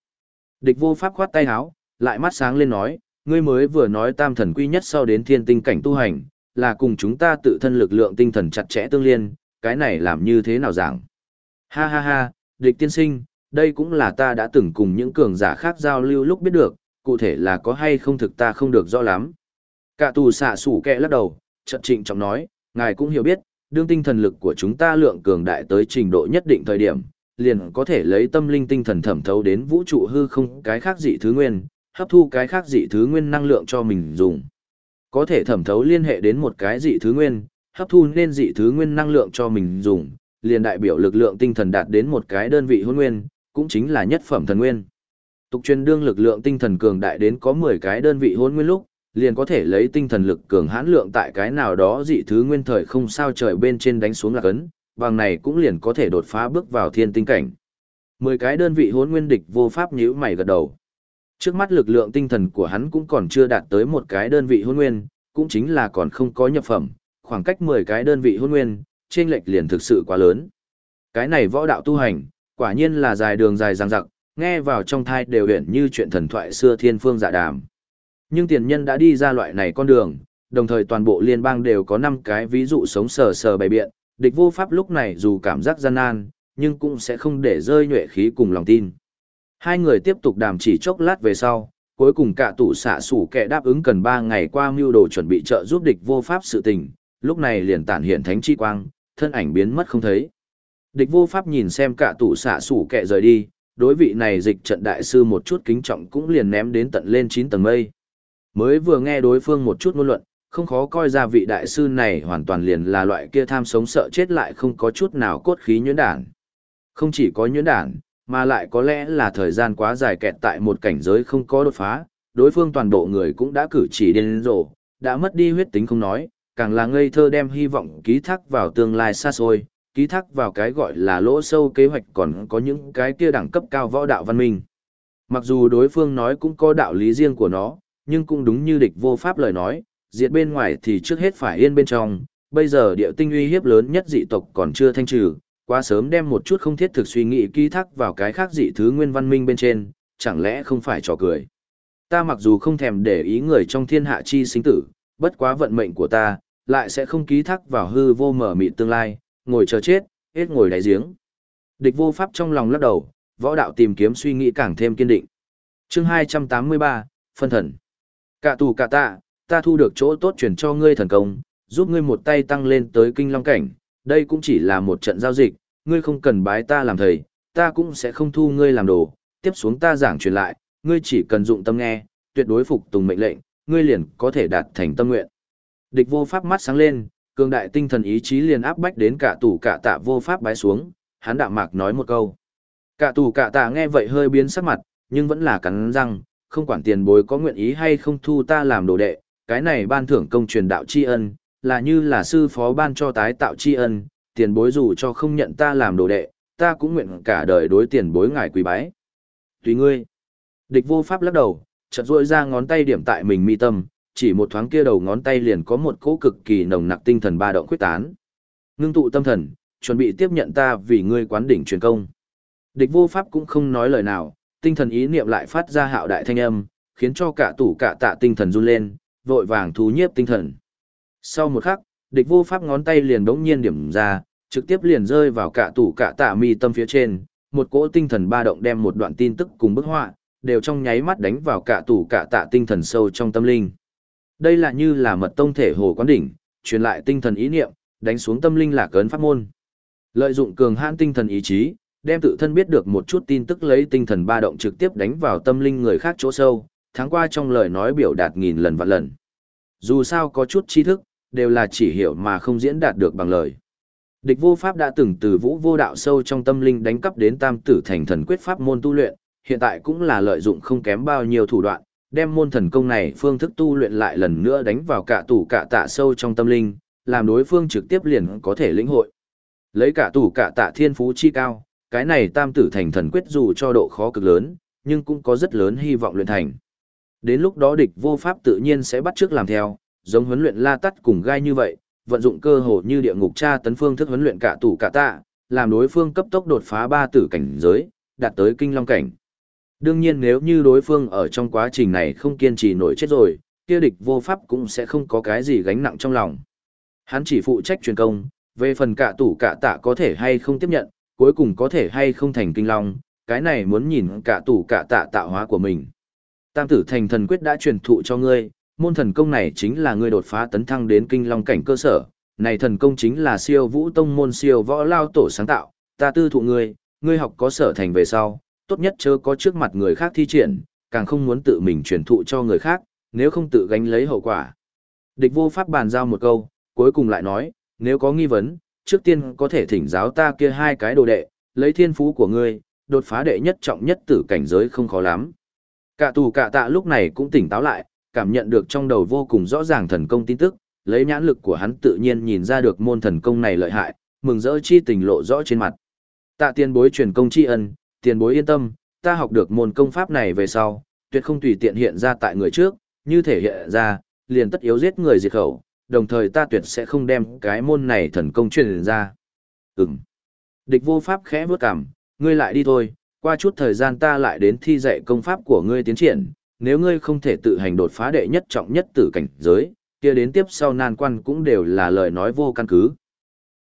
Địch vô pháp khoát tay háo, lại mắt sáng lên nói, ngươi mới vừa nói tam thần quy nhất sau đến thiên tinh cảnh tu hành, là cùng chúng ta tự thân lực lượng tinh thần chặt chẽ tương liên, cái này làm như thế nào giảng? Ha ha ha, địch tiên sinh, đây cũng là ta đã từng cùng những cường giả khác giao lưu lúc biết được, cụ thể là có hay không thực ta không được rõ lắm. Cả tù xạ sủ kẹ lắc đầu, trận trịnh trọng nói, ngài cũng hiểu biết, đương tinh thần lực của chúng ta lượng cường đại tới trình độ nhất định thời điểm, liền có thể lấy tâm linh tinh thần thẩm thấu đến vũ trụ hư không cái khác dị thứ nguyên, hấp thu cái khác dị thứ nguyên năng lượng cho mình dùng. Có thể thẩm thấu liên hệ đến một cái dị thứ nguyên, hấp thu nên dị thứ nguyên năng lượng cho mình dùng, liền đại biểu lực lượng tinh thần đạt đến một cái đơn vị hôn nguyên, cũng chính là nhất phẩm thần nguyên. Tục truyền đương lực lượng tinh thần cường đại đến có 10 cái đơn vị hôn nguyên lúc, liền có thể lấy tinh thần lực cường hãn lượng tại cái nào đó dị thứ nguyên thời không sao trời bên trên đánh xuống là cấn, bằng này cũng liền có thể đột phá bước vào thiên tinh cảnh. 10 cái đơn vị hốn nguyên địch vô pháp nhíu mày gật đầu. Trước mắt lực lượng tinh thần của hắn cũng còn chưa đạt tới một cái đơn vị hôn nguyên, cũng chính là còn không có nhập phẩm, khoảng cách 10 cái đơn vị hôn nguyên, trên lệch liền thực sự quá lớn. Cái này võ đạo tu hành, quả nhiên là dài đường dài dằng dặc, nghe vào trong thai đều huyển như chuyện thần thoại xưa thiên phương dạ đàm. Nhưng tiền nhân đã đi ra loại này con đường, đồng thời toàn bộ liên bang đều có 5 cái ví dụ sống sờ sờ bày biện, địch vô pháp lúc này dù cảm giác gian nan, nhưng cũng sẽ không để rơi nhuệ khí cùng lòng tin. Hai người tiếp tục đàm chỉ chốc lát về sau, cuối cùng cả tủ xạ sủ kẻ đáp ứng cần 3 ngày qua mưu đồ chuẩn bị trợ giúp địch vô pháp sự tình, lúc này liền tản hiện thánh chi quang, thân ảnh biến mất không thấy. Địch vô pháp nhìn xem cả tủ xạ sủ kẻ rời đi, đối vị này dịch trận đại sư một chút kính trọng cũng liền ném đến tận lên 9 tầng mây. Mới vừa nghe đối phương một chút ngôn luận, không khó coi ra vị đại sư này hoàn toàn liền là loại kia tham sống sợ chết lại không có chút nào cốt khí nhuyễn đản. Không chỉ có nhuyễn đản, mà lại có lẽ là thời gian quá dài kẹt tại một cảnh giới không có đột phá, đối phương toàn bộ người cũng đã cử chỉ điên rồ, đã mất đi huyết tính không nói, càng là ngây thơ đem hy vọng ký thác vào tương lai xa xôi, ký thác vào cái gọi là lỗ sâu kế hoạch còn có những cái kia đẳng cấp cao võ đạo văn minh. Mặc dù đối phương nói cũng có đạo lý riêng của nó, nhưng cũng đúng như địch vô pháp lời nói, diệt bên ngoài thì trước hết phải yên bên trong, bây giờ địa tinh uy hiếp lớn nhất dị tộc còn chưa thanh trừ, quá sớm đem một chút không thiết thực suy nghĩ ký thác vào cái khác dị thứ nguyên văn minh bên trên, chẳng lẽ không phải trò cười. Ta mặc dù không thèm để ý người trong thiên hạ chi sinh tử, bất quá vận mệnh của ta, lại sẽ không ký thác vào hư vô mở mịt tương lai, ngồi chờ chết, hết ngồi đáy giếng. Địch vô pháp trong lòng lắc đầu, võ đạo tìm kiếm suy nghĩ càng thêm kiên định. chương 283, phân thần. Cả tù cả tạ, ta thu được chỗ tốt chuyển cho ngươi thần công, giúp ngươi một tay tăng lên tới kinh long cảnh, đây cũng chỉ là một trận giao dịch, ngươi không cần bái ta làm thầy, ta cũng sẽ không thu ngươi làm đồ, tiếp xuống ta giảng truyền lại, ngươi chỉ cần dụng tâm nghe, tuyệt đối phục tùng mệnh lệnh, ngươi liền có thể đạt thành tâm nguyện. Địch vô pháp mắt sáng lên, cường đại tinh thần ý chí liền áp bách đến cả tủ cả tạ vô pháp bái xuống, hắn đạm mạc nói một câu. Cả tù cả tạ nghe vậy hơi biến sắc mặt, nhưng vẫn là cắn răng, không quản tiền bối có nguyện ý hay không thu ta làm đồ đệ, cái này ban thưởng công truyền đạo tri ân, là như là sư phó ban cho tái tạo tri ân, tiền bối dù cho không nhận ta làm đồ đệ, ta cũng nguyện cả đời đối tiền bối ngài quý bái. Tùy ngươi. Địch vô pháp lắc đầu, chợt duỗi ra ngón tay điểm tại mình mi tâm, chỉ một thoáng kia đầu ngón tay liền có một cỗ cực kỳ nồng nặc tinh thần ba động quyết tán. Ngưng tụ tâm thần, chuẩn bị tiếp nhận ta vì ngươi quán đỉnh truyền công. Địch vô pháp cũng không nói lời nào, tinh thần ý niệm lại phát ra hạo đại thanh âm, khiến cho cả tủ cả tạ tinh thần run lên, vội vàng thu nhiếp tinh thần. Sau một khắc, địch vô pháp ngón tay liền đống nhiên điểm ra, trực tiếp liền rơi vào cả tủ cả tạ mi tâm phía trên, một cỗ tinh thần ba động đem một đoạn tin tức cùng bức họa, đều trong nháy mắt đánh vào cả tủ cả tạ tinh thần sâu trong tâm linh. Đây là như là mật tông thể hồ quán đỉnh, truyền lại tinh thần ý niệm, đánh xuống tâm linh là cấn pháp môn. Lợi dụng cường hãn tinh thần ý chí, đem tự thân biết được một chút tin tức lấy tinh thần ba động trực tiếp đánh vào tâm linh người khác chỗ sâu, tháng qua trong lời nói biểu đạt nghìn lần vạn lần. Dù sao có chút tri thức, đều là chỉ hiểu mà không diễn đạt được bằng lời. Địch vô pháp đã từng từ vũ vô đạo sâu trong tâm linh đánh cắp đến tam tử thành thần quyết pháp môn tu luyện, hiện tại cũng là lợi dụng không kém bao nhiêu thủ đoạn, đem môn thần công này phương thức tu luyện lại lần nữa đánh vào cả tủ cả tạ sâu trong tâm linh, làm đối phương trực tiếp liền có thể lĩnh hội. Lấy cả tủ cả tạ thiên phú chi cao, cái này tam tử thành thần quyết dù cho độ khó cực lớn, nhưng cũng có rất lớn hy vọng luyện thành. Đến lúc đó địch vô pháp tự nhiên sẽ bắt trước làm theo, giống huấn luyện la tắt cùng gai như vậy, vận dụng cơ hồ như địa ngục tra tấn phương thức huấn luyện cả tủ cả tạ, làm đối phương cấp tốc đột phá ba tử cảnh giới, đạt tới kinh long cảnh. Đương nhiên nếu như đối phương ở trong quá trình này không kiên trì nổi chết rồi, kia địch vô pháp cũng sẽ không có cái gì gánh nặng trong lòng. Hắn chỉ phụ trách truyền công, về phần cả tủ cả tạ có thể hay không tiếp nhận, cuối cùng có thể hay không thành kinh long, cái này muốn nhìn cả tủ cả tạ tạo hóa của mình. Tam tử thành thần quyết đã truyền thụ cho ngươi, môn thần công này chính là ngươi đột phá tấn thăng đến kinh long cảnh cơ sở, này thần công chính là siêu vũ tông môn siêu võ lao tổ sáng tạo, ta tư thụ ngươi, ngươi học có sở thành về sau, tốt nhất chớ có trước mặt người khác thi triển, càng không muốn tự mình truyền thụ cho người khác, nếu không tự gánh lấy hậu quả. Địch vô pháp bàn giao một câu, cuối cùng lại nói, nếu có nghi vấn, trước tiên có thể thỉnh giáo ta kia hai cái đồ đệ, lấy thiên phú của ngươi, đột phá đệ nhất trọng nhất tử cảnh giới không khó lắm. Cả tù cả tạ lúc này cũng tỉnh táo lại, cảm nhận được trong đầu vô cùng rõ ràng thần công tin tức, lấy nhãn lực của hắn tự nhiên nhìn ra được môn thần công này lợi hại, mừng rỡ chi tình lộ rõ trên mặt. Tạ tiền bối truyền công tri ân, tiền bối yên tâm, ta học được môn công pháp này về sau, tuyệt không tùy tiện hiện ra tại người trước, như thể hiện ra, liền tất yếu giết người diệt khẩu, đồng thời ta tuyệt sẽ không đem cái môn này thần công truyền ra. Ừm. Địch vô pháp khẽ bước cằm, ngươi lại đi thôi, qua chút thời gian ta lại đến thi dạy công pháp của ngươi tiến triển, nếu ngươi không thể tự hành đột phá đệ nhất trọng nhất tử cảnh giới, kia đến tiếp sau nan quan cũng đều là lời nói vô căn cứ,